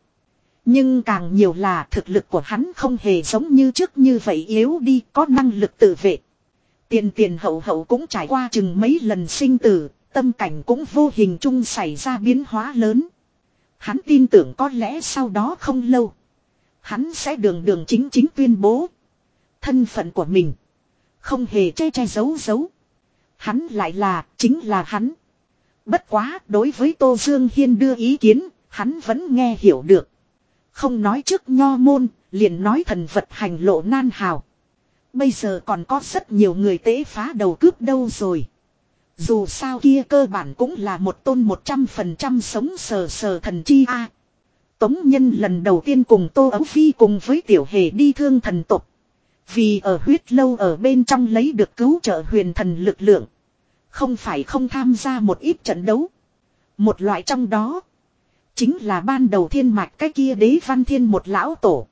Nhưng càng nhiều là thực lực của hắn không hề giống như trước như vậy yếu đi có năng lực tự vệ. Tiền tiền hậu hậu cũng trải qua chừng mấy lần sinh tử, tâm cảnh cũng vô hình chung xảy ra biến hóa lớn. Hắn tin tưởng có lẽ sau đó không lâu. Hắn sẽ đường đường chính chính tuyên bố. Thân phận của mình. Không hề che che giấu giấu. Hắn lại là, chính là hắn. Bất quá, đối với Tô Dương Hiên đưa ý kiến, hắn vẫn nghe hiểu được. Không nói trước nho môn, liền nói thần vật hành lộ nan hào. Bây giờ còn có rất nhiều người tế phá đầu cướp đâu rồi. Dù sao kia cơ bản cũng là một tôn một trăm phần trăm sống sờ sờ thần chi a. Tống nhân lần đầu tiên cùng Tô Ấu Phi cùng với tiểu hề đi thương thần tục. Vì ở huyết lâu ở bên trong lấy được cứu trợ huyền thần lực lượng. Không phải không tham gia một ít trận đấu. Một loại trong đó. Chính là ban đầu thiên mạch cái kia đế văn thiên một lão tổ.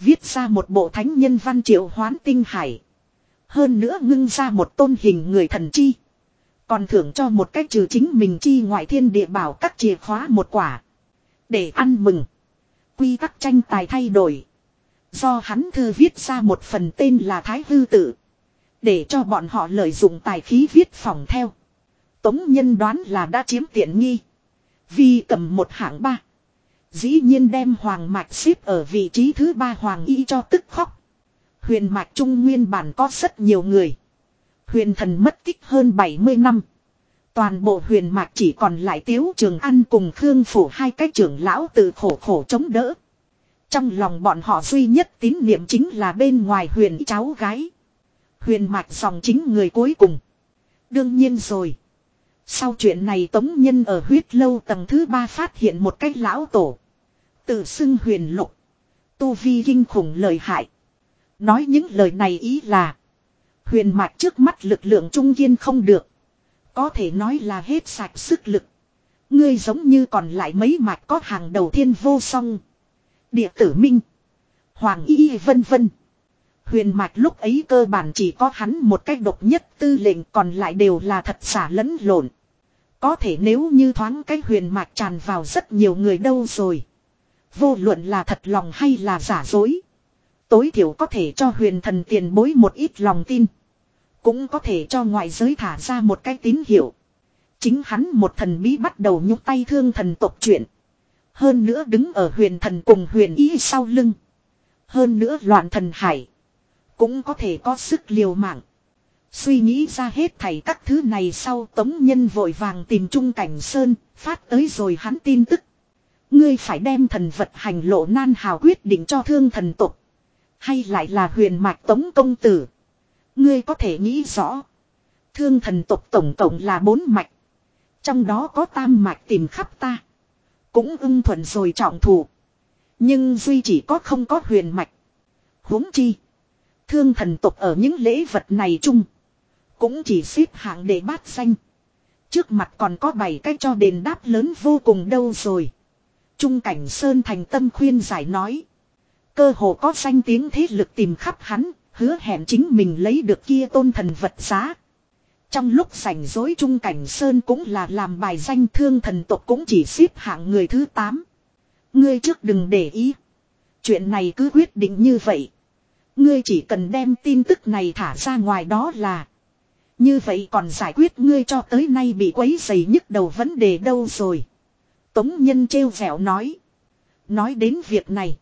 Viết ra một bộ thánh nhân văn triệu hoán tinh hải. Hơn nữa ngưng ra một tôn hình người thần chi. Còn thưởng cho một cách trừ chính mình chi ngoại thiên địa bảo các chìa khóa một quả. Để ăn mừng. Quy tắc tranh tài thay đổi. Do hắn thư viết ra một phần tên là Thái Hư Tự. Để cho bọn họ lợi dụng tài khí viết phòng theo. Tống nhân đoán là đã chiếm tiện nghi. Vì cầm một hạng ba. Dĩ nhiên đem Hoàng Mạch xếp ở vị trí thứ ba Hoàng Y cho tức khóc. Huyền Mạch Trung Nguyên bản có rất nhiều người. Huyền thần mất tích hơn 70 năm. Toàn bộ huyền mạch chỉ còn lại tiếu trường an cùng Khương Phủ hai cái trưởng lão từ khổ khổ chống đỡ. Trong lòng bọn họ duy nhất tín niệm chính là bên ngoài huyền cháu gái. Huyền mạch dòng chính người cuối cùng. Đương nhiên rồi. Sau chuyện này Tống Nhân ở huyết lâu tầng thứ ba phát hiện một cái lão tổ. Tự xưng huyền lục. Tu vi kinh khủng lời hại. Nói những lời này ý là. Huyền mạch trước mắt lực lượng trung kiên không được. Có thể nói là hết sạch sức lực. Ngươi giống như còn lại mấy mạch có hàng đầu thiên vô song. Địa tử minh. Hoàng y vân vân. Huyền mạch lúc ấy cơ bản chỉ có hắn một cách độc nhất tư lệnh còn lại đều là thật xả lẫn lộn. Có thể nếu như thoáng cái huyền mạch tràn vào rất nhiều người đâu rồi. Vô luận là thật lòng hay là giả dối. Tối thiểu có thể cho huyền thần tiền bối một ít lòng tin. Cũng có thể cho ngoại giới thả ra một cái tín hiệu. Chính hắn một thần bí bắt đầu nhúc tay thương thần tộc chuyện. Hơn nữa đứng ở huyền thần cùng huyền ý sau lưng. Hơn nữa loạn thần hải. Cũng có thể có sức liều mạng. Suy nghĩ ra hết thảy các thứ này sau tống nhân vội vàng tìm trung cảnh sơn, phát tới rồi hắn tin tức. Ngươi phải đem thần vật hành lộ nan hào quyết định cho thương thần tục. Hay lại là huyền mạch tống công tử. Ngươi có thể nghĩ rõ. Thương thần tộc tổng tổng là bốn mạch. Trong đó có tam mạch tìm khắp ta. Cũng ưng thuận rồi trọng thủ. Nhưng duy chỉ có không có huyền mạch. huống chi. Thương thần tộc ở những lễ vật này chung. Cũng chỉ xếp hạng để bát xanh. Trước mặt còn có bảy cái cho đền đáp lớn vô cùng đâu rồi. Trung cảnh Sơn thành tâm khuyên giải nói. Cơ hồ có danh tiếng thế lực tìm khắp hắn, hứa hẹn chính mình lấy được kia tôn thần vật giá. Trong lúc rảnh rối Trung cảnh Sơn cũng là làm bài danh thương thần tộc cũng chỉ xếp hạng người thứ 8. Ngươi trước đừng để ý. Chuyện này cứ quyết định như vậy. Ngươi chỉ cần đem tin tức này thả ra ngoài đó là. Như vậy còn giải quyết ngươi cho tới nay bị quấy dày nhức đầu vấn đề đâu rồi. Tống Nhân trêu vẻo nói. Nói đến việc này.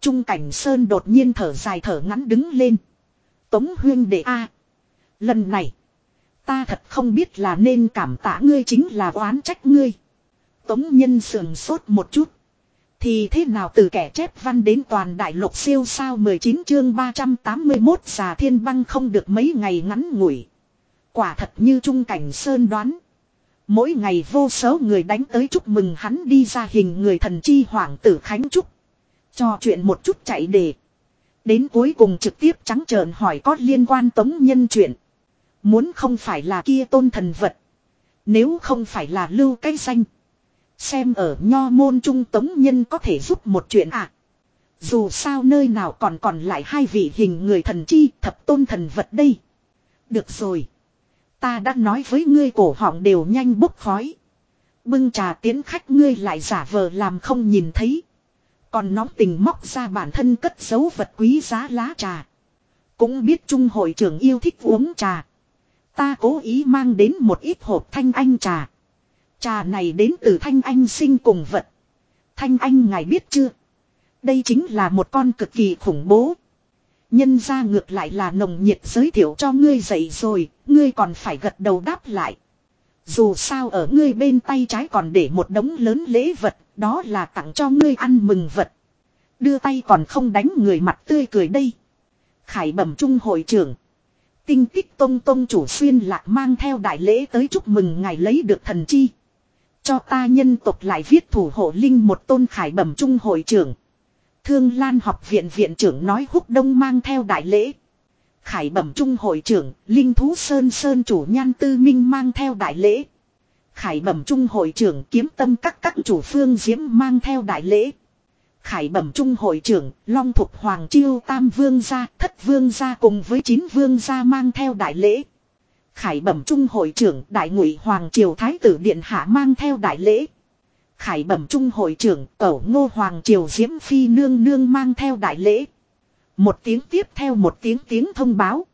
Trung Cảnh Sơn đột nhiên thở dài thở ngắn đứng lên. Tống Huyên đệ A. Lần này. Ta thật không biết là nên cảm tạ ngươi chính là oán trách ngươi. Tống Nhân sườn sốt một chút. Thì thế nào từ kẻ chép văn đến toàn đại lục siêu sao 19 chương 381 xà thiên băng không được mấy ngày ngắn ngủi. Quả thật như Trung Cảnh Sơn đoán. Mỗi ngày vô số người đánh tới chúc mừng hắn đi ra hình người thần chi hoàng tử Khánh Trúc. Cho chuyện một chút chạy đề. Đến cuối cùng trực tiếp trắng trợn hỏi có liên quan tống nhân chuyện. Muốn không phải là kia tôn thần vật. Nếu không phải là lưu cái danh. Xem ở nho môn trung tống nhân có thể giúp một chuyện à. Dù sao nơi nào còn còn lại hai vị hình người thần chi, thập tôn thần vật đây. Được rồi. Ta đã nói với ngươi cổ họng đều nhanh bốc khói. Bưng trà tiến khách ngươi lại giả vờ làm không nhìn thấy. Còn nóng tình móc ra bản thân cất giấu vật quý giá lá trà. Cũng biết trung hội trưởng yêu thích uống trà. Ta cố ý mang đến một ít hộp thanh anh trà. Trà này đến từ thanh anh sinh cùng vật. Thanh anh ngài biết chưa? Đây chính là một con cực kỳ khủng bố. Nhân ra ngược lại là nồng nhiệt giới thiệu cho ngươi dậy rồi, ngươi còn phải gật đầu đáp lại. Dù sao ở ngươi bên tay trái còn để một đống lớn lễ vật, đó là tặng cho ngươi ăn mừng vật. Đưa tay còn không đánh người mặt tươi cười đây. Khải bẩm trung hội trưởng. Tinh tích tông tông chủ xuyên lạc mang theo đại lễ tới chúc mừng ngài lấy được thần chi. Cho ta nhân tộc lại viết thủ hộ linh một tôn khải bẩm trung hội trưởng. Thương Lan học viện viện trưởng nói húc đông mang theo đại lễ. Khải bẩm trung hội trưởng, Linh Thú Sơn Sơn chủ nhan tư minh mang theo đại lễ. Khải bẩm trung hội trưởng kiếm tâm các các chủ phương diễm mang theo đại lễ. Khải bẩm trung hội trưởng, Long Thục Hoàng Chiêu Tam Vương gia, Thất Vương gia cùng với chín Vương gia mang theo đại lễ. Khải bẩm trung hội trưởng, Đại Ngụy Hoàng Triều Thái tử Điện Hạ mang theo đại lễ. Khải bẩm trung hội trưởng, Cẩu Ngô Hoàng Triều Diễm Phi nương nương mang theo đại lễ. Một tiếng tiếp theo một tiếng tiếng thông báo.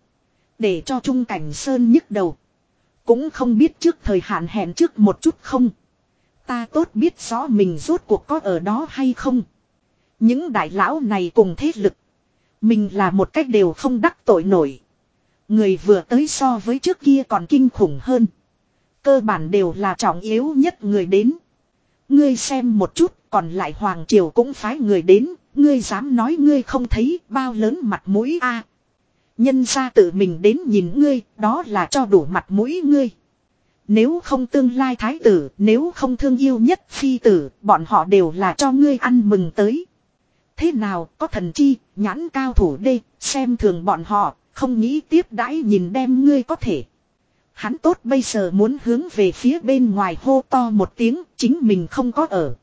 Để cho Trung Cảnh Sơn nhức đầu. Cũng không biết trước thời hạn hẹn trước một chút không. Ta tốt biết rõ mình rốt cuộc có ở đó hay không. Những đại lão này cùng thế lực. Mình là một cách đều không đắc tội nổi. Người vừa tới so với trước kia còn kinh khủng hơn. Cơ bản đều là trọng yếu nhất người đến. Ngươi xem một chút, còn lại Hoàng Triều cũng phái người đến, ngươi dám nói ngươi không thấy bao lớn mặt mũi a Nhân ra tự mình đến nhìn ngươi, đó là cho đủ mặt mũi ngươi. Nếu không tương lai thái tử, nếu không thương yêu nhất phi tử, bọn họ đều là cho ngươi ăn mừng tới. Thế nào, có thần chi, nhãn cao thủ đê, xem thường bọn họ, không nghĩ tiếp đãi nhìn đem ngươi có thể. Hắn tốt bây giờ muốn hướng về phía bên ngoài hô to một tiếng, chính mình không có ở.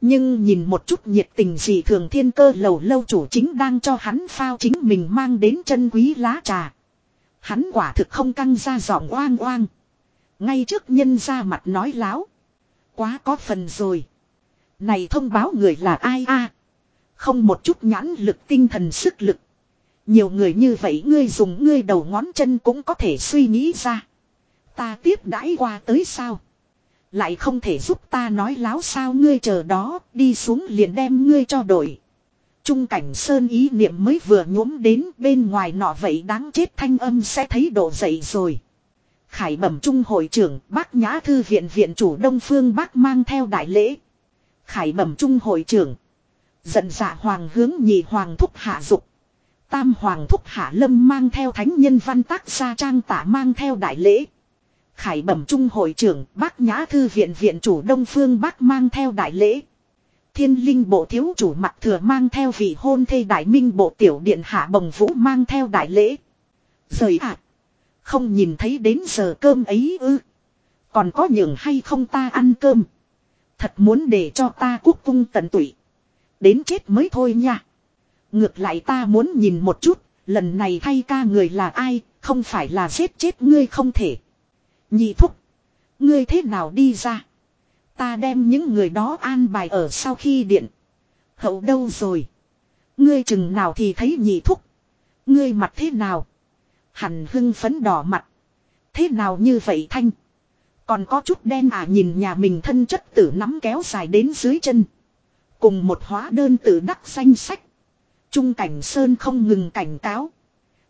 Nhưng nhìn một chút nhiệt tình gì thường thiên cơ lầu lâu chủ chính đang cho hắn phao chính mình mang đến chân quý lá trà. Hắn quả thực không căng ra giọng oang oang. Ngay trước nhân ra mặt nói láo. Quá có phần rồi. Này thông báo người là ai a? Không một chút nhãn lực tinh thần sức lực. Nhiều người như vậy ngươi dùng ngươi đầu ngón chân cũng có thể suy nghĩ ra. Ta tiếp đãi qua tới sao? Lại không thể giúp ta nói láo sao ngươi chờ đó, đi xuống liền đem ngươi cho đổi. Trung cảnh sơn ý niệm mới vừa nhuốm đến bên ngoài nọ vậy đáng chết thanh âm sẽ thấy độ dậy rồi. Khải bẩm trung hội trưởng, bác nhã thư viện viện chủ Đông Phương bác mang theo đại lễ. Khải bẩm trung hội trưởng. Giận dạ hoàng hướng nhị hoàng thúc hạ dục. Tam hoàng thúc hạ lâm mang theo thánh nhân văn tác gia trang tả mang theo đại lễ. Khải bẩm trung hội trưởng, bác nhã thư viện viện chủ Đông Phương bác mang theo đại lễ. Thiên linh bộ thiếu chủ mặt thừa mang theo vị hôn thê đại minh bộ tiểu điện hạ bồng vũ mang theo đại lễ. Rời ạ. không nhìn thấy đến giờ cơm ấy ư. Còn có nhường hay không ta ăn cơm. Thật muốn để cho ta quốc cung tận tụy. Đến chết mới thôi nha. Ngược lại ta muốn nhìn một chút. Lần này thay ca người là ai. Không phải là giết chết ngươi không thể. Nhị thúc. Ngươi thế nào đi ra? Ta đem những người đó an bài ở sau khi điện. Hậu đâu rồi? Ngươi chừng nào thì thấy nhị thúc. Ngươi mặt thế nào? Hẳn hưng phấn đỏ mặt. Thế nào như vậy thanh? Còn có chút đen à nhìn nhà mình thân chất tử nắm kéo dài đến dưới chân. Cùng một hóa đơn tử đắc danh sách. Trung cảnh Sơn không ngừng cảnh cáo.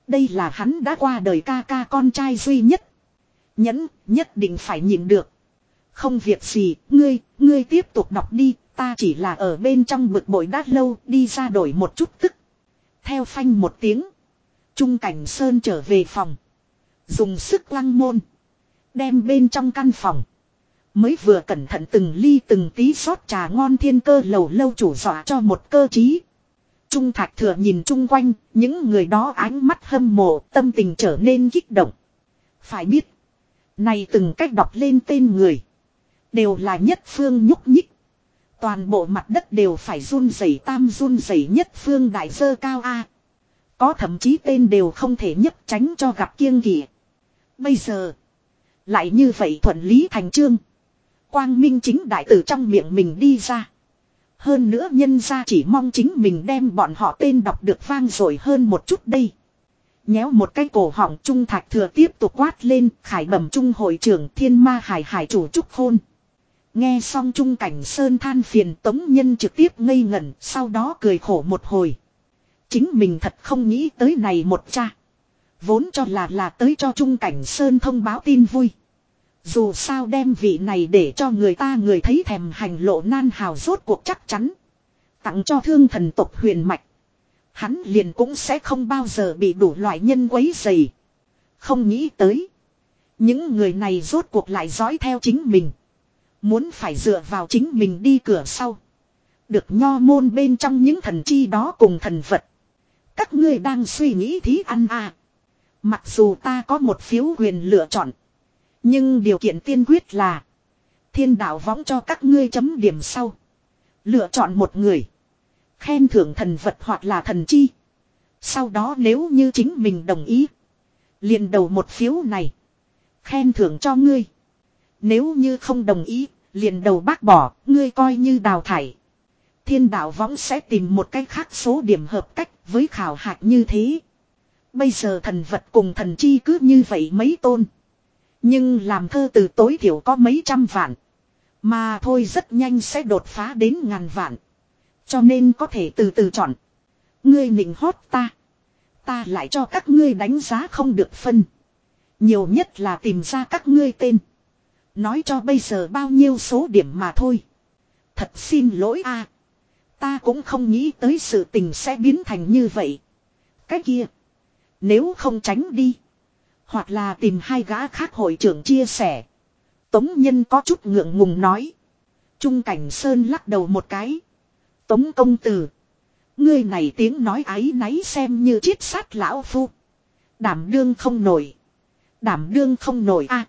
Đây là hắn đã qua đời ca ca con trai duy nhất. Nhẫn, nhất định phải nhìn được. Không việc gì, ngươi, ngươi tiếp tục đọc đi, ta chỉ là ở bên trong bực bội đát lâu, đi ra đổi một chút tức. Theo phanh một tiếng. Trung cảnh Sơn trở về phòng. Dùng sức lăng môn. Đem bên trong căn phòng. Mới vừa cẩn thận từng ly từng tí xót trà ngon thiên cơ lầu lâu chủ dọa cho một cơ trí. Trung thạch thừa nhìn chung quanh, những người đó ánh mắt hâm mộ, tâm tình trở nên kích động. Phải biết, này từng cách đọc lên tên người. Đều là nhất phương nhúc nhích. Toàn bộ mặt đất đều phải run rẩy tam run rẩy nhất phương đại sơ cao A. Có thậm chí tên đều không thể nhất tránh cho gặp kiêng kỵ. Bây giờ. Lại như vậy thuận lý thành trương. Quang minh chính đại tử trong miệng mình đi ra. Hơn nữa nhân ra chỉ mong chính mình đem bọn họ tên đọc được vang rồi hơn một chút đây. Nhéo một cái cổ họng trung thạch thừa tiếp tục quát lên, khải bẩm trung hội trưởng thiên ma hải hải chủ trúc hôn. Nghe xong trung cảnh sơn than phiền, tống nhân trực tiếp ngây ngẩn, sau đó cười khổ một hồi. Chính mình thật không nghĩ tới này một cha. Vốn cho là là tới cho trung cảnh sơn thông báo tin vui. Dù sao đem vị này để cho người ta người thấy thèm hành lộ nan hào rốt cuộc chắc chắn. Tặng cho thương thần tộc huyền mạch. Hắn liền cũng sẽ không bao giờ bị đủ loại nhân quấy dày. Không nghĩ tới. Những người này rốt cuộc lại dõi theo chính mình. Muốn phải dựa vào chính mình đi cửa sau. Được nho môn bên trong những thần chi đó cùng thần vật. Các ngươi đang suy nghĩ thí ăn à. Mặc dù ta có một phiếu quyền lựa chọn. Nhưng điều kiện tiên quyết là. Thiên đạo võng cho các ngươi chấm điểm sau. Lựa chọn một người. Khen thưởng thần vật hoặc là thần chi. Sau đó nếu như chính mình đồng ý. liền đầu một phiếu này. Khen thưởng cho ngươi. Nếu như không đồng ý, liền đầu bác bỏ, ngươi coi như đào thải. Thiên đạo võng sẽ tìm một cách khác số điểm hợp cách với khảo hạch như thế. Bây giờ thần vật cùng thần chi cứ như vậy mấy tôn. Nhưng làm thơ từ tối thiểu có mấy trăm vạn. Mà thôi rất nhanh sẽ đột phá đến ngàn vạn. Cho nên có thể từ từ chọn. Ngươi nịnh hót ta. Ta lại cho các ngươi đánh giá không được phân. Nhiều nhất là tìm ra các ngươi tên. Nói cho bây giờ bao nhiêu số điểm mà thôi. Thật xin lỗi a, Ta cũng không nghĩ tới sự tình sẽ biến thành như vậy. Cái kia. Nếu không tránh đi. Hoặc là tìm hai gã khác hội trưởng chia sẻ. Tống Nhân có chút ngượng ngùng nói. Trung Cảnh Sơn lắc đầu một cái. Tống công tử. Ngươi này tiếng nói ái náy xem như chiết sát lão phu. Đảm đương không nổi. Đảm đương không nổi a. À,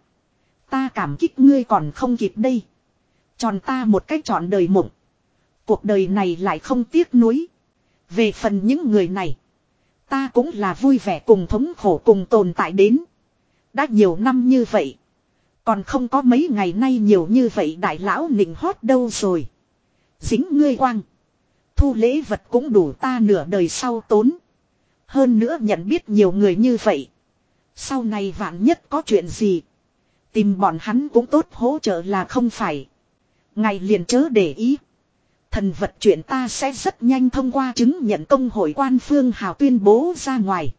ta cảm kích ngươi còn không kịp đây. Tròn ta một cách chọn đời mộng. Cuộc đời này lại không tiếc nuối. Về phần những người này. Ta cũng là vui vẻ cùng thống khổ cùng tồn tại đến. Đã nhiều năm như vậy. Còn không có mấy ngày nay nhiều như vậy đại lão nịnh hót đâu rồi. Dính ngươi quang. Thu lễ vật cũng đủ ta nửa đời sau tốn. Hơn nữa nhận biết nhiều người như vậy. Sau này vạn nhất có chuyện gì. Tìm bọn hắn cũng tốt hỗ trợ là không phải. Ngày liền chớ để ý. Thần vật chuyện ta sẽ rất nhanh thông qua chứng nhận công hội quan phương hào tuyên bố ra ngoài.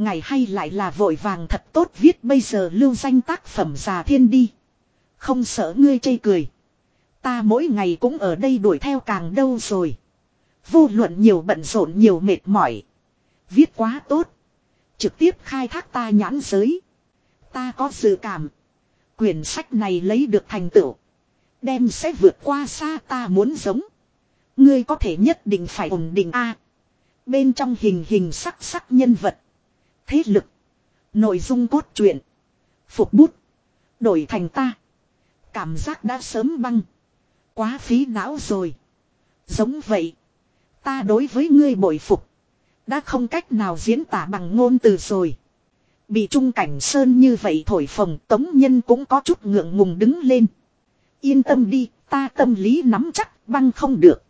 Ngày hay lại là vội vàng thật tốt viết bây giờ lưu danh tác phẩm già thiên đi. Không sợ ngươi chây cười. Ta mỗi ngày cũng ở đây đuổi theo càng đâu rồi. Vô luận nhiều bận rộn nhiều mệt mỏi. Viết quá tốt. Trực tiếp khai thác ta nhãn giới. Ta có dự cảm. Quyển sách này lấy được thành tựu. Đem sẽ vượt qua xa ta muốn giống. Ngươi có thể nhất định phải ổn định A. Bên trong hình hình sắc sắc nhân vật. Thế lực. Nội dung cốt truyện. Phục bút. Đổi thành ta. Cảm giác đã sớm băng. Quá phí não rồi. Giống vậy. Ta đối với ngươi bội phục. Đã không cách nào diễn tả bằng ngôn từ rồi. Bị trung cảnh sơn như vậy thổi phồng tống nhân cũng có chút ngượng ngùng đứng lên. Yên tâm đi, ta tâm lý nắm chắc băng không được.